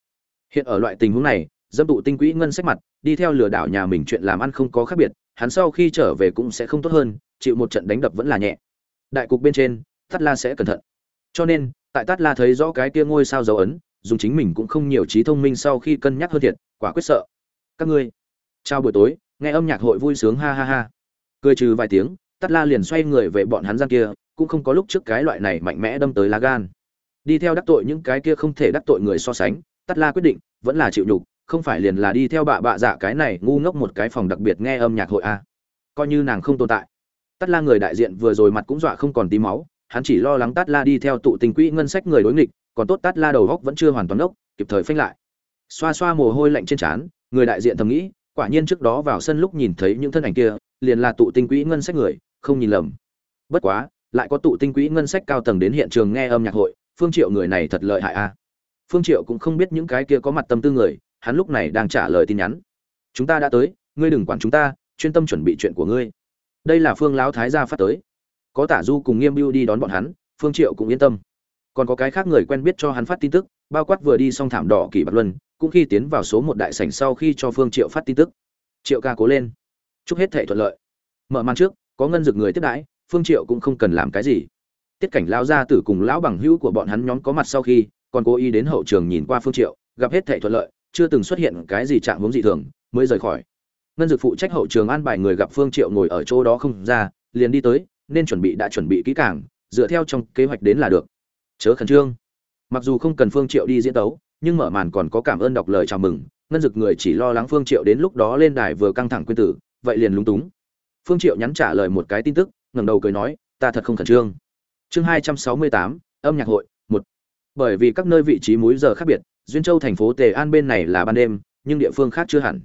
Hiện ở loại tình huống này, dâm tụ tinh quỹ ngân sách mặt, đi theo lừa đảo nhà mình chuyện làm ăn không có khác biệt, hắn sau khi trở về cũng sẽ không tốt hơn, chịu một trận đánh đập vẫn là nhẹ. Đại cục bên trên, tát la sẽ cẩn thận. Cho nên, tại tát la thấy rõ cái kia ngôi sao dấu ấn, dùng chính mình cũng không nhiều trí thông minh sau khi cân nhắc hơn thiệt, quả quyết sợ. Các ngươi, chào buổi tối, nghe âm nhạc hội vui sướng ha ha ha. Cười trừ vài tiếng tắt la liền xoay người về bọn hắn gian kia, cũng không có lúc trước cái loại này mạnh mẽ đâm tới lá gan. Đi theo đắc tội những cái kia không thể đắc tội người so sánh, tát la quyết định, vẫn là chịu nhục, không phải liền là đi theo bạ bạ dạ cái này ngu ngốc một cái phòng đặc biệt nghe âm nhạc hội a coi như nàng không tồn tại. Tát la người đại diện vừa rồi mặt cũng dọa không còn tí máu, hắn chỉ lo lắng tát la đi theo tụ tình quỹ ngân sách người đối nghịch, còn tốt tát la đầu góc vẫn chưa hoàn toàn ốc, kịp thời phanh lại. Xoa xoa mồ hôi lạnh trên trán, người đại diện thầm nghĩ, quả nhiên trước đó vào sân lúc nhìn thấy những thân ảnh kia, liền là tụ tinh quỹ ngân sách người không nhìn lầm. Bất quá, lại có tụ tinh quỹ ngân sách cao tầng đến hiện trường nghe âm nhạc hội, phương triệu người này thật lợi hại a. Phương triệu cũng không biết những cái kia có mặt tâm tư người, hắn lúc này đang trả lời tin nhắn. Chúng ta đã tới, ngươi đừng quản chúng ta, chuyên tâm chuẩn bị chuyện của ngươi. Đây là phương lão thái gia phát tới. Có tả du cùng nghiêm bưu đi đón bọn hắn, phương triệu cũng yên tâm. Còn có cái khác người quen biết cho hắn phát tin tức, bao quát vừa đi xong thảm đỏ kỳ bạc luân, cũng khi tiến vào số một đại sảnh sau khi cho phương triệu phát tin tức. Triệu ca cố lên. Chúc hết thể thuận lợi. Mở màn trước có ngân dực người tiếp đãi, phương triệu cũng không cần làm cái gì. Tiết cảnh lão gia tử cùng lão bằng hữu của bọn hắn nhóm có mặt sau khi, còn cố ý đến hậu trường nhìn qua phương triệu, gặp hết thảy thuận lợi, chưa từng xuất hiện cái gì trạng huống dị thường, mới rời khỏi. Ngân dực phụ trách hậu trường an bài người gặp phương triệu ngồi ở chỗ đó không ra, liền đi tới, nên chuẩn bị đã chuẩn bị kỹ càng, dựa theo trong kế hoạch đến là được. Chớ khẩn trương. Mặc dù không cần phương triệu đi diễn tấu, nhưng mở màn còn có cảm ơn đọc lời chào mừng, ngân dực người chỉ lo lắng phương triệu đến lúc đó lên đài vừa căng thẳng quên tử, vậy liền lúng túng phương triệu nhắn trả lời một cái tin tức, ngẩng đầu cười nói, ta thật không khẩn trương. Chương hai trăm sáu mươi tám, âm nhạc hội, một. Bởi vì các nơi vị trí múi giờ khác biệt, duyên châu thành phố tề an bên này là ban đêm, nhưng địa phương khác chưa hẳn.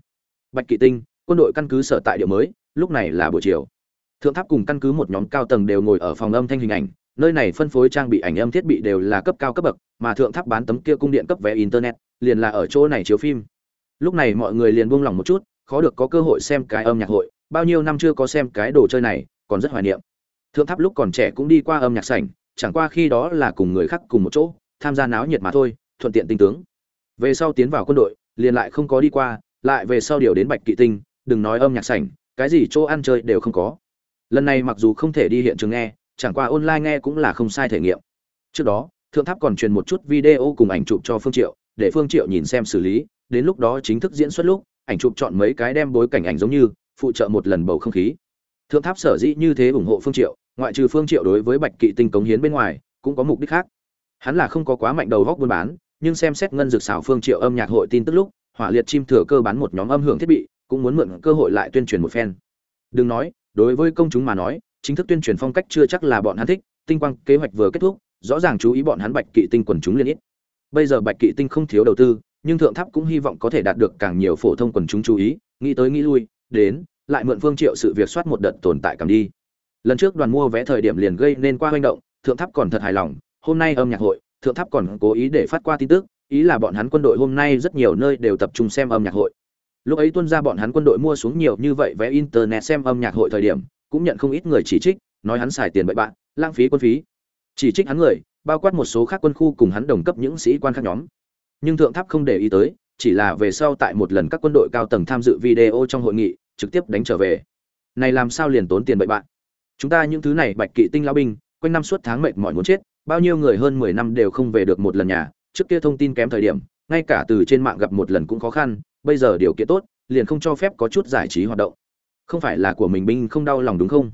Bạch kỵ tinh, quân đội căn cứ sở tại địa mới, lúc này là buổi chiều. Thượng tháp cùng căn cứ một nhóm cao tầng đều ngồi ở phòng âm thanh hình ảnh, nơi này phân phối trang bị ảnh âm thiết bị đều là cấp cao cấp bậc, mà thượng tháp bán tấm kia cung điện cấp vé internet, liền là ở chỗ này chiếu phim. Lúc này mọi người liền buông lỏng một chút, khó được có cơ hội xem cái âm nhạc hội bao nhiêu năm chưa có xem cái đồ chơi này, còn rất hoài niệm. Thượng tháp lúc còn trẻ cũng đi qua âm nhạc sảnh, chẳng qua khi đó là cùng người khác cùng một chỗ, tham gia náo nhiệt mà thôi, thuận tiện tinh tướng. Về sau tiến vào quân đội, liền lại không có đi qua, lại về sau điều đến bạch kỵ tinh, đừng nói âm nhạc sảnh, cái gì chỗ ăn chơi đều không có. Lần này mặc dù không thể đi hiện trường nghe, chẳng qua online nghe cũng là không sai thể nghiệm. Trước đó, thượng tháp còn truyền một chút video cùng ảnh chụp cho phương triệu, để phương triệu nhìn xem xử lý, đến lúc đó chính thức diễn xuất lúc, ảnh chụp chọn mấy cái đem bối cảnh ảnh giống như phụ trợ một lần bầu không khí. Thượng tháp sở dĩ như thế ủng hộ phương triệu, ngoại trừ phương triệu đối với bạch kỵ tinh cống hiến bên ngoài, cũng có mục đích khác. Hắn là không có quá mạnh đầu góc buôn bán, nhưng xem xét ngân dược xảo phương triệu âm nhạc hội tin tức lúc, hỏa liệt chim thừa cơ bán một nhóm âm hưởng thiết bị, cũng muốn mượn cơ hội lại tuyên truyền một phen. Đừng nói, đối với công chúng mà nói, chính thức tuyên truyền phong cách chưa chắc là bọn hắn thích, tinh quang kế hoạch vừa kết thúc, rõ ràng chú ý bọn hắn bạch kỵ tinh quần chúng liên ít. Bây giờ bạch kỵ tinh không thiếu đầu tư, nhưng thượng tháp cũng hy vọng có thể đạt được càng nhiều phổ thông quần chúng chú ý, nghĩ tới nghĩ lui đến, lại mượn phương triệu sự việc soát một đợt tồn tại cảm đi. Lần trước đoàn mua vé thời điểm liền gây nên qua hoành động, thượng tháp còn thật hài lòng, hôm nay âm nhạc hội, thượng tháp còn cố ý để phát qua tin tức, ý là bọn hắn quân đội hôm nay rất nhiều nơi đều tập trung xem âm nhạc hội. Lúc ấy tuân ra bọn hắn quân đội mua xuống nhiều như vậy vé internet xem âm nhạc hội thời điểm, cũng nhận không ít người chỉ trích, nói hắn xài tiền bậy bạn lãng phí quân phí. Chỉ trích hắn người, bao quát một số khác quân khu cùng hắn đồng cấp những sĩ quan khác nhóm. Nhưng thượng tháp không để ý tới chỉ là về sau tại một lần các quân đội cao tầng tham dự video trong hội nghị, trực tiếp đánh trở về. Này làm sao liền tốn tiền bậy bạn? Chúng ta những thứ này, bạch kỵ tinh lao binh, quanh năm suốt tháng mệt mỏi muốn chết, bao nhiêu người hơn mười năm đều không về được một lần nhà, trước kia thông tin kém thời điểm, ngay cả từ trên mạng gặp một lần cũng khó khăn, bây giờ điều kiện tốt, liền không cho phép có chút giải trí hoạt động. Không phải là của mình binh không đau lòng đúng không?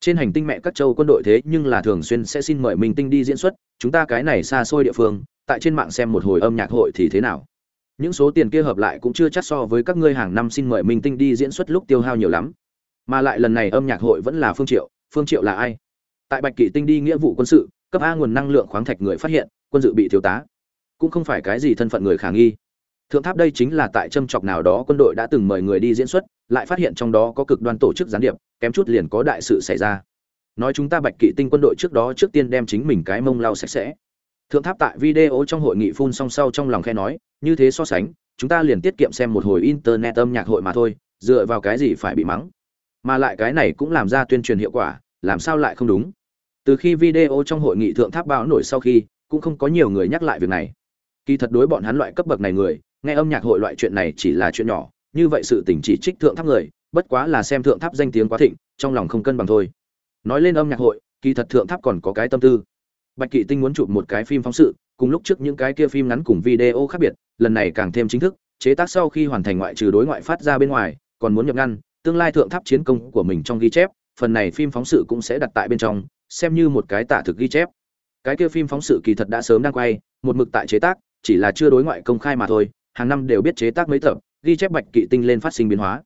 Trên hành tinh mẹ các châu quân đội thế nhưng là thường xuyên sẽ xin mời mình tinh đi diễn xuất, chúng ta cái này xa xôi địa phương, tại trên mạng xem một hồi âm nhạc hội thì thế nào? Những số tiền kia hợp lại cũng chưa chắc so với các ngươi hàng năm xin mời minh tinh đi diễn xuất lúc tiêu hao nhiều lắm. Mà lại lần này âm nhạc hội vẫn là phương triệu. Phương triệu là ai? Tại bạch kỵ tinh đi nghĩa vụ quân sự, cấp a nguồn năng lượng khoáng thạch người phát hiện, quân dự bị thiếu tá. Cũng không phải cái gì thân phận người khả nghi. Thượng tháp đây chính là tại châm chọc nào đó quân đội đã từng mời người đi diễn xuất, lại phát hiện trong đó có cực đoan tổ chức gián điệp, kém chút liền có đại sự xảy ra. Nói chúng ta bạch kỵ tinh quân đội trước đó trước tiên đem chính mình cái mông lau sạch sẽ. Thượng tháp tại video trong hội nghị phun song sau trong lòng khe nói như thế so sánh, chúng ta liền tiết kiệm xem một hồi internet âm nhạc hội mà thôi, dựa vào cái gì phải bị mắng. Mà lại cái này cũng làm ra tuyên truyền hiệu quả, làm sao lại không đúng? Từ khi video trong hội nghị thượng tháp báo nổi sau khi, cũng không có nhiều người nhắc lại việc này. Kỳ thật đối bọn hắn loại cấp bậc này người, nghe âm nhạc hội loại chuyện này chỉ là chuyện nhỏ, như vậy sự tình chỉ trích thượng tháp người, bất quá là xem thượng tháp danh tiếng quá thịnh, trong lòng không cân bằng thôi. Nói lên âm nhạc hội, kỳ thật thượng tháp còn có cái tâm tư. Bạch kỵ tinh muốn chụp một cái phim phóng sự cùng lúc trước những cái kia phim ngắn cùng video khác biệt, lần này càng thêm chính thức, chế tác sau khi hoàn thành ngoại trừ đối ngoại phát ra bên ngoài, còn muốn nhập ngăn, tương lai thượng tháp chiến công của mình trong ghi chép, phần này phim phóng sự cũng sẽ đặt tại bên trong, xem như một cái tả thực ghi chép. Cái kia phim phóng sự kỳ thật đã sớm đang quay, một mực tại chế tác, chỉ là chưa đối ngoại công khai mà thôi, hàng năm đều biết chế tác mấy tập, ghi chép bạch kỵ tinh lên phát sinh biến hóa.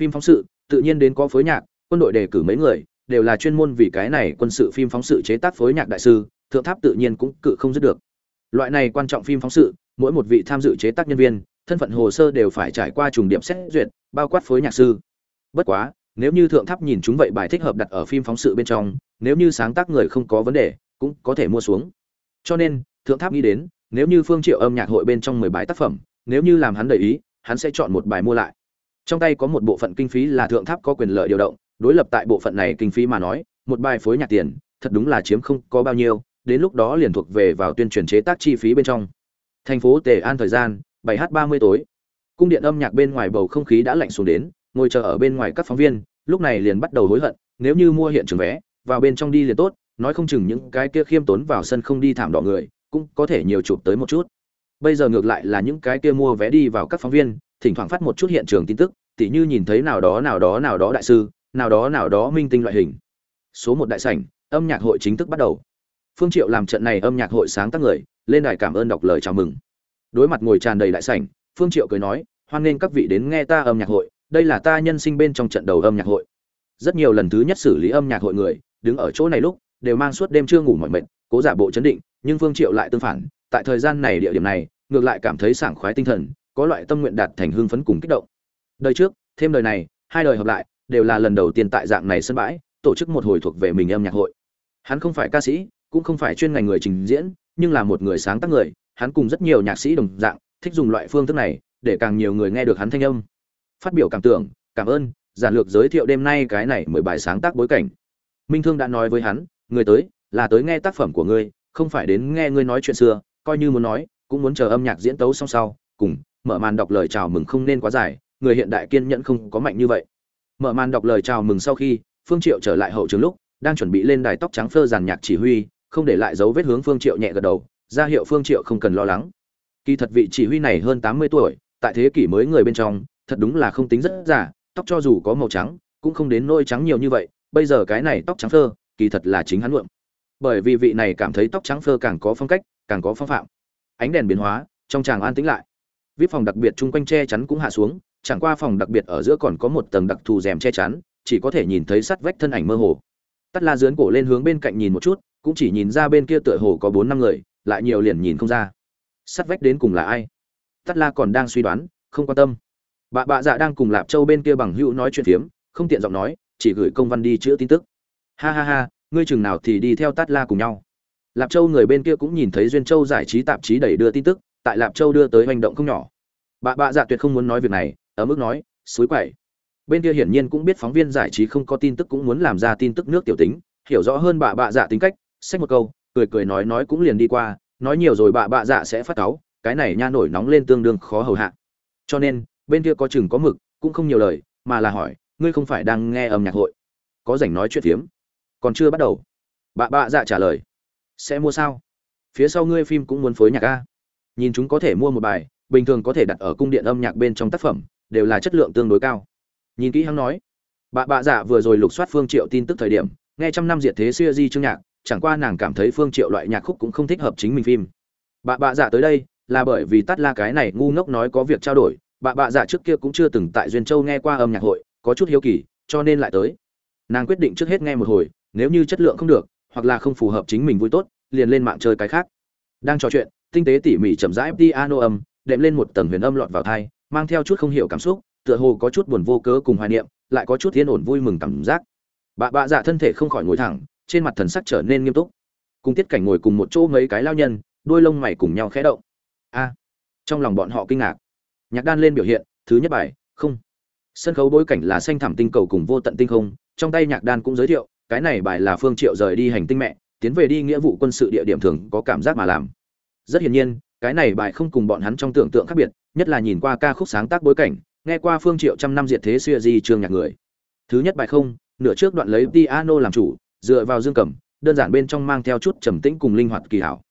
Phim phóng sự, tự nhiên đến có phối nhạc, quân đội đề cử mấy người, đều là chuyên môn vì cái này quân sự phim phóng sự chế tác phối nhạc đại sư, thượng tháp tự nhiên cũng cự không dứt được loại này quan trọng phim phóng sự, mỗi một vị tham dự chế tác nhân viên, thân phận hồ sơ đều phải trải qua trùng điểm xét duyệt, bao quát phối nhạc sư. Bất quá, nếu như thượng tháp nhìn chúng vậy bài thích hợp đặt ở phim phóng sự bên trong, nếu như sáng tác người không có vấn đề, cũng có thể mua xuống. Cho nên, thượng tháp nghĩ đến, nếu như phương triệu âm nhạc hội bên trong mười bài tác phẩm, nếu như làm hắn đầy ý, hắn sẽ chọn một bài mua lại. Trong tay có một bộ phận kinh phí là thượng tháp có quyền lợi điều động, đối lập tại bộ phận này kinh phí mà nói, một bài phối nhạc tiền, thật đúng là chiếm không có bao nhiêu đến lúc đó liền thuộc về vào tuyên truyền chế tác chi phí bên trong. Thành phố tề an thời gian 7 h 30 tối. Cung điện âm nhạc bên ngoài bầu không khí đã lạnh xuống đến, ngồi chờ ở bên ngoài các phóng viên, lúc này liền bắt đầu hối hận, nếu như mua hiện trường vé, vào bên trong đi liền tốt, nói không chừng những cái kia khiêm tốn vào sân không đi thảm đỏ người, cũng có thể nhiều chụp tới một chút. Bây giờ ngược lại là những cái kia mua vé đi vào các phóng viên, thỉnh thoảng phát một chút hiện trường tin tức, tỉ như nhìn thấy nào đó nào đó nào đó đại sư, nào đó nào đó minh tinh loại hình. Số một đại sảnh, âm nhạc hội chính thức bắt đầu phương triệu làm trận này âm nhạc hội sáng tác người, lên đài cảm ơn đọc lời chào mừng. Đối mặt ngồi tràn đầy đại sảnh, phương triệu cười nói, hoan nghênh các vị đến nghe ta âm nhạc hội, đây là ta nhân sinh bên trong trận đầu âm nhạc hội. Rất nhiều lần thứ nhất xử lý âm nhạc hội người, đứng ở chỗ này lúc, đều mang suốt đêm chưa ngủ mỏi mệt, cố giả bộ chấn định, nhưng phương triệu lại tương phản, tại thời gian này địa điểm này, ngược lại cảm thấy sảng khoái tinh thần, có loại tâm nguyện đạt thành hương phấn cùng kích động. Đời trước, thêm đời này, hai đời hợp lại, đều là lần đầu tiên tại dạng này sân bãi, tổ chức một hồi thuộc về mình âm nhạc hội. Hắn không phải ca sĩ cũng không phải chuyên ngành người trình diễn, nhưng là một người sáng tác người, hắn cùng rất nhiều nhạc sĩ đồng dạng, thích dùng loại phương thức này, để càng nhiều người nghe được hắn thanh âm. Phát biểu cảm tưởng, cảm ơn, giản lược giới thiệu đêm nay cái này mười bài sáng tác bối cảnh. Minh thương đã nói với hắn, người tới, là tới nghe tác phẩm của ngươi, không phải đến nghe ngươi nói chuyện xưa, coi như muốn nói, cũng muốn chờ âm nhạc diễn tấu xong sau, cùng, mở màn đọc lời chào mừng không nên quá dài, người hiện đại kiên nhẫn không có mạnh như vậy. Mở màn đọc lời chào mừng sau khi, phương triệu trở lại hậu trường lúc, đang chuẩn bị lên đài tóc trắng phơ giàn nhạc chỉ huy không để lại dấu vết hướng phương triệu nhẹ gật đầu, ra hiệu phương triệu không cần lo lắng. Kỳ thật vị chỉ huy này hơn 80 tuổi, tại thế kỷ mới người bên trong, thật đúng là không tính rất già, tóc cho dù có màu trắng, cũng không đến nôi trắng nhiều như vậy, bây giờ cái này tóc trắng phơ, kỳ thật là chính hắn luộm bởi vì vị này cảm thấy tóc trắng phơ càng có phong cách, càng có phong phạm. Ánh đèn biến hóa, trong tràng an tĩnh lại. Vip phòng đặc biệt chung quanh che chắn cũng hạ xuống, chẳng qua phòng đặc biệt ở giữa còn có một tầng đặc thù rèm che chắn, chỉ có thể nhìn thấy sắt vách thân ảnh mơ hồ. Tắt la dướn cổ lên hướng bên cạnh nhìn một chút cũng chỉ nhìn ra bên kia tựa hồ có bốn năm người, lại nhiều liền nhìn không ra. Sắt vách đến cùng là ai? Tắt la còn đang suy đoán, không quan tâm. Bà bạ dạ đang cùng lạp châu bên kia bằng hữu nói chuyện phiếm, không tiện giọng nói, chỉ gửi công văn đi chữa tin tức. Ha ha ha, ngươi chừng nào thì đi theo tát la cùng nhau. Lạp châu người bên kia cũng nhìn thấy duyên châu giải trí tạp chí đẩy đưa tin tức, tại lạp châu đưa tới hành động không nhỏ. Bà bạ dạ tuyệt không muốn nói việc này ở mức nói, suối quậy. Bên kia hiển nhiên cũng biết phóng viên giải trí không có tin tức cũng muốn làm ra tin tức nước tiểu tính, hiểu rõ hơn bà bạ dạ tính cách xách một câu, cười cười nói nói cũng liền đi qua, nói nhiều rồi bà bạ dạ sẽ phát cáu, cái này nha nổi nóng lên tương đương khó hầu hạ. Cho nên, bên kia có chừng có mực, cũng không nhiều lời, mà là hỏi, ngươi không phải đang nghe âm nhạc hội? Có rảnh nói chuyện phiếm. Còn chưa bắt đầu. Bà bạ dạ trả lời, sẽ mua sao? Phía sau ngươi phim cũng muốn phối nhạc a? Nhìn chúng có thể mua một bài, bình thường có thể đặt ở cung điện âm nhạc bên trong tác phẩm, đều là chất lượng tương đối cao. Nhìn kỹ hắn nói bà bạ dạ vừa rồi lục soát phương triệu tin tức thời điểm, nghe trăm năm diệt thế xưa di chương nhạc chẳng qua nàng cảm thấy phương triệu loại nhạc khúc cũng không thích hợp chính mình phim. Bà bạ dạ tới đây, là bởi vì tắt la cái này ngu ngốc nói có việc trao đổi, bà bạ dạ trước kia cũng chưa từng tại duyên châu nghe qua âm nhạc hội, có chút hiếu kỳ, cho nên lại tới. Nàng quyết định trước hết nghe một hồi, nếu như chất lượng không được, hoặc là không phù hợp chính mình vui tốt, liền lên mạng chơi cái khác. Đang trò chuyện, tinh tế tỉ mỉ chậm rãi piano âm, đệm lên một tầng huyền âm lọt vào thai mang theo chút không hiểu cảm xúc, tựa hồ có chút buồn vô cớ cùng hoài niệm, lại có chút yên ổn vui mừng cảm giác. Bà bạ dạ thân thể không khỏi ngồi thẳng trên mặt thần sắc trở nên nghiêm túc. Cùng tiết cảnh ngồi cùng một chỗ mấy cái lao nhân, đôi lông mày cùng nhau khẽ động. A, trong lòng bọn họ kinh ngạc. Nhạc đan lên biểu hiện, thứ nhất bài, không. Sân khấu bối cảnh là xanh thảm tinh cầu cùng vô tận tinh không, trong tay nhạc đan cũng giới thiệu, cái này bài là phương triệu rời đi hành tinh mẹ, tiến về đi nghĩa vụ quân sự địa điểm thường có cảm giác mà làm. Rất hiển nhiên, cái này bài không cùng bọn hắn trong tưởng tượng khác biệt, nhất là nhìn qua ca khúc sáng tác bối cảnh, nghe qua phương triệu trăm năm diệt thế xưa di trường nhạc người. Thứ nhất bài không, nửa trước đoạn lấy piano làm chủ dựa vào dương cầm, đơn giản bên trong mang theo chút trầm tĩnh cùng linh hoạt kỳ hảo.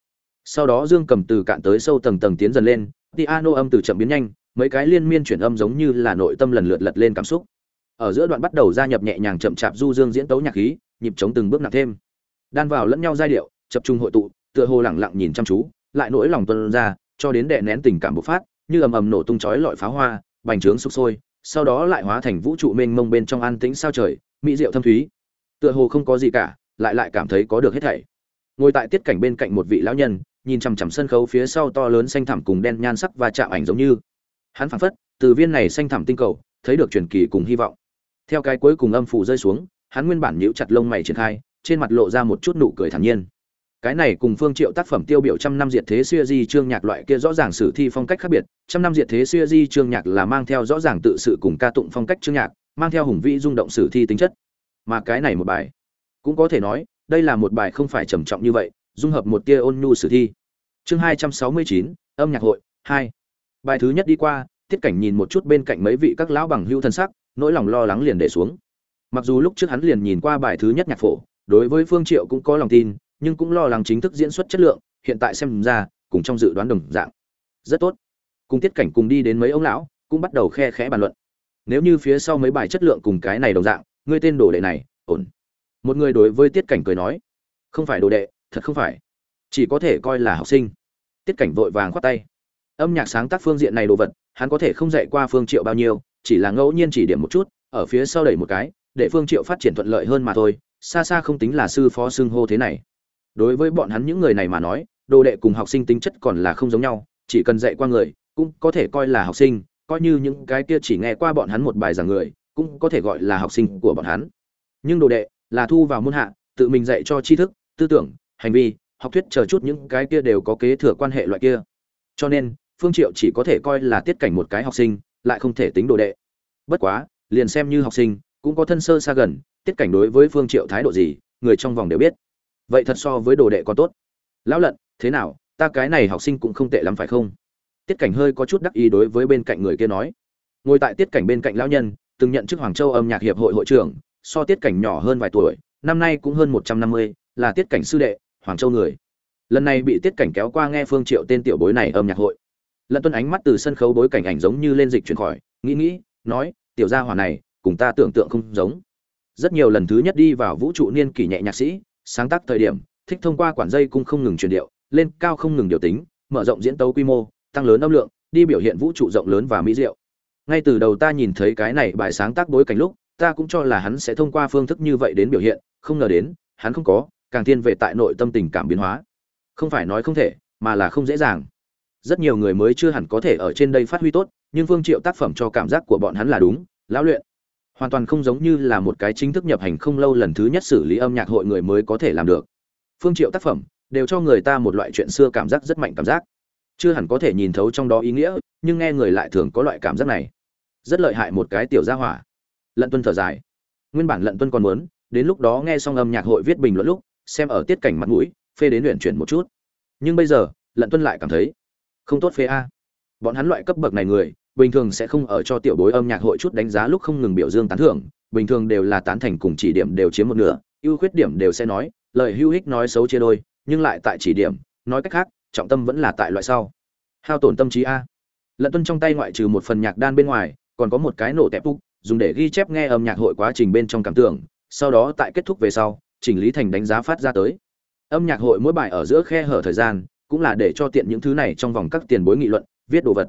Sau đó dương cầm từ cạn tới sâu tầng tầng tiến dần lên, piano âm từ chậm biến nhanh, mấy cái liên miên chuyển âm giống như là nội tâm lần lượt lật lên cảm xúc. Ở giữa đoạn bắt đầu gia nhập nhẹ nhàng chậm chạp du dương diễn tấu nhạc khí, nhịp chống từng bước nặng thêm. Đan vào lẫn nhau giai điệu, chập trung hội tụ, tựa hồ lẳng lặng nhìn chăm chú, lại nỗi lòng tuân ra, cho đến đè nén tình cảm bộc phát, như ầm ầm nổ tung chói lọi pháo hoa, bành trướng sục sôi, sau đó lại hóa thành vũ trụ mênh mông bên trong an tĩnh sao trời, mỹ diệu thâm thúy tựa hồ không có gì cả, lại lại cảm thấy có được hết thảy. Ngồi tại tiết cảnh bên cạnh một vị lão nhân, nhìn chằm chằm sân khấu phía sau to lớn xanh thẳm cùng đen nhan sắc và chạm ảnh giống như. Hắn phảng phất, từ viên này xanh thẳm tinh cầu, thấy được truyền kỳ cùng hy vọng. Theo cái cuối cùng âm phủ rơi xuống, hắn nguyên bản nhíu chặt lông mày triển khai, trên mặt lộ ra một chút nụ cười thản nhiên. Cái này cùng phương triệu tác phẩm tiêu biểu trăm năm diệt thế xưa di chương nhạc loại kia rõ ràng sử thi phong cách khác biệt. Trăm năm diệt thế xưa di chương nhạc là mang theo rõ ràng tự sự cùng ca tụng phong cách chương nhạc, mang theo hùng vĩ rung động sử thi tính chất mà cái này một bài. Cũng có thể nói, đây là một bài không phải trầm trọng như vậy, dung hợp một tia ôn nhu sử thi. Chương hai trăm sáu mươi chín, âm nhạc hội, hai. Bài thứ nhất đi qua tiết cảnh nhìn một chút bên cạnh mấy vị các lão bằng hữu thân sắc, nỗi lòng lo lắng liền để xuống. Mặc dù lúc trước hắn liền nhìn qua bài thứ nhất nhạc phổ, đối với phương triệu cũng có lòng tin, nhưng cũng lo lắng chính thức diễn xuất chất lượng, hiện tại xem ra, cùng trong dự đoán đồng dạng. Rất tốt. Cùng tiết cảnh cùng đi đến mấy ông lão, cũng bắt đầu khe khẽ bàn luận. Nếu như phía sau mấy bài chất lượng cùng cái này đồng dạng ngươi tên đồ đệ này, ổn. Một người đối với tiết cảnh cười nói, không phải đồ đệ, thật không phải. Chỉ có thể coi là học sinh. Tiết cảnh vội vàng khoát tay. Âm nhạc sáng tác phương diện này đồ vật, hắn có thể không dạy qua phương triệu bao nhiêu, chỉ là ngẫu nhiên chỉ điểm một chút, ở phía sau đẩy một cái, để phương triệu phát triển thuận lợi hơn mà thôi, xa xa không tính là sư phó xưng hô thế này. Đối với bọn hắn những người này mà nói, đồ đệ cùng học sinh tính chất còn là không giống nhau, chỉ cần dạy qua người, cũng có thể coi là học sinh, coi như những cái kia chỉ nghe qua bọn hắn một bài giảng người cũng có thể gọi là học sinh của bọn hắn. Nhưng đồ đệ là thu vào môn hạ, tự mình dạy cho tri thức, tư tưởng, hành vi, học thuyết chờ chút những cái kia đều có kế thừa quan hệ loại kia. Cho nên, phương triệu chỉ có thể coi là tiết cảnh một cái học sinh, lại không thể tính đồ đệ. Bất quá, liền xem như học sinh, cũng có thân sơ xa gần, tiết cảnh đối với phương triệu thái độ gì, người trong vòng đều biết. Vậy thật so với đồ đệ còn tốt. Lão lận, thế nào, ta cái này học sinh cũng không tệ lắm phải không? Tiết cảnh hơi có chút đắc ý đối với bên cạnh người kia nói. Ngồi tại tiết cảnh bên cạnh lão nhân từng nhận chức hoàng châu âm nhạc hiệp hội hội trưởng, so tiết cảnh nhỏ hơn vài tuổi, năm nay cũng hơn một trăm năm mươi, là tiết cảnh sư đệ, hoàng châu người. Lần này bị tiết cảnh kéo qua nghe phương triệu tên tiểu bối này âm nhạc hội. Lận tuân ánh mắt từ sân khấu bối cảnh ảnh giống như lên dịch chuyển khỏi, nghĩ nghĩ, nói, tiểu gia hỏa này, cùng ta tưởng tượng không giống. Rất nhiều lần thứ nhất đi vào vũ trụ niên kỷ nhẹ nhạc sĩ, sáng tác thời điểm, thích thông qua quản dây cung không ngừng truyền điệu, lên cao không ngừng điều tính, mở rộng diễn tấu quy mô, tăng lớn âm lượng, đi biểu hiện vũ trụ rộng lớn và mỹ diệu ngay từ đầu ta nhìn thấy cái này bài sáng tác bối cảnh lúc, ta cũng cho là hắn sẽ thông qua phương thức như vậy đến biểu hiện, không ngờ đến, hắn không có, càng thiên về tại nội tâm tình cảm biến hóa. Không phải nói không thể, mà là không dễ dàng. Rất nhiều người mới chưa hẳn có thể ở trên đây phát huy tốt, nhưng phương triệu tác phẩm cho cảm giác của bọn hắn là đúng, lão luyện. Hoàn toàn không giống như là một cái chính thức nhập hành không lâu lần thứ nhất xử lý âm nhạc hội người mới có thể làm được. Phương triệu tác phẩm đều cho người ta một loại chuyện xưa cảm giác rất mạnh cảm giác. Chưa hẳn có thể nhìn thấu trong đó ý nghĩa, nhưng nghe người lại thường có loại cảm giác này rất lợi hại một cái tiểu gia hỏa. Lận tuân thở dài. Nguyên bản lận tuân còn muốn, đến lúc đó nghe xong âm nhạc hội viết bình luận lúc, xem ở tiết cảnh mặt mũi, phê đến luyện chuyển một chút. Nhưng bây giờ, lận tuân lại cảm thấy, không tốt phê a. Bọn hắn loại cấp bậc này người, bình thường sẽ không ở cho tiểu bối âm nhạc hội chút đánh giá lúc không ngừng biểu dương tán thưởng, bình thường đều là tán thành cùng chỉ điểm đều chiếm một nửa, ưu khuyết điểm đều sẽ nói, lời hưu hích nói xấu chia đôi, nhưng lại tại chỉ điểm, nói cách khác, trọng tâm vẫn là tại loại sau. Hao tổn tâm trí a. Lận tuân trong tay ngoại trừ một phần nhạc đan bên ngoài còn có một cái nổ tẹp úc, dùng để ghi chép nghe âm nhạc hội quá trình bên trong cảm tưởng, sau đó tại kết thúc về sau, chỉnh lý thành đánh giá phát ra tới. Âm nhạc hội mỗi bài ở giữa khe hở thời gian, cũng là để cho tiện những thứ này trong vòng các tiền bối nghị luận, viết đồ vật.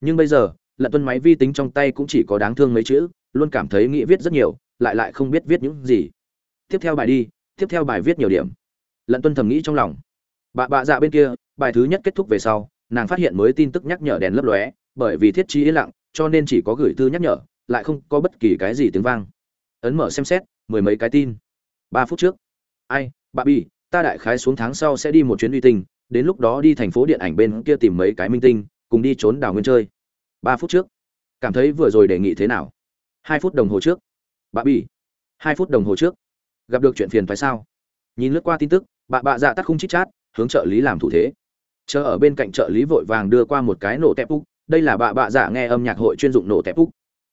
Nhưng bây giờ, lận tuân máy vi tính trong tay cũng chỉ có đáng thương mấy chữ, luôn cảm thấy nghĩ viết rất nhiều, lại lại không biết viết những gì. Tiếp theo bài đi, tiếp theo bài viết nhiều điểm. Lận tuân thầm nghĩ trong lòng. Bà bạ dạ bên kia, bài thứ nhất kết thúc về sau, nàng phát hiện mới tin tức nhắc nhở đèn lấp lóe, bởi vì thiết trí yên lặng cho nên chỉ có gửi thư nhắc nhở, lại không có bất kỳ cái gì tiếng vang. Ấn mở xem xét, mười mấy cái tin. Ba phút trước. Ai, bà bi ta đại khái xuống tháng sau sẽ đi một chuyến uy tinh, đến lúc đó đi thành phố điện ảnh bên kia tìm mấy cái minh tinh, cùng đi trốn đào nguyên chơi. Ba phút trước. Cảm thấy vừa rồi đề nghị thế nào? Hai phút đồng hồ trước. Bà bi hai phút đồng hồ trước. Gặp được chuyện phiền phải sao? Nhìn lướt qua tin tức, bà bạ dạ tắt không chít chát, hướng trợ lý làm thủ thế. Chờ ở bên cạnh trợ lý vội vàng đưa qua một cái nổ tép úc đây là bà bạ dạ nghe âm nhạc hội chuyên dụng nổ tẹp úc.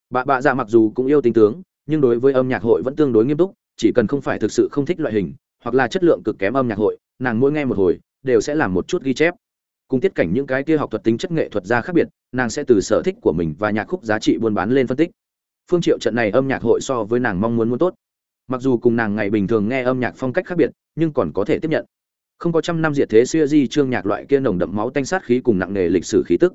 Bà bạ dạ mặc dù cũng yêu tính tướng, nhưng đối với âm nhạc hội vẫn tương đối nghiêm túc, chỉ cần không phải thực sự không thích loại hình, hoặc là chất lượng cực kém âm nhạc hội, nàng mỗi nghe một hồi, đều sẽ làm một chút ghi chép. Cùng tiết cảnh những cái kia học thuật tính chất nghệ thuật ra khác biệt, nàng sẽ từ sở thích của mình và nhạc khúc giá trị buôn bán lên phân tích. Phương triệu trận này âm nhạc hội so với nàng mong muốn muốn tốt. Mặc dù cùng nàng ngày bình thường nghe âm nhạc phong cách khác biệt, nhưng còn có thể tiếp nhận. Không có trăm năm diệt thế xưa di trương nhạc loại kia nồng đậm máu tanh sát khí cùng nặng nề lịch sử khí tức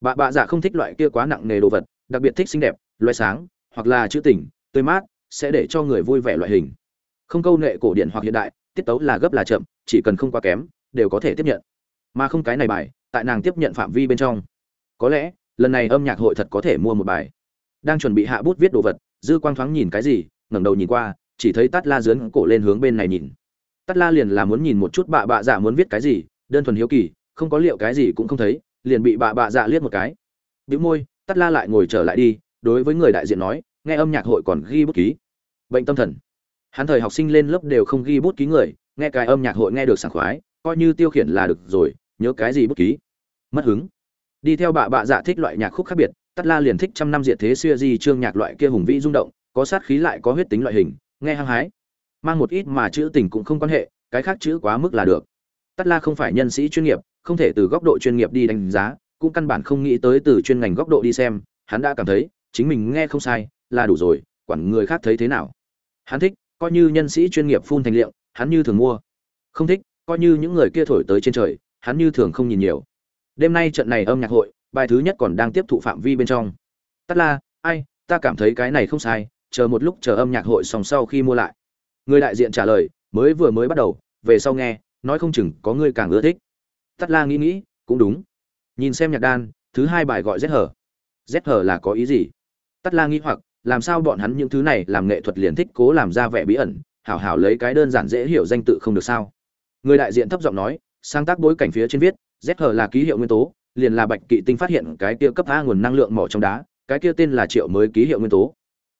bà bạ dạ không thích loại kia quá nặng nề đồ vật, đặc biệt thích xinh đẹp loài sáng, hoặc là chữ tình, tươi mát, sẽ để cho người vui vẻ loại hình. Không câu nệ cổ điển hoặc hiện đại, tiết tấu là gấp là chậm, chỉ cần không quá kém, đều có thể tiếp nhận. Mà không cái này bài, tại nàng tiếp nhận phạm vi bên trong. Có lẽ, lần này âm nhạc hội thật có thể mua một bài. Đang chuẩn bị hạ bút viết đồ vật, dư quang thoáng nhìn cái gì, ngẩng đầu nhìn qua, chỉ thấy tắt la dướn cổ lên hướng bên này nhìn. Tắt la liền là muốn nhìn một chút bạ bạ dạ muốn viết cái gì, đơn thuần hiếu kỳ, không có liệu cái gì cũng không thấy liền bị bà bạ dạ liếc một cái. Bĩu môi, tắt la lại ngồi trở lại đi, đối với người đại diện nói, nghe âm nhạc hội còn ghi bút ký. Bệnh tâm thần. Hắn thời học sinh lên lớp đều không ghi bút ký người, nghe cái âm nhạc hội nghe được sảng khoái, coi như tiêu khiển là được rồi, nhớ cái gì bút ký. Mất hứng. Đi theo bà bạ dạ thích loại nhạc khúc khác biệt, tắt la liền thích trăm năm diệt thế xưa di trương nhạc loại kia hùng vĩ rung động, có sát khí lại có huyết tính loại hình, nghe hăng hái. Mang một ít mà chữ tình cũng không quan hệ, cái khác chữ quá mức là được. Tắt la không phải nhân sĩ chuyên nghiệp không thể từ góc độ chuyên nghiệp đi đánh giá, cũng căn bản không nghĩ tới từ chuyên ngành góc độ đi xem, hắn đã cảm thấy, chính mình nghe không sai, là đủ rồi, quản người khác thấy thế nào. Hắn thích, coi như nhân sĩ chuyên nghiệp phun thành liệu, hắn như thường mua. Không thích, coi như những người kia thổi tới trên trời, hắn như thường không nhìn nhiều. Đêm nay trận này âm nhạc hội, bài thứ nhất còn đang tiếp thụ phạm vi bên trong. Tắt la, ai, ta cảm thấy cái này không sai, chờ một lúc chờ âm nhạc hội xong sau khi mua lại. Người đại diện trả lời, mới vừa mới bắt đầu, về sau nghe, nói không chừng có người càng ưa thích tắt la nghĩ nghĩ, cũng đúng. Nhìn xem nhạc đan, thứ hai bài gọi rét hở rét hở là có ý gì? Tắt la nghĩ hoặc, làm sao bọn hắn những thứ này làm nghệ thuật liền thích cố làm ra vẻ bí ẩn, hảo hảo lấy cái đơn giản dễ hiểu danh tự không được sao? Người đại diện thấp giọng nói, sáng tác bối cảnh phía trên viết zh là ký hiệu nguyên tố, liền là bạch kỵ tinh phát hiện cái kia cấp a nguồn năng lượng mỏ trong đá, cái kia tên là triệu mới ký hiệu nguyên tố.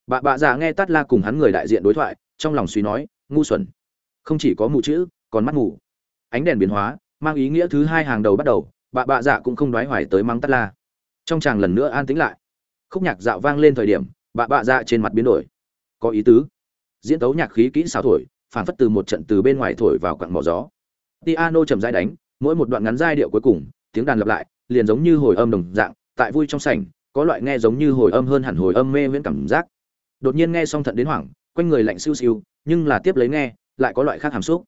Bà bà già nghe tát la cùng hắn người đại diện đối thoại, trong lòng suy nói, ngu xuẩn. Không chỉ có mù chữ, còn mắt mù. Ánh đèn biến hóa mang ý nghĩa thứ hai hàng đầu bắt đầu, bà bạ dạ cũng không đoái hoài tới mắng tát la. Trong chàng lần nữa an tĩnh lại. Khúc nhạc dạo vang lên thời điểm, bà bạ dạ trên mặt biến đổi. Có ý tứ. Diễn tấu nhạc khí kỹ xào thổi phản phất từ một trận từ bên ngoài thổi vào quặng mỏ gió. Piano chậm rãi đánh, mỗi một đoạn ngắn giai điệu cuối cùng, tiếng đàn lặp lại, liền giống như hồi âm đồng dạng, tại vui trong sảnh, có loại nghe giống như hồi âm hơn hẳn hồi âm mê miễn cảm giác. Đột nhiên nghe xong thận đến hoảng, quanh người lạnh siêu siêu, nhưng là tiếp lấy nghe, lại có loại khác hàm xúc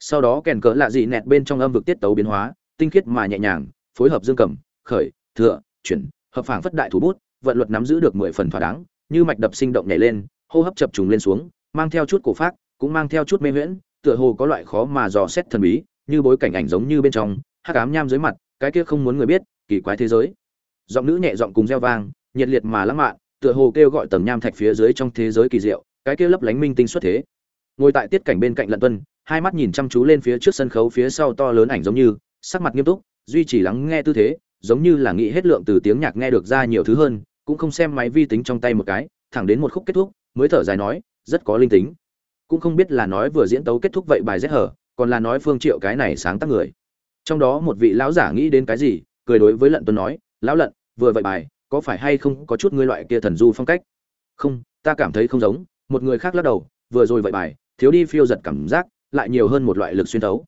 sau đó kèn cỡ lạ dị nẹt bên trong âm vực tiết tấu biến hóa, tinh khiết mà nhẹ nhàng, phối hợp dương cầm, khởi, thừa, chuyển, hợp phảng phất đại thủ bút, vận luật nắm giữ được mười phần thỏa đáng, như mạch đập sinh động nhảy lên, hô hấp chập trùng lên xuống, mang theo chút cổ phát cũng mang theo chút mê huyễn, tựa hồ có loại khó mà dò xét thần bí, như bối cảnh ảnh giống như bên trong, hắc ám nham dưới mặt, cái kia không muốn người biết, kỳ quái thế giới. Giọng nữ nhẹ giọng cùng reo vang, nhiệt liệt mà lãng mạn, tựa hồ kêu gọi tầng nham thạch phía dưới trong thế giới kỳ diệu, cái kia lấp lánh minh tinh xuất thế. Ngồi tại tiết cảnh bên cạnh lận tuân hai mắt nhìn chăm chú lên phía trước sân khấu phía sau to lớn ảnh giống như, sắc mặt nghiêm túc, duy trì lắng nghe tư thế, giống như là nghĩ hết lượng từ tiếng nhạc nghe được ra nhiều thứ hơn, cũng không xem máy vi tính trong tay một cái, thẳng đến một khúc kết thúc, mới thở dài nói, rất có linh tính. Cũng không biết là nói vừa diễn tấu kết thúc vậy bài rét hở, còn là nói phương triệu cái này sáng tác người. Trong đó một vị lão giả nghĩ đến cái gì, cười đối với lận tuân nói, lão lận, vừa vậy bài, có phải hay không có chút ngươi loại kia thần du phong cách? Không, ta cảm thấy không giống. Một người khác lắc đầu, vừa rồi vậy bài, thiếu đi phiêu giật cảm giác lại nhiều hơn một loại lực xuyên tấu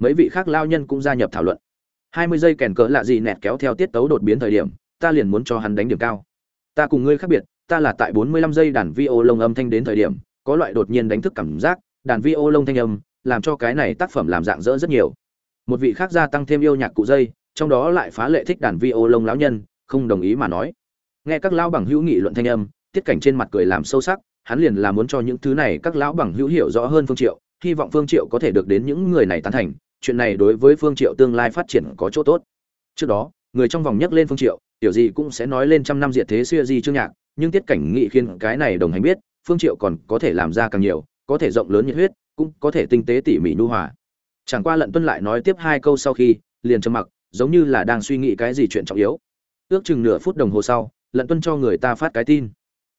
mấy vị khác lao nhân cũng gia nhập thảo luận. Hai mươi giây kèn cỡ lạ gì nẹt kéo theo tiết tấu đột biến thời điểm, ta liền muốn cho hắn đánh điểm cao. Ta cùng ngươi khác biệt, ta là tại bốn mươi lăm giây đàn vi ô lông âm thanh đến thời điểm, có loại đột nhiên đánh thức cảm giác, đàn vi ô lông thanh âm, làm cho cái này tác phẩm làm dạng dỡ rất nhiều. Một vị khác gia tăng thêm yêu nhạc cụ dây, trong đó lại phá lệ thích đàn vi ô lông lão nhân, không đồng ý mà nói. Nghe các lão bằng hữu nghị luận thanh âm, tiết cảnh trên mặt cười làm sâu sắc, hắn liền là muốn cho những thứ này các lão bằng hữu hiểu rõ hơn phương triệu hy vọng phương triệu có thể được đến những người này tán thành, chuyện này đối với phương triệu tương lai phát triển có chỗ tốt. Trước đó, người trong vòng nhắc lên phương triệu, tiểu gì cũng sẽ nói lên trăm năm diệt thế xưa gì chương nhạc, nhưng tiết cảnh nghị khiên cái này đồng hành biết, phương triệu còn có thể làm ra càng nhiều, có thể rộng lớn nhiệt huyết, cũng có thể tinh tế tỉ mỉ nhu hòa. Chẳng qua lận tuân lại nói tiếp hai câu sau khi, liền trầm mặc, giống như là đang suy nghĩ cái gì chuyện trọng yếu. Ước chừng nửa phút đồng hồ sau, lận tuân cho người ta phát cái tin.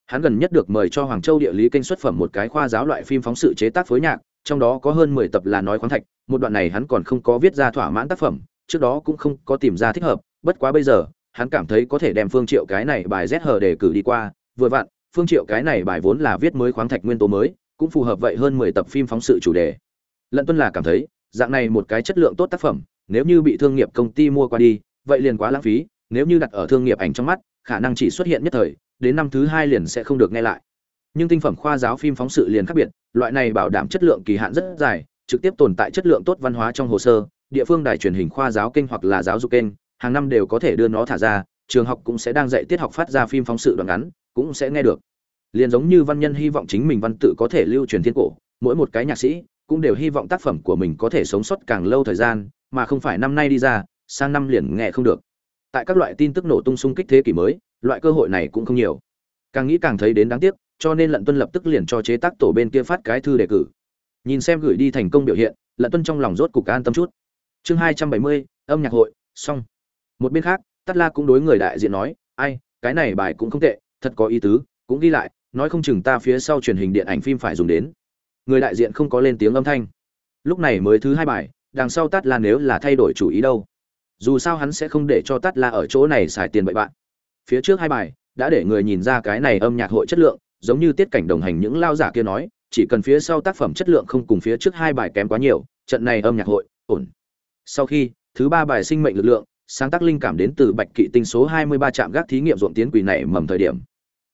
Hắn gần nhất được mời cho hoàng châu địa lý kênh xuất phẩm một cái khoa giáo loại phim phóng sự chế tác phối nhạc trong đó có hơn mười tập là nói khoáng thạch, một đoạn này hắn còn không có viết ra thỏa mãn tác phẩm, trước đó cũng không có tìm ra thích hợp, bất quá bây giờ, hắn cảm thấy có thể đem phương triệu cái này bài Z hờ để cử đi qua, vừa vặn, phương triệu cái này bài vốn là viết mới khoáng thạch nguyên tố mới, cũng phù hợp vậy hơn mười tập phim phóng sự chủ đề. Lận tuân là cảm thấy, dạng này một cái chất lượng tốt tác phẩm, nếu như bị thương nghiệp công ty mua qua đi, vậy liền quá lãng phí, nếu như đặt ở thương nghiệp ảnh trong mắt, khả năng chỉ xuất hiện nhất thời, đến năm thứ hai liền sẽ không được nghe lại nhưng tinh phẩm khoa giáo phim phóng sự liền khác biệt, loại này bảo đảm chất lượng kỳ hạn rất dài, trực tiếp tồn tại chất lượng tốt văn hóa trong hồ sơ, địa phương đài truyền hình khoa giáo kênh hoặc là giáo dục kênh, hàng năm đều có thể đưa nó thả ra, trường học cũng sẽ đang dạy tiết học phát ra phim phóng sự đoạn ngắn, cũng sẽ nghe được. Liền giống như văn nhân hy vọng chính mình văn tự có thể lưu truyền thiên cổ, mỗi một cái nhạc sĩ cũng đều hy vọng tác phẩm của mình có thể sống sót càng lâu thời gian, mà không phải năm nay đi ra, sang năm liền nghe không được. Tại các loại tin tức nổ tung xung kích thế kỷ mới, loại cơ hội này cũng không nhiều. Càng nghĩ càng thấy đến đáng tiếc cho nên lận tuân lập tức liền cho chế tác tổ bên kia phát cái thư đề cử. Nhìn xem gửi đi thành công biểu hiện, lận tuân trong lòng rốt cục an tâm chút. Chương hai trăm bảy mươi, âm nhạc hội, xong. Một bên khác tắt la cũng đối người đại diện nói, ai, cái này bài cũng không tệ, thật có ý tứ, cũng ghi lại, nói không chừng ta phía sau truyền hình điện ảnh phim phải dùng đến. Người đại diện không có lên tiếng âm thanh. Lúc này mới thứ hai bài, đằng sau tắt la nếu là thay đổi chủ ý đâu. Dù sao hắn sẽ không để cho tắt la ở chỗ này xài tiền bậy bạn. Phía trước hai bài, đã để người nhìn ra cái này âm nhạc hội chất lượng giống như tiết cảnh đồng hành những lao giả kia nói, chỉ cần phía sau tác phẩm chất lượng không cùng phía trước hai bài kém quá nhiều, trận này âm nhạc hội, ổn. Sau khi, thứ ba bài sinh mệnh lực lượng, sáng tác linh cảm đến từ bạch kỵ tinh số 23 trạm gác thí nghiệm ruộng tiến quỷ này mầm thời điểm.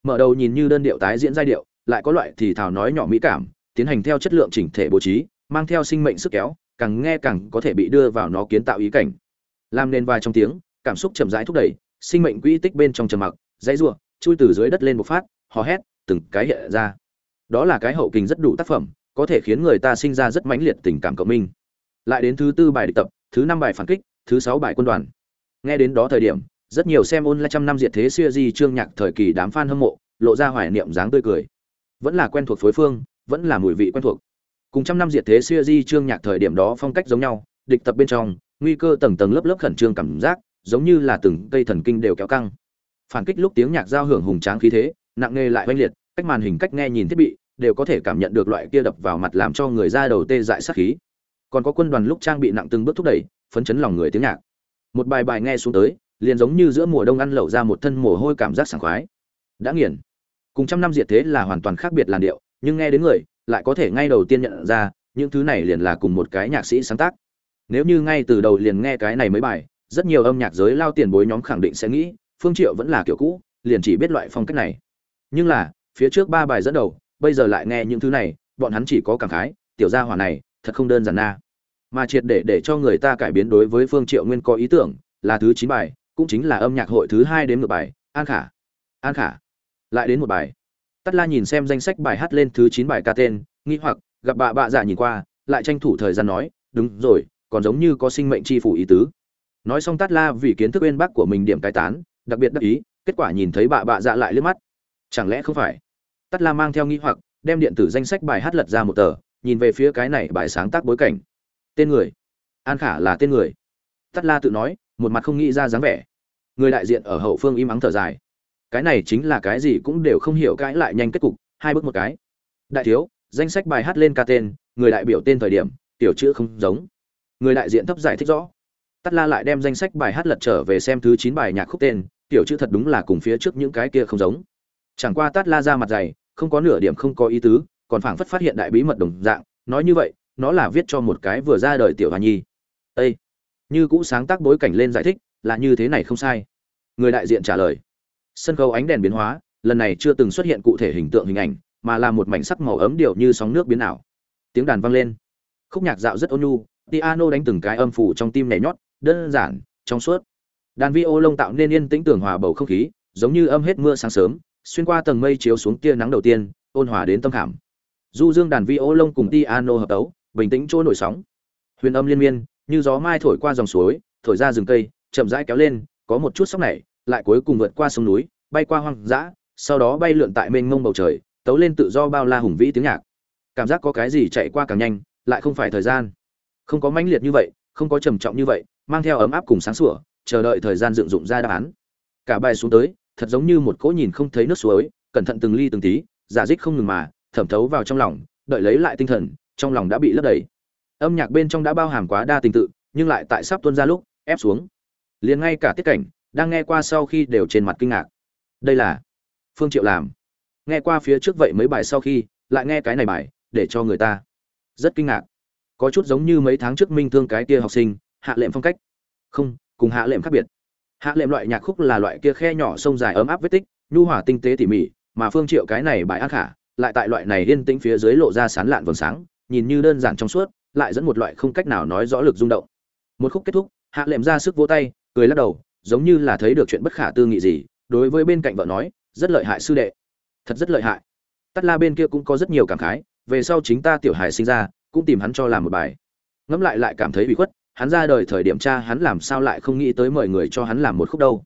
Mở đầu nhìn như đơn điệu tái diễn giai điệu, lại có loại thì thào nói nhỏ mỹ cảm, tiến hành theo chất lượng chỉnh thể bố trí, mang theo sinh mệnh sức kéo, càng nghe càng có thể bị đưa vào nó kiến tạo ý cảnh. Làm nên vài trong tiếng, cảm xúc chậm rãi thúc đẩy, sinh mệnh quỹ tích bên trong trầm mặc, dãy rủa, chui từ dưới đất lên một phát, hò hét từng cái hiện ra. Đó là cái hậu kinh rất đủ tác phẩm, có thể khiến người ta sinh ra rất mãnh liệt tình cảm cộng minh. Lại đến thứ tư bài địch tập, thứ năm bài phản kích, thứ sáu bài quân đoàn. Nghe đến đó thời điểm, rất nhiều xem ôn lại trăm năm diệt thế xưa di trương nhạc thời kỳ đám fan hâm mộ, lộ ra hoài niệm dáng tươi cười. Vẫn là quen thuộc phối phương, vẫn là mùi vị quen thuộc. Cùng trăm năm diệt thế xưa di trương nhạc thời điểm đó phong cách giống nhau, địch tập bên trong, nguy cơ tầng tầng lớp lớp khẩn trương cảm giác, giống như là từng cây thần kinh đều kéo căng. Phản kích lúc tiếng nhạc giao hưởng hùng tráng khí thế nặng nề lại oanh liệt, cách màn hình cách nghe nhìn thiết bị đều có thể cảm nhận được loại kia đập vào mặt làm cho người ra đầu tê dại sát khí. Còn có quân đoàn lúc trang bị nặng từng bước thúc đẩy, phấn chấn lòng người tiếng nhạc. Một bài bài nghe xuống tới, liền giống như giữa mùa đông ăn lẩu ra một thân mồ hôi cảm giác sảng khoái. Đã nghiền. Cùng trăm năm diệt thế là hoàn toàn khác biệt làn điệu, nhưng nghe đến người, lại có thể ngay đầu tiên nhận ra, những thứ này liền là cùng một cái nhạc sĩ sáng tác. Nếu như ngay từ đầu liền nghe cái này mấy bài, rất nhiều âm nhạc giới lao tiền bối nhóm khẳng định sẽ nghĩ, phương triệu vẫn là kiểu cũ, liền chỉ biết loại phong cách này nhưng là, phía trước ba bài dẫn đầu, bây giờ lại nghe những thứ này, bọn hắn chỉ có cảm khái, tiểu gia hỏa này, thật không đơn giản na mà triệt để để cho người ta cải biến đối với phương triệu nguyên có ý tưởng, là thứ chín bài, cũng chính là âm nhạc hội thứ hai đến một bài, an khả. An khả. Lại đến một bài. Tắt la nhìn xem danh sách bài hát lên thứ chín bài ca tên, nghi hoặc, gặp bà bạ giả nhìn qua, lại tranh thủ thời gian nói, đúng rồi, còn giống như có sinh mệnh chi phủ ý tứ. Nói xong tát la vì kiến thức bên bác của mình điểm cai tán, đặc biệt đắc ý, kết quả nhìn thấy bà bạ dạ lại liếc mắt chẳng lẽ không phải? Tát la mang theo nghi hoặc, đem điện tử danh sách bài hát lật ra một tờ, nhìn về phía cái này bài sáng tác bối cảnh. Tên người. An khả là tên người. Tát la tự nói, một mặt không nghĩ ra dáng vẻ. Người đại diện ở hậu phương im ắng thở dài. Cái này chính là cái gì cũng đều không hiểu cãi lại nhanh kết cục, hai bước một cái. Đại thiếu, danh sách bài hát lên ca tên, người đại biểu tên thời điểm, tiểu chữ không giống. Người đại diện thấp giải thích rõ. Tắt la lại đem danh sách bài hát lật trở về xem thứ chín bài nhạc khúc tên, tiểu chữ thật đúng là cùng phía trước những cái kia không giống chẳng qua Tát la ra mặt dày, không có nửa điểm không có ý tứ, còn phảng phất phát hiện đại bí mật đồng dạng, nói như vậy, nó là viết cho một cái vừa ra đời tiểu hoa nhi. Ây như cũ sáng tác bối cảnh lên giải thích, là như thế này không sai. Người đại diện trả lời. Sân khấu ánh đèn biến hóa, lần này chưa từng xuất hiện cụ thể hình tượng hình ảnh, mà là một mảnh sắc màu ấm điệu như sóng nước biến ảo. Tiếng đàn vang lên. Khúc nhạc dạo rất ôn nhu, piano đánh từng cái âm phủ trong tim nhảy nhót, đơn giản, trong suốt. Đàn vi ô lông tạo nên yên tĩnh tưởng hòa bầu không khí, giống như âm hết mưa sáng sớm xuyên qua tầng mây chiếu xuống tia nắng đầu tiên, ôn hòa đến tâm khảm. Du dương đàn vi ô lông cùng ti piano hợp tấu, bình tĩnh chỗ nổi sóng. Huyền âm liên miên, như gió mai thổi qua dòng suối, thổi ra rừng cây, chậm rãi kéo lên, có một chút sóc này, lại cuối cùng vượt qua sông núi, bay qua hoang dã, sau đó bay lượn tại mênh mông bầu trời, tấu lên tự do bao la hùng vĩ tiếng nhạc. Cảm giác có cái gì chạy qua càng nhanh, lại không phải thời gian. Không có mãnh liệt như vậy, không có trầm trọng như vậy, mang theo ấm áp cùng sáng sủa, chờ đợi thời gian dựng dụng ra đáp án. Cả bài xuống tới thật giống như một cỗ nhìn không thấy nước suối, cẩn thận từng ly từng tí, giả dích không ngừng mà, thẩm thấu vào trong lòng, đợi lấy lại tinh thần, trong lòng đã bị lấp đầy. Âm nhạc bên trong đã bao hàm quá đa tình tự, nhưng lại tại sắp tuôn ra lúc, ép xuống. Liền ngay cả tiết cảnh, đang nghe qua sau khi đều trên mặt kinh ngạc. Đây là phương triệu làm. Nghe qua phía trước vậy mấy bài sau khi, lại nghe cái này bài, để cho người ta rất kinh ngạc. Có chút giống như mấy tháng trước minh thương cái kia học sinh, hạ lệm phong cách. Không, cùng hạ lệm khác biệt hạ lệm loại nhạc khúc là loại kia khe nhỏ sông dài ấm áp vết tích, nhu hòa tinh tế tỉ mỉ, mà phương triệu cái này bài ác khả, lại tại loại này yên tĩnh phía dưới lộ ra sán lạn vầng sáng, nhìn như đơn giản trong suốt, lại dẫn một loại không cách nào nói rõ lực rung động. Một khúc kết thúc, hạ lệm ra sức vỗ tay, cười lắc đầu, giống như là thấy được chuyện bất khả tư nghị gì, đối với bên cạnh vợ nói, rất lợi hại sư đệ. Thật rất lợi hại. Tắt la bên kia cũng có rất nhiều cảm khái, về sau chính ta tiểu hài sinh ra, cũng tìm hắn cho làm một bài. Ngẫm lại lại cảm thấy bị khuất hắn ra đời thời điểm cha hắn làm sao lại không nghĩ tới mời người cho hắn làm một khúc đâu.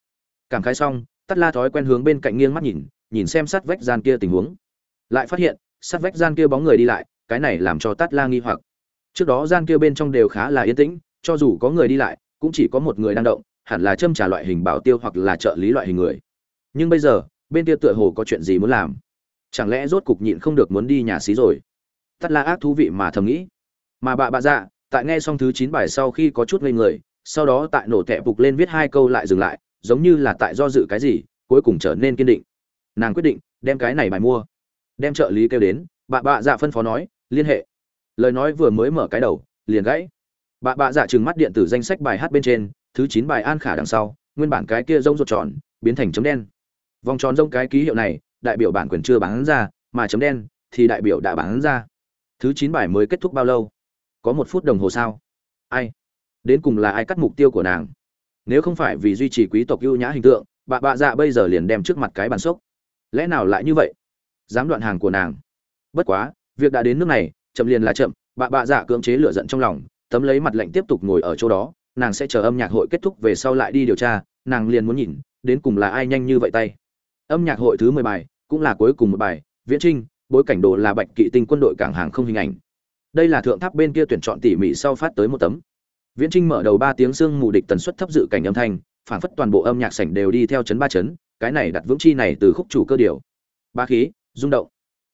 Cảm khái xong, tắt la thói quen hướng bên cạnh nghiêng mắt nhìn nhìn xem sát vách gian kia tình huống. Lại phát hiện, sát vách gian kia bóng người đi lại, cái này làm cho tắt la nghi hoặc. Trước đó gian kia bên trong đều khá là yên tĩnh, cho dù có người đi lại, cũng chỉ có một người đang động, hẳn là châm trả loại hình bảo tiêu hoặc là trợ lý loại hình người. Nhưng bây giờ, bên kia tựa hồ có chuyện gì muốn làm? Chẳng lẽ rốt cục nhịn không được muốn đi nhà xí rồi? Tắt la ác thú vị mà thầm nghĩ. Mà bà bà dạ tại nghe xong thứ chín bài sau khi có chút ngây người, sau đó tại nổ tẹp phục lên viết hai câu lại dừng lại, giống như là tại do dự cái gì, cuối cùng trở nên kiên định. Nàng quyết định, đem cái này bài mua. Đem trợ lý kêu đến, bà bà dạ phân phó nói, liên hệ. Lời nói vừa mới mở cái đầu, liền gãy. Bà bà dạ trừng mắt điện tử danh sách bài hát bên trên, thứ chín bài an khả đằng sau, nguyên bản cái kia rông ruột tròn, biến thành chấm đen. Vòng tròn rông cái ký hiệu này, đại biểu bản quyền chưa bán ra, mà chấm đen thì đại biểu đã bán ra. Thứ chín bài mới kết thúc bao lâu? Có một phút đồng hồ sao? Ai? Đến cùng là ai cắt mục tiêu của nàng? Nếu không phải vì duy trì quý tộc ưu nhã hình tượng, bà bạ dạ bây giờ liền đem trước mặt cái bàn sốc lẽ nào lại như vậy? Dám đoạn hàng của nàng. Bất quá, việc đã đến nước này, chậm liền là chậm, bà bạ dạ cưỡng chế lửa giận trong lòng, tấm lấy mặt lạnh tiếp tục ngồi ở chỗ đó, nàng sẽ chờ âm nhạc hội kết thúc về sau lại đi điều tra, nàng liền muốn nhìn, đến cùng là ai nhanh như vậy tay. Âm nhạc hội thứ mười bài, cũng là cuối cùng một bài, viễn trinh, bối cảnh đồ là bạch kỵ tinh quân đội cảng hàng không hình ảnh đây là thượng tháp bên kia tuyển chọn tỉ mỉ sau phát tới một tấm. Viễn trinh mở đầu ba tiếng sương mù địch tần suất thấp dự cảnh âm thanh phản phất toàn bộ âm nhạc sảnh đều đi theo chấn ba chấn, cái này đặt vững chi này từ khúc chủ cơ điều. Ba khí, rung động.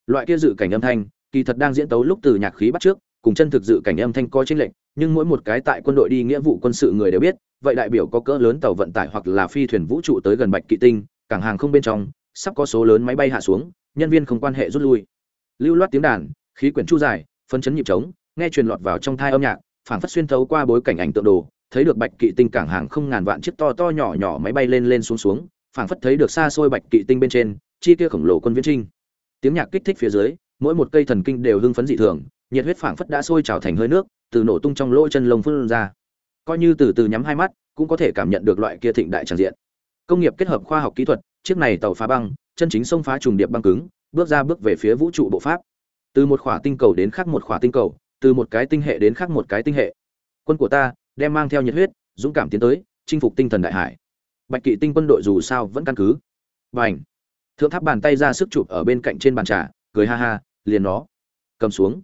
Loại kia dự cảnh âm thanh, kỳ thật đang diễn tấu lúc từ nhạc khí bắt trước, cùng chân thực dự cảnh âm thanh coi chênh lệnh nhưng mỗi một cái tại quân đội đi nghĩa vụ quân sự người đều biết, vậy đại biểu có cỡ lớn tàu vận tải hoặc là phi thuyền vũ trụ tới gần bạch kỵ tinh, cảng hàng không bên trong, sắp có số lớn máy bay hạ xuống, nhân viên không quan hệ rút lui. Lưu loát tiếng đàn, khí quyển chu dài phân chấn nhịp trống, nghe truyền lọt vào trong thai âm nhạc, phảng phất xuyên thấu qua bối cảnh ảnh tượng đồ, thấy được bạch kỵ tinh cảng hàng không ngàn vạn chiếc to to nhỏ nhỏ máy bay lên lên xuống xuống, phảng phất thấy được xa xôi bạch kỵ tinh bên trên, chi kia khổng lồ quân viễn trinh. Tiếng nhạc kích thích phía dưới, mỗi một cây thần kinh đều hưng phấn dị thường, nhiệt huyết phảng phất đã sôi trào thành hơi nước, từ nổ tung trong lỗ chân lông phun ra. Coi như từ từ nhắm hai mắt, cũng có thể cảm nhận được loại kia thịnh đại tràn diện. Công nghiệp kết hợp khoa học kỹ thuật, chiếc này tàu phá băng, chân chính sông phá trùng điệp băng cứng, bước ra bước về phía vũ trụ bộ pháp từ một khỏa tinh cầu đến khác một khỏa tinh cầu, từ một cái tinh hệ đến khác một cái tinh hệ. Quân của ta, đem mang theo nhiệt huyết, dũng cảm tiến tới, chinh phục tinh thần đại hải. Bạch kỵ tinh quân đội dù sao vẫn căn cứ. Và ảnh thượng tháp bàn tay ra sức chụp ở bên cạnh trên bàn trà, cười ha ha, liền nó. Cầm xuống.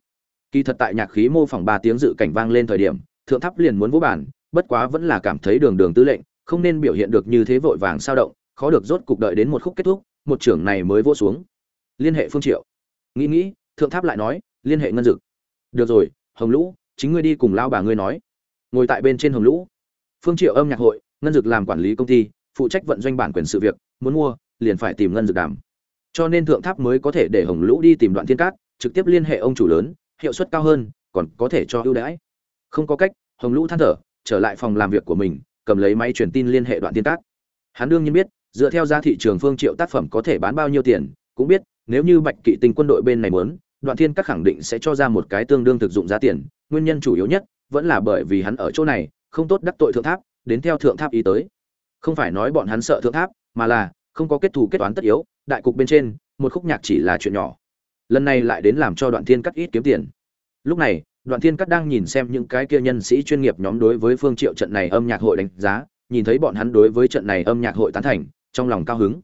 Kỳ thật tại nhạc khí mô phỏng ba tiếng dự cảnh vang lên thời điểm, thượng tháp liền muốn vỗ bản bất quá vẫn là cảm thấy đường đường tư lệnh, không nên biểu hiện được như thế vội vàng sao động, khó được rốt cục đợi đến một khúc kết thúc, một trưởng này mới vỗ xuống. Liên hệ phương triệu. Nghĩ nghĩ thượng tháp lại nói, liên hệ ngân dực. Được rồi, hồng lũ, chính ngươi đi cùng lao bà ngươi nói. Ngồi tại bên trên hồng lũ, phương triệu âm nhạc hội, ngân dực làm quản lý công ty, phụ trách vận doanh bản quyền sự việc, muốn mua, liền phải tìm ngân dực đàm cho nên thượng tháp mới có thể để hồng lũ đi tìm đoạn thiên cát, trực tiếp liên hệ ông chủ lớn, hiệu suất cao hơn, còn có thể cho ưu đãi. Không có cách, hồng lũ than thở, trở lại phòng làm việc của mình, cầm lấy máy truyền tin liên hệ đoạn thiên cát. Hắn đương nhiên biết, dựa theo giá thị trường phương triệu tác phẩm có thể bán bao nhiêu tiền, cũng biết nếu như bạch kỵ tinh quân đội bên này muốn, đoạn thiên các khẳng định sẽ cho ra một cái tương đương thực dụng giá tiền, nguyên nhân chủ yếu nhất vẫn là bởi vì hắn ở chỗ này, không tốt đắc tội thượng tháp, đến theo thượng tháp ý tới. Không phải nói bọn hắn sợ thượng tháp, mà là không có kết thù kết toán tất yếu, đại cục bên trên, một khúc nhạc chỉ là chuyện nhỏ. Lần này lại đến làm cho đoạn thiên cắt ít kiếm tiền. Lúc này, đoạn thiên cắt đang nhìn xem những cái kia nhân sĩ chuyên nghiệp nhóm đối với phương triệu trận này âm nhạc hội đánh giá, nhìn thấy bọn hắn đối với trận này âm nhạc hội tán thành, trong lòng cao hứng.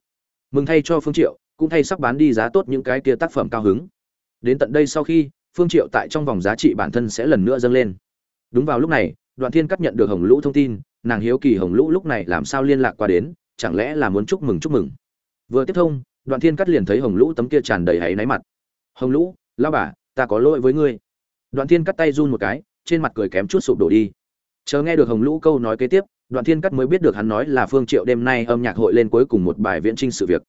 Mừng thay cho phương triệu cũng thay sắp bán đi giá tốt những cái kia tác phẩm cao hứng. Đến tận đây sau khi, phương triệu tại trong vòng giá trị bản thân sẽ lần nữa dâng lên. Đúng vào lúc này, đoạn thiên cắt nhận được hồng lũ thông tin, nàng hiếu kỳ hồng lũ lúc này làm sao liên lạc qua đến, chẳng lẽ là muốn chúc mừng chúc mừng. Vừa tiếp thông, đoạn thiên cắt liền thấy hồng lũ tấm kia tràn đầy háy náy mặt. Hồng lũ lao bà, ta có lỗi với ngươi. Đoạn thiên cắt tay run một cái, trên mặt cười kém chút sụp đổ đi. Chờ nghe được hồng lũ câu nói kế tiếp, đoạn thiên cắt mới biết được hắn nói là phương triệu đêm nay âm nhạc hội lên cuối cùng một bài viễn trinh sự việc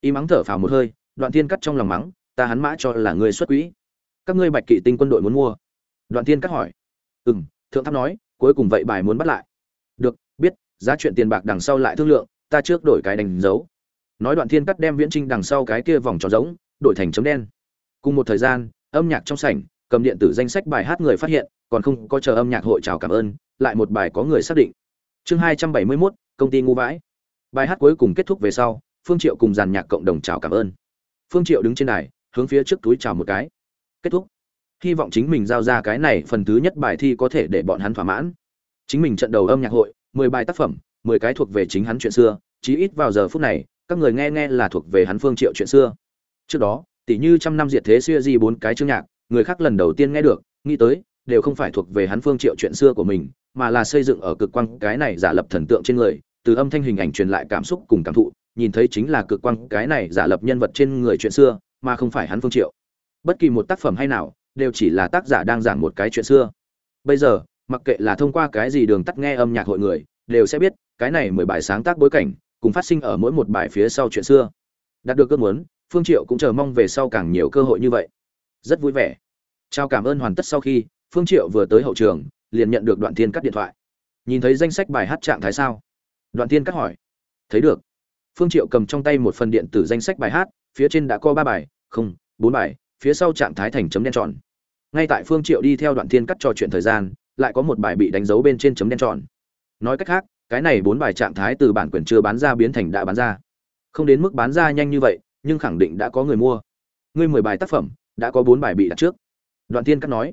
y mắng thở phào một hơi, đoạn thiên cắt trong lòng mắng, ta hắn mã cho là người xuất quỹ. Các ngươi bạch kỵ tinh quân đội muốn mua. Đoạn thiên cắt hỏi. Ừ m thượng tháp nói, cuối cùng vậy bài muốn bắt lại. Được, biết, giá chuyện tiền bạc đằng sau lại thương lượng, ta trước đổi cái đánh dấu. Nói đoạn thiên cắt đem viễn trinh đằng sau cái kia vòng tròn giống, đổi thành chấm đen. Cùng một thời gian, âm nhạc trong sảnh, cầm điện tử danh sách bài hát người phát hiện, còn không có chờ âm nhạc hội chào cảm ơn, lại một bài có người xác định. Chương hai trăm bảy mươi mốt, công ty ngu vãi. Bài hát cuối cùng kết thúc về sau phương triệu cùng dàn nhạc cộng đồng chào cảm ơn. Phương triệu đứng trên đài, hướng phía trước túi chào một cái. Kết thúc. Hy vọng chính mình giao ra cái này phần thứ nhất bài thi có thể để bọn hắn thỏa mãn. Chính mình trận đầu âm nhạc hội, mười bài tác phẩm, mười cái thuộc về chính hắn chuyện xưa, chí ít vào giờ phút này, các người nghe nghe là thuộc về hắn phương triệu chuyện xưa. Trước đó tỷ như trăm năm diệt thế xưa di bốn cái chương nhạc, người khác lần đầu tiên nghe được, nghĩ tới, đều không phải thuộc về hắn phương triệu chuyện xưa của mình, mà là xây dựng ở cực quang cái này giả lập thần tượng trên người, từ âm thanh hình ảnh truyền lại cảm xúc cùng cảm thụ nhìn thấy chính là cực quang, cái này giả lập nhân vật trên người chuyện xưa, mà không phải hắn phương triệu. Bất kỳ một tác phẩm hay nào, đều chỉ là tác giả đang giảng một cái chuyện xưa. Bây giờ, mặc kệ là thông qua cái gì đường tắt nghe âm nhạc hội người, đều sẽ biết, cái này mười bài sáng tác bối cảnh, cùng phát sinh ở mỗi một bài phía sau chuyện xưa. Đạt được ước muốn, phương triệu cũng chờ mong về sau càng nhiều cơ hội như vậy. Rất vui vẻ. Chào cảm ơn hoàn tất sau khi, phương triệu vừa tới hậu trường, liền nhận được đoạn thiên cắt điện thoại. Nhìn thấy danh sách bài hát trạng thái sao? Đoạn thiên cắt hỏi. Thấy được phương triệu cầm trong tay một phần điện tử danh sách bài hát, phía trên đã có ba bài, không, bốn bài, phía sau trạng thái thành chấm đen tròn. Ngay tại phương triệu đi theo đoạn thiên cắt trò chuyện thời gian, lại có một bài bị đánh dấu bên trên chấm đen tròn. Nói cách khác, cái này bốn bài trạng thái từ bản quyền chưa bán ra biến thành đã bán ra. Không đến mức bán ra nhanh như vậy, nhưng khẳng định đã có người mua. Ngươi mười bài tác phẩm, đã có bốn bài bị đặt trước. Đoạn thiên cắt nói.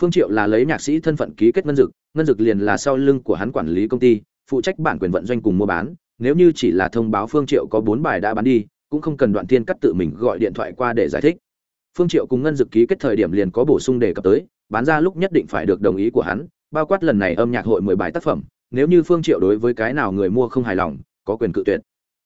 Phương triệu là lấy nhạc sĩ thân phận ký kết ngân dực ngân dực liền là sau lưng của hắn quản lý công ty, phụ trách bản quyền vận doanh cùng mua bán nếu như chỉ là thông báo phương triệu có bốn bài đã bán đi, cũng không cần đoạn thiên cắt tự mình gọi điện thoại qua để giải thích. Phương triệu cùng ngân dực ký kết thời điểm liền có bổ sung đề cập tới, bán ra lúc nhất định phải được đồng ý của hắn, bao quát lần này âm nhạc hội mười bài tác phẩm, nếu như phương triệu đối với cái nào người mua không hài lòng, có quyền cự tuyệt.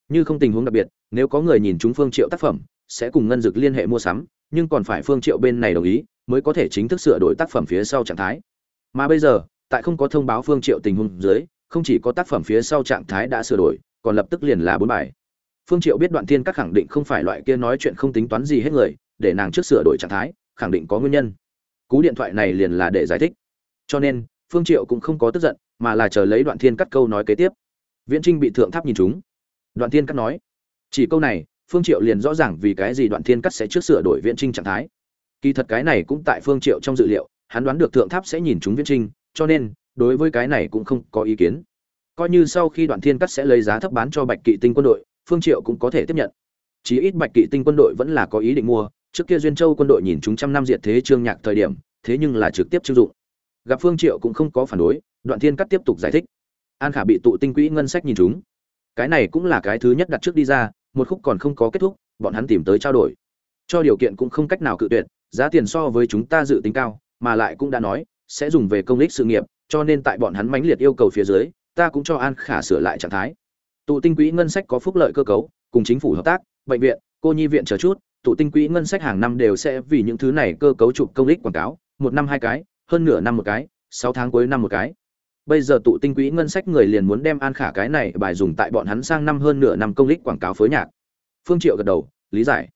Như không tình huống đặc biệt, nếu có người nhìn chúng phương triệu tác phẩm, sẽ cùng ngân dực liên hệ mua sắm, nhưng còn phải phương triệu bên này đồng ý, mới có thể chính thức sửa đổi tác phẩm phía sau trạng thái. Mà bây giờ, tại không có thông báo phương triệu tình huống dưới không chỉ có tác phẩm phía sau trạng thái đã sửa đổi, còn lập tức liền là bốn bài. Phương triệu biết đoạn thiên các khẳng định không phải loại kia nói chuyện không tính toán gì hết người, để nàng trước sửa đổi trạng thái, khẳng định có nguyên nhân. Cú điện thoại này liền là để giải thích. Cho nên, phương triệu cũng không có tức giận, mà là chờ lấy đoạn thiên cắt câu nói kế tiếp. Viễn trinh bị thượng tháp nhìn chúng. Đoạn thiên cắt nói, chỉ câu này, phương triệu liền rõ ràng vì cái gì đoạn thiên cắt sẽ trước sửa đổi viễn trinh trạng thái. Kỳ thật cái này cũng tại phương triệu trong dự liệu, hắn đoán được thượng tháp sẽ nhìn chúng viễn trinh, cho nên đối với cái này cũng không có ý kiến. Coi như sau khi đoạn thiên cắt sẽ lấy giá thấp bán cho bạch kỵ tinh quân đội, phương triệu cũng có thể tiếp nhận. Chí ít bạch kỵ tinh quân đội vẫn là có ý định mua. Trước kia duyên châu quân đội nhìn chúng trăm năm diệt thế trương nhạc thời điểm, thế nhưng là trực tiếp chưng dụng. Gặp phương triệu cũng không có phản đối, đoạn thiên cắt tiếp tục giải thích. An khả bị tụ tinh quỹ ngân sách nhìn chúng. Cái này cũng là cái thứ nhất đặt trước đi ra, một khúc còn không có kết thúc, bọn hắn tìm tới trao đổi. Cho điều kiện cũng không cách nào cự tuyệt, giá tiền so với chúng ta dự tính cao, mà lại cũng đã nói, sẽ dùng về công ích sự nghiệp cho nên tại bọn hắn mãnh liệt yêu cầu phía dưới, ta cũng cho an khả sửa lại trạng thái. Tụ tinh quỹ ngân sách có phúc lợi cơ cấu, cùng chính phủ hợp tác, bệnh viện, cô nhi viện chờ chút, tụ tinh quỹ ngân sách hàng năm đều sẽ vì những thứ này cơ cấu chụp công ích quảng cáo, một năm hai cái, hơn nửa năm một cái, sáu tháng cuối năm một cái. Bây giờ tụ tinh quỹ ngân sách người liền muốn đem an khả cái này bài dùng tại bọn hắn sang năm hơn nửa năm công ích quảng cáo phối nhạc. Phương triệu gật đầu, lý giải.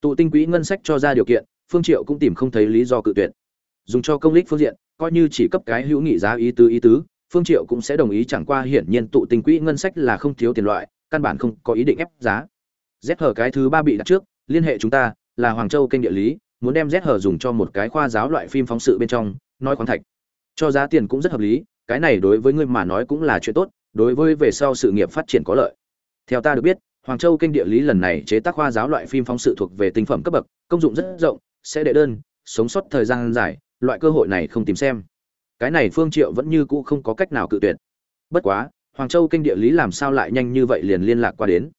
Tụ tinh quỹ ngân sách cho ra điều kiện, phương triệu cũng tìm không thấy lý do cự tuyệt dùng cho công ích phương diện, coi như chỉ cấp cái hữu nghị giá ý tứ ý tứ, phương triệu cũng sẽ đồng ý chẳng qua hiển nhiên tụ tinh quỹ ngân sách là không thiếu tiền loại, căn bản không có ý định ép giá. Zh hở cái thứ ba bị đặt trước, liên hệ chúng ta, là hoàng châu kênh địa lý, muốn đem zh hở dùng cho một cái khoa giáo loại phim phóng sự bên trong, nói khoáng thạch. Cho giá tiền cũng rất hợp lý, cái này đối với ngươi mà nói cũng là chuyện tốt, đối với về sau sự nghiệp phát triển có lợi. Theo ta được biết, hoàng châu kênh địa lý lần này chế tác khoa giáo loại phim phóng sự thuộc về tinh phẩm cấp bậc, công dụng rất rộng, sẽ đệ đơn, sống sót thời gian dài loại cơ hội này không tìm xem. Cái này phương triệu vẫn như cũ không có cách nào cự tuyệt. Bất quá, hoàng châu kinh địa lý làm sao lại nhanh như vậy liền liên lạc qua đến?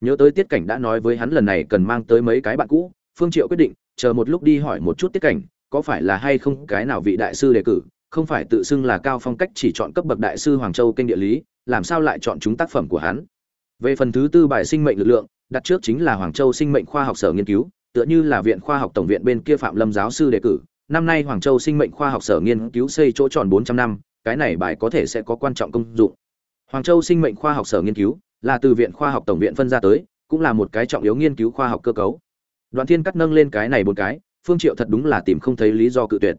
Nhớ tới tiết cảnh đã nói với hắn lần này cần mang tới mấy cái bạn cũ, phương triệu quyết định, chờ một lúc đi hỏi một chút tiết cảnh, có phải là hay không cái nào vị đại sư đề cử, không phải tự xưng là cao phong cách chỉ chọn cấp bậc đại sư hoàng châu kinh địa lý, làm sao lại chọn chúng tác phẩm của hắn? Về phần thứ tư bài sinh mệnh lực lượng, đặt trước chính là hoàng châu sinh mệnh khoa học sở nghiên cứu, tựa như là viện khoa học tổng viện bên kia phạm lâm giáo sư đề cử năm nay hoàng châu sinh mệnh khoa học sở nghiên cứu xây chỗ tròn 400 năm, cái này bài có thể sẽ có quan trọng công dụng. Hoàng châu sinh mệnh khoa học sở nghiên cứu là từ viện khoa học tổng viện phân ra tới, cũng là một cái trọng yếu nghiên cứu khoa học cơ cấu. Đoạn thiên cắt nâng lên cái này bốn cái, phương triệu thật đúng là tìm không thấy lý do cự tuyệt.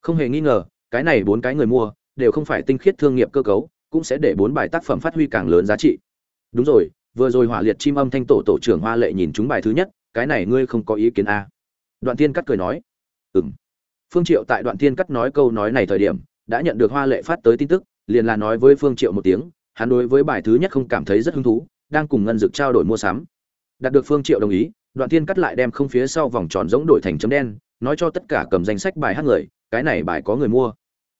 Không hề nghi ngờ, cái này bốn cái người mua đều không phải tinh khiết thương nghiệp cơ cấu, cũng sẽ để bốn bài tác phẩm phát huy càng lớn giá trị. Đúng rồi, vừa rồi hỏa liệt chim âm thanh tổ tổ trưởng hoa lệ nhìn chúng bài thứ nhất, cái này ngươi không có ý kiến a. À? đoạn thiên cắt cười nói, ừm phương triệu tại đoạn thiên cắt nói câu nói này thời điểm, đã nhận được hoa lệ phát tới tin tức, liền là nói với phương triệu một tiếng, hắn đối với bài thứ nhất không cảm thấy rất hứng thú, đang cùng ngân dực trao đổi mua sắm. Đạt được phương triệu đồng ý, đoạn thiên cắt lại đem không phía sau vòng tròn giống đổi thành chấm đen, nói cho tất cả cầm danh sách bài hát người, cái này bài có người mua.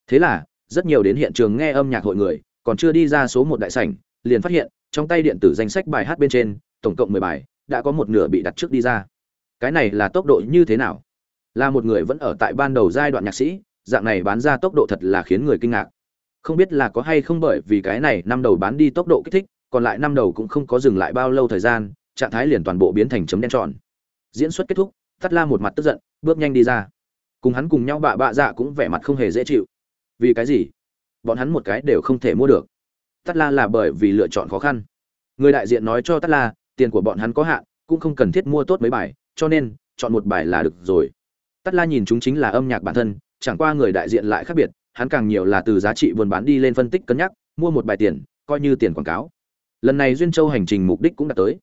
Thế là, rất nhiều đến hiện trường nghe âm nhạc hội người, còn chưa đi ra số một đại sảnh, liền phát hiện, trong tay điện tử danh sách bài hát bên trên, tổng cộng mười bài, đã có một nửa bị đặt trước đi ra. Cái này là tốc độ như thế nào? Là một người vẫn ở tại ban đầu giai đoạn nhạc sĩ, dạng này bán ra tốc độ thật là khiến người kinh ngạc. Không biết là có hay không bởi vì cái này năm đầu bán đi tốc độ kích thích, còn lại năm đầu cũng không có dừng lại bao lâu thời gian, trạng thái liền toàn bộ biến thành chấm đen tròn. Diễn xuất kết thúc, tắt la một mặt tức giận, bước nhanh đi ra. Cùng hắn cùng nhau bạ bạ dạ cũng vẻ mặt không hề dễ chịu. Vì cái gì? Bọn hắn một cái đều không thể mua được. Tắt la là bởi vì lựa chọn khó khăn. Người đại diện nói cho tắt la, tiền của bọn hắn có hạn, cũng không cần thiết mua tốt mấy bài, cho nên, chọn một bài là được rồi. Tất la nhìn chúng chính là âm nhạc bản thân, chẳng qua người đại diện lại khác biệt, hắn càng nhiều là từ giá trị buôn bán đi lên phân tích cân nhắc, mua một bài tiền, coi như tiền quảng cáo. Lần này duyên châu hành trình mục đích cũng đã tới.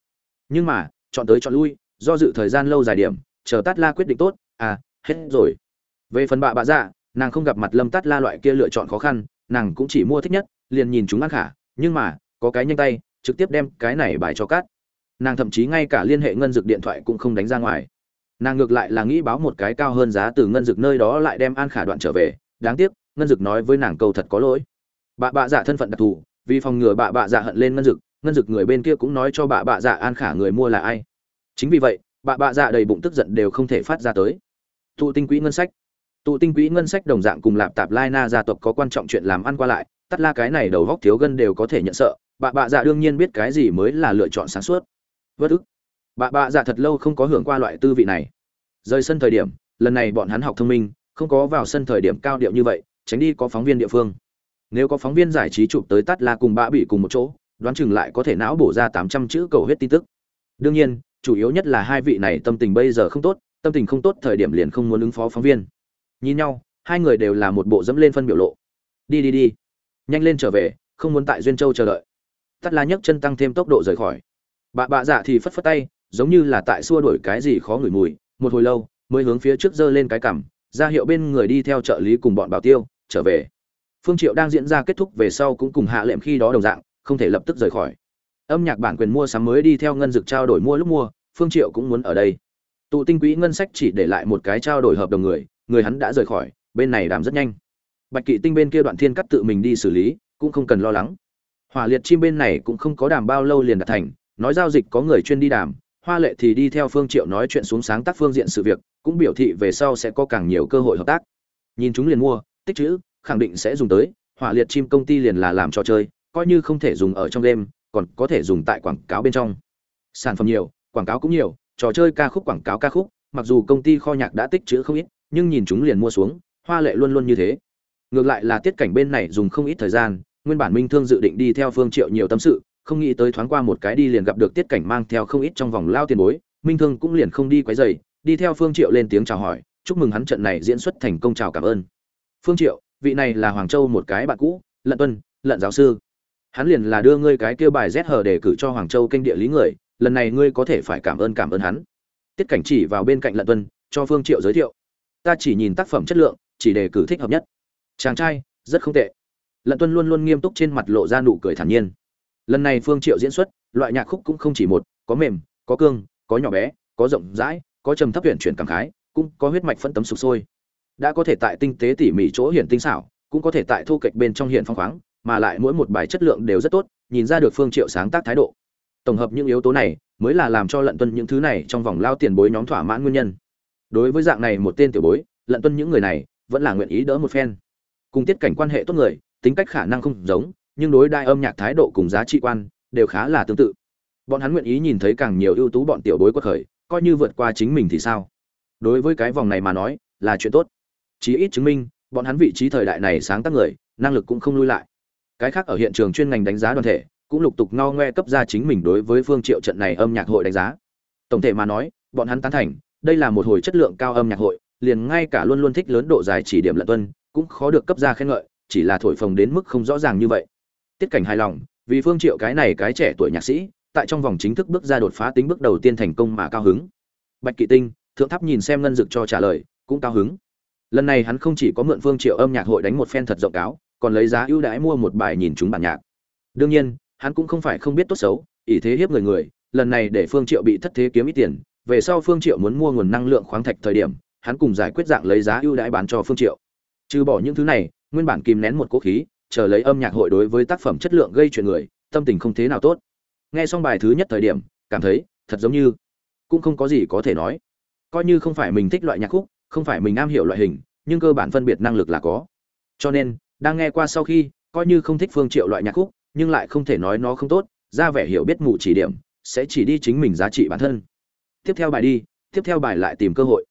Nhưng mà, chọn tới chọn lui, do dự thời gian lâu dài điểm, chờ tát la quyết định tốt à hết rồi. Về phần bạ bạ dạ nàng không gặp mặt lâm tát la loại kia lựa chọn khó khăn, nàng cũng chỉ mua thích nhất, liền nhìn chúng ăn khả, nhưng mà, có cái nhanh tay, trực tiếp đem cái này bài cho cát nàng thậm chí ngay cả liên hệ ngân dược điện thoại cũng không đánh ra ngoài nàng ngược lại là nghĩ báo một cái cao hơn giá từ ngân dực nơi đó lại đem an khả đoạn trở về. Đáng tiếc, ngân dực nói với nàng câu thật có lỗi. Bà bạ dạ thân phận đặc thù, vì phòng ngừa bà bạ dạ hận lên ngân dực ngân dực người bên kia cũng nói cho bà bạ dạ an khả người mua là ai. Chính vì vậy, bà bạ dạ đầy bụng tức giận đều không thể phát ra tới. Tụ tinh quỹ ngân sách. Tụ tinh quỹ ngân sách đồng dạng cùng lạp tạp lai na gia tộc có quan trọng chuyện làm ăn qua lại, tắt la cái này đầu góc thiếu gân đều có thể nhận sợ. Bà bạ dạ đương nhiên biết cái gì mới là lựa chọn sáng suốt. Vất ức. Bà bạ dạ thật lâu không có hưởng qua loại tư vị này. Rời sân thời điểm, lần này bọn hắn học thông minh, không có vào sân thời điểm cao điệu như vậy, tránh đi có phóng viên địa phương. Nếu có phóng viên giải trí chụp tới tắt la cùng bạ bị cùng một chỗ, đoán chừng lại có thể não bổ ra tám trăm chữ cầu huyết tin tức. Đương nhiên, chủ yếu nhất là hai vị này tâm tình bây giờ không tốt, tâm tình không tốt thời điểm liền không muốn ứng phó phóng viên. Nhìn nhau, hai người đều là một bộ dẫm lên phân biểu lộ. Đi đi đi. Nhanh lên trở về, không muốn tại duyên châu chờ đợi. Tắt la nhấc chân tăng thêm tốc độ rời khỏi. Bà bạ dạ thì phất phất tay giống như là tại xua đuổi cái gì khó ngửi mùi, một hồi lâu, mới hướng phía trước giơ lên cái cằm, ra hiệu bên người đi theo trợ lý cùng bọn bảo tiêu, trở về. Phương triệu đang diễn ra kết thúc về sau cũng cùng hạ lệm khi đó đồng dạng, không thể lập tức rời khỏi. Âm nhạc bản quyền mua sắm mới đi theo ngân dực trao đổi mua lúc mua, phương triệu cũng muốn ở đây. Tụ tinh quỹ ngân sách chỉ để lại một cái trao đổi hợp đồng người người hắn đã rời khỏi, bên này đàm rất nhanh. Bạch kỵ tinh bên kia đoạn thiên cắt tự mình đi xử lý, cũng không cần lo lắng. Hỏa liệt chim bên này cũng không có đàm bao lâu liền đạt thành, nói giao dịch có người chuyên đi đàm hoa lệ thì đi theo phương triệu nói chuyện xuống sáng tác phương diện sự việc cũng biểu thị về sau sẽ có càng nhiều cơ hội hợp tác. Nhìn chúng liền mua tích trữ, khẳng định sẽ dùng tới hỏa liệt chim công ty liền là làm trò chơi coi như không thể dùng ở trong game, còn có thể dùng tại quảng cáo bên trong. Sản phẩm nhiều quảng cáo cũng nhiều trò chơi ca khúc quảng cáo ca khúc mặc dù công ty kho nhạc đã tích trữ không ít nhưng nhìn chúng liền mua xuống hoa lệ luôn luôn như thế. Ngược lại là tiết cảnh bên này dùng không ít thời gian nguyên bản minh thương dự định đi theo phương triệu nhiều tâm sự không nghĩ tới thoáng qua một cái đi liền gặp được tiết cảnh mang theo không ít trong vòng lao tiền bối, minh thương cũng liền không đi quấy dày đi theo phương triệu lên tiếng chào hỏi, chúc mừng hắn trận này diễn xuất thành công, chào cảm ơn. Phương triệu, vị này là hoàng châu một cái bạn cũ, lận tuân, lận giáo sư. Hắn liền là đưa ngươi cái kêu bài rét hờ để cử cho hoàng châu kênh địa lý người, lần này ngươi có thể phải cảm ơn cảm ơn hắn. Tiết cảnh chỉ vào bên cạnh lận tuân, cho phương triệu giới thiệu. Ta chỉ nhìn tác phẩm chất lượng, chỉ đề cử thích hợp nhất. Chàng trai, rất không tệ. Lận tuân luôn luôn nghiêm túc trên mặt lộ ra nụ cười thản nhiên lần này phương triệu diễn xuất, loại nhạc khúc cũng không chỉ một, có mềm, có cương, có nhỏ bé, có rộng rãi, có trầm thấp huyền chuyển cảm khái, cũng có huyết mạch phân tấm sục sôi. Đã có thể tại tinh tế tỉ mỉ chỗ hiển tinh xảo, cũng có thể tại thu kịch bên trong hiển phong khoáng, mà lại mỗi một bài chất lượng đều rất tốt, nhìn ra được phương triệu sáng tác thái độ. Tổng hợp những yếu tố này, mới là làm cho lận tuân những thứ này trong vòng lao tiền bối nhóm thỏa mãn nguyên nhân. Đối với dạng này một tên tiểu bối, lận tuân những người này vẫn là nguyện ý đỡ một phen. Cùng tiết cảnh quan hệ tốt người, tính cách khả năng không giống nhưng đối đại âm nhạc thái độ cùng giá trị quan đều khá là tương tự. Bọn hắn nguyện ý nhìn thấy càng nhiều ưu tú bọn tiểu bối quật khởi, coi như vượt qua chính mình thì sao? Đối với cái vòng này mà nói, là chuyện tốt. Chí ít chứng minh, bọn hắn vị trí thời đại này sáng tác người, năng lực cũng không lui lại. Cái khác ở hiện trường chuyên ngành đánh giá đoàn thể, cũng lục tục ngao ngoe cấp ra chính mình đối với phương triệu trận này âm nhạc hội đánh giá. Tổng thể mà nói, bọn hắn tán thành, đây là một hồi chất lượng cao âm nhạc hội, liền ngay cả luôn luôn thích lớn độ dài chỉ điểm lận tuân, cũng khó được cấp ra khen ngợi, chỉ là thổi phồng đến mức không rõ ràng như vậy tiết cảnh hài lòng, vì phương triệu cái này cái trẻ tuổi nhạc sĩ, tại trong vòng chính thức bước ra đột phá tính bước đầu tiên thành công mà cao hứng. Bạch kỵ tinh, thượng tháp nhìn xem ngân dực cho trả lời, cũng cao hứng. Lần này hắn không chỉ có mượn phương triệu âm nhạc hội đánh một phen thật rộng cáo, còn lấy giá ưu đãi mua một bài nhìn chúng bản nhạc. Đương nhiên, hắn cũng không phải không biết tốt xấu, ỷ thế hiếp người người, lần này để phương triệu bị thất thế kiếm ít tiền, về sau phương triệu muốn mua nguồn năng lượng khoáng thạch thời điểm, hắn cùng giải quyết dạng lấy giá ưu đãi bán cho phương triệu. Trừ bỏ những thứ này, nguyên bản kìm nén một cố khí chờ lấy âm nhạc hội đối với tác phẩm chất lượng gây chuyện người, tâm tình không thế nào tốt. Nghe xong bài thứ nhất thời điểm, cảm thấy, thật giống như, cũng không có gì có thể nói. Coi như không phải mình thích loại nhạc khúc, không phải mình am hiểu loại hình, nhưng cơ bản phân biệt năng lực là có. Cho nên, đang nghe qua sau khi, coi như không thích phương triệu loại nhạc khúc, nhưng lại không thể nói nó không tốt, ra vẻ hiểu biết mù chỉ điểm, sẽ chỉ đi chính mình giá trị bản thân. Tiếp theo bài đi, tiếp theo bài lại tìm cơ hội.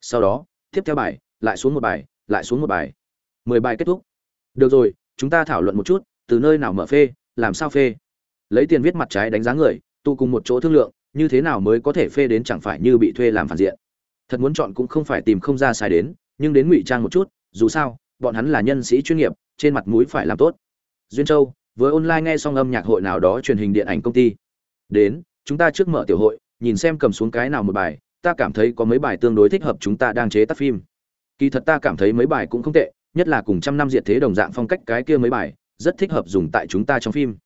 Sau đó, tiếp theo bài, lại xuống một bài, lại xuống một bài. Mười bài kết thúc. Được rồi chúng ta thảo luận một chút, từ nơi nào mở phê, làm sao phê. Lấy tiền viết mặt trái đánh giá người tu cùng một chỗ thương lượng, như thế nào mới có thể phê đến chẳng phải như bị thuê làm phản diện. Thật muốn chọn cũng không phải tìm không ra sai đến, nhưng đến ngụy trang một chút, dù sao, bọn hắn là nhân sĩ chuyên nghiệp, trên mặt mũi phải làm tốt. Duyên châu với online nghe xong âm nhạc hội nào đó truyền hình điện ảnh công ty. Đến, chúng ta trước mở tiểu hội, nhìn xem cầm xuống cái nào một bài, ta cảm thấy có mấy bài tương đối thích hợp chúng ta đang chế tác phim. Kỳ thật ta cảm thấy mấy bài cũng không tệ nhất là cùng trăm năm diệt thế đồng dạng phong cách cái kia mấy bài, rất thích hợp dùng tại chúng ta trong phim.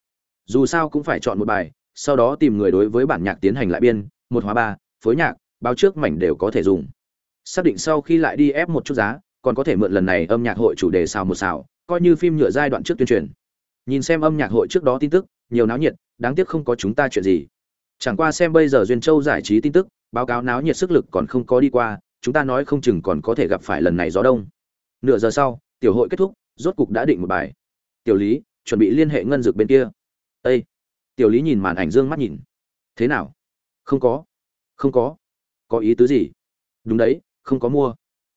Dù sao cũng phải chọn một bài, sau đó tìm người đối với bản nhạc tiến hành lại biên, một hóa ba, phối nhạc, báo trước mảnh đều có thể dùng. Xác định sau khi lại đi ép một chút giá, còn có thể mượn lần này âm nhạc hội chủ đề xào một xào, coi như phim nhựa giai đoạn trước tuyên truyền. Nhìn xem âm nhạc hội trước đó tin tức, nhiều náo nhiệt, đáng tiếc không có chúng ta chuyện gì. Chẳng qua xem bây giờ duyên châu giải trí tin tức, báo cáo náo nhiệt sức lực còn không có đi qua, chúng ta nói không chừng còn có thể gặp phải lần này gió đông nửa giờ sau, tiểu hội kết thúc, rốt cục đã định một bài. Tiểu lý, chuẩn bị liên hệ ngân dược bên kia. Ây tiểu lý nhìn màn ảnh dương mắt nhìn. Thế nào? Không có. Không có. Có ý tứ gì? Đúng đấy, không có mua.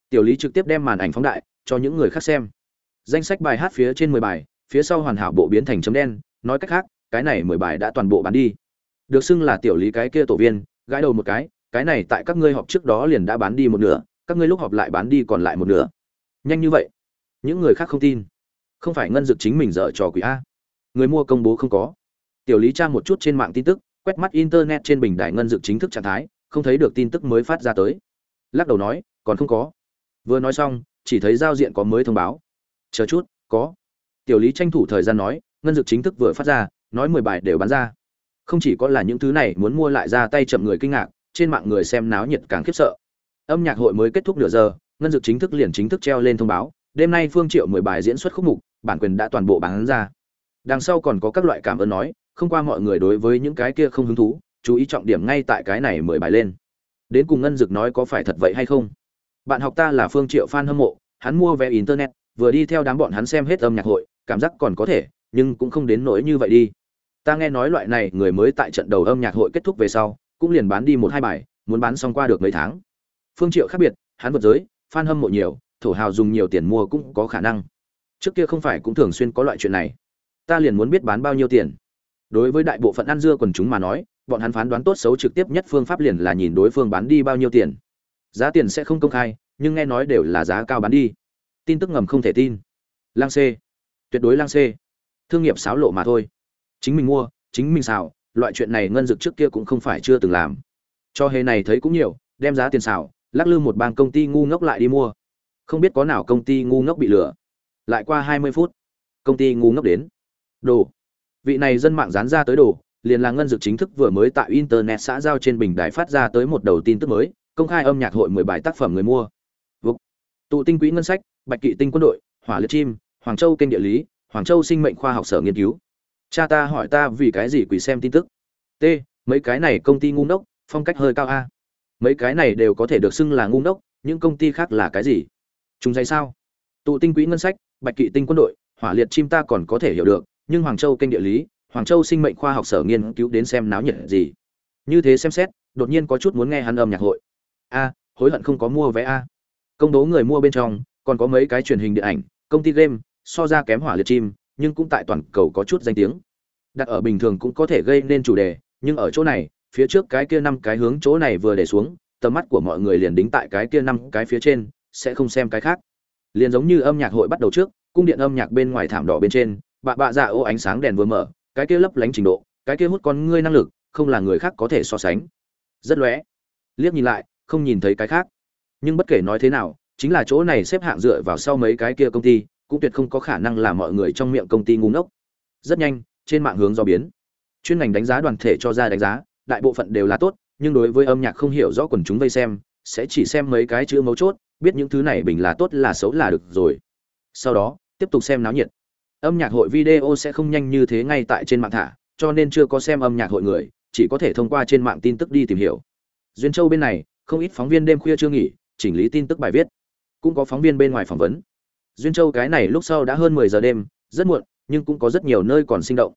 Tiểu lý trực tiếp đem màn ảnh phóng đại, cho những người khác xem. Danh sách bài hát phía trên mười bài, phía sau hoàn hảo bộ biến thành chấm đen, nói cách khác, cái này mười bài đã toàn bộ bán đi. Được xưng là tiểu lý cái kia tổ viên, gãi đầu một cái cái này tại các ngươi họp trước đó liền đã bán đi một nửa, các ngươi lúc họp lại bán đi còn lại một nửa nhanh như vậy? Những người khác không tin. Không phải ngân dực chính mình dở trò quỷ a. Người mua công bố không có. Tiểu lý tra một chút trên mạng tin tức, quét mắt internet trên bình đài ngân dực chính thức trạng thái, không thấy được tin tức mới phát ra tới. Lắc đầu nói, còn không có. Vừa nói xong, chỉ thấy giao diện có mới thông báo. Chờ chút, có. Tiểu lý tranh thủ thời gian nói, ngân dực chính thức vừa phát ra, nói mười bài đều bán ra. Không chỉ có là những thứ này muốn mua lại ra tay chậm người kinh ngạc, trên mạng người xem náo nhiệt càng khiếp sợ. Âm nhạc hội mới kết thúc nửa giờ ngân dực chính thức liền chính thức treo lên thông báo, đêm nay phương triệu mười bài diễn xuất khúc mục, bản quyền đã toàn bộ bán ra. Đằng sau còn có các loại cảm ơn nói, không qua mọi người đối với những cái kia không hứng thú, chú ý trọng điểm ngay tại cái này mười bài lên. Đến cùng ngân dực nói có phải thật vậy hay không? Bạn học ta là phương triệu fan hâm mộ, hắn mua vé internet, vừa đi theo đám bọn hắn xem hết âm nhạc hội, cảm giác còn có thể, nhưng cũng không đến nỗi như vậy đi. Ta nghe nói loại này người mới tại trận đầu âm nhạc hội kết thúc về sau, cũng liền bán đi một hai bài, muốn bán xong qua được mấy tháng. Phương triệu khác biệt, hắn vượt giới fan hâm mộ nhiều, thổ hào dùng nhiều tiền mua cũng có khả năng. Trước kia không phải cũng thường xuyên có loại chuyện này. Ta liền muốn biết bán bao nhiêu tiền. Đối với đại bộ phận ăn dưa quần chúng mà nói, bọn hắn phán đoán tốt xấu trực tiếp nhất phương pháp liền là nhìn đối phương bán đi bao nhiêu tiền. Giá tiền sẽ không công khai, nhưng nghe nói đều là giá cao bán đi. Tin tức ngầm không thể tin. Lang c tuyệt đối lang c thương nghiệp xáo lộ mà thôi. Chính mình mua, chính mình xào, loại chuyện này ngân dực trước kia cũng không phải chưa từng làm. Cho hề này thấy cũng nhiều, đem giá tiền xào lắc lư một bang công ty ngu ngốc lại đi mua. Không biết có nào công ty ngu ngốc bị lừa. Lại qua hai mươi phút, công ty ngu ngốc đến. Đồ. Vị này dân mạng dán ra tới đồ, liền là ngân dược chính thức vừa mới tại internet xã giao trên bình đài phát ra tới một đầu tin tức mới, công khai âm nhạc hội mười bài tác phẩm người mua. Vục. tụ tinh quỹ ngân sách, bạch kỵ tinh quân đội, hỏa liệt chim, hoàng châu kênh địa lý, hoàng châu sinh mệnh khoa học sở nghiên cứu. Cha ta hỏi ta vì cái gì quỷ xem tin tức. T. Mấy cái này công ty ngu ngốc, phong cách hơi cao a mấy cái này đều có thể được xưng là ngu ngốc, những công ty khác là cái gì? Chúng dây sao? Tụ tinh quỹ ngân sách, bạch kỵ tinh quân đội, hỏa liệt chim ta còn có thể hiểu được, nhưng hoàng châu kênh địa lý, hoàng châu sinh mệnh khoa học sở nghiên cứu đến xem náo nhiệt gì? Như thế xem xét, đột nhiên có chút muốn nghe hắn âm nhạc hội. A, hối hận không có mua vé a. Công tố người mua bên trong, còn có mấy cái truyền hình điện ảnh, công ty game, so ra kém hỏa liệt chim, nhưng cũng tại toàn cầu có chút danh tiếng. Đặt ở bình thường cũng có thể gây nên chủ đề, nhưng ở chỗ này phía trước cái kia năm cái hướng chỗ này vừa để xuống, tầm mắt của mọi người liền đính tại cái kia năm cái phía trên, sẽ không xem cái khác. Liền giống như âm nhạc hội bắt đầu trước, cung điện âm nhạc bên ngoài thảm đỏ bên trên, bạ bạ dạ ô ánh sáng đèn vừa mở, cái kia lấp lánh trình độ, cái kia hút con ngươi năng lực, không là người khác có thể so sánh. Rất lóe. Liếc nhìn lại, không nhìn thấy cái khác. Nhưng bất kể nói thế nào, chính là chỗ này xếp hạng dựa vào sau mấy cái kia công ty, cũng tuyệt không có khả năng là mọi người trong miệng công ty ngu ngốc. Rất nhanh, trên mạng hướng do biến. Chuyên ngành đánh giá đoàn thể cho ra đánh giá đại bộ phận đều là tốt, nhưng đối với âm nhạc không hiểu rõ quần chúng vây xem, sẽ chỉ xem mấy cái chữ mấu chốt, biết những thứ này bình là tốt là xấu là được rồi. Sau đó, tiếp tục xem náo nhiệt. Âm nhạc hội video sẽ không nhanh như thế ngay tại trên mạng thả, cho nên chưa có xem âm nhạc hội người, chỉ có thể thông qua trên mạng tin tức đi tìm hiểu. Duyên châu bên này, không ít phóng viên đêm khuya chưa nghỉ, chỉnh lý tin tức bài viết. Cũng có phóng viên bên ngoài phỏng vấn. Duyên châu cái này lúc sau đã hơn mười giờ đêm, rất muộn, nhưng cũng có rất nhiều nơi còn sinh động.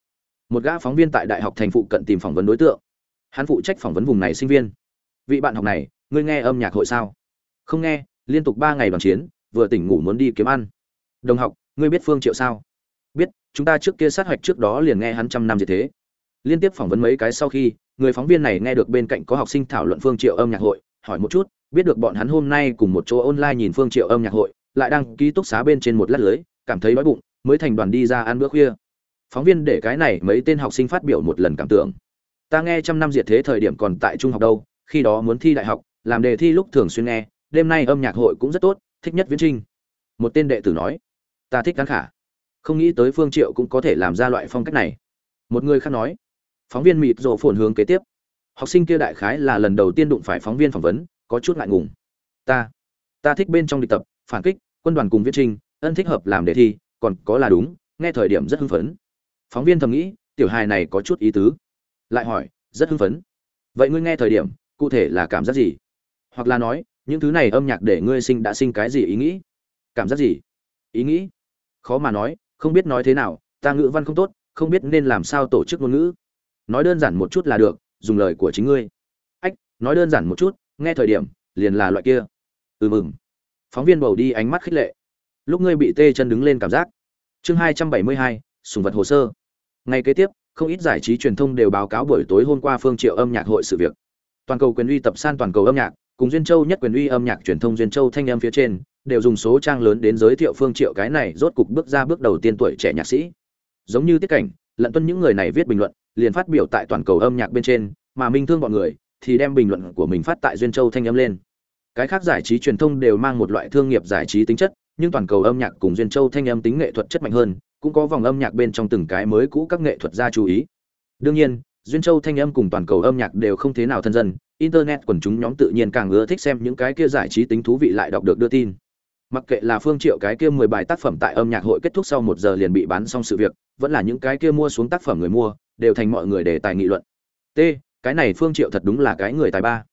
Một gã phóng viên tại đại học thành phụ cận tìm phỏng vấn đối tượng hắn phụ trách phỏng vấn vùng này sinh viên. Vị bạn học này, ngươi nghe âm nhạc hội sao? Không nghe, liên tục ba ngày đoàn chiến, vừa tỉnh ngủ muốn đi kiếm ăn. Đồng học, ngươi biết phương triệu sao? Biết, chúng ta trước kia sát hoạch trước đó liền nghe hắn trăm năm gì thế. Liên tiếp phỏng vấn mấy cái sau khi, người phóng viên này nghe được bên cạnh có học sinh thảo luận phương triệu âm nhạc hội, hỏi một chút, biết được bọn hắn hôm nay cùng một chỗ online nhìn phương triệu âm nhạc hội, lại đang ký túc xá bên trên một lát lưới, cảm thấy đói bụng, mới thành đoàn đi ra ăn bữa khuya. Phóng viên để cái này mấy tên học sinh phát biểu một lần cảm tưởng ta nghe trăm năm diệt thế thời điểm còn tại trung học đâu, khi đó muốn thi đại học, làm đề thi lúc thường xuyên nghe, đêm nay âm nhạc hội cũng rất tốt, thích nhất viễn trinh một tên đệ tử nói, ta thích cán khả. Không nghĩ tới phương triệu cũng có thể làm ra loại phong cách này. Một người khác nói, phóng viên mịt rộ phồn hướng kế tiếp. Học sinh kia đại khái là lần đầu tiên đụng phải phóng viên phỏng vấn, có chút ngại ngùng. Ta ta thích bên trong địch tập, phản kích, quân đoàn cùng viết trinh ân thích hợp làm đề thi, còn có là đúng, nghe thời điểm rất hưng phấn. Phóng viên thầm nghĩ, tiểu hài này có chút ý tứ lại hỏi, rất hưng phấn. Vậy ngươi nghe thời điểm, cụ thể là cảm giác gì? Hoặc là nói, những thứ này âm nhạc để ngươi sinh đã sinh cái gì ý nghĩ? Cảm giác gì? Ý nghĩ? Khó mà nói, không biết nói thế nào, ta ngữ văn không tốt, không biết nên làm sao tổ chức ngôn ngữ. Nói đơn giản một chút là được, dùng lời của chính ngươi. Ách, nói đơn giản một chút, nghe thời điểm, liền là loại kia. Ừ mừng phóng viên bầu đi ánh mắt khích lệ. Lúc ngươi bị tê chân đứng lên cảm giác. Chương hai trăm bảy mươi hai, sùng vật hồ sơ. Ngay kế tiếp không ít giải trí truyền thông đều báo cáo buổi tối hôm qua phương triệu âm nhạc hội sự việc. Toàn cầu quyền uy tập san toàn cầu âm nhạc, cùng duyên châu nhất quyền uy âm nhạc truyền thông duyên châu thanh âm phía trên, đều dùng số trang lớn đến giới thiệu phương triệu cái này rốt cục bước ra bước đầu tiên tuổi trẻ nhạc sĩ. Giống như tiết cảnh, lận tuân những người này viết bình luận, liền phát biểu tại toàn cầu âm nhạc bên trên, mà minh thương bọn người thì đem bình luận của mình phát tại duyên châu thanh âm lên. Cái khác giải trí truyền thông đều mang một loại thương nghiệp giải trí tính chất, nhưng toàn cầu âm nhạc cùng duyên châu thanh âm tính nghệ thuật chất mạnh hơn cũng có vòng âm nhạc bên trong từng cái mới cũ các nghệ thuật gia chú ý. Đương nhiên, duyên châu thanh âm cùng toàn cầu âm nhạc đều không thế nào thân dân, internet quần chúng nhóm tự nhiên càng ưa thích xem những cái kia giải trí tính thú vị lại đọc được đưa tin. Mặc kệ là phương triệu cái kia 10 bài tác phẩm tại âm nhạc hội kết thúc sau một giờ liền bị bán xong sự việc, vẫn là những cái kia mua xuống tác phẩm người mua, đều thành mọi người để tài nghị luận. T, cái này phương triệu thật đúng là cái người tài ba.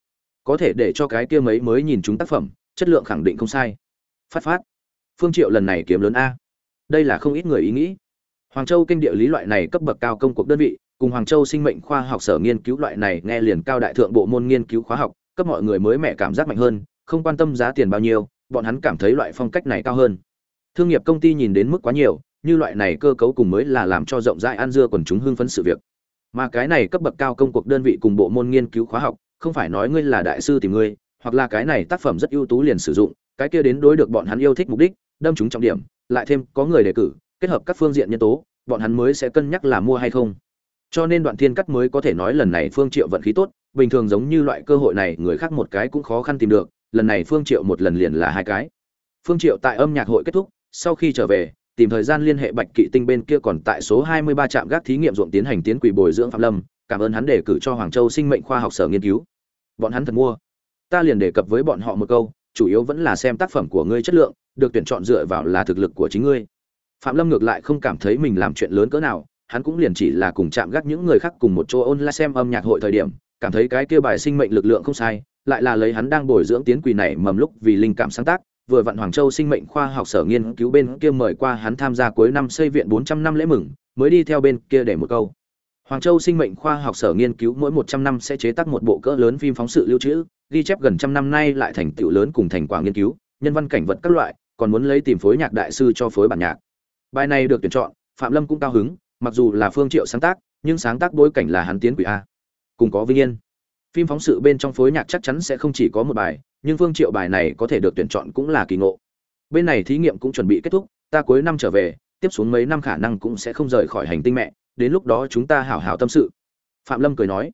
Có thể để cho cái kia mấy mới nhìn chúng tác phẩm, chất lượng khẳng định không sai. Phát phát. Phương triệu lần này kiếm lớn a đây là không ít người ý nghĩ. Hoàng châu kinh địa lý loại này cấp bậc cao công cuộc đơn vị, cùng hoàng châu sinh mệnh khoa học sở nghiên cứu loại này nghe liền cao đại thượng bộ môn nghiên cứu khóa học, cấp mọi người mới mẻ cảm giác mạnh hơn, không quan tâm giá tiền bao nhiêu, bọn hắn cảm thấy loại phong cách này cao hơn. Thương nghiệp công ty nhìn đến mức quá nhiều, như loại này cơ cấu cùng mới là làm cho rộng rãi ăn dưa quần chúng hưng phấn sự việc. Mà cái này cấp bậc cao công cuộc đơn vị cùng bộ môn nghiên cứu khóa học, không phải nói ngươi là đại sư tìm ngươi, hoặc là cái này tác phẩm rất ưu tú liền sử dụng, cái kia đến đối được bọn hắn yêu thích mục đích, đâm chúng trọng điểm lại thêm có người đề cử, kết hợp các phương diện nhân tố, bọn hắn mới sẽ cân nhắc là mua hay không. Cho nên đoạn thiên cắt mới có thể nói lần này phương triệu vận khí tốt, bình thường giống như loại cơ hội này, người khác một cái cũng khó khăn tìm được, lần này phương triệu một lần liền là hai cái. Phương triệu tại âm nhạc hội kết thúc, sau khi trở về, tìm thời gian liên hệ bạch kỵ tinh bên kia còn tại số 23 trạm gác thí nghiệm ruộng tiến hành tiến quỷ bồi dưỡng phạm lâm, cảm ơn hắn đề cử cho hoàng châu sinh mệnh khoa học sở nghiên cứu. Bọn hắn thật mua. Ta liền đề cập với bọn họ một câu chủ yếu vẫn là xem tác phẩm của ngươi chất lượng được tuyển chọn dựa vào là thực lực của chính ngươi phạm lâm ngược lại không cảm thấy mình làm chuyện lớn cỡ nào hắn cũng liền chỉ là cùng chạm gác những người khác cùng một chỗ ôn lại xem âm nhạc hội thời điểm cảm thấy cái kia bài sinh mệnh lực lượng không sai lại là lấy hắn đang bồi dưỡng tiến quỷ này mầm lúc vì linh cảm sáng tác vừa vặn Hoàng Châu sinh mệnh khoa học sở nghiên cứu bên kia mời qua hắn tham gia cuối năm xây viện 400 năm lễ mừng, mới đi theo bên kia để một câu. Hoàng Châu sinh mệnh khoa học sở nghiên cứu mỗi 100 năm sẽ chế tác một bộ cỡ lớn phim phóng sự lưu trữ, ghi chép gần trăm năm nay lại thành tựu lớn cùng thành quả nghiên cứu, nhân văn cảnh vật các loại, còn muốn lấy tìm phối nhạc đại sư cho phối bản nhạc. Bài này được tuyển chọn, Phạm Lâm cũng cao hứng, mặc dù là Phương Triệu sáng tác, nhưng sáng tác bối cảnh là hắn tiến quỷ a. Cùng có vinh yên. Phim phóng sự bên trong phối nhạc chắc chắn sẽ không chỉ có một bài, nhưng Phương Triệu bài này có thể được tuyển chọn cũng là kỳ ngộ. Bên này thí nghiệm cũng chuẩn bị kết thúc, ta cuối năm trở về, tiếp xuống mấy năm khả năng cũng sẽ không rời khỏi hành tinh mẹ, đến lúc đó chúng ta hảo hảo tâm sự. Phạm Lâm cười nói.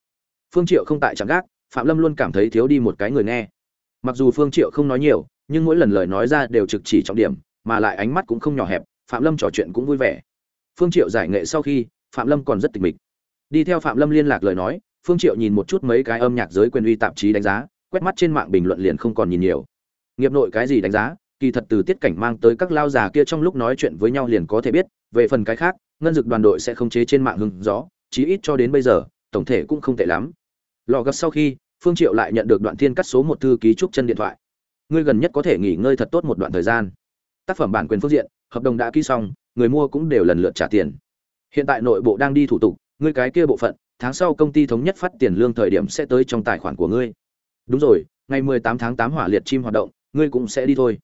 Phương Triệu không tại chẳng gác, Phạm Lâm luôn cảm thấy thiếu đi một cái người nghe. Mặc dù Phương Triệu không nói nhiều, nhưng mỗi lần lời nói ra đều trực chỉ trọng điểm, mà lại ánh mắt cũng không nhỏ hẹp, Phạm Lâm trò chuyện cũng vui vẻ. Phương Triệu giải nghệ sau khi, Phạm Lâm còn rất tịch mịch. Đi theo Phạm Lâm liên lạc lời nói, Phương Triệu nhìn một chút mấy cái âm nhạc giới quyền uy tạp chí đánh giá, quét mắt trên mạng bình luận liền không còn nhìn nhiều nghiệp nội cái gì đánh giá kỳ thật từ tiết cảnh mang tới các lao già kia trong lúc nói chuyện với nhau liền có thể biết về phần cái khác ngân dực đoàn đội sẽ không chế trên mạng hưng gió, chí ít cho đến bây giờ, tổng thể cũng không tệ lắm. Lò gặp sau khi, phương triệu lại nhận được đoạn thiên cắt số một thư ký trúc chân điện thoại. Ngươi gần nhất có thể nghỉ ngơi thật tốt một đoạn thời gian. Tác phẩm bản quyền phương diện, hợp đồng đã ký xong, người mua cũng đều lần lượt trả tiền. Hiện tại nội bộ đang đi thủ tục, ngươi cái kia bộ phận, tháng sau công ty thống nhất phát tiền lương thời điểm sẽ tới trong tài khoản của ngươi. Đúng rồi, ngày 18 tháng 8 hỏa liệt chim hoạt động, ngươi cũng sẽ đi thôi.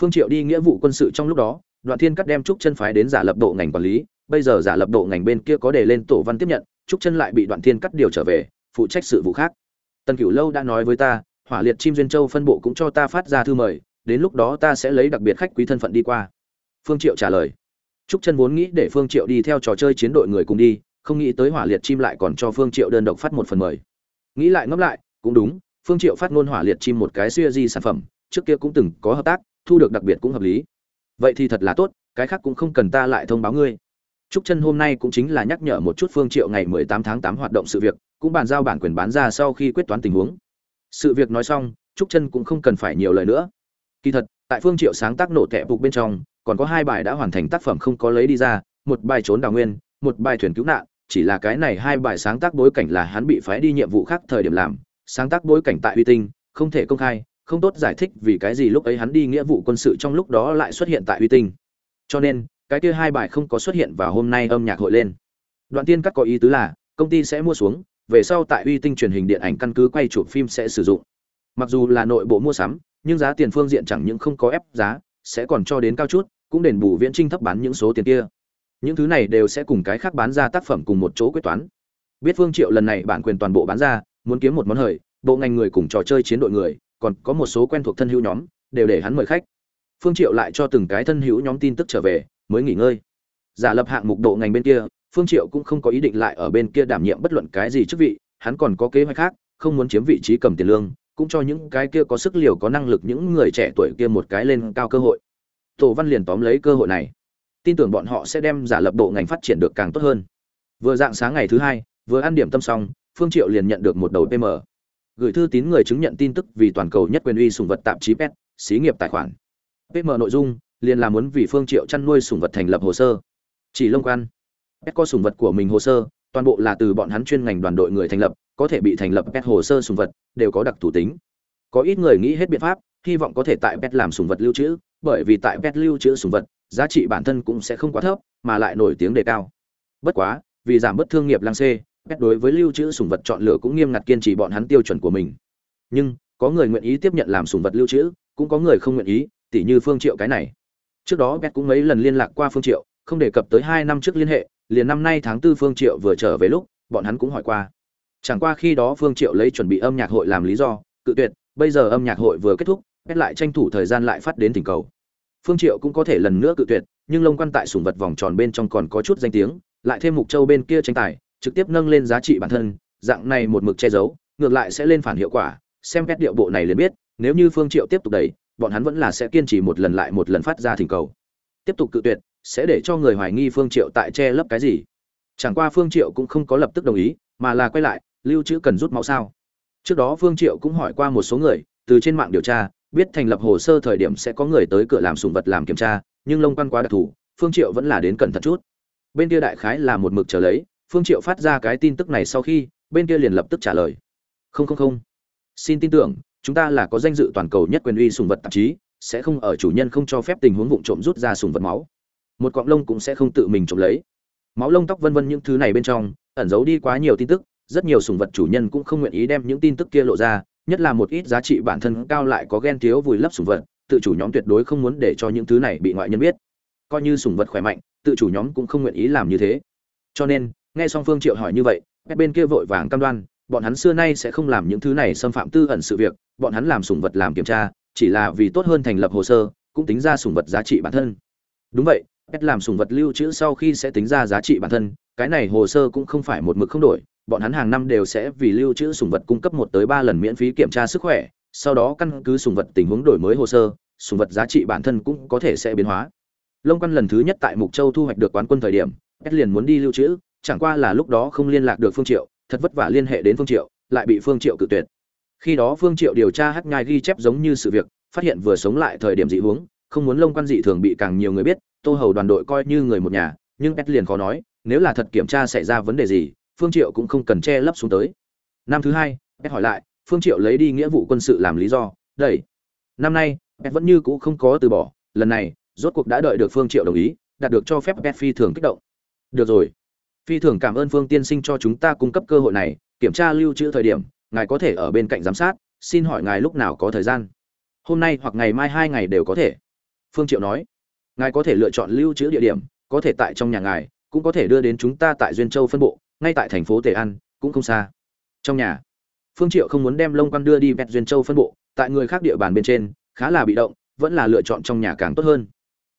Phương triệu đi nghĩa vụ quân sự trong lúc đó đoạn thiên cắt đem trúc chân phái đến giả lập độ ngành quản lý, bây giờ giả lập độ ngành bên kia có đề lên tổ văn tiếp nhận, trúc chân lại bị đoạn thiên cắt điều trở về, phụ trách sự vụ khác. Tần cửu lâu đã nói với ta, hỏa liệt chim duyên châu phân bộ cũng cho ta phát ra thư mời, đến lúc đó ta sẽ lấy đặc biệt khách quý thân phận đi qua. Phương triệu trả lời. Trúc chân vốn nghĩ để phương triệu đi theo trò chơi chiến đội người cùng đi, không nghĩ tới hỏa liệt chim lại còn cho phương triệu đơn độc phát một phần mời. Nghĩ lại ngẫm lại, cũng đúng, phương triệu phát ngôn hỏa liệt chim một cái xuya di sản phẩm, trước kia cũng từng có hợp tác, thu được đặc biệt cũng hợp lý vậy thì thật là tốt, cái khác cũng không cần ta lại thông báo ngươi. Trúc chân hôm nay cũng chính là nhắc nhở một chút phương triệu ngày 18 tháng 8 hoạt động sự việc, cũng bàn giao bản quyền bán ra sau khi quyết toán tình huống. Sự việc nói xong, trúc chân cũng không cần phải nhiều lời nữa. Kỳ thật, tại phương triệu sáng tác nổ tệ bục bên trong, còn có hai bài đã hoàn thành tác phẩm không có lấy đi ra, một bài trốn đào nguyên, một bài thuyền cứu nạn, chỉ là cái này hai bài sáng tác bối cảnh là hắn bị phái đi nhiệm vụ khác thời điểm làm, sáng tác bối cảnh tại uy tinh, không thể công khai không tốt giải thích vì cái gì lúc ấy hắn đi nghĩa vụ quân sự trong lúc đó lại xuất hiện tại uy tinh. Cho nên, cái kia hai bài không có xuất hiện vào hôm nay âm nhạc hội lên. Đoạn tiên cắt có ý tứ là, công ty sẽ mua xuống, về sau tại uy tinh truyền hình điện ảnh căn cứ quay chụp phim sẽ sử dụng. Mặc dù là nội bộ mua sắm, nhưng giá tiền phương diện chẳng những không có ép giá, sẽ còn cho đến cao chút, cũng đền bù viễn trinh thấp bán những số tiền kia. Những thứ này đều sẽ cùng cái khác bán ra tác phẩm cùng một chỗ quyết toán. Biết phương triệu lần này bản quyền toàn bộ bán ra, muốn kiếm một món hời, bộ ngành người cùng trò chơi chiến đội người còn có một số quen thuộc thân hữu nhóm, đều để hắn mời khách. Phương triệu lại cho từng cái thân hữu nhóm tin tức trở về, mới nghỉ ngơi. Giả lập hạng mục độ ngành bên kia, phương triệu cũng không có ý định lại ở bên kia đảm nhiệm bất luận cái gì chức vị, hắn còn có kế hoạch khác, không muốn chiếm vị trí cầm tiền lương, cũng cho những cái kia có sức liều có năng lực những người trẻ tuổi kia một cái lên cao cơ hội. Tổ văn liền tóm lấy cơ hội này. Tin tưởng bọn họ sẽ đem giả lập độ ngành phát triển được càng tốt hơn. Vừa dạng sáng ngày thứ hai, vừa ăn điểm tâm xong, Phương Triệu liền nhận được một đầu PM. Gửi thư tín người chứng nhận tin tức vì toàn cầu nhất quyền uy sùng vật tạp chí PET, xí nghiệp tài khoản. pm nội dung liền là muốn vì phương triệu chăn nuôi sùng vật thành lập hồ sơ. Chỉ lông quan. Pet có sùng vật của mình hồ sơ toàn bộ là từ bọn hắn chuyên ngành đoàn đội người thành lập có thể bị thành lập pet hồ sơ sùng vật đều có đặc thủ tính. Có ít người nghĩ hết biện pháp hy vọng có thể tại pet làm sùng vật lưu trữ bởi vì tại pet lưu trữ sùng vật giá trị bản thân cũng sẽ không quá thấp mà lại nổi tiếng đề cao. Bất quá vì giảm bớt thương nghiệp lang xê pet đối với lưu trữ sủng vật chọn lựa cũng nghiêm ngặt kiên trì bọn hắn tiêu chuẩn của mình. Nhưng, có người nguyện ý tiếp nhận làm sủng vật lưu trữ, cũng có người không nguyện ý, tỉ như phương triệu cái này. Trước đó pet cũng mấy lần liên lạc qua phương triệu, không đề cập tới hai năm trước liên hệ, liền năm nay tháng tư phương triệu vừa trở về lúc, bọn hắn cũng hỏi qua. Chẳng qua khi đó phương triệu lấy chuẩn bị âm nhạc hội làm lý do, cự tuyệt, bây giờ âm nhạc hội vừa kết thúc pet lại tranh thủ thời gian lại phát đến thỉnh cầu. Phương triệu cũng có thể lần nữa cự tuyệt, nhưng lông quan tại sủng vật vòng tròn bên trong còn có chút danh tiếng, lại thêm mục châu bên kia tranh tài trực tiếp nâng lên giá trị bản thân, dạng này một mực che giấu, ngược lại sẽ lên phản hiệu quả, xem pet điệu bộ này liền biết, nếu như phương triệu tiếp tục đẩy, bọn hắn vẫn là sẽ kiên trì một lần lại một lần phát ra thỉnh cầu. Tiếp tục cự tuyệt, sẽ để cho người hoài nghi phương triệu tại che lấp cái gì. Chẳng qua phương triệu cũng không có lập tức đồng ý, mà là quay lại, lưu trữ cần rút máu sao. Trước đó phương triệu cũng hỏi qua một số người, từ trên mạng điều tra, biết thành lập hồ sơ thời điểm sẽ có người tới cửa làm sùng vật làm kiểm tra, nhưng lông quan quá đặc thù, phương triệu vẫn là đến cẩn thận chút. Bên kia đại khái là một mực chờ lấy phương triệu phát ra cái tin tức này sau khi, bên kia liền lập tức trả lời. Không không không. Xin tin tưởng, chúng ta là có danh dự toàn cầu nhất quyền uy sùng vật tạp chí, sẽ không ở chủ nhân không cho phép tình huống vụn trộm rút ra sùng vật máu. Một cọng lông cũng sẽ không tự mình trộm lấy. Máu lông tóc vân vân những thứ này bên trong, ẩn giấu đi quá nhiều tin tức, rất nhiều sùng vật chủ nhân cũng không nguyện ý đem những tin tức kia lộ ra, nhất là một ít giá trị bản thân cao lại có ghen thiếu vùi lấp sùng vật, tự chủ nhóm tuyệt đối không muốn để cho những thứ này bị ngoại nhân biết. Coi như sùng vật khỏe mạnh, tự chủ nhóm cũng không nguyện ý làm như thế. Cho nên nghe song phương triệu hỏi như vậy bên kia vội vàng cam đoan, bọn hắn xưa nay sẽ không làm những thứ này xâm phạm tư ẩn sự việc, bọn hắn làm sủng vật làm kiểm tra, chỉ là vì tốt hơn thành lập hồ sơ, cũng tính ra sủng vật giá trị bản thân. Đúng vậy pet làm sủng vật lưu trữ sau khi sẽ tính ra giá trị bản thân, cái này hồ sơ cũng không phải một mực không đổi, bọn hắn hàng năm đều sẽ vì lưu trữ sủng vật cung cấp một tới ba lần miễn phí kiểm tra sức khỏe, sau đó căn cứ sủng vật tình huống đổi mới hồ sơ, sủng vật giá trị bản thân cũng có thể sẽ biến hóa. Lông quan lần thứ nhất tại mục châu thu hoạch được quán quân thời điểm pet liền muốn đi lưu trữ chẳng qua là lúc đó không liên lạc được phương triệu, thật vất vả liên hệ đến phương triệu, lại bị phương triệu cự tuyệt. Khi đó phương triệu điều tra hắc nhai ghi chép giống như sự việc, phát hiện vừa sống lại thời điểm dị huống không muốn lông quan dị thường bị càng nhiều người biết, tô hầu đoàn đội coi như người một nhà, nhưng pet liền khó nói, nếu là thật kiểm tra xảy ra vấn đề gì, phương triệu cũng không cần che lấp xuống tới. Năm thứ hai pet hỏi lại, phương triệu lấy đi nghĩa vụ quân sự làm lý do, đẩy. Năm nay pet vẫn như cũ không có từ bỏ, lần này, rốt cuộc đã đợi được phương triệu đồng ý, đạt được cho phép pet phi thường kích động. Được rồi phi thường cảm ơn phương tiên sinh cho chúng ta cung cấp cơ hội này, kiểm tra lưu trữ thời điểm, ngài có thể ở bên cạnh giám sát, xin hỏi ngài lúc nào có thời gian? Hôm nay hoặc ngày mai hai ngày đều có thể. Phương triệu nói. Ngài có thể lựa chọn lưu trữ địa điểm, có thể tại trong nhà ngài, cũng có thể đưa đến chúng ta tại duyên châu phân bộ, ngay tại thành phố tề an, cũng không xa. Trong nhà, phương triệu không muốn đem lông quan đưa đi vẹt duyên châu phân bộ, tại người khác địa bàn bên trên, khá là bị động, vẫn là lựa chọn trong nhà càng tốt hơn.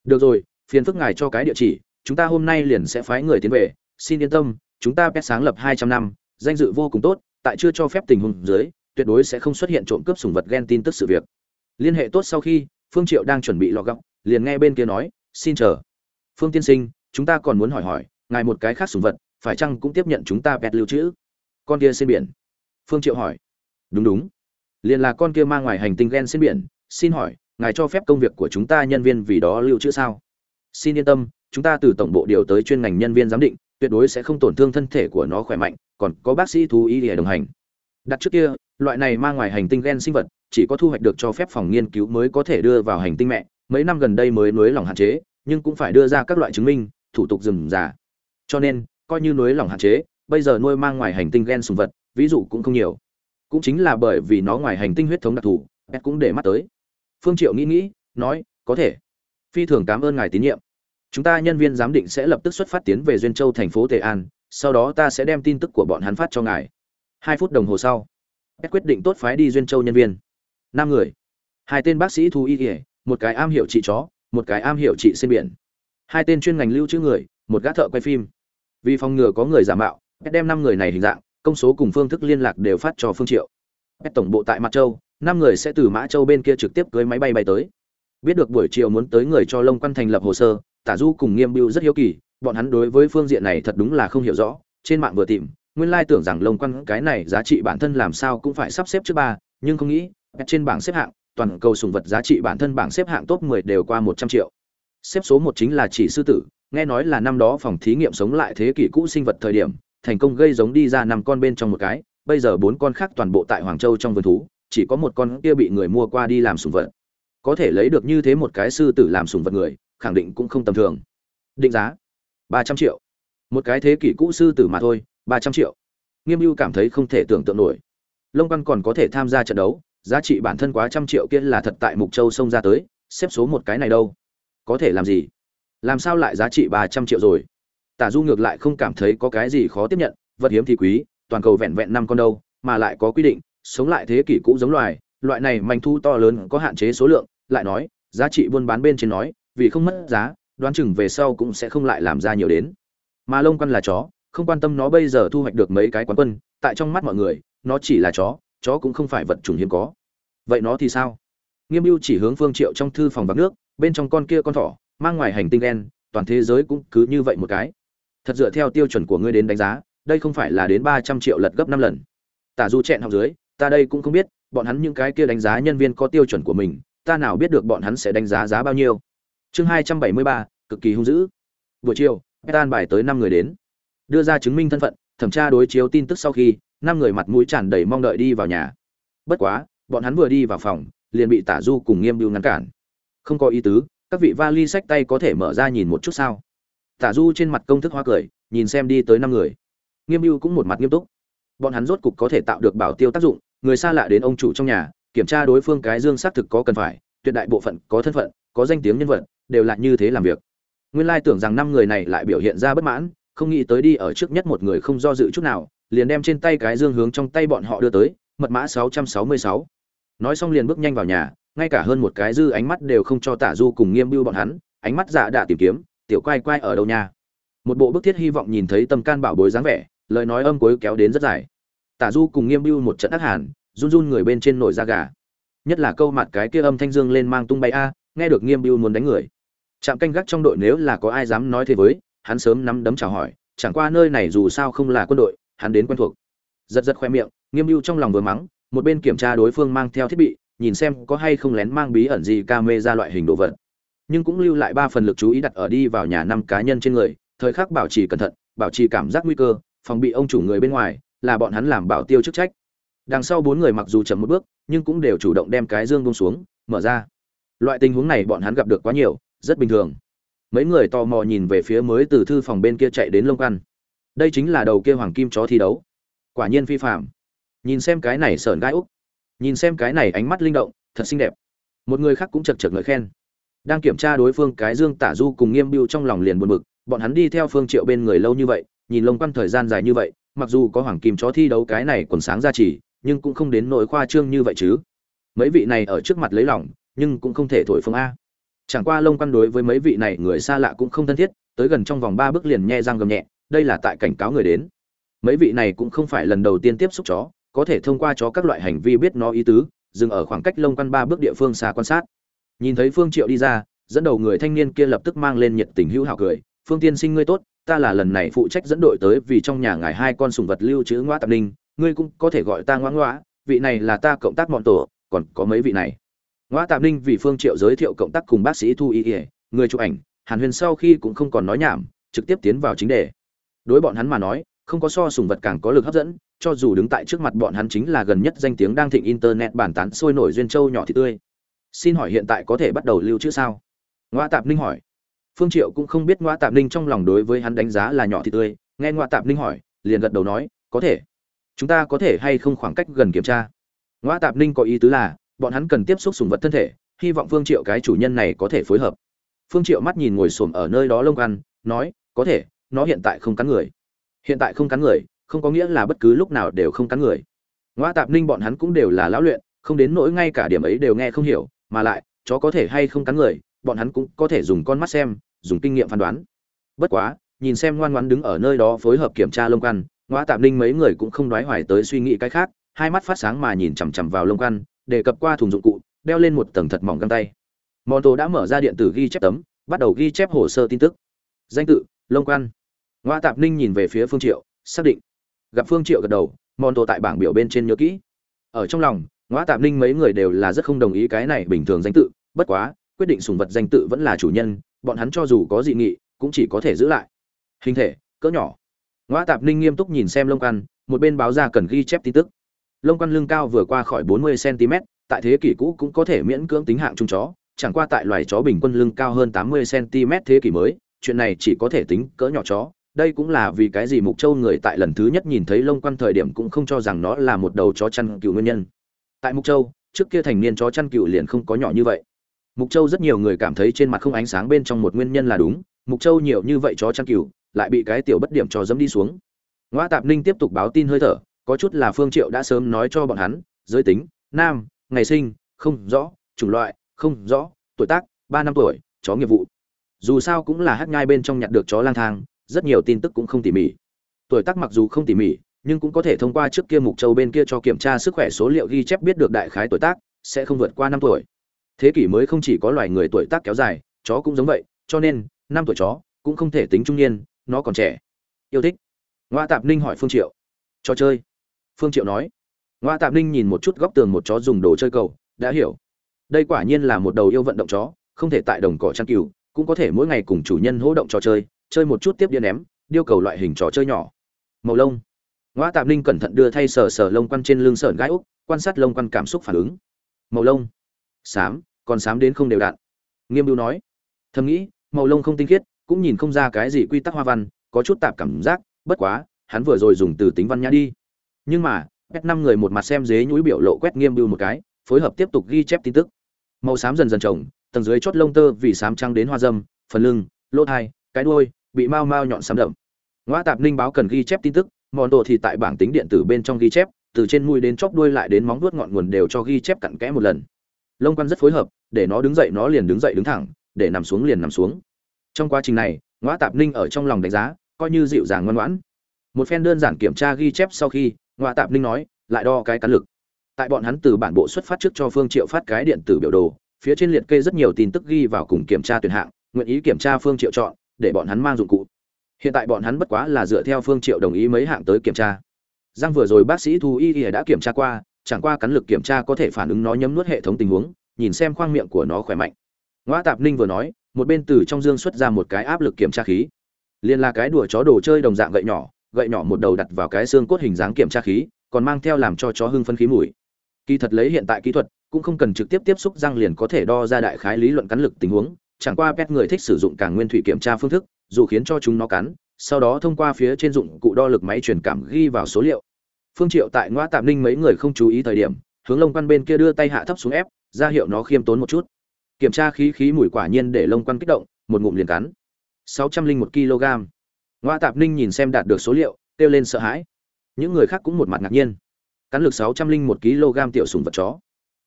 Được rồi, phiền phức ngài cho cái địa chỉ, chúng ta hôm nay liền sẽ phái người tiến về xin yên tâm, chúng ta pet sáng lập 200 năm, danh dự vô cùng tốt, tại chưa cho phép tình huống dưới, tuyệt đối sẽ không xuất hiện trộm cướp sủng vật ghen tin tức sự việc. Liên hệ tốt sau khi, phương triệu đang chuẩn bị lọ gọng liền nghe bên kia nói, xin chờ. Phương tiên sinh, chúng ta còn muốn hỏi hỏi, ngài một cái khác sủng vật, phải chăng cũng tiếp nhận chúng ta pet lưu trữ? Con kia xin biển. Phương triệu hỏi. Đúng đúng. Liền là con kia mang ngoài hành tinh ghen xin biển, xin hỏi, ngài cho phép công việc của chúng ta nhân viên vì đó lưu trữ sao? Xin yên tâm, chúng ta từ tổng bộ điều tới chuyên ngành nhân viên giám định tuyệt đối sẽ không tổn thương thân thể của nó khỏe mạnh, còn có bác sĩ thú y để đồng hành. Đặt trước kia, loại này mang ngoài hành tinh gen sinh vật, chỉ có thu hoạch được cho phép phòng nghiên cứu mới có thể đưa vào hành tinh mẹ. Mấy năm gần đây mới nới lỏng hạn chế, nhưng cũng phải đưa ra các loại chứng minh, thủ tục rườm rà cho nên, coi như nới lỏng hạn chế, bây giờ nuôi mang ngoài hành tinh gen sùng vật, ví dụ cũng không nhiều. Cũng chính là bởi vì nó ngoài hành tinh huyết thống đặc thù, pet cũng để mắt tới. Phương triệu nghĩ nghĩ, nói, có thể. Phi thường cảm ơn ngài tín nhiệm chúng ta nhân viên giám định sẽ lập tức xuất phát tiến về duyên châu thành phố tề an, sau đó ta sẽ đem tin tức của bọn hắn phát cho ngài. Hai phút đồng hồ sau pet quyết định tốt phái đi duyên châu nhân viên. Năm người. Hai tên bác sĩ thú y kỉa một cái am hiểu trị chó, một cái am hiểu trị trên biển. Hai tên chuyên ngành lưu trữ người, một gã thợ quay phim. Vì phòng ngừa có người giả mạo pet đem năm người này hình dạng, công số cùng phương thức liên lạc đều phát cho phương triệu. Pet tổng bộ tại mặt châu, năm người sẽ từ mã châu bên kia trực tiếp cưới máy bay bay tới. Biết được buổi chiều muốn tới người cho lông quan thành lập hồ sơ tả du cùng nghiêm biêu rất hiếu kỳ bọn hắn đối với phương diện này thật đúng là không hiểu rõ trên mạng vừa tìm nguyên lai tưởng rằng lông quan cái này giá trị bản thân làm sao cũng phải sắp xếp trước ba nhưng không nghĩ trên bảng xếp hạng toàn cầu sùng vật giá trị bản thân bảng xếp hạng top 10 đều qua 100 triệu. Xếp số 1 chính là chỉ sư tử, nghe nói là năm đó phòng thí nghiệm sống lại thế kỷ cũ sinh vật thời điểm, thành công gây giống đi ra năm con bên trong một cái, bây giờ bốn con khác toàn bộ tại Hoàng Châu trong vườn thú, chỉ có một con kia bị người mua qua đi làm sùng vật. Có thể lấy được như thế một cái sư tử làm sùng vật người, khẳng định cũng không tầm thường. Định giá 300 triệu. Một cái thế kỷ cũ sư tử mà thôi, 300 triệu. Nghiêm Bưu cảm thấy không thể tưởng tượng nổi. Long Văn còn có thể tham gia trận đấu, giá trị bản thân quá trăm triệu kia là thật tại Mục Châu xông ra tới, xếp số một cái này đâu? Có thể làm gì? Làm sao lại giá trị 300 triệu rồi? Tả Du ngược lại không cảm thấy có cái gì khó tiếp nhận, vật hiếm thì quý, toàn cầu vẹn vẹn năm con đâu, mà lại có quy định, sống lại thế kỷ cũ giống loài, loại này manh thu to lớn có hạn chế số lượng, lại nói, giá trị buôn bán bên trên nói, vì không mất giá, đoán chừng về sau cũng sẽ không lại làm ra nhiều đến. Mà lông quan là chó, không quan tâm nó bây giờ thu hoạch được mấy cái quán quân, tại trong mắt mọi người, nó chỉ là chó, chó cũng không phải vật chủng hiếm có. Vậy nó thì sao? Nghiêm Bưu chỉ hướng Phương Triệu trong thư phòng vạc nước, bên trong con kia con thỏ, mang ngoài hành tinh đen, toàn thế giới cũng cứ như vậy một cái. Thật dựa theo tiêu chuẩn của ngươi đến đánh giá, đây không phải là đến 300 triệu lật gấp 5 lần. Tả Du chẹn học dưới, ta đây cũng không biết, bọn hắn những cái kia đánh giá nhân viên có tiêu chuẩn của mình, ta nào biết được bọn hắn sẽ đánh giá giá bao nhiêu. Chương 273, cực kỳ hung dữ. Buổi chiều, Petan bài tới năm người đến. Đưa ra chứng minh thân phận, thẩm tra đối chiếu tin tức sau khi, năm người mặt mũi tràn đầy mong đợi đi vào nhà. Bất quá, bọn hắn vừa đi vào phòng, liền bị Tả Du cùng Nghiêm Bưu ngăn cản. Không có ý tứ, các vị vali sách tay có thể mở ra nhìn một chút sao? Tả Du trên mặt công thức hoa cười, nhìn xem đi tới năm người. Nghiêm Bưu cũng một mặt nghiêm túc. Bọn hắn rốt cục có thể tạo được bảo tiêu tác dụng, người xa lạ đến ông chủ trong nhà, kiểm tra đối phương cái dương xác thực có cần phải, tuyệt đại bộ phận có thân phận, có danh tiếng nhân vật, đều là như thế làm việc. Nguyên lai tưởng rằng năm người này lại biểu hiện ra bất mãn, không nghĩ tới đi ở trước nhất một người không do dự chút nào, liền đem trên tay cái dương hướng trong tay bọn họ đưa tới, mật mã 666. Nói xong liền bước nhanh vào nhà, ngay cả hơn một cái dư ánh mắt đều không cho Tả Du cùng Nghiêm Bưu bọn hắn, ánh mắt dạ đã tìm kiếm, tiểu quay quay ở đâu nha. Một bộ bức thiết hy vọng nhìn thấy tâm can bảo bối dáng vẻ, lời nói âm cuối kéo đến rất dài. Tả Du cùng Nghiêm Bưu một trận ác hàn, run run người bên trên nổi da gà. Nhất là câu mặt cái kia âm thanh dương lên mang tung bay a, nghe được Nghiêm Bưu muốn đánh người. Trạm canh gác trong đội nếu là có ai dám nói thế với, hắn sớm nắm đấm chào hỏi, chẳng qua nơi này dù sao không là quân đội, hắn đến quen thuộc. Giật giật khoe miệng, Nghiêm mưu trong lòng vừa mắng, một bên kiểm tra đối phương mang theo thiết bị, nhìn xem có hay không lén mang bí ẩn gì camera loại hình đồ vật. Nhưng cũng lưu lại ba phần lực chú ý đặt ở đi vào nhà năm cá nhân trên người, thời khắc bảo trì cẩn thận, bảo trì cảm giác nguy cơ, phòng bị ông chủ người bên ngoài, là bọn hắn làm bảo tiêu chức trách. Đằng sau bốn người mặc dù chậm một bước, nhưng cũng đều chủ động đem cái dương bông xuống, mở ra. Loại tình huống này bọn hắn gặp được quá nhiều, rất bình thường. Mấy người tò mò nhìn về phía mới từ thư phòng bên kia chạy đến lông căn. Đây chính là đầu kia hoàng kim chó thi đấu. Quả nhiên phi phạm. Nhìn xem cái này sởn gai úc. Nhìn xem cái này ánh mắt linh động, thật xinh đẹp. Một người khác cũng chật chật ngợi khen. Đang kiểm tra đối phương cái dương tả du cùng Nghiêm biêu trong lòng liền buồn bực, bọn hắn đi theo Phương Triệu bên người lâu như vậy, nhìn lông quan thời gian dài như vậy, mặc dù có hoàng kim chó thi đấu cái này còn sáng ra chỉ, nhưng cũng không đến nỗi khoa trương như vậy chứ. Mấy vị này ở trước mặt lấy lòng, nhưng cũng không thể thổi phồng a. Chẳng qua lông quan đối với mấy vị này người xa lạ cũng không thân thiết, tới gần trong vòng ba bước liền nhe răng gầm nhẹ, đây là tại cảnh cáo người đến. Mấy vị này cũng không phải lần đầu tiên tiếp xúc chó, có thể thông qua chó các loại hành vi biết nó ý tứ, dừng ở khoảng cách lông quan ba bước địa phương xa quan sát. Nhìn thấy Phương Triệu đi ra, dẫn đầu người thanh niên kia lập tức mang lên nhiệt tình hữu hảo cười, "Phương tiên sinh ngươi tốt, ta là lần này phụ trách dẫn đội tới vì trong nhà ngài hai con sủng vật lưu trữ ngoa tạp ninh, ngươi cũng có thể gọi ta ngoa ngoa, vị này là ta cộng tác bọn tổ, còn có mấy vị này." Ngoa Tạm ninh vì Phương Triệu giới thiệu cộng tác cùng bác sĩ Thu Y, người chụp ảnh, Hàn Huyền sau khi cũng không còn nói nhảm, trực tiếp tiến vào chính đề. Đối bọn hắn mà nói, không có so sùng vật càng có lực hấp dẫn, cho dù đứng tại trước mặt bọn hắn chính là gần nhất danh tiếng đang thịnh internet bản tán sôi nổi duyên châu nhỏ thì tươi. Xin hỏi hiện tại có thể bắt đầu lưu trữ sao? Ngoa Tạp Ninh hỏi. Phương Triệu cũng không biết Ngoa Tạp Ninh trong lòng đối với hắn đánh giá là nhỏ thì tươi, nghe Ngoa Tạp Ninh hỏi, liền gật đầu nói, có thể. Chúng ta có thể hay không khoảng cách gần kiểm tra? Ngoa Tạp Ninh có ý tứ là, bọn hắn cần tiếp xúc sùng vật thân thể, hy vọng Phương Triệu cái chủ nhân này có thể phối hợp. Phương Triệu mắt nhìn ngồi xổm ở nơi đó lông ăn, nói, có thể, nó hiện tại không cắn người. Hiện tại không cắn người, không có nghĩa là bất cứ lúc nào đều không cắn người ngoa tạp ninh bọn hắn cũng đều là lão luyện không đến nỗi ngay cả điểm ấy đều nghe không hiểu mà lại chó có thể hay không cắn người bọn hắn cũng có thể dùng con mắt xem dùng kinh nghiệm phán đoán bất quá nhìn xem ngoan ngoãn đứng ở nơi đó phối hợp kiểm tra lông căn ngoa tạp ninh mấy người cũng không đoái hoài tới suy nghĩ cái khác hai mắt phát sáng mà nhìn chằm chằm vào lông căn để cập qua thùng dụng cụ, đeo lên một tầng thật mỏng găng tay. Mòn tổ đã mở ra điện tử ghi chép tấm, bắt đầu ghi chép hồ sơ tin tức. Danh tự lông căn ngoa tạp ninh nhìn về phía phương triệu, xác định. Gặp phương triệu gật đầu mòn tổ tại bảng biểu bên trên nhớ kỹ. Ở trong lòng, ngoa tạp ninh mấy người đều là rất không đồng ý cái này bình thường danh tự, bất quá, quyết định sùng vật danh tự vẫn là chủ nhân, bọn hắn cho dù có dị nghị, cũng chỉ có thể giữ lại. Hình thể, cỡ nhỏ. Ngoa tạp ninh nghiêm túc nhìn xem lông căn một bên báo ra cần ghi chép tin tức lông quan lưng cao vừa qua khỏi 40 cm, tại thế kỷ cũ cũng có thể miễn cưỡng tính hạng trung chó, chẳng qua tại loài chó bình quân lưng cao hơn 80 cm thế kỷ mới, chuyện này chỉ có thể tính cỡ nhỏ chó. Đây cũng là vì cái gì mục châu người tại lần thứ nhất nhìn thấy lông quan thời điểm cũng không cho rằng nó là một đầu chó chăn cừu nguyên nhân. Tại mục châu, trước kia thành niên chó chăn cừu liền không có nhỏ như vậy. Mục châu rất nhiều người cảm thấy trên mặt không ánh sáng bên trong một nguyên nhân là đúng, mục châu nhiều như vậy chó chăn cừu, lại bị cái tiểu bất điểm cho dẫm đi xuống. Ngoa tạp ninh tiếp tục báo tin hơi thở có chút là phương triệu đã sớm nói cho bọn hắn, giới tính, nam, ngày sinh, không rõ, chủng loại, không rõ, tuổi tác, ba năm tuổi, chó nghiệp vụ. Dù sao cũng là hát nhai bên trong nhặt được chó lang thang, rất nhiều tin tức cũng không tỉ mỉ. Tuổi tác mặc dù không tỉ mỉ, nhưng cũng có thể thông qua trước kia mục châu bên kia cho kiểm tra sức khỏe số liệu ghi chép biết được đại khái tuổi tác, sẽ không vượt qua năm tuổi. Thế kỷ mới không chỉ có loài người tuổi tác kéo dài, chó cũng giống vậy, cho nên, năm tuổi chó cũng không thể tính trung niên, nó còn trẻ. Yêu thích. Ngoa tạp ninh hỏi phương triệu. Cho chơi phương triệu nói. Ngoa Tạm ninh nhìn một chút góc tường một chó dùng đồ chơi cầu, đã hiểu. Đây quả nhiên là một đầu yêu vận động chó, không thể tại đồng cỏ chăn cừu, cũng có thể mỗi ngày cùng chủ nhân hỗ động trò chơi chơi một chút tiếp điện ném, điêu cầu loại hình trò chơi nhỏ. Màu lông. Ngoa Tạm ninh cẩn thận đưa thay sờ sờ lông quăn trên lưng sởn gai úc, quan sát lông quăn cảm xúc phản ứng. Màu lông. Xám, còn xám đến không đều đặn nghiêm Biêu nói. Thầm nghĩ, màu lông không tinh khiết, cũng nhìn không ra cái gì quy tắc hoa văn, có chút tạp cảm giác, bất quá, hắn vừa rồi dùng từ tính văn nhã đi nhưng mà pet năm người một mặt xem dế nhũi biểu lộ quét nghiêm bưu một cái, phối hợp tiếp tục ghi chép tin tức. Màu xám dần dần trồng, tầng dưới chót lông tơ vì xám trăng đến hoa dâm, phần lưng, lỗ thai, cái đuôi bị mau mau nhọn xám đậm. Ngoa tạp ninh báo cần ghi chép tin tức, mòn đồ thì tại bảng tính điện tử bên trong ghi chép, từ trên mũi đến chóp đuôi lại đến móng vuốt ngọn nguồn đều cho ghi chép cặn kẽ một lần. Lông quan rất phối hợp, để nó đứng dậy nó liền đứng dậy đứng thẳng, để nằm xuống liền nằm xuống. Trong quá trình này ngoa tạp ninh ở trong lòng đánh giá, coi như dịu dàng ngoan ngoãn. Một phen đơn giản kiểm tra ghi chép sau khi ngoa tạp ninh nói, lại đo cái cán lực. Tại bọn hắn từ bản bộ xuất phát trước cho phương triệu phát cái điện tử biểu đồ, phía trên liệt kê rất nhiều tin tức ghi vào cùng kiểm tra tuyển hạng, nguyện ý kiểm tra phương triệu chọn, để bọn hắn mang dụng cụ. Hiện tại bọn hắn bất quá là dựa theo phương triệu đồng ý mấy hạng tới kiểm tra. Giang vừa rồi bác sĩ thu y y đã kiểm tra qua, chẳng qua cắn lực kiểm tra có thể phản ứng nó nhấm nuốt hệ thống tình huống, nhìn xem khoang miệng của nó khỏe mạnh. Ngoa tạp ninh vừa nói, một bên từ trong dương xuất ra một cái áp lực kiểm tra khí. Liền là cái đùa chó đồ chơi đồng dạng gậy nhỏ gậy nhỏ một đầu đặt vào cái xương cốt hình dáng kiểm tra khí, còn mang theo làm cho chó hưng phân khí mùi. Kỳ thật lấy hiện tại kỹ thuật, cũng không cần trực tiếp tiếp xúc răng liền có thể đo ra đại khái lý luận cắn lực tình huống, chẳng qua pet người thích sử dụng càng nguyên thủy kiểm tra phương thức, dù khiến cho chúng nó cắn, sau đó thông qua phía trên dụng cụ đo lực máy truyền cảm ghi vào số liệu. Phương triệu tại ngoa tạm ninh mấy người không chú ý thời điểm, hướng lông quan bên kia đưa tay hạ thấp xuống ép, ra hiệu nó khiêm tốn một chút. Kiểm tra khí khí mùi quả nhiên để lông quan kích động, một ngụm liền cắn. Sáu trăm linh một kg ngoa tạp ninh nhìn xem đạt được số liệu, kêu lên sợ hãi. Những người khác cũng một mặt ngạc nhiên. Cắn lực sáu trăm linh một kg tiểu sùng vật chó.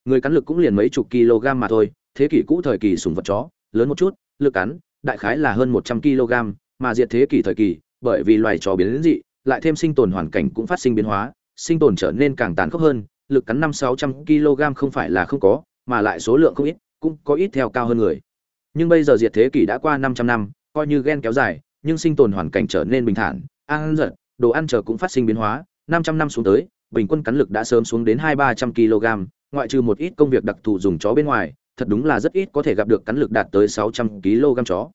Người cắn lực cũng liền mấy chục kg mà thôi, thế kỷ cũ thời kỳ sùng vật chó, lớn một chút, lực cắn, đại khái là hơn một trăm kg, mà diệt thế kỷ thời kỳ, bởi vì loài chó biến dị, lại thêm sinh tồn hoàn cảnh cũng phát sinh biến hóa, sinh tồn trở nên càng tàn khốc hơn, lực cắn năm sáu trăm kg không phải là không có, mà lại số lượng không ít, cũng có ít theo cao hơn người. Nhưng bây giờ diệt thế kỷ đã qua 500 năm, coi như ghen kéo dài nhưng sinh tồn hoàn cảnh trở nên bình thản ăn giật đồ ăn chờ cũng phát sinh biến hóa 500 năm xuống tới, bình quân cắn lực đã sớm xuống đến hai ba trăm kg, ngoại trừ một ít công việc đặc thù dùng chó bên ngoài, thật đúng là rất ít có thể gặp được cắn lực đạt tới 600 kg chó.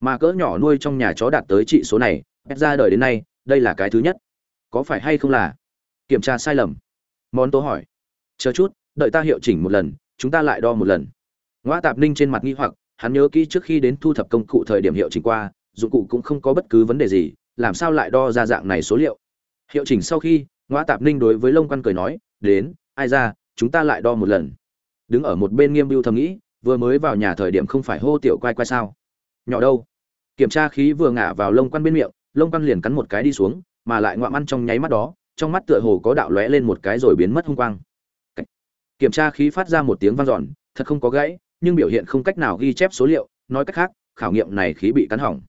Mà cỡ nhỏ nuôi trong nhà chó đạt tới trị số này, ép ra đời đến nay, đây là cái thứ nhất. Có phải hay không là? Kiểm tra sai lầm. Món tố hỏi. Chờ chút, đợi ta hiệu chỉnh một lần, chúng ta lại đo một lần. Ngoa tạp ninh trên mặt nghi hoặc, hắn nhớ kỹ trước khi đến thu thập công cụ thời điểm hiệu chỉnh qua dụng cụ cũng không có bất cứ vấn đề gì, làm sao lại đo ra dạng này số liệu? Hiệu chỉnh sau khi ngoa tạp ninh đối với lông quan cười nói, đến, ai ra, chúng ta lại đo một lần. Đứng ở một bên nghiêm biêu thầm nghĩ, vừa mới vào nhà thời điểm không phải hô tiểu quay quay sao? Nhỏ đâu? Kiểm tra khí vừa ngả vào lông quan bên miệng lông quan liền cắn một cái đi xuống, mà lại ngoạm ăn trong nháy mắt đó, trong mắt tựa hồ có đạo lóe lên một cái rồi biến mất hung quang. Kiểm tra khí phát ra một tiếng vang dọn, thật không có gãy, nhưng biểu hiện không cách nào ghi chép số liệu, nói cách khác, khảo nghiệm này khí bị cắn hỏng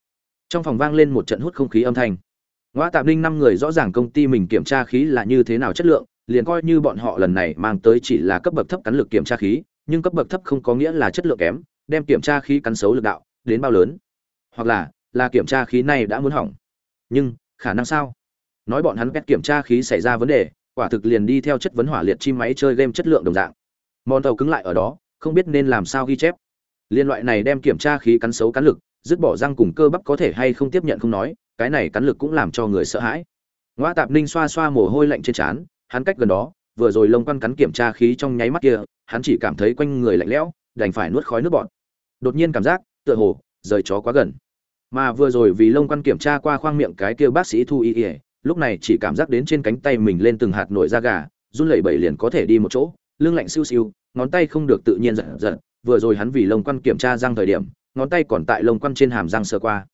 trong phòng vang lên một trận hút không khí âm thanh. Ngoa tạm ninh năm người rõ ràng công ty mình kiểm tra khí là như thế nào chất lượng, liền coi như bọn họ lần này mang tới chỉ là cấp bậc thấp cắn lực kiểm tra khí, nhưng cấp bậc thấp không có nghĩa là chất lượng kém, đem kiểm tra khí cắn xấu lực đạo, đến bao lớn. Hoặc là là kiểm tra khí này đã muốn hỏng. Nhưng, khả năng sao? Nói bọn hắn quét kiểm tra khí xảy ra vấn đề, quả thực liền đi theo chất vấn hỏa liệt chim máy chơi game chất lượng đồng dạng. Mòn tàu cứng lại ở đó, không biết nên làm sao ghi chép. Liên loại này đem kiểm tra khí cắn xấu cắn lực dứt bỏ răng cùng cơ bắp có thể hay không tiếp nhận không nói, cái này cắn lực cũng làm cho người sợ hãi. Ngoa tạp ninh xoa xoa mồ hôi lạnh trên trán, hắn cách gần đó, vừa rồi lông quan cắn kiểm tra khí trong nháy mắt kia, hắn chỉ cảm thấy quanh người lạnh lẽo, đành phải nuốt khói nước bọt. Đột nhiên cảm giác, tựa hồ, rời chó quá gần. Mà vừa rồi vì lông quan kiểm tra qua khoang miệng cái kia bác sĩ thu y ỉa lúc này chỉ cảm giác đến trên cánh tay mình lên từng hạt nổi da gà, run lẩy bẩy liền có thể đi một chỗ, lưng lạnh siêu siêu, ngón tay không được tự nhiên giật giật. Vừa rồi hắn vì lông quan kiểm tra răng thời điểm ngón tay còn tại lông quan trên hàm răng sờ qua.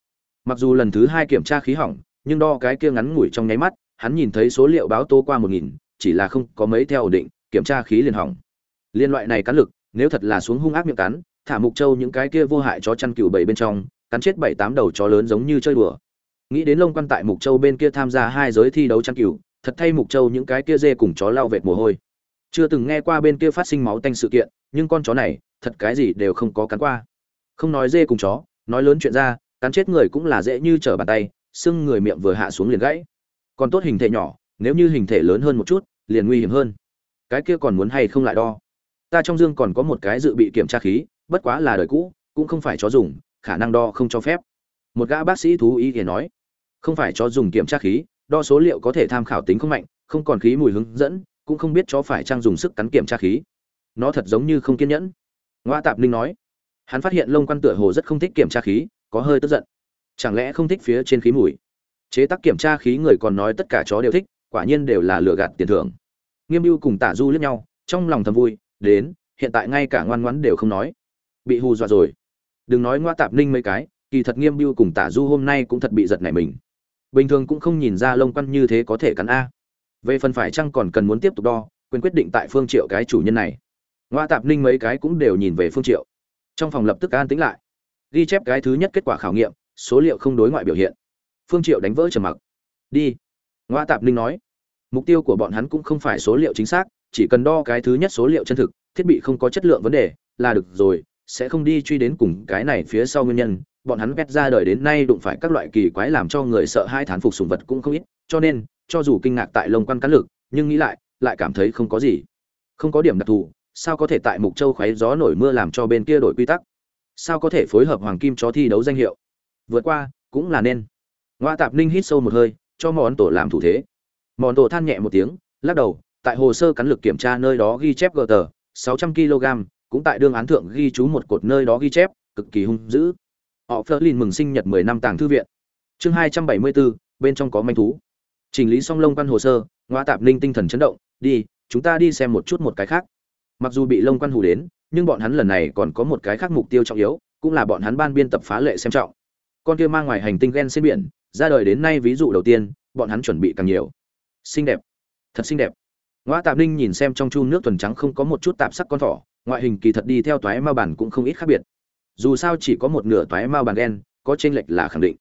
Mặc dù lần thứ hai kiểm tra khí hỏng, nhưng đo cái kia ngắn ngủi trong nháy mắt, hắn nhìn thấy số liệu báo tố qua một nghìn, chỉ là không có mấy theo ổn định, kiểm tra khí liền hỏng. Liên loại này cắn lực, nếu thật là xuống hung ác miệng cắn, thả mục châu những cái kia vô hại chó chăn cừu bảy bên trong, cắn chết bảy tám đầu chó lớn giống như chơi đùa. Nghĩ đến lông quan tại mục châu bên kia tham gia hai giới thi đấu chăn cừu, thật thay mục châu những cái kia dê cùng chó lao vệt mồ hôi. Chưa từng nghe qua bên kia phát sinh máu tanh sự kiện, nhưng con chó này, thật cái gì đều không có cắn qua không nói dê cùng chó, nói lớn chuyện ra, cắn chết người cũng là dễ như trở bàn tay, xương người miệng vừa hạ xuống liền gãy. Còn tốt hình thể nhỏ, nếu như hình thể lớn hơn một chút, liền nguy hiểm hơn. Cái kia còn muốn hay không lại đo? Ta trong dương còn có một cái dự bị kiểm tra khí, bất quá là đời cũ, cũng không phải chó dùng, khả năng đo không cho phép. Một gã bác sĩ thú y thì nói, không phải cho dùng kiểm tra khí, đo số liệu có thể tham khảo tính không mạnh, không còn khí mùi hướng dẫn, cũng không biết chó phải trang dùng sức cắn kiểm tra khí. Nó thật giống như không kiên nhẫn. Ngoa tạp ninh nói hắn phát hiện lông quan tựa hồ rất không thích kiểm tra khí, có hơi tức giận. Chẳng lẽ không thích phía trên khí mùi? Chế tác kiểm tra khí người còn nói tất cả chó đều thích, quả nhiên đều là lừa gạt tiền thưởng. Nghiêm mưu cùng tả du lướt nhau, trong lòng thầm vui, đến, hiện tại ngay cả ngoan ngoãn đều không nói. Bị hù dọa rồi. Đừng nói ngoa tạp ninh mấy cái, kỳ thật nghiêm mưu cùng tả du hôm nay cũng thật bị giật nảy mình. Bình thường cũng không nhìn ra lông quăn như thế có thể cắn a. Về phần phải chăng còn cần muốn tiếp tục đo, quyền quyết định tại phương triệu cái chủ nhân này. Ngoa tạp ninh mấy cái cũng đều nhìn về phương triệu trong phòng lập tức an tĩnh lại. Ghi chép cái thứ nhất kết quả khảo nghiệm, số liệu không đối ngoại biểu hiện. Phương triệu đánh vỡ trầm mặc. Đi. Ngoa tạp ninh nói. Mục tiêu của bọn hắn cũng không phải số liệu chính xác, chỉ cần đo cái thứ nhất số liệu chân thực, thiết bị không có chất lượng vấn đề, là được rồi, sẽ không đi truy đến cùng cái này phía sau nguyên nhân. Bọn hắn vét ra đời đến nay đụng phải các loại kỳ quái làm cho người sợ hai thán phục sùng vật cũng không ít, cho nên, cho dù kinh ngạc tại lông quan cán lực, nhưng nghĩ lại lại cảm thấy không có gì. Không có điểm đặc thù sao có thể tại mục châu khoáy gió nổi mưa làm cho bên kia đổi quy tắc? Sao có thể phối hợp hoàng kim chó thi đấu danh hiệu? Vượt qua cũng là nên. Ngoa tạp ninh hít sâu một hơi cho món tổ làm thủ thế. Món tổ than nhẹ một tiếng lắc đầu tại hồ sơ cắn lực kiểm tra nơi đó ghi chép gờ tờ 600 kg cũng tại đương án thượng ghi chú một cột nơi đó ghi chép cực kỳ hung dữ. Họ phớt lên mừng sinh nhật 10 năm tàng thư viện. Chương 274, bên trong có manh thú. Chỉnh lý xong lông văn hồ sơ ngoa tạp ninh tinh thần chấn động đi chúng ta đi xem một chút một cái khác mặc dù bị lông quan hù đến, nhưng bọn hắn lần này còn có một cái khác mục tiêu trọng yếu, cũng là bọn hắn ban biên tập phá lệ xem trọng. Con kia mang ngoài hành tinh gen trên biển, ra đời đến nay ví dụ đầu tiên, bọn hắn chuẩn bị càng nhiều. Xinh đẹp. Thật xinh đẹp. Ngoa tạp ninh nhìn xem trong chu nước tuần trắng không có một chút tạp sắc con thỏ, ngoại hình kỳ thật đi theo toái ma bản cũng không ít khác biệt. Dù sao chỉ có một nửa toái ma bản đen có chênh lệch là khẳng định.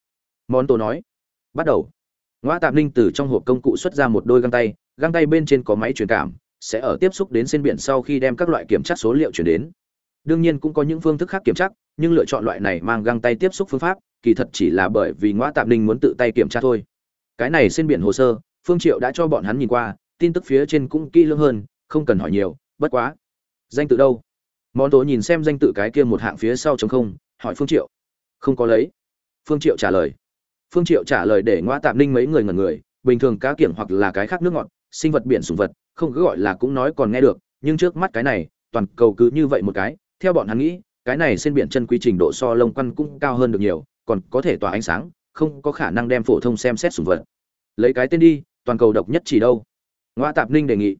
Món tổ nói. Bắt đầu. Ngoa tạp ninh từ trong hộp công cụ xuất ra một đôi găng tay găng tay bên trên có máy truyền cảm sẽ ở tiếp xúc đến trên biển sau khi đem các loại kiểm tra số liệu chuyển đến. Đương nhiên cũng có những phương thức khác kiểm tra, nhưng lựa chọn loại này mang găng tay tiếp xúc phương pháp, kỳ thật chỉ là bởi vì ngoa tạm ninh muốn tự tay kiểm tra thôi. Cái này trên biển hồ sơ, phương triệu đã cho bọn hắn nhìn qua, tin tức phía trên cũng kỹ lưỡng hơn, không cần hỏi nhiều, bất quá. Danh tự đâu? Món tố nhìn xem danh tự cái kia một hạng phía sau trống không, hỏi phương triệu. Không có lấy. Phương triệu trả lời. Phương triệu trả lời để ngoa tạm ninh mấy người ngẩn người, bình thường cá kiểng hoặc là cái khác nước ngọt, sinh vật biển sùng vật không cứ gọi là cũng nói còn nghe được, nhưng trước mắt cái này, toàn cầu cứ như vậy một cái, theo bọn hắn nghĩ, cái này trên biển chân quy trình độ so lông quăn cũng cao hơn được nhiều, còn có thể tỏa ánh sáng, không có khả năng đem phổ thông xem xét sùng vật. Lấy cái tên đi, toàn cầu độc nhất chỉ đâu? Ngoa tạp ninh đề nghị.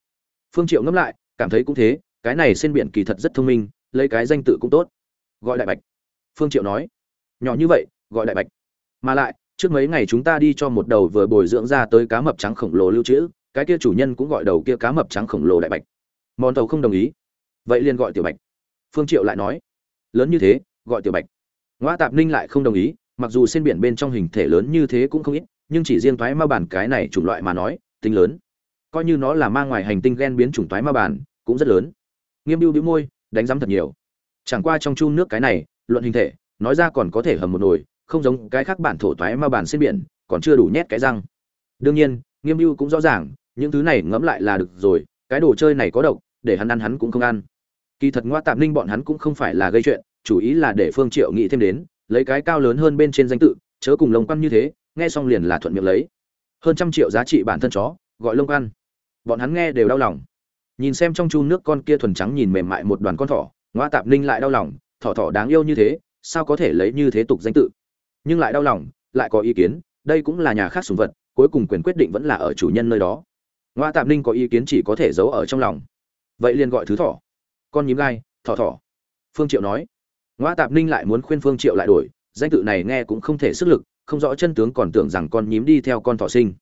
Phương triệu ngẫm lại, cảm thấy cũng thế, cái này trên biển kỳ thật rất thông minh, lấy cái danh tự cũng tốt. Gọi đại bạch. Phương triệu nói. Nhỏ như vậy, gọi đại bạch. Mà lại, trước mấy ngày chúng ta đi cho một đầu vừa bồi dưỡng ra tới cá mập trắng khổng lồ lưu trữ cái kia chủ nhân cũng gọi đầu kia cá mập trắng khổng lồ đại bạch. Món tàu không đồng ý. Vậy liền gọi tiểu bạch. Phương triệu lại nói, lớn như thế, gọi tiểu bạch. Ngoa tạp ninh lại không đồng ý, mặc dù trên biển bên trong hình thể lớn như thế cũng không ít, nhưng chỉ riêng thoái ma bản cái này chủng loại mà nói, tính lớn. Coi như nó là mang ngoài hành tinh gen biến chủng toái ma bản, cũng rất lớn. Nghiêm biêu bĩu môi, đánh giám thật nhiều. Chẳng qua trong chu nước cái này, luận hình thể, nói ra còn có thể hầm một nồi, không giống cái khác bản thổ toái ma bản xin biển, còn chưa đủ nhét cái răng. Đương nhiên, nghiêm biêu cũng rõ ràng những thứ này ngẫm lại là được rồi, cái đồ chơi này có độc, để hắn ăn hắn cũng không ăn. Kỳ thật ngoa tạp ninh bọn hắn cũng không phải là gây chuyện, chủ ý là để phương triệu nghĩ thêm đến, lấy cái cao lớn hơn bên trên danh tự, chớ cùng lông quan như thế, nghe xong liền là thuận miệng lấy. Hơn trăm triệu giá trị bản thân chó, gọi lông quan bọn hắn nghe đều đau lòng. Nhìn xem trong chu nước con kia thuần trắng nhìn mềm mại một đoàn con thỏ, ngoa tạp ninh lại đau lòng, thỏ thỏ đáng yêu như thế, sao có thể lấy như thế tục danh tự? Nhưng lại đau lòng, lại có ý kiến, đây cũng là nhà khác sùng vật, cuối cùng quyền quyết định vẫn là ở chủ nhân nơi đó ngoa tạp ninh có ý kiến chỉ có thể giấu ở trong lòng. Vậy liền gọi thứ thỏ. Con nhím gai, thỏ thỏ. Phương triệu nói. Ngoa tạp ninh lại muốn khuyên phương triệu lại đổi, danh tự này nghe cũng không thể sức lực, không rõ chân tướng còn tưởng rằng con nhím đi theo con thỏ sinh.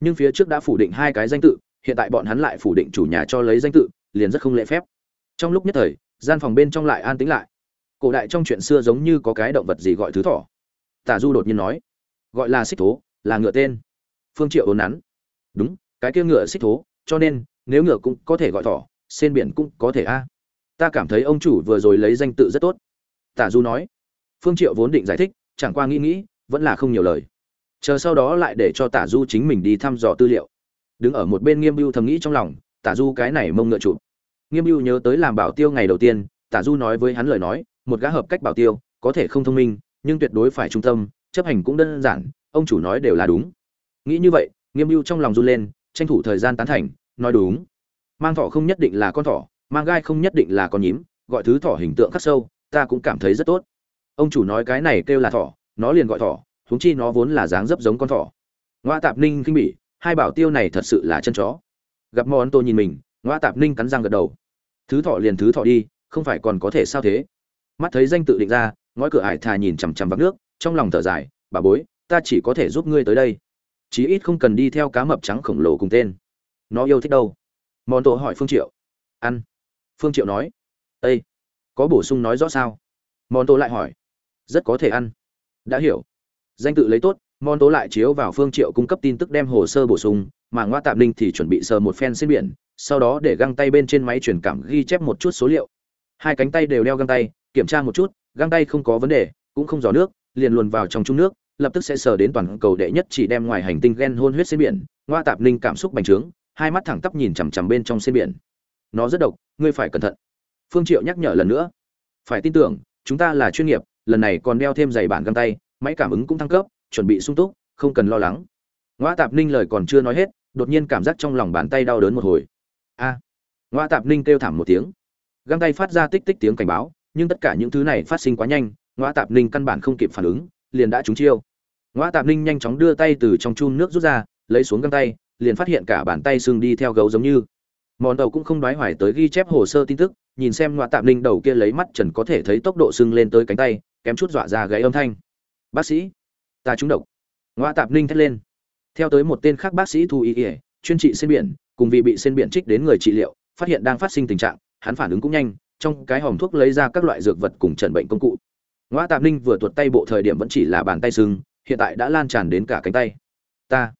Nhưng phía trước đã phủ định hai cái danh tự, hiện tại bọn hắn lại phủ định chủ nhà cho lấy danh tự, liền rất không lễ phép. Trong lúc nhất thời, gian phòng bên trong lại an tĩnh lại. Cổ đại trong chuyện xưa giống như có cái động vật gì gọi thứ thỏ. Tả du đột nhiên nói. Gọi là xích thố, là ngựa tên. Phương triệu ồn nắn. Đúng cái kia ngựa xích thố, cho nên, nếu ngựa cũng có thể gọi thỏ, sen biển cũng có thể a. Ta cảm thấy ông chủ vừa rồi lấy danh tự rất tốt. Tả du nói. Phương triệu vốn định giải thích, chẳng qua nghĩ nghĩ, vẫn là không nhiều lời. Chờ sau đó lại để cho tả du chính mình đi thăm dò tư liệu. Đứng ở một bên nghiêm mưu thầm nghĩ trong lòng, tả du cái này mông ngựa chụp. Nghiêm mưu nhớ tới làm bảo tiêu ngày đầu tiên, tả du nói với hắn lời nói, một gã hợp cách bảo tiêu, có thể không thông minh, nhưng tuyệt đối phải trung tâm, chấp hành cũng đơn giản, ông chủ nói đều là đúng. Nghĩ như vậy, nghiêm mưu trong lòng run lên tranh thủ thời gian tán thành, nói đúng. Mang thỏ không nhất định là con thỏ, mang gai không nhất định là con nhím, gọi thứ thỏ hình tượng khắc sâu, ta cũng cảm thấy rất tốt. Ông chủ nói cái này kêu là thỏ, nó liền gọi thỏ, huống chi nó vốn là dáng dấp giống con thỏ. Ngoa tạp ninh kinh bỉ, hai bảo tiêu này thật sự là chân chó. Gặp món tôi nhìn mình, ngoa tạp ninh cắn răng gật đầu. Thứ thọ liền thứ thọ đi, không phải còn có thể sao thế? Mắt thấy danh tự định ra, ngói cửa ải thà nhìn chằm chằm vắt nước, trong lòng thở dài, bà bối, ta chỉ có thể giúp ngươi tới đây chí ít không cần đi theo cá mập trắng khổng lồ cùng tên. Nó yêu thích đâu? Món tổ hỏi phương triệu. Ăn. Phương triệu nói. Ây có bổ sung nói rõ sao? Món tổ lại hỏi. Rất có thể ăn. Đã hiểu. Danh tự lấy tốt, món tố lại chiếu vào phương triệu cung cấp tin tức đem hồ sơ bổ sung, mà ngoa tạm ninh thì chuẩn bị sờ một phen trên biển, sau đó để găng tay bên trên máy truyền cảm ghi chép một chút số liệu. Hai cánh tay đều đeo găng tay, kiểm tra một chút, găng tay không có vấn đề, cũng không dò nước, liền luồn vào trong trung nước lập tức sẽ sờ đến toàn cầu đệ nhất chỉ đem ngoài hành tinh gen hôn huyết trên biển, ngoa tạp ninh cảm xúc bành trướng, hai mắt thẳng tắp nhìn chằm chằm bên trong trên biển. Nó rất độc, ngươi phải cẩn thận. Phương triệu nhắc nhở lần nữa. Phải tin tưởng, chúng ta là chuyên nghiệp, lần này còn đeo thêm giày bản găng tay, máy cảm ứng cũng thăng cấp, chuẩn bị sung túc, không cần lo lắng. Ngoa tạp ninh lời còn chưa nói hết, đột nhiên cảm giác trong lòng bàn tay đau đớn một hồi. A! À. ngoa tạp ninh kêu thảm một tiếng. Găng tay phát ra tích tích tiếng cảnh báo, nhưng tất cả những thứ này phát sinh quá nhanh, ngoa tạp ninh căn bản không kịp phản ứng, liền đã trúng chiêu ngoa tạp ninh nhanh chóng đưa tay từ trong chun nước rút ra, lấy xuống găng tay, liền phát hiện cả bàn tay sưng đi theo gấu giống như. Mòn đầu cũng không đoái hoài tới ghi chép hồ sơ tin tức, nhìn xem ngoa tạp ninh đầu kia lấy mắt trần có thể thấy tốc độ sưng lên tới cánh tay, kém chút dọa ra gáy âm thanh. Bác sĩ, ta trúng độc. Ngoa tạp ninh thét lên. Theo tới một tên khác bác sĩ thu y ỉa chuyên trị sen biển, cùng vì bị sen biển trích đến người trị liệu, phát hiện đang phát sinh tình trạng, hắn phản ứng cũng nhanh, trong cái hòm thuốc lấy ra các loại dược vật cùng trần bệnh công cụ. Ngoa tạp ninh vừa tuột tay bộ thời điểm vẫn chỉ là bàn tay sưng hiện tại đã lan tràn đến cả cánh tay. Ta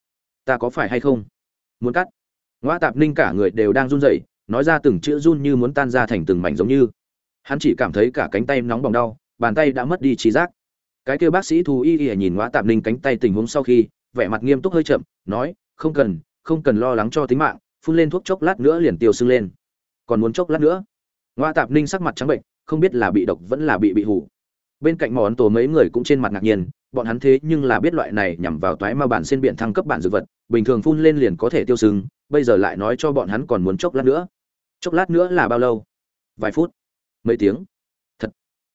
ta có phải hay không? Muốn cắt. Ngoa tạp ninh cả người đều đang run rẩy, nói ra từng chữ run như muốn tan ra thành từng mảnh giống như. Hắn chỉ cảm thấy cả cánh tay nóng bỏng đau, bàn tay đã mất đi trí giác. Cái kêu bác sĩ thú y y nhìn ngoa tạm ninh cánh tay tình huống sau khi, vẻ mặt nghiêm túc hơi chậm, nói, không cần không cần lo lắng cho tính mạng, phun lên thuốc chốc lát nữa liền tiêu sưng lên. Còn muốn chốc lát nữa? Ngoa tạp ninh sắc mặt trắng bệnh, không biết là bị độc vẫn là bị bị hủ. Bên cạnh món tổ mấy người cũng trên mặt ngạc nhiên bọn hắn thế nhưng là biết loại này nhằm vào toái ma bản trên biển thăng cấp bản dược vật, bình thường phun lên liền có thể tiêu sưng, bây giờ lại nói cho bọn hắn còn muốn chốc lát nữa. Chốc lát nữa là bao lâu? Vài phút? Mấy tiếng? Thật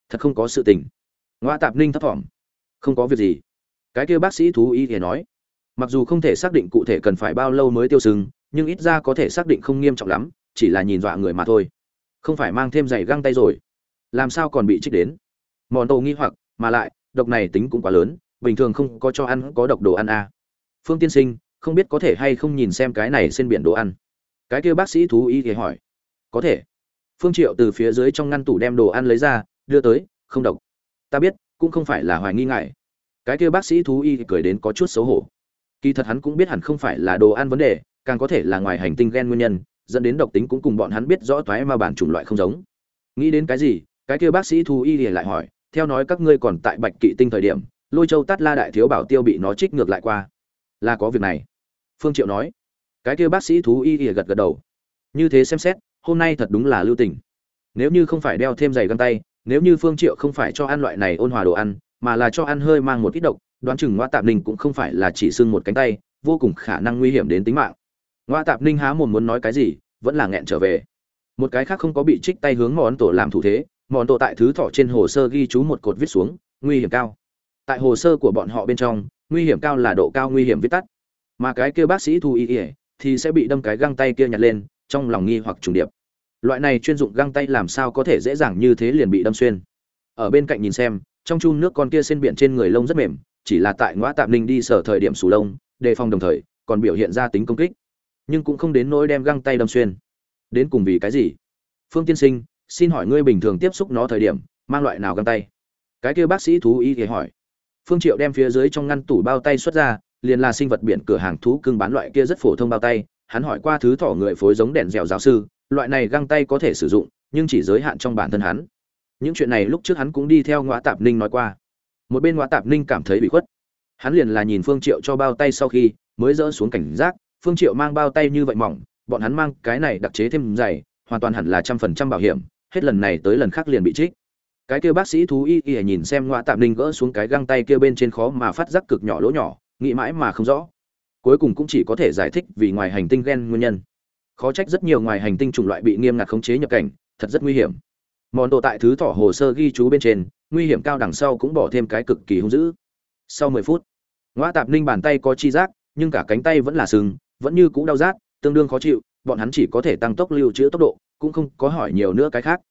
thật không có sự tình. Ngoa tạp ninh thấp thỏm. Không có việc gì. Cái kia bác sĩ thú y thì nói, mặc dù không thể xác định cụ thể cần phải bao lâu mới tiêu sưng, nhưng ít ra có thể xác định không nghiêm trọng lắm, chỉ là nhìn dọa người mà thôi. Không phải mang thêm giày găng tay rồi. Làm sao còn bị trích đến? Mòn tổ nghi hoặc, mà lại độc này tính cũng quá lớn, bình thường không có cho ăn, có độc đồ ăn à. phương tiên sinh, không biết có thể hay không nhìn xem cái này trên biển đồ ăn? Cái kia bác sĩ thú y thì hỏi. Có thể. Phương triệu từ phía dưới trong ngăn tủ đem đồ ăn lấy ra, đưa tới, không độc. Ta biết, cũng không phải là hoài nghi ngại. Cái kia bác sĩ thú y cười đến có chút xấu hổ. Kỳ thật hắn cũng biết hẳn không phải là đồ ăn vấn đề, càng có thể là ngoài hành tinh gen nguyên nhân, dẫn đến độc tính cũng cùng bọn hắn biết rõ toái ma bản chủng loại không giống. Nghĩ đến cái gì, cái kia bác sĩ thú y lại hỏi theo nói các ngươi còn tại bạch kỵ tinh thời điểm, lôi châu tát la đại thiếu bảo tiêu bị nó trích ngược lại qua. Là có việc này. Phương triệu nói. Cái kia bác sĩ thú y ỉa gật gật đầu. Như thế xem xét, hôm nay thật đúng là lưu tình. Nếu như không phải đeo thêm giày găng tay, nếu như phương triệu không phải cho ăn loại này ôn hòa đồ ăn, mà là cho ăn hơi mang một ít độc, đoán chừng ngoa tạp ninh cũng không phải là chỉ xương một cánh tay, vô cùng khả năng nguy hiểm đến tính mạng. Ngoa tạp ninh há mồm muốn nói cái gì, vẫn là nghẹn trở về. Một cái khác không có bị trích tay hướng món tổ làm thủ thế mòn tổ tại thứ thọ trên hồ sơ ghi chú một cột viết xuống, nguy hiểm cao. Tại hồ sơ của bọn họ bên trong, nguy hiểm cao là độ cao nguy hiểm viết tắt. Mà cái kia bác sĩ thu y ỉa thì sẽ bị đâm cái găng tay kia nhặt lên, trong lòng nghi hoặc trùng điệp. Loại này chuyên dụng găng tay làm sao có thể dễ dàng như thế liền bị đâm xuyên? Ở bên cạnh nhìn xem, trong chun nước con kia trên biển trên người lông rất mềm, chỉ là tại ngõ tạm ninh đi sở thời điểm sù lông, đề phòng đồng thời, còn biểu hiện ra tính công kích. Nhưng cũng không đến nỗi đem găng tay đâm xuyên. Đến cùng vì cái gì? Phương tiên sinh xin hỏi ngươi bình thường tiếp xúc nó thời điểm, mang loại nào găng tay? Cái kia bác sĩ thú y thì hỏi. Phương triệu đem phía dưới trong ngăn tủ bao tay xuất ra, liền là sinh vật biển cửa hàng thú cưng bán loại kia rất phổ thông bao tay. Hắn hỏi qua thứ thỏ người phối giống đèn dẻo giáo sư, loại này găng tay có thể sử dụng, nhưng chỉ giới hạn trong bản thân hắn. Những chuyện này lúc trước hắn cũng đi theo ngõ tạp ninh nói qua. Một bên ngõ tạp ninh cảm thấy bị khuất. Hắn liền là nhìn phương triệu cho bao tay sau khi mới dỡ xuống cảnh giác, phương triệu mang bao tay như vậy mỏng, bọn hắn mang cái này đặc chế thêm dày, hoàn toàn hẳn là trăm phần trăm bảo hiểm hết lần này tới lần khác liền bị trích. Cái kia bác sĩ thú y y nhìn xem ngoại tạm ninh gỡ xuống cái găng tay kia bên trên khó mà phát giác cực nhỏ lỗ nhỏ, nghĩ mãi mà không rõ. Cuối cùng cũng chỉ có thể giải thích vì ngoài hành tinh gen nguyên nhân. Khó trách rất nhiều ngoài hành tinh chủng loại bị nghiêm ngặt khống chế nhập cảnh, thật rất nguy hiểm. Món đồ tại thứ thỏ hồ sơ ghi chú bên trên, nguy hiểm cao đằng sau cũng bỏ thêm cái cực kỳ hung dữ. Sau mười phút, ngoa tạp ninh bàn tay có chi giác, nhưng cả cánh tay vẫn là sừng, vẫn như cũ đau rát, tương đương khó chịu, bọn hắn chỉ có thể tăng tốc lưu trữ tốc độ cũng không có hỏi nhiều nữa cái khác.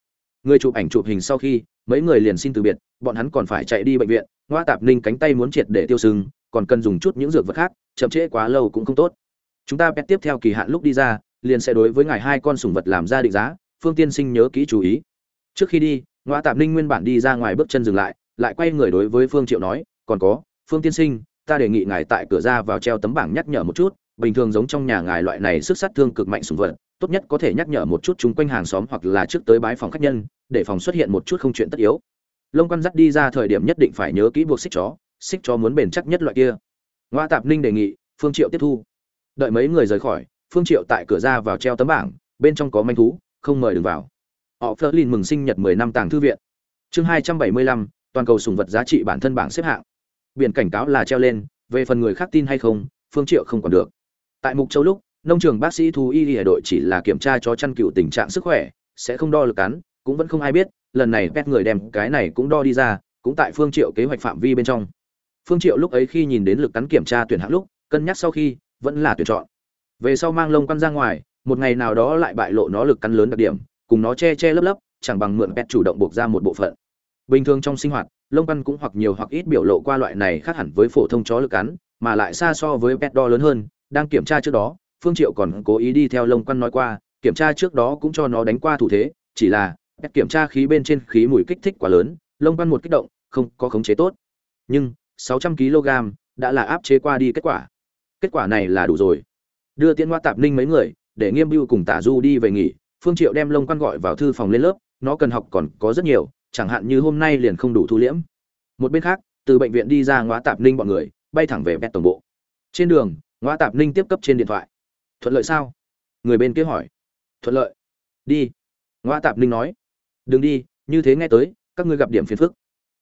Người chụp ảnh chụp hình sau khi, mấy người liền xin từ biệt, bọn hắn còn phải chạy đi bệnh viện, ngoa tạp ninh cánh tay muốn triệt để tiêu sưng, còn cần dùng chút những dược vật khác, chậm trễ quá lâu cũng không tốt. Chúng ta pet tiếp theo kỳ hạn lúc đi ra, liền sẽ đối với ngài hai con sủng vật làm ra định giá, phương tiên sinh nhớ kỹ chú ý. Trước khi đi, ngoa tạp ninh nguyên bản đi ra ngoài bước chân dừng lại lại quay người đối với phương triệu nói, còn có, phương tiên sinh, ta đề nghị ngài tại cửa ra vào treo tấm bảng nhắc nhở một chút, bình thường giống trong nhà ngài loại này sức sát thương cực mạnh sủng vật tốt nhất có thể nhắc nhở một chút chúng quanh hàng xóm hoặc là trước tới bái phòng khách nhân để phòng xuất hiện một chút không chuyện tất yếu. Lông quan dắt đi ra thời điểm nhất định phải nhớ kỹ buộc xích chó xích chó muốn bền chắc nhất loại kia. Ngoa tạp ninh đề nghị phương triệu tiếp thu. Đợi mấy người rời khỏi phương triệu tại cửa ra vào treo tấm bảng bên trong có manh thú không mời đừng vào. Họ phớt lên mừng sinh nhật 10 năm tàng thư viện. Chương 275, toàn cầu sùng vật giá trị bản thân bảng xếp hạng. Biển cảnh cáo là treo lên về phần người khác tin hay không phương triệu không còn được. Tại mục châu lúc nông trường bác sĩ thú y y đội chỉ là kiểm tra cho chăn cừu tình trạng sức khỏe, sẽ không đo lực cắn, cũng vẫn không ai biết, lần này pet người đem cái này cũng đo đi ra, cũng tại phương triệu kế hoạch phạm vi bên trong. Phương triệu lúc ấy khi nhìn đến lực cắn kiểm tra tuyển hạng lúc, cân nhắc sau khi, vẫn là tuyển chọn. Về sau mang lông quăn ra ngoài, một ngày nào đó lại bại lộ nó lực cắn lớn đặc điểm, cùng nó che che lấp lấp, chẳng bằng mượn pet chủ động buộc ra một bộ phận. Bình thường trong sinh hoạt, lông quăn cũng hoặc nhiều hoặc ít biểu lộ qua loại này khác hẳn với phổ thông chó lực cắn, mà lại xa so với pet đo lớn hơn, đang kiểm tra trước đó phương triệu còn cố ý đi theo lông quăn nói qua, kiểm tra trước đó cũng cho nó đánh qua thủ thế, chỉ là kiểm tra khí bên trên khí mùi kích thích quá lớn, lông quăn một kích động, không có khống chế tốt. Nhưng 600 kg đã là áp chế qua đi kết quả. Kết quả này là đủ rồi. Đưa tiễn hoa tạp ninh mấy người, để nghiêm bưu cùng tả du đi về nghỉ, phương triệu đem lông quan gọi vào thư phòng lên lớp, nó cần học còn có rất nhiều, chẳng hạn như hôm nay liền không đủ thu liễm. Một bên khác, từ bệnh viện đi ra ngõ tạp ninh bọn người, bay thẳng về pet tổng bộ. Trên đường ngõ tạp ninh tiếp cấp trên điện thoại thuận lợi sao? Người bên kia hỏi. Thuận lợi. Đi. Ngoa tạp ninh nói. Đừng đi, như thế nghe tới, các ngươi gặp điểm phiền phức.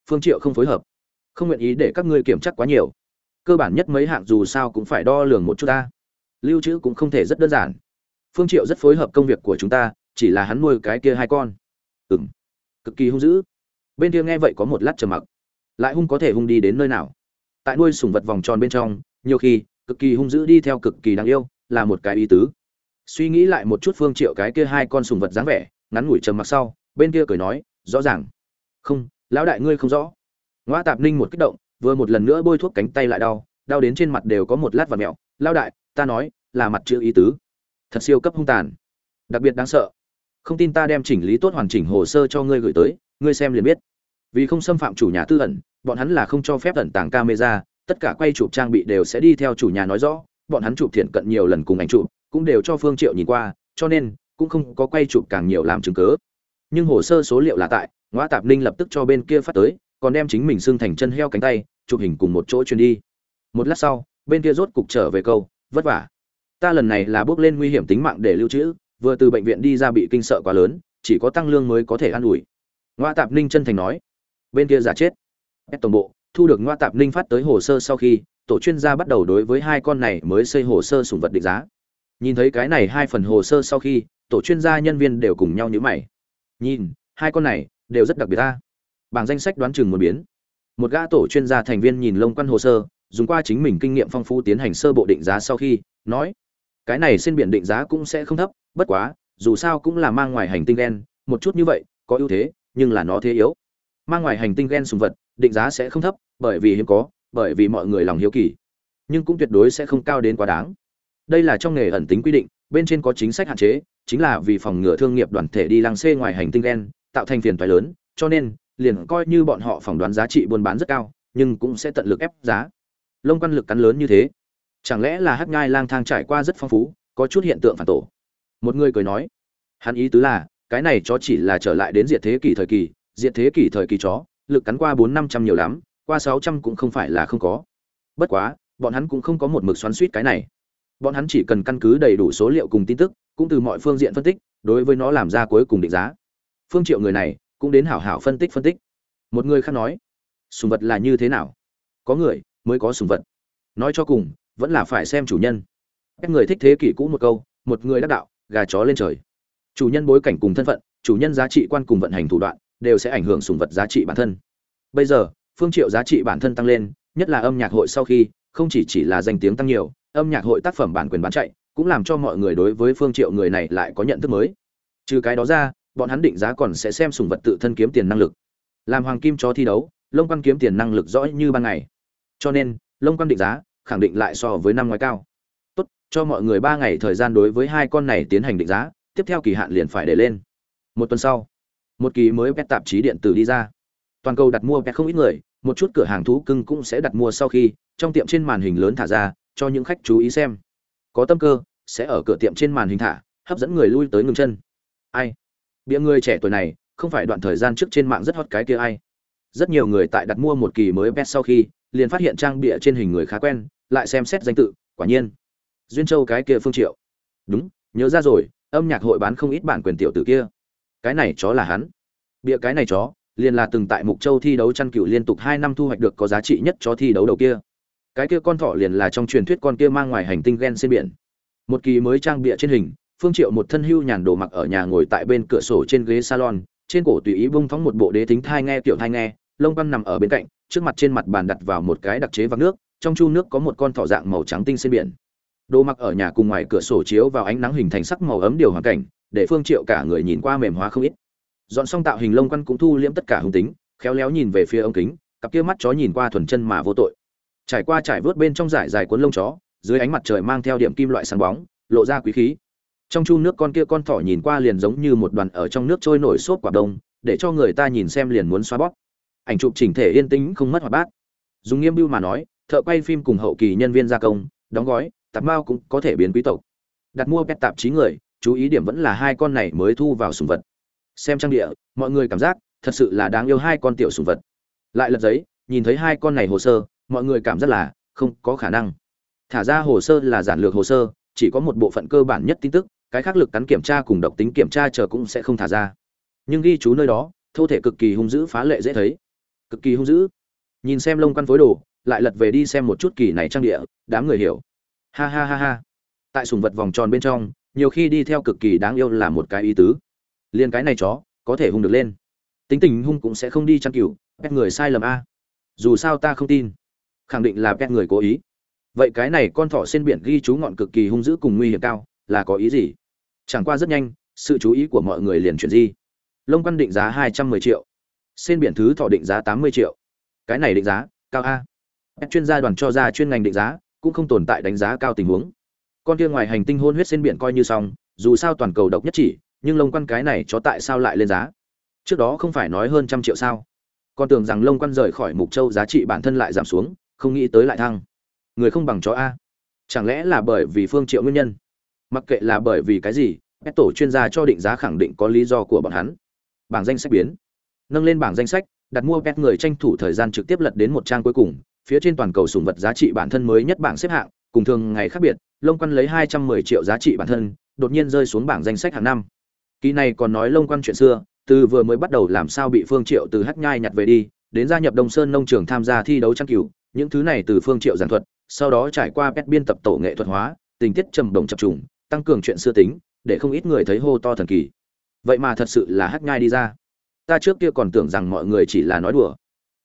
Phương triệu không phối hợp. Không nguyện ý để các ngươi kiểm tra quá nhiều. Cơ bản nhất mấy hạng dù sao cũng phải đo lường một chút ta. Lưu trữ cũng không thể rất đơn giản. Phương triệu rất phối hợp công việc của chúng ta, chỉ là hắn nuôi cái kia hai con. Ừm. Cực kỳ hung dữ. Bên kia nghe vậy có một lát trầm mặc. Lại hung có thể hung đi đến nơi nào? Tại nuôi sủng vật vòng tròn bên trong, nhiều khi, cực kỳ hung dữ đi theo cực kỳ đáng yêu là một cái ý tứ. Suy nghĩ lại một chút phương triệu cái kia hai con sùng vật dáng vẻ, ngắn ngủi trầm mặc sau, bên kia cười nói, rõ ràng. Không, lão đại ngươi không rõ. Ngoa tạp ninh một kích động, vừa một lần nữa bôi thuốc cánh tay lại đau đau đến trên mặt đều có một lát và mẹo Lão đại, ta nói, là mặt chữ ý tứ. Thật siêu cấp hung tàn. Đặc biệt đáng sợ. Không tin ta đem chỉnh lý tốt hoàn chỉnh hồ sơ cho ngươi gửi tới, ngươi xem liền biết. Vì không xâm phạm chủ nhà tư ẩn, bọn hắn là không cho phép ẩn tàng camera, tất cả quay chụp trang bị đều sẽ đi theo chủ nhà nói rõ bọn hắn chụp thiện cận nhiều lần cùng ảnh chụp, cũng đều cho phương triệu nhìn qua, cho nên cũng không có quay chụp càng nhiều làm chứng cứ. Nhưng hồ sơ số liệu là tại ngoa tạp ninh lập tức cho bên kia phát tới, còn đem chính mình xưng thành chân heo cánh tay, chụp hình cùng một chỗ chuyên đi. Một lát sau, bên kia rốt cục trở về câu, vất vả. Ta lần này là bước lên nguy hiểm tính mạng để lưu trữ, vừa từ bệnh viện đi ra bị kinh sợ quá lớn, chỉ có tăng lương mới có thể an ủi. Ngoa tạp ninh chân thành nói. Bên kia giả chết. Ép tổng bộ, thu được ngoa tạp ninh phát tới hồ sơ sau khi tổ chuyên gia bắt đầu đối với hai con này mới xây hồ sơ sùng vật định giá. Nhìn thấy cái này hai phần hồ sơ sau khi, tổ chuyên gia nhân viên đều cùng nhau nhữ mày. Nhìn, hai con này đều rất đặc biệt ta. Bảng danh sách đoán chừng một biến. Một gã tổ chuyên gia thành viên nhìn lông quan hồ sơ, dùng qua chính mình kinh nghiệm phong phú tiến hành sơ bộ định giá sau khi, nói, cái này xin biển định giá cũng sẽ không thấp, bất quá, dù sao cũng là mang ngoài hành tinh gen, một chút như vậy, có ưu thế, nhưng là nó thế yếu. Mang ngoài hành tinh gen sùng vật, định giá sẽ không thấp, bởi vì hiếm có bởi vì mọi người lòng hiếu kỳ. Nhưng cũng tuyệt đối sẽ không cao đến quá đáng. Đây là trong nghề ẩn tính quy định, bên trên có chính sách hạn chế, chính là vì phòng ngừa thương nghiệp đoàn thể đi lăng xê ngoài hành tinh đen tạo thành phiền toái lớn, cho nên, liền coi như bọn họ phỏng đoán giá trị buôn bán rất cao, nhưng cũng sẽ tận lực ép giá. Lông quan lực cắn lớn như thế, chẳng lẽ là hắc nhai lang thang trải qua rất phong phú, có chút hiện tượng phản tổ? Một người cười nói, hắn ý tứ là, cái này chó chỉ là trở lại đến diệt thế kỷ thời kỳ, diệt thế kỷ thời kỳ chó, lực cắn qua bốn năm trăm nhiều lắm qua sáu trăm cũng không phải là không có. Bất quá, bọn hắn cũng không có một mực xoắn xuýt cái này. Bọn hắn chỉ cần căn cứ đầy đủ số liệu cùng tin tức, cũng từ mọi phương diện phân tích, đối với nó làm ra cuối cùng định giá. Phương triệu người này, cũng đến hảo hảo phân tích phân tích. Một người khác nói, sùng vật là như thế nào? Có người mới có sùng vật. Nói cho cùng, vẫn là phải xem chủ nhân. Các người thích thế kỷ cũ một câu, một người đắc đạo, gà chó lên trời. Chủ nhân bối cảnh cùng thân phận, chủ nhân giá trị quan cùng vận hành thủ đoạn, đều sẽ ảnh hưởng sùng vật giá trị bản thân. Bây giờ phương triệu giá trị bản thân tăng lên, nhất là âm nhạc hội sau khi, không chỉ chỉ là danh tiếng tăng nhiều, âm nhạc hội tác phẩm bản quyền bán chạy, cũng làm cho mọi người đối với phương triệu người này lại có nhận thức mới. Trừ cái đó ra, bọn hắn định giá còn sẽ xem sùng vật tự thân kiếm tiền năng lực. Làm hoàng kim cho thi đấu, lông quan kiếm tiền năng lực rõ như ban ngày. Cho nên, lông quan định giá, khẳng định lại so với năm ngoái cao. Tốt, cho mọi người ba ngày thời gian đối với hai con này tiến hành định giá, tiếp theo kỳ hạn liền phải để lên. Một tuần sau, một kỳ mới pet tạp chí điện tử đi ra toàn cầu đặt mua pet không ít người, một chút cửa hàng thú cưng cũng sẽ đặt mua sau khi trong tiệm trên màn hình lớn thả ra, cho những khách chú ý xem. Có tâm cơ, sẽ ở cửa tiệm trên màn hình thả, hấp dẫn người lui tới ngừng chân. Ai? Bịa người trẻ tuổi này, không phải đoạn thời gian trước trên mạng rất hot cái kia ai. Rất nhiều người tại đặt mua một kỳ mới pet sau khi, liền phát hiện trang bịa trên hình người khá quen, lại xem xét danh tự, quả nhiên. Duyên châu cái kia phương triệu. Đúng, nhớ ra rồi, âm nhạc hội bán không ít bản quyền tiểu tử kia. Cái này chó là hắn. Bịa cái này chó liền là từng tại mục châu thi đấu chăn cừu liên tục hai năm thu hoạch được có giá trị nhất cho thi đấu đầu kia. Cái kia con thỏ liền là trong truyền thuyết con kia mang ngoài hành tinh gen trên biển. Một kỳ mới trang bịa trên hình, phương triệu một thân hưu nhàn đồ mặc ở nhà ngồi tại bên cửa sổ trên ghế salon, trên cổ tùy ý bung phóng một bộ đế thính thai nghe tiểu thai nghe, lông văn nằm ở bên cạnh, trước mặt trên mặt bàn đặt vào một cái đặc chế vạc nước, trong chu nước có một con thỏ dạng màu trắng tinh trên biển. Đồ mặc ở nhà cùng ngoài cửa sổ chiếu vào ánh nắng hình thành sắc màu ấm điều hoàn cảnh, để phương triệu cả người nhìn qua mềm hóa không ít dọn xong tạo hình lông quan cũng thu liễm tất cả hung tính, khéo léo nhìn về phía ống kính, cặp kia mắt chó nhìn qua thuần chân mà vô tội. Trải qua trải vớt bên trong giải dài cuốn lông chó, dưới ánh mặt trời mang theo điểm kim loại sáng bóng, lộ ra quý khí. Trong chu nước con kia con thỏ nhìn qua liền giống như một đoàn ở trong nước trôi nổi xốp quả đông để cho người ta nhìn xem liền muốn xoa bóp. Ảnh chụp chỉnh thể yên tĩnh không mất hoạt bát. Dùng nghiêm bưu mà nói, thợ quay phim cùng hậu kỳ nhân viên gia công, đóng gói, tạp mao cũng có thể biến quý tộc. Đặt mua pet tạp chí người, chú ý điểm vẫn là hai con này mới thu vào sùng vật xem trang địa, mọi người cảm giác thật sự là đáng yêu hai con tiểu sùng vật. Lại lật giấy, nhìn thấy hai con này hồ sơ, mọi người cảm giác là không có khả năng. Thả ra hồ sơ là giản lược hồ sơ, chỉ có một bộ phận cơ bản nhất tin tức, cái khác lực cắn kiểm tra cùng độc tính kiểm tra chờ cũng sẽ không thả ra. Nhưng ghi chú nơi đó, thô thể cực kỳ hung dữ phá lệ dễ thấy. Cực kỳ hung dữ. Nhìn xem lông quan phối đồ, lại lật về đi xem một chút kỳ này trang địa, đám người hiểu. Ha ha ha ha. Tại sùng vật vòng tròn bên trong, nhiều khi đi theo cực kỳ đáng yêu là một cái ý tứ liên cái này chó, có thể hung được lên. Tính tình hung cũng sẽ không đi chăn cừu, pet người sai lầm a. Dù sao ta không tin. Khẳng định là pet người cố ý. Vậy cái này con thỏ trên biển ghi chú ngọn cực kỳ hung dữ cùng nguy hiểm cao, là có ý gì? Chẳng qua rất nhanh, sự chú ý của mọi người liền chuyển di. Lông quan định giá hai trăm mười triệu. Trên biển thứ thọ định giá tám mươi triệu. Cái này định giá, cao a. Pet chuyên gia đoàn cho ra chuyên ngành định giá, cũng không tồn tại đánh giá cao tình huống. Con kia ngoài hành tinh hôn huyết trên biển coi như xong, dù sao toàn cầu độc nhất chỉ nhưng lông quan cái này cho tại sao lại lên giá? Trước đó không phải nói hơn trăm triệu sao? Con tưởng rằng lông quan rời khỏi mục châu giá trị bản thân lại giảm xuống, không nghĩ tới lại thăng. Người không bằng chó a. Chẳng lẽ là bởi vì phương triệu nguyên nhân? Mặc kệ là bởi vì cái gì các tổ chuyên gia cho định giá khẳng định có lý do của bọn hắn. Bảng danh sách biến. Nâng lên bảng danh sách, đặt mua pet người tranh thủ thời gian trực tiếp lật đến một trang cuối cùng, phía trên toàn cầu sùng vật giá trị bản thân mới nhất bảng xếp hạng, cùng thường ngày khác biệt, lông quan lấy hai trăm mười triệu giá trị bản thân, đột nhiên rơi xuống bảng danh sách hàng năm kỳ này còn nói lông quan chuyện xưa, từ vừa mới bắt đầu làm sao bị phương triệu từ hắc nhai nhặt về đi, đến gia nhập đông sơn nông trường tham gia thi đấu trang cửu, những thứ này từ phương triệu giảng thuật, sau đó trải qua pet biên tập tổ nghệ thuật hóa, tình tiết trầm đồng chập trùng, tăng cường chuyện xưa tính, để không ít người thấy hô to thần kỳ. Vậy mà thật sự là hắc nhai đi ra. Ta trước kia còn tưởng rằng mọi người chỉ là nói đùa.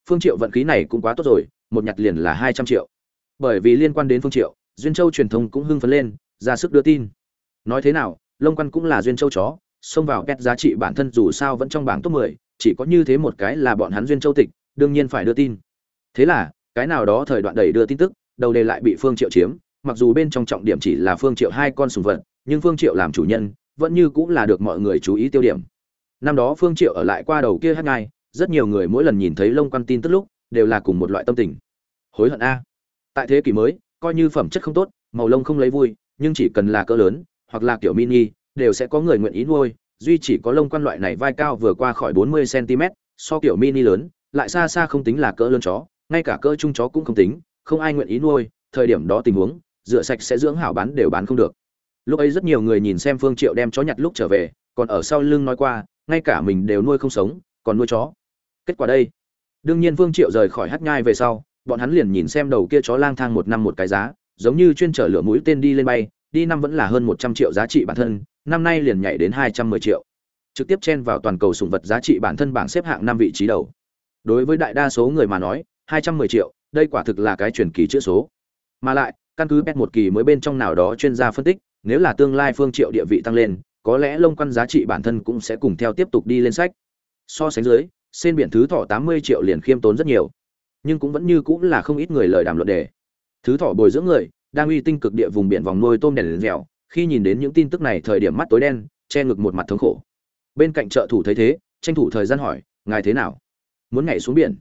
Phương triệu vận khí này cũng quá tốt rồi, một nhặt liền là hai trăm triệu. Bởi vì liên quan đến phương triệu, duyên châu truyền thông cũng hưng phấn lên, ra sức đưa tin. Nói thế nào, lông quan cũng là duyên châu chó xông vào pet giá trị bản thân dù sao vẫn trong bảng top 10, chỉ có như thế một cái là bọn hắn duyên châu tịch đương nhiên phải đưa tin. Thế là cái nào đó thời đoạn đẩy đưa tin tức đầu đề lại bị phương triệu chiếm mặc dù bên trong trọng điểm chỉ là phương triệu hai con sùng vật nhưng phương triệu làm chủ nhân vẫn như cũng là được mọi người chú ý tiêu điểm. Năm đó phương triệu ở lại qua đầu kia hát ngai rất nhiều người mỗi lần nhìn thấy lông quan tin tức lúc đều là cùng một loại tâm tình. Hối hận a. Tại thế kỷ mới coi như phẩm chất không tốt màu lông không lấy vui nhưng chỉ cần là cỡ lớn hoặc là kiểu mini đều sẽ có người nguyện ý nuôi, duy chỉ có lông quan loại này vai cao vừa qua khỏi 40 cm so kiểu mini lớn, lại xa xa không tính là cỡ lớn chó, ngay cả cỡ trung chó cũng không tính, không ai nguyện ý nuôi, thời điểm đó tình huống, rửa sạch sẽ dưỡng hảo bán đều bán không được. Lúc ấy rất nhiều người nhìn xem phương triệu đem chó nhặt lúc trở về, còn ở sau lưng nói qua, ngay cả mình đều nuôi không sống, còn nuôi chó. Kết quả đây. Đương nhiên phương triệu rời khỏi hát nhai về sau, bọn hắn liền nhìn xem đầu kia chó lang thang một năm một cái giá, giống như chuyên trở lửa mũi tên đi lên bay, đi năm vẫn là hơn một trăm triệu giá trị bản thân năm nay liền nhảy đến hai trăm mười triệu. Trực tiếp chen vào toàn cầu sủng vật giá trị bản thân bảng xếp hạng năm vị trí đầu. Đối với đại đa số người mà nói, hai trăm mười triệu, đây quả thực là cái truyền kỳ chữ số. Mà lại, căn cứ bet một kỳ mới bên trong nào đó chuyên gia phân tích, nếu là tương lai phương triệu địa vị tăng lên, có lẽ lông quan giá trị bản thân cũng sẽ cùng theo tiếp tục đi lên sách. So sánh dưới sen biển thứ thỏ 80 triệu liền khiêm tốn rất nhiều. Nhưng cũng vẫn như cũng là không ít người lời đàm luận đề. Thứ thỏ bồi dưỡng người, đang uy tinh cực địa vùng biển vòng nuôi tôm đèn dẻo khi nhìn đến những tin tức này thời điểm mắt tối đen, che ngực một mặt thống khổ. Bên cạnh trợ thủ thấy thế, tranh thủ thời gian hỏi, ngài thế nào? Muốn nhảy xuống biển?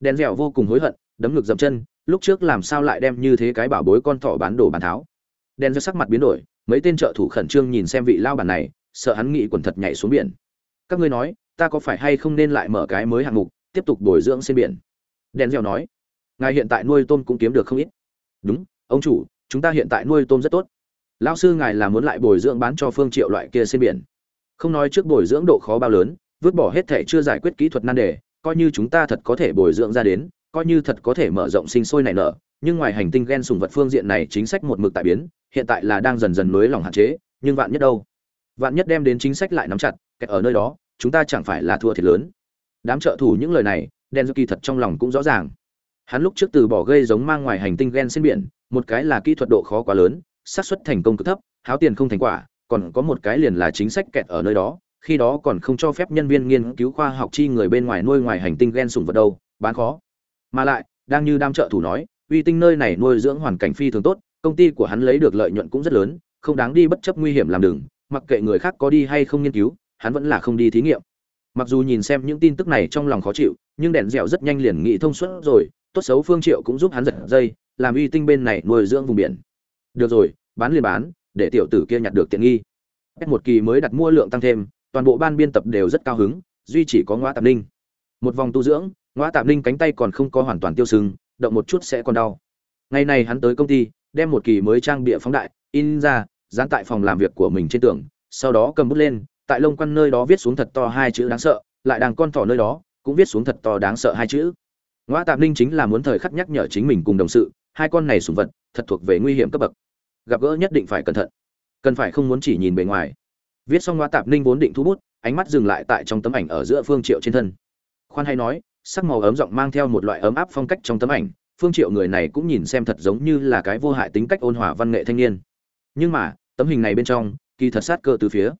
Đèn dẻo vô cùng hối hận, đấm ngực dậm chân, lúc trước làm sao lại đem như thế cái bảo bối con thỏ bán đồ bán tháo? Đen dẻo sắc mặt biến đổi, mấy tên trợ thủ khẩn trương nhìn xem vị lao bản này, sợ hắn nghĩ quần thật nhảy xuống biển. Các ngươi nói, ta có phải hay không nên lại mở cái mới hạng mục, tiếp tục bồi dưỡng trên biển? Đen dẻo nói, ngài hiện tại nuôi tôm cũng kiếm được không ít. Đúng, ông chủ, chúng ta hiện tại nuôi tôm rất tốt lão sư ngài là muốn lại bồi dưỡng bán cho phương triệu loại kia trên biển. Không nói trước bồi dưỡng độ khó bao lớn, vứt bỏ hết thể chưa giải quyết kỹ thuật nan đề, coi như chúng ta thật có thể bồi dưỡng ra đến, coi như thật có thể mở rộng sinh sôi nảy nở, nhưng ngoài hành tinh gen sùng vật phương diện này chính sách một mực tại biến, hiện tại là đang dần dần nới lỏng hạn chế, nhưng vạn nhất đâu? Vạn nhất đem đến chính sách lại nắm chặt, kẹt ở nơi đó, chúng ta chẳng phải là thua thiệt lớn. Đám trợ thủ những lời này, đen kỳ thật trong lòng cũng rõ ràng. Hắn lúc trước từ bỏ gây giống mang ngoài hành tinh gen trên biển, một cái là kỹ thuật độ khó quá lớn xác suất thành công cực thấp, háo tiền không thành quả, còn có một cái liền là chính sách kẹt ở nơi đó, khi đó còn không cho phép nhân viên nghiên cứu khoa học chi người bên ngoài nuôi ngoài hành tinh gen sùng vật đâu, bán khó. Mà lại, đang như đam trợ thủ nói, uy tinh nơi này nuôi dưỡng hoàn cảnh phi thường tốt, công ty của hắn lấy được lợi nhuận cũng rất lớn, không đáng đi bất chấp nguy hiểm làm đường, mặc kệ người khác có đi hay không nghiên cứu, hắn vẫn là không đi thí nghiệm. Mặc dù nhìn xem những tin tức này trong lòng khó chịu, nhưng đèn dẻo rất nhanh liền nghĩ thông suốt rồi, tốt xấu phương triệu cũng giúp hắn giật dây, làm uy tinh bên này nuôi dưỡng vùng biển được rồi, bán liền bán, để tiểu tử kia nhặt được tiện nghi. Một kỳ mới đặt mua lượng tăng thêm, toàn bộ ban biên tập đều rất cao hứng, duy chỉ có ngõ tạm ninh. Một vòng tu dưỡng ngõ tạm ninh cánh tay còn không có hoàn toàn tiêu sưng, động một chút sẽ còn đau. Ngày này hắn tới công ty, đem một kỳ mới trang bịa phóng đại, in ra, dán tại phòng làm việc của mình trên tường, sau đó cầm bút lên, tại lông quăn nơi đó viết xuống thật to hai chữ đáng sợ, lại đàng con thỏ nơi đó, cũng viết xuống thật to đáng sợ hai chữ. Ngoa tạm ninh chính là muốn thời khắc nhắc nhở chính mình cùng đồng sự, hai con này sùng vật, thật thuộc về nguy hiểm cấp bậc gặp gỡ nhất định phải cẩn thận. Cần phải không muốn chỉ nhìn bề ngoài. Viết xong ngoa tạp ninh vốn định thu bút, ánh mắt dừng lại tại trong tấm ảnh ở giữa phương triệu trên thân. Khoan hay nói, sắc màu ấm giọng mang theo một loại ấm áp phong cách trong tấm ảnh, phương triệu người này cũng nhìn xem thật giống như là cái vô hại tính cách ôn hòa văn nghệ thanh niên. Nhưng mà, tấm hình này bên trong, kỳ thật sát cơ từ phía.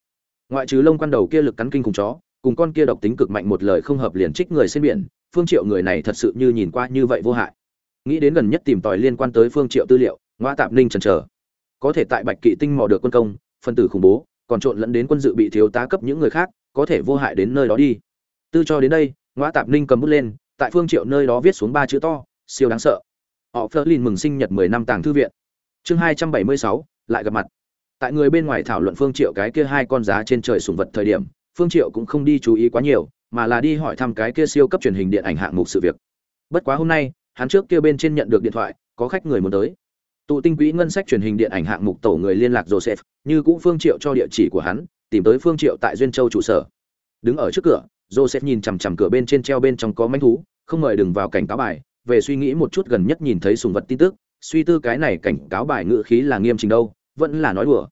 Ngoại trừ lông quan đầu kia lực cắn kinh cùng chó, cùng con kia độc tính cực mạnh một lời không hợp liền trích người trên biển, phương triệu người này thật sự như nhìn qua như vậy vô hại. Nghĩ đến gần nhất tìm tòi liên quan tới phương triệu tư liệu ngoa tạp ninh chần chờ có thể tại bạch kỵ tinh mò được quân công phân tử khủng bố còn trộn lẫn đến quân dự bị thiếu tá cấp những người khác có thể vô hại đến nơi đó đi. Tư cho đến đây ngoã tạp ninh cầm bút lên tại phương triệu nơi đó viết xuống ba chữ to siêu đáng sợ. Họ phớt lên mừng sinh nhật 10 năm tàng thư viện. Chương 276, lại gặp mặt. Tại người bên ngoài thảo luận phương triệu cái kia hai con giá trên trời sủng vật thời điểm phương triệu cũng không đi chú ý quá nhiều mà là đi hỏi thăm cái kia siêu cấp truyền hình điện ảnh hạng mục sự việc. Bất quá hôm nay hắn trước kia bên trên nhận được điện thoại có khách người muốn tới tụ tinh quỹ ngân sách truyền hình điện ảnh hạng mục tổ người liên lạc joseph, như cũ phương triệu cho địa chỉ của hắn, tìm tới phương triệu tại duyên châu trụ sở. Đứng ở trước cửa, joseph nhìn chằm chằm cửa bên trên treo bên trong có manh thú, không mời đừng vào cảnh cáo bài. Về suy nghĩ một chút gần nhất nhìn thấy sùng vật tin tức, suy tư cái này cảnh cáo bài ngữ khí là nghiêm trình đâu, vẫn là nói đùa.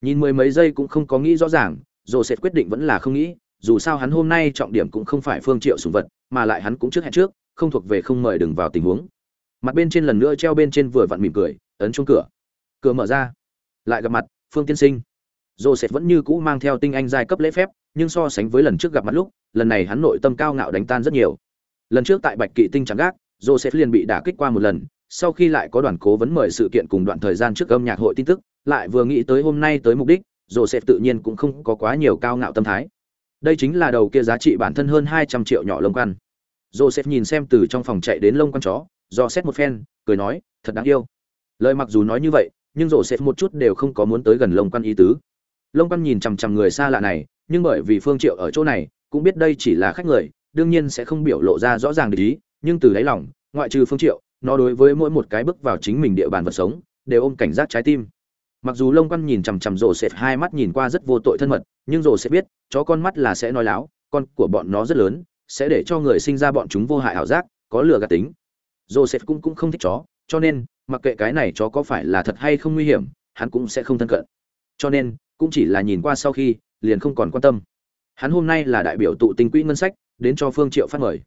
Nhìn mười mấy giây cũng không có nghĩ rõ ràng, joseph quyết định vẫn là không nghĩ, dù sao hắn hôm nay trọng điểm cũng không phải phương triệu sùng vật, mà lại hắn cũng trước hẹn trước, không thuộc về không mời đừng vào tình huống. Mặt bên trên lần nữa treo bên trên vừa vặn mỉm cười ấn chuông cửa. Cửa mở ra. Lại gặp mặt, phương tiên sinh. Joseph vẫn như cũ mang theo tinh anh giai cấp lễ phép, nhưng so sánh với lần trước gặp mặt lúc, lần này hắn nội tâm cao ngạo đánh tan rất nhiều. Lần trước tại bạch kỵ tinh trắng gác, joseph liền bị đả kích qua một lần, sau khi lại có đoàn cố vấn mời sự kiện cùng đoạn thời gian trước âm nhạc hội tin tức, lại vừa nghĩ tới hôm nay tới mục đích, joseph tự nhiên cũng không có quá nhiều cao ngạo tâm thái. Đây chính là đầu kia giá trị bản thân hơn hai trăm triệu nhỏ lông quan. Joseph nhìn xem từ trong phòng chạy đến lông quan chó, do xét một phen, cười nói, thật đáng yêu lời mặc dù nói như vậy, nhưng rổ xếp một chút đều không có muốn tới gần lông quan ý tứ. Lông quan nhìn chằm chằm người xa lạ này, nhưng bởi vì phương triệu ở chỗ này, cũng biết đây chỉ là khách người, đương nhiên sẽ không biểu lộ ra rõ ràng để ý, nhưng từ đáy lòng, ngoại trừ phương triệu, nó đối với mỗi một cái bước vào chính mình địa bàn vật sống, đều ôm cảnh giác trái tim. Mặc dù lông quan nhìn chằm chằm rổ xếp hai mắt nhìn qua rất vô tội thân mật, nhưng rổ sẽ biết, chó con mắt là sẽ nói láo, con của bọn nó rất lớn, sẽ để cho người sinh ra bọn chúng vô hại ảo giác, có lừa gạt tính. Joseph cũng cũng không thích chó, cho nên mặc kệ cái này chó có phải là thật hay không nguy hiểm, hắn cũng sẽ không thân cận. Cho nên, cũng chỉ là nhìn qua sau khi, liền không còn quan tâm. Hắn hôm nay là đại biểu tụ tinh quỹ ngân sách, đến cho phương triệu phát mời.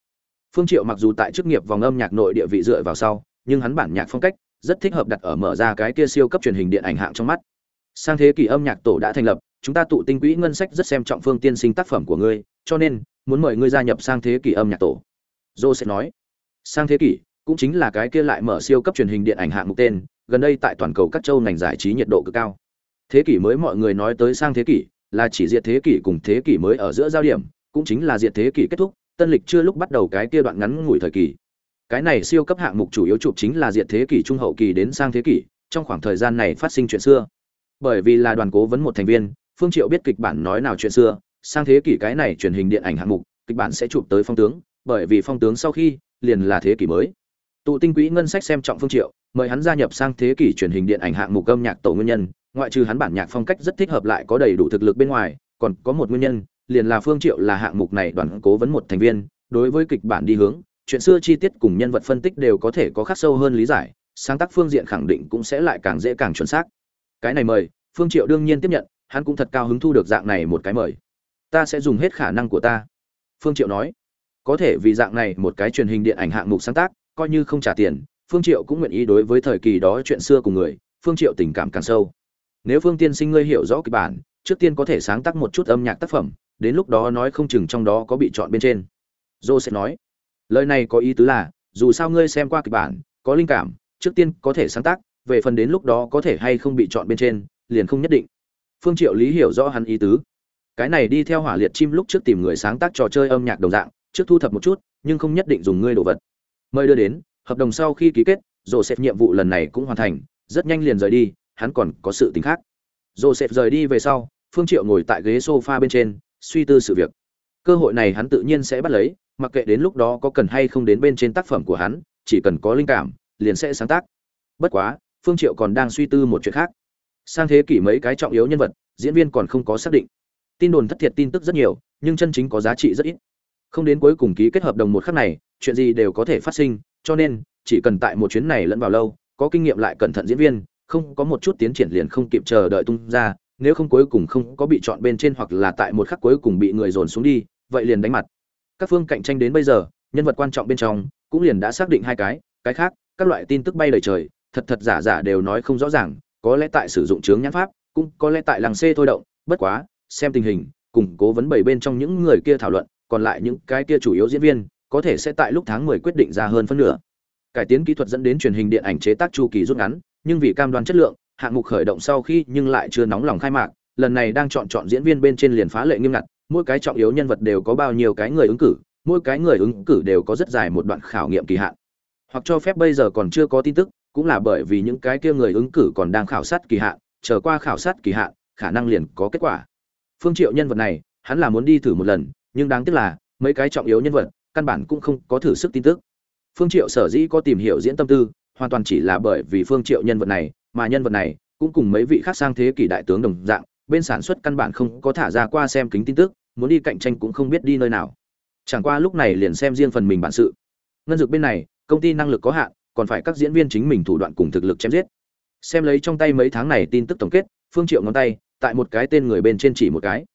Phương triệu mặc dù tại chức nghiệp vòng âm nhạc nội địa vị dựa vào sau, nhưng hắn bản nhạc phong cách rất thích hợp đặt ở mở ra cái kia siêu cấp truyền hình điện ảnh hạng trong mắt. Sang thế kỷ âm nhạc tổ đã thành lập, chúng ta tụ tinh quỹ ngân sách rất xem trọng phương tiên sinh tác phẩm của ngươi, cho nên, muốn mời ngươi gia nhập sang thế kỷ âm nhạc tổ. Joseph sẽ nói. Sang thế kỷ cũng chính là cái kia lại mở siêu cấp truyền hình điện ảnh hạng mục tên, gần đây tại toàn cầu các châu ngành giải trí nhiệt độ cực cao. Thế kỷ mới mọi người nói tới sang thế kỷ, là chỉ diệt thế kỷ cùng thế kỷ mới ở giữa giao điểm, cũng chính là diệt thế kỷ kết thúc, tân lịch chưa lúc bắt đầu cái kia đoạn ngắn ngủi thời kỳ cái này siêu cấp hạng mục chủ yếu chụp chính là diệt thế kỷ trung hậu kỳ đến sang thế kỷ, trong khoảng thời gian này phát sinh chuyện xưa. Bởi vì là đoàn cố vấn một thành viên, phương triệu biết kịch bản nói nào chuyện xưa, sang thế kỷ cái này truyền hình điện ảnh hạng mục, kịch bản sẽ chụp tới phong tướng, bởi vì phong tướng sau khi, liền là thế kỷ mới tụ tinh quỹ ngân sách xem trọng phương triệu, mời hắn gia nhập sang thế kỷ truyền hình điện ảnh hạng mục âm nhạc tổ nguyên nhân. Ngoại trừ hắn bản nhạc phong cách rất thích hợp lại có đầy đủ thực lực bên ngoài, còn có một nguyên nhân, liền là phương triệu là hạng mục này đoàn cố vấn một thành viên. Đối với kịch bản đi hướng, chuyện xưa chi tiết cùng nhân vật phân tích đều có thể có khắc sâu hơn lý giải, sáng tác phương diện khẳng định cũng sẽ lại càng dễ càng chuẩn xác. Cái này mời, phương triệu đương nhiên tiếp nhận, hắn cũng thật cao hứng thu được dạng này một cái mời. Ta sẽ dùng hết khả năng của ta, phương triệu nói. Có thể vì dạng này một cái truyền hình điện ảnh hạng mục sáng tác coi như không trả tiền, phương triệu cũng nguyện ý đối với thời kỳ đó chuyện xưa của người, phương triệu tình cảm càng sâu. Nếu phương tiên sinh ngươi hiểu rõ kịch bản, trước tiên có thể sáng tác một chút âm nhạc tác phẩm, đến lúc đó nói không chừng trong đó có bị chọn bên trên. Dô sẽ nói, lời này có ý tứ là, dù sao ngươi xem qua kịch bản, có linh cảm, trước tiên có thể sáng tác, về phần đến lúc đó có thể hay không bị chọn bên trên, liền không nhất định. Phương triệu lý hiểu rõ hắn ý tứ. Cái này đi theo hỏa liệt chim lúc trước tìm người sáng tác trò chơi âm nhạc đồng dạng, trước thu thập một chút, nhưng không nhất định dùng ngươi đồ vật mời đưa đến, hợp đồng sau khi ký kết, joseph nhiệm vụ lần này cũng hoàn thành, rất nhanh liền rời đi, hắn còn có sự tình khác. Joseph rời đi về sau, phương triệu ngồi tại ghế sofa bên trên, suy tư sự việc. Cơ hội này hắn tự nhiên sẽ bắt lấy, mặc kệ đến lúc đó có cần hay không đến bên trên tác phẩm của hắn, chỉ cần có linh cảm, liền sẽ sáng tác. Bất quá, phương triệu còn đang suy tư một chuyện khác. Sang thế kỷ mấy cái trọng yếu nhân vật, diễn viên còn không có xác định. Tin đồn thất thiệt tin tức rất nhiều, nhưng chân chính có giá trị rất ít. Không đến cuối cùng ký kết hợp đồng một khắc này chuyện gì đều có thể phát sinh, cho nên, chỉ cần tại một chuyến này lẫn vào lâu, có kinh nghiệm lại cẩn thận diễn viên, không có một chút tiến triển liền không kịp chờ đợi tung ra, nếu không cuối cùng không có bị chọn bên trên hoặc là tại một khắc cuối cùng bị người dồn xuống đi, vậy liền đánh mặt. Các phương cạnh tranh đến bây giờ, nhân vật quan trọng bên trong, cũng liền đã xác định hai cái cái khác, các loại tin tức bay lời trời, thật thật giả giả đều nói không rõ ràng, có lẽ tại sử dụng chướng nhãn pháp, cũng có lẽ tại làng xê thôi động, bất quá, xem tình hình, củng cố vấn bảy bên trong những người kia thảo luận, còn lại những cái kia chủ yếu diễn viên có thể sẽ tại lúc tháng 10 quyết định ra hơn phân nửa. Cải tiến kỹ thuật dẫn đến truyền hình điện ảnh chế tác chu kỳ rút ngắn, nhưng vì cam đoan chất lượng, hạng mục khởi động sau khi nhưng lại chưa nóng lòng khai mạc, lần này đang chọn chọn diễn viên bên trên liền phá lệ nghiêm ngặt, mỗi cái trọng yếu nhân vật đều có bao nhiêu cái người ứng cử, mỗi cái người ứng cử đều có rất dài một đoạn khảo nghiệm kỳ hạn. Hoặc cho phép bây giờ còn chưa có tin tức, cũng là bởi vì những cái kia người ứng cử còn đang khảo sát kỳ hạn, chờ qua khảo sát kỳ hạn, khả năng liền có kết quả. Phương Triệu nhân vật này, hắn là muốn đi thử một lần, nhưng đáng tiếc là mấy cái trọng yếu nhân vật căn bản cũng không có thử sức tin tức. Phương triệu sở dĩ có tìm hiểu diễn tâm tư, hoàn toàn chỉ là bởi vì phương triệu nhân vật này, mà nhân vật này cũng cùng mấy vị khác sang thế kỷ đại tướng đồng dạng, bên sản xuất căn bản không có thả ra qua xem kính tin tức, muốn đi cạnh tranh cũng không biết đi nơi nào. Chẳng qua lúc này liền xem riêng phần mình bản sự. Ngân dược bên này, công ty năng lực có hạn, còn phải các diễn viên chính mình thủ đoạn cùng thực lực chém giết. Xem lấy trong tay mấy tháng này tin tức tổng kết, phương triệu ngón tay, tại một cái tên người bên trên chỉ một cái.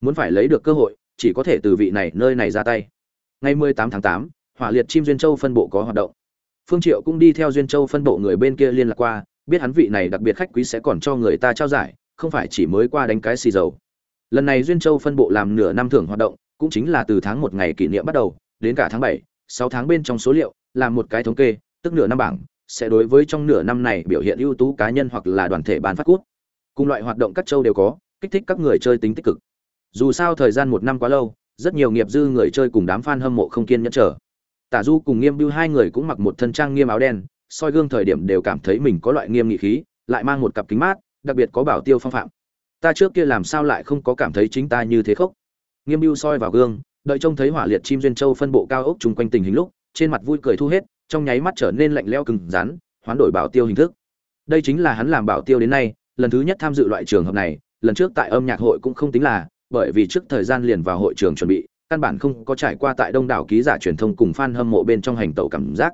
Muốn phải lấy được cơ hội, chỉ có thể từ vị này, nơi này ra tay ngày 18 tháng 8, hỏa liệt chim duyên châu phân bộ có hoạt động. Phương triệu cũng đi theo duyên châu phân bộ người bên kia liên lạc qua biết hắn vị này đặc biệt khách quý sẽ còn cho người ta trao giải không phải chỉ mới qua đánh cái xì dầu. Lần này duyên châu phân bộ làm nửa năm thưởng hoạt động cũng chính là từ tháng một ngày kỷ niệm bắt đầu đến cả tháng 7, 6 tháng bên trong số liệu làm một cái thống kê tức nửa năm bảng sẽ đối với trong nửa năm này biểu hiện ưu tú cá nhân hoặc là đoàn thể ban phát cút. Cùng loại hoạt động các châu đều có kích thích các người chơi tính tích cực. Dù sao thời gian một năm quá lâu rất nhiều nghiệp dư người chơi cùng đám fan hâm mộ không kiên nhẫn chờ. Tả du cùng nghiêm bưu hai người cũng mặc một thân trang nghiêm áo đen, soi gương thời điểm đều cảm thấy mình có loại nghiêm nghị khí, lại mang một cặp kính mát, đặc biệt có bảo tiêu phong phạm. Ta trước kia làm sao lại không có cảm thấy chính ta như thế khốc? Nghiêm bưu soi vào gương, đợi trông thấy hỏa liệt chim duyên châu phân bộ cao ốc chung quanh tình hình lúc, trên mặt vui cười thu hết, trong nháy mắt trở nên lạnh lẽo cứng rắn, hoán đổi bảo tiêu hình thức. Đây chính là hắn làm bảo tiêu đến nay, lần thứ nhất tham dự loại trường hợp này, lần trước tại âm nhạc hội cũng không tính là bởi vì trước thời gian liền vào hội trường chuẩn bị, căn bản không có trải qua tại đông đảo ký giả truyền thông cùng fan hâm mộ bên trong hành tẩu cảm giác.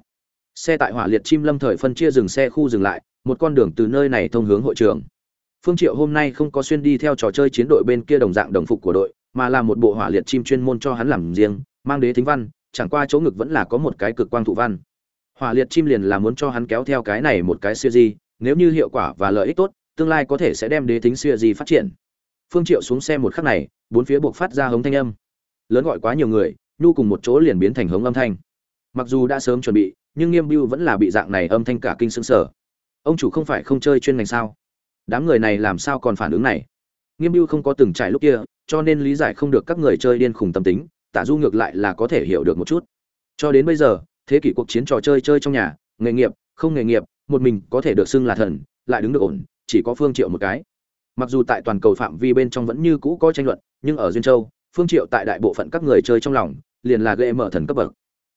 Xe tại hỏa liệt chim lâm thời phân chia dừng xe khu dừng lại, một con đường từ nơi này thông hướng hội trường. Phương triệu hôm nay không có xuyên đi theo trò chơi chiến đội bên kia đồng dạng đồng phục của đội, mà là một bộ hỏa liệt chim chuyên môn cho hắn làm riêng, mang đế thính văn, chẳng qua chỗ ngực vẫn là có một cái cực quang thụ văn. Hỏa liệt chim liền là muốn cho hắn kéo theo cái này một cái siêu di nếu như hiệu quả và lợi ích tốt, tương lai có thể sẽ đem đế thính siêu di phát triển phương triệu xuống xe một khắc này, bốn phía buộc phát ra hống thanh âm. Lớn gọi quá nhiều người, nhu cùng một chỗ liền biến thành hống âm thanh. Mặc dù đã sớm chuẩn bị, nhưng nghiêm biêu vẫn là bị dạng này âm thanh cả kinh sững sờ. Ông chủ không phải không chơi chuyên ngành sao? Đám người này làm sao còn phản ứng này? Nghiêm biêu không có từng trải lúc kia, cho nên lý giải không được các người chơi điên khùng tâm tính, tả du ngược lại là có thể hiểu được một chút. Cho đến bây giờ, thế kỷ cuộc chiến trò chơi chơi trong nhà, nghề nghiệp, không nghề nghiệp, một mình có thể được xưng là thần, lại đứng được ổn, chỉ có phương triệu một cái mặc dù tại toàn cầu phạm vi bên trong vẫn như cũ có tranh luận, nhưng ở duyên châu, phương triệu tại đại bộ phận các người chơi trong lòng, liền là gây mở thần cấp bậc.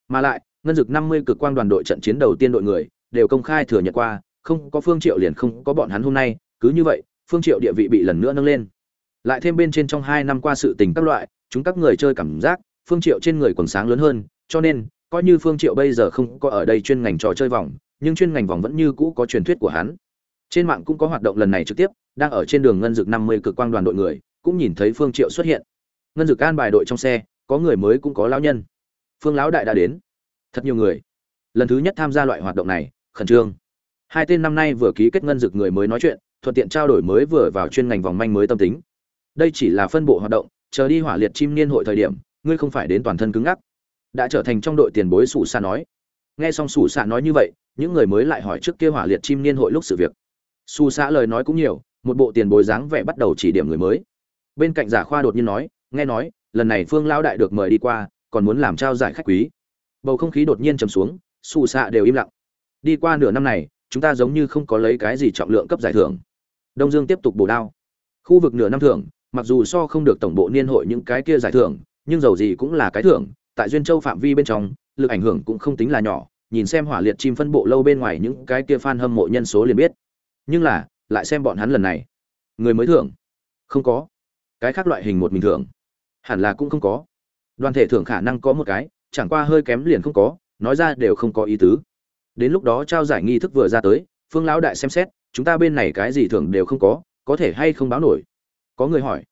Mà lại, ngân dực 50 cực quang đoàn đội trận chiến đầu tiên đội người, đều công khai thừa nhận qua, không có phương triệu liền không có bọn hắn hôm nay, cứ như vậy, phương triệu địa vị bị lần nữa nâng lên. Lại thêm bên trên trong hai năm qua sự tình các loại, chúng các người chơi cảm giác, phương triệu trên người quần sáng lớn hơn, cho nên, coi như phương triệu bây giờ không có ở đây chuyên ngành trò chơi vòng, nhưng chuyên ngành vòng vẫn như cũ có truyền thuyết của hắn. Trên mạng cũng có hoạt động lần này trực tiếp đang ở trên đường ngân dực 50 cực quang đoàn đội người, cũng nhìn thấy phương triệu xuất hiện. Ngân dực an bài đội trong xe, có người mới cũng có lão nhân. Phương lão đại đã đến. Thật nhiều người. Lần thứ nhất tham gia loại hoạt động này, khẩn trương. Hai tên năm nay vừa ký kết ngân dực người mới nói chuyện, thuận tiện trao đổi mới vừa vào chuyên ngành vòng manh mới tâm tính. Đây chỉ là phân bộ hoạt động, chờ đi hỏa liệt chim niên hội thời điểm, ngươi không phải đến toàn thân cứng ngắc. Đã trở thành trong đội tiền bối sủ xa nói. Nghe xong sủ xa nói như vậy, những người mới lại hỏi trước kia hỏa liệt chim niên hội lúc sự việc. Sủ xã lời nói cũng nhiều một bộ tiền bối dáng vẻ bắt đầu chỉ điểm người mới. Bên cạnh giả khoa đột nhiên nói, nghe nói, lần này phương lão đại được mời đi qua, còn muốn làm trao giải khách quý. Bầu không khí đột nhiên trầm xuống, xù xạ đều im lặng. Đi qua nửa năm này, chúng ta giống như không có lấy cái gì trọng lượng cấp giải thưởng. Đông dương tiếp tục bổ đao. Khu vực nửa năm thưởng, mặc dù so không được tổng bộ niên hội những cái kia giải thưởng, nhưng dầu gì cũng là cái thưởng, tại duyên châu phạm vi bên trong, lực ảnh hưởng cũng không tính là nhỏ, nhìn xem hỏa liệt chim phân bộ lâu bên ngoài những cái kia fan hâm mộ nhân số liền biết. Nhưng là lại xem bọn hắn lần này. Người mới thưởng? Không có. Cái khác loại hình một mình thưởng? Hẳn là cũng không có. Đoàn thể thưởng khả năng có một cái, chẳng qua hơi kém liền không có, nói ra đều không có ý tứ. Đến lúc đó trao giải nghi thức vừa ra tới, phương lão đại xem xét, chúng ta bên này cái gì thưởng đều không có có thể hay không báo nổi? Có người hỏi.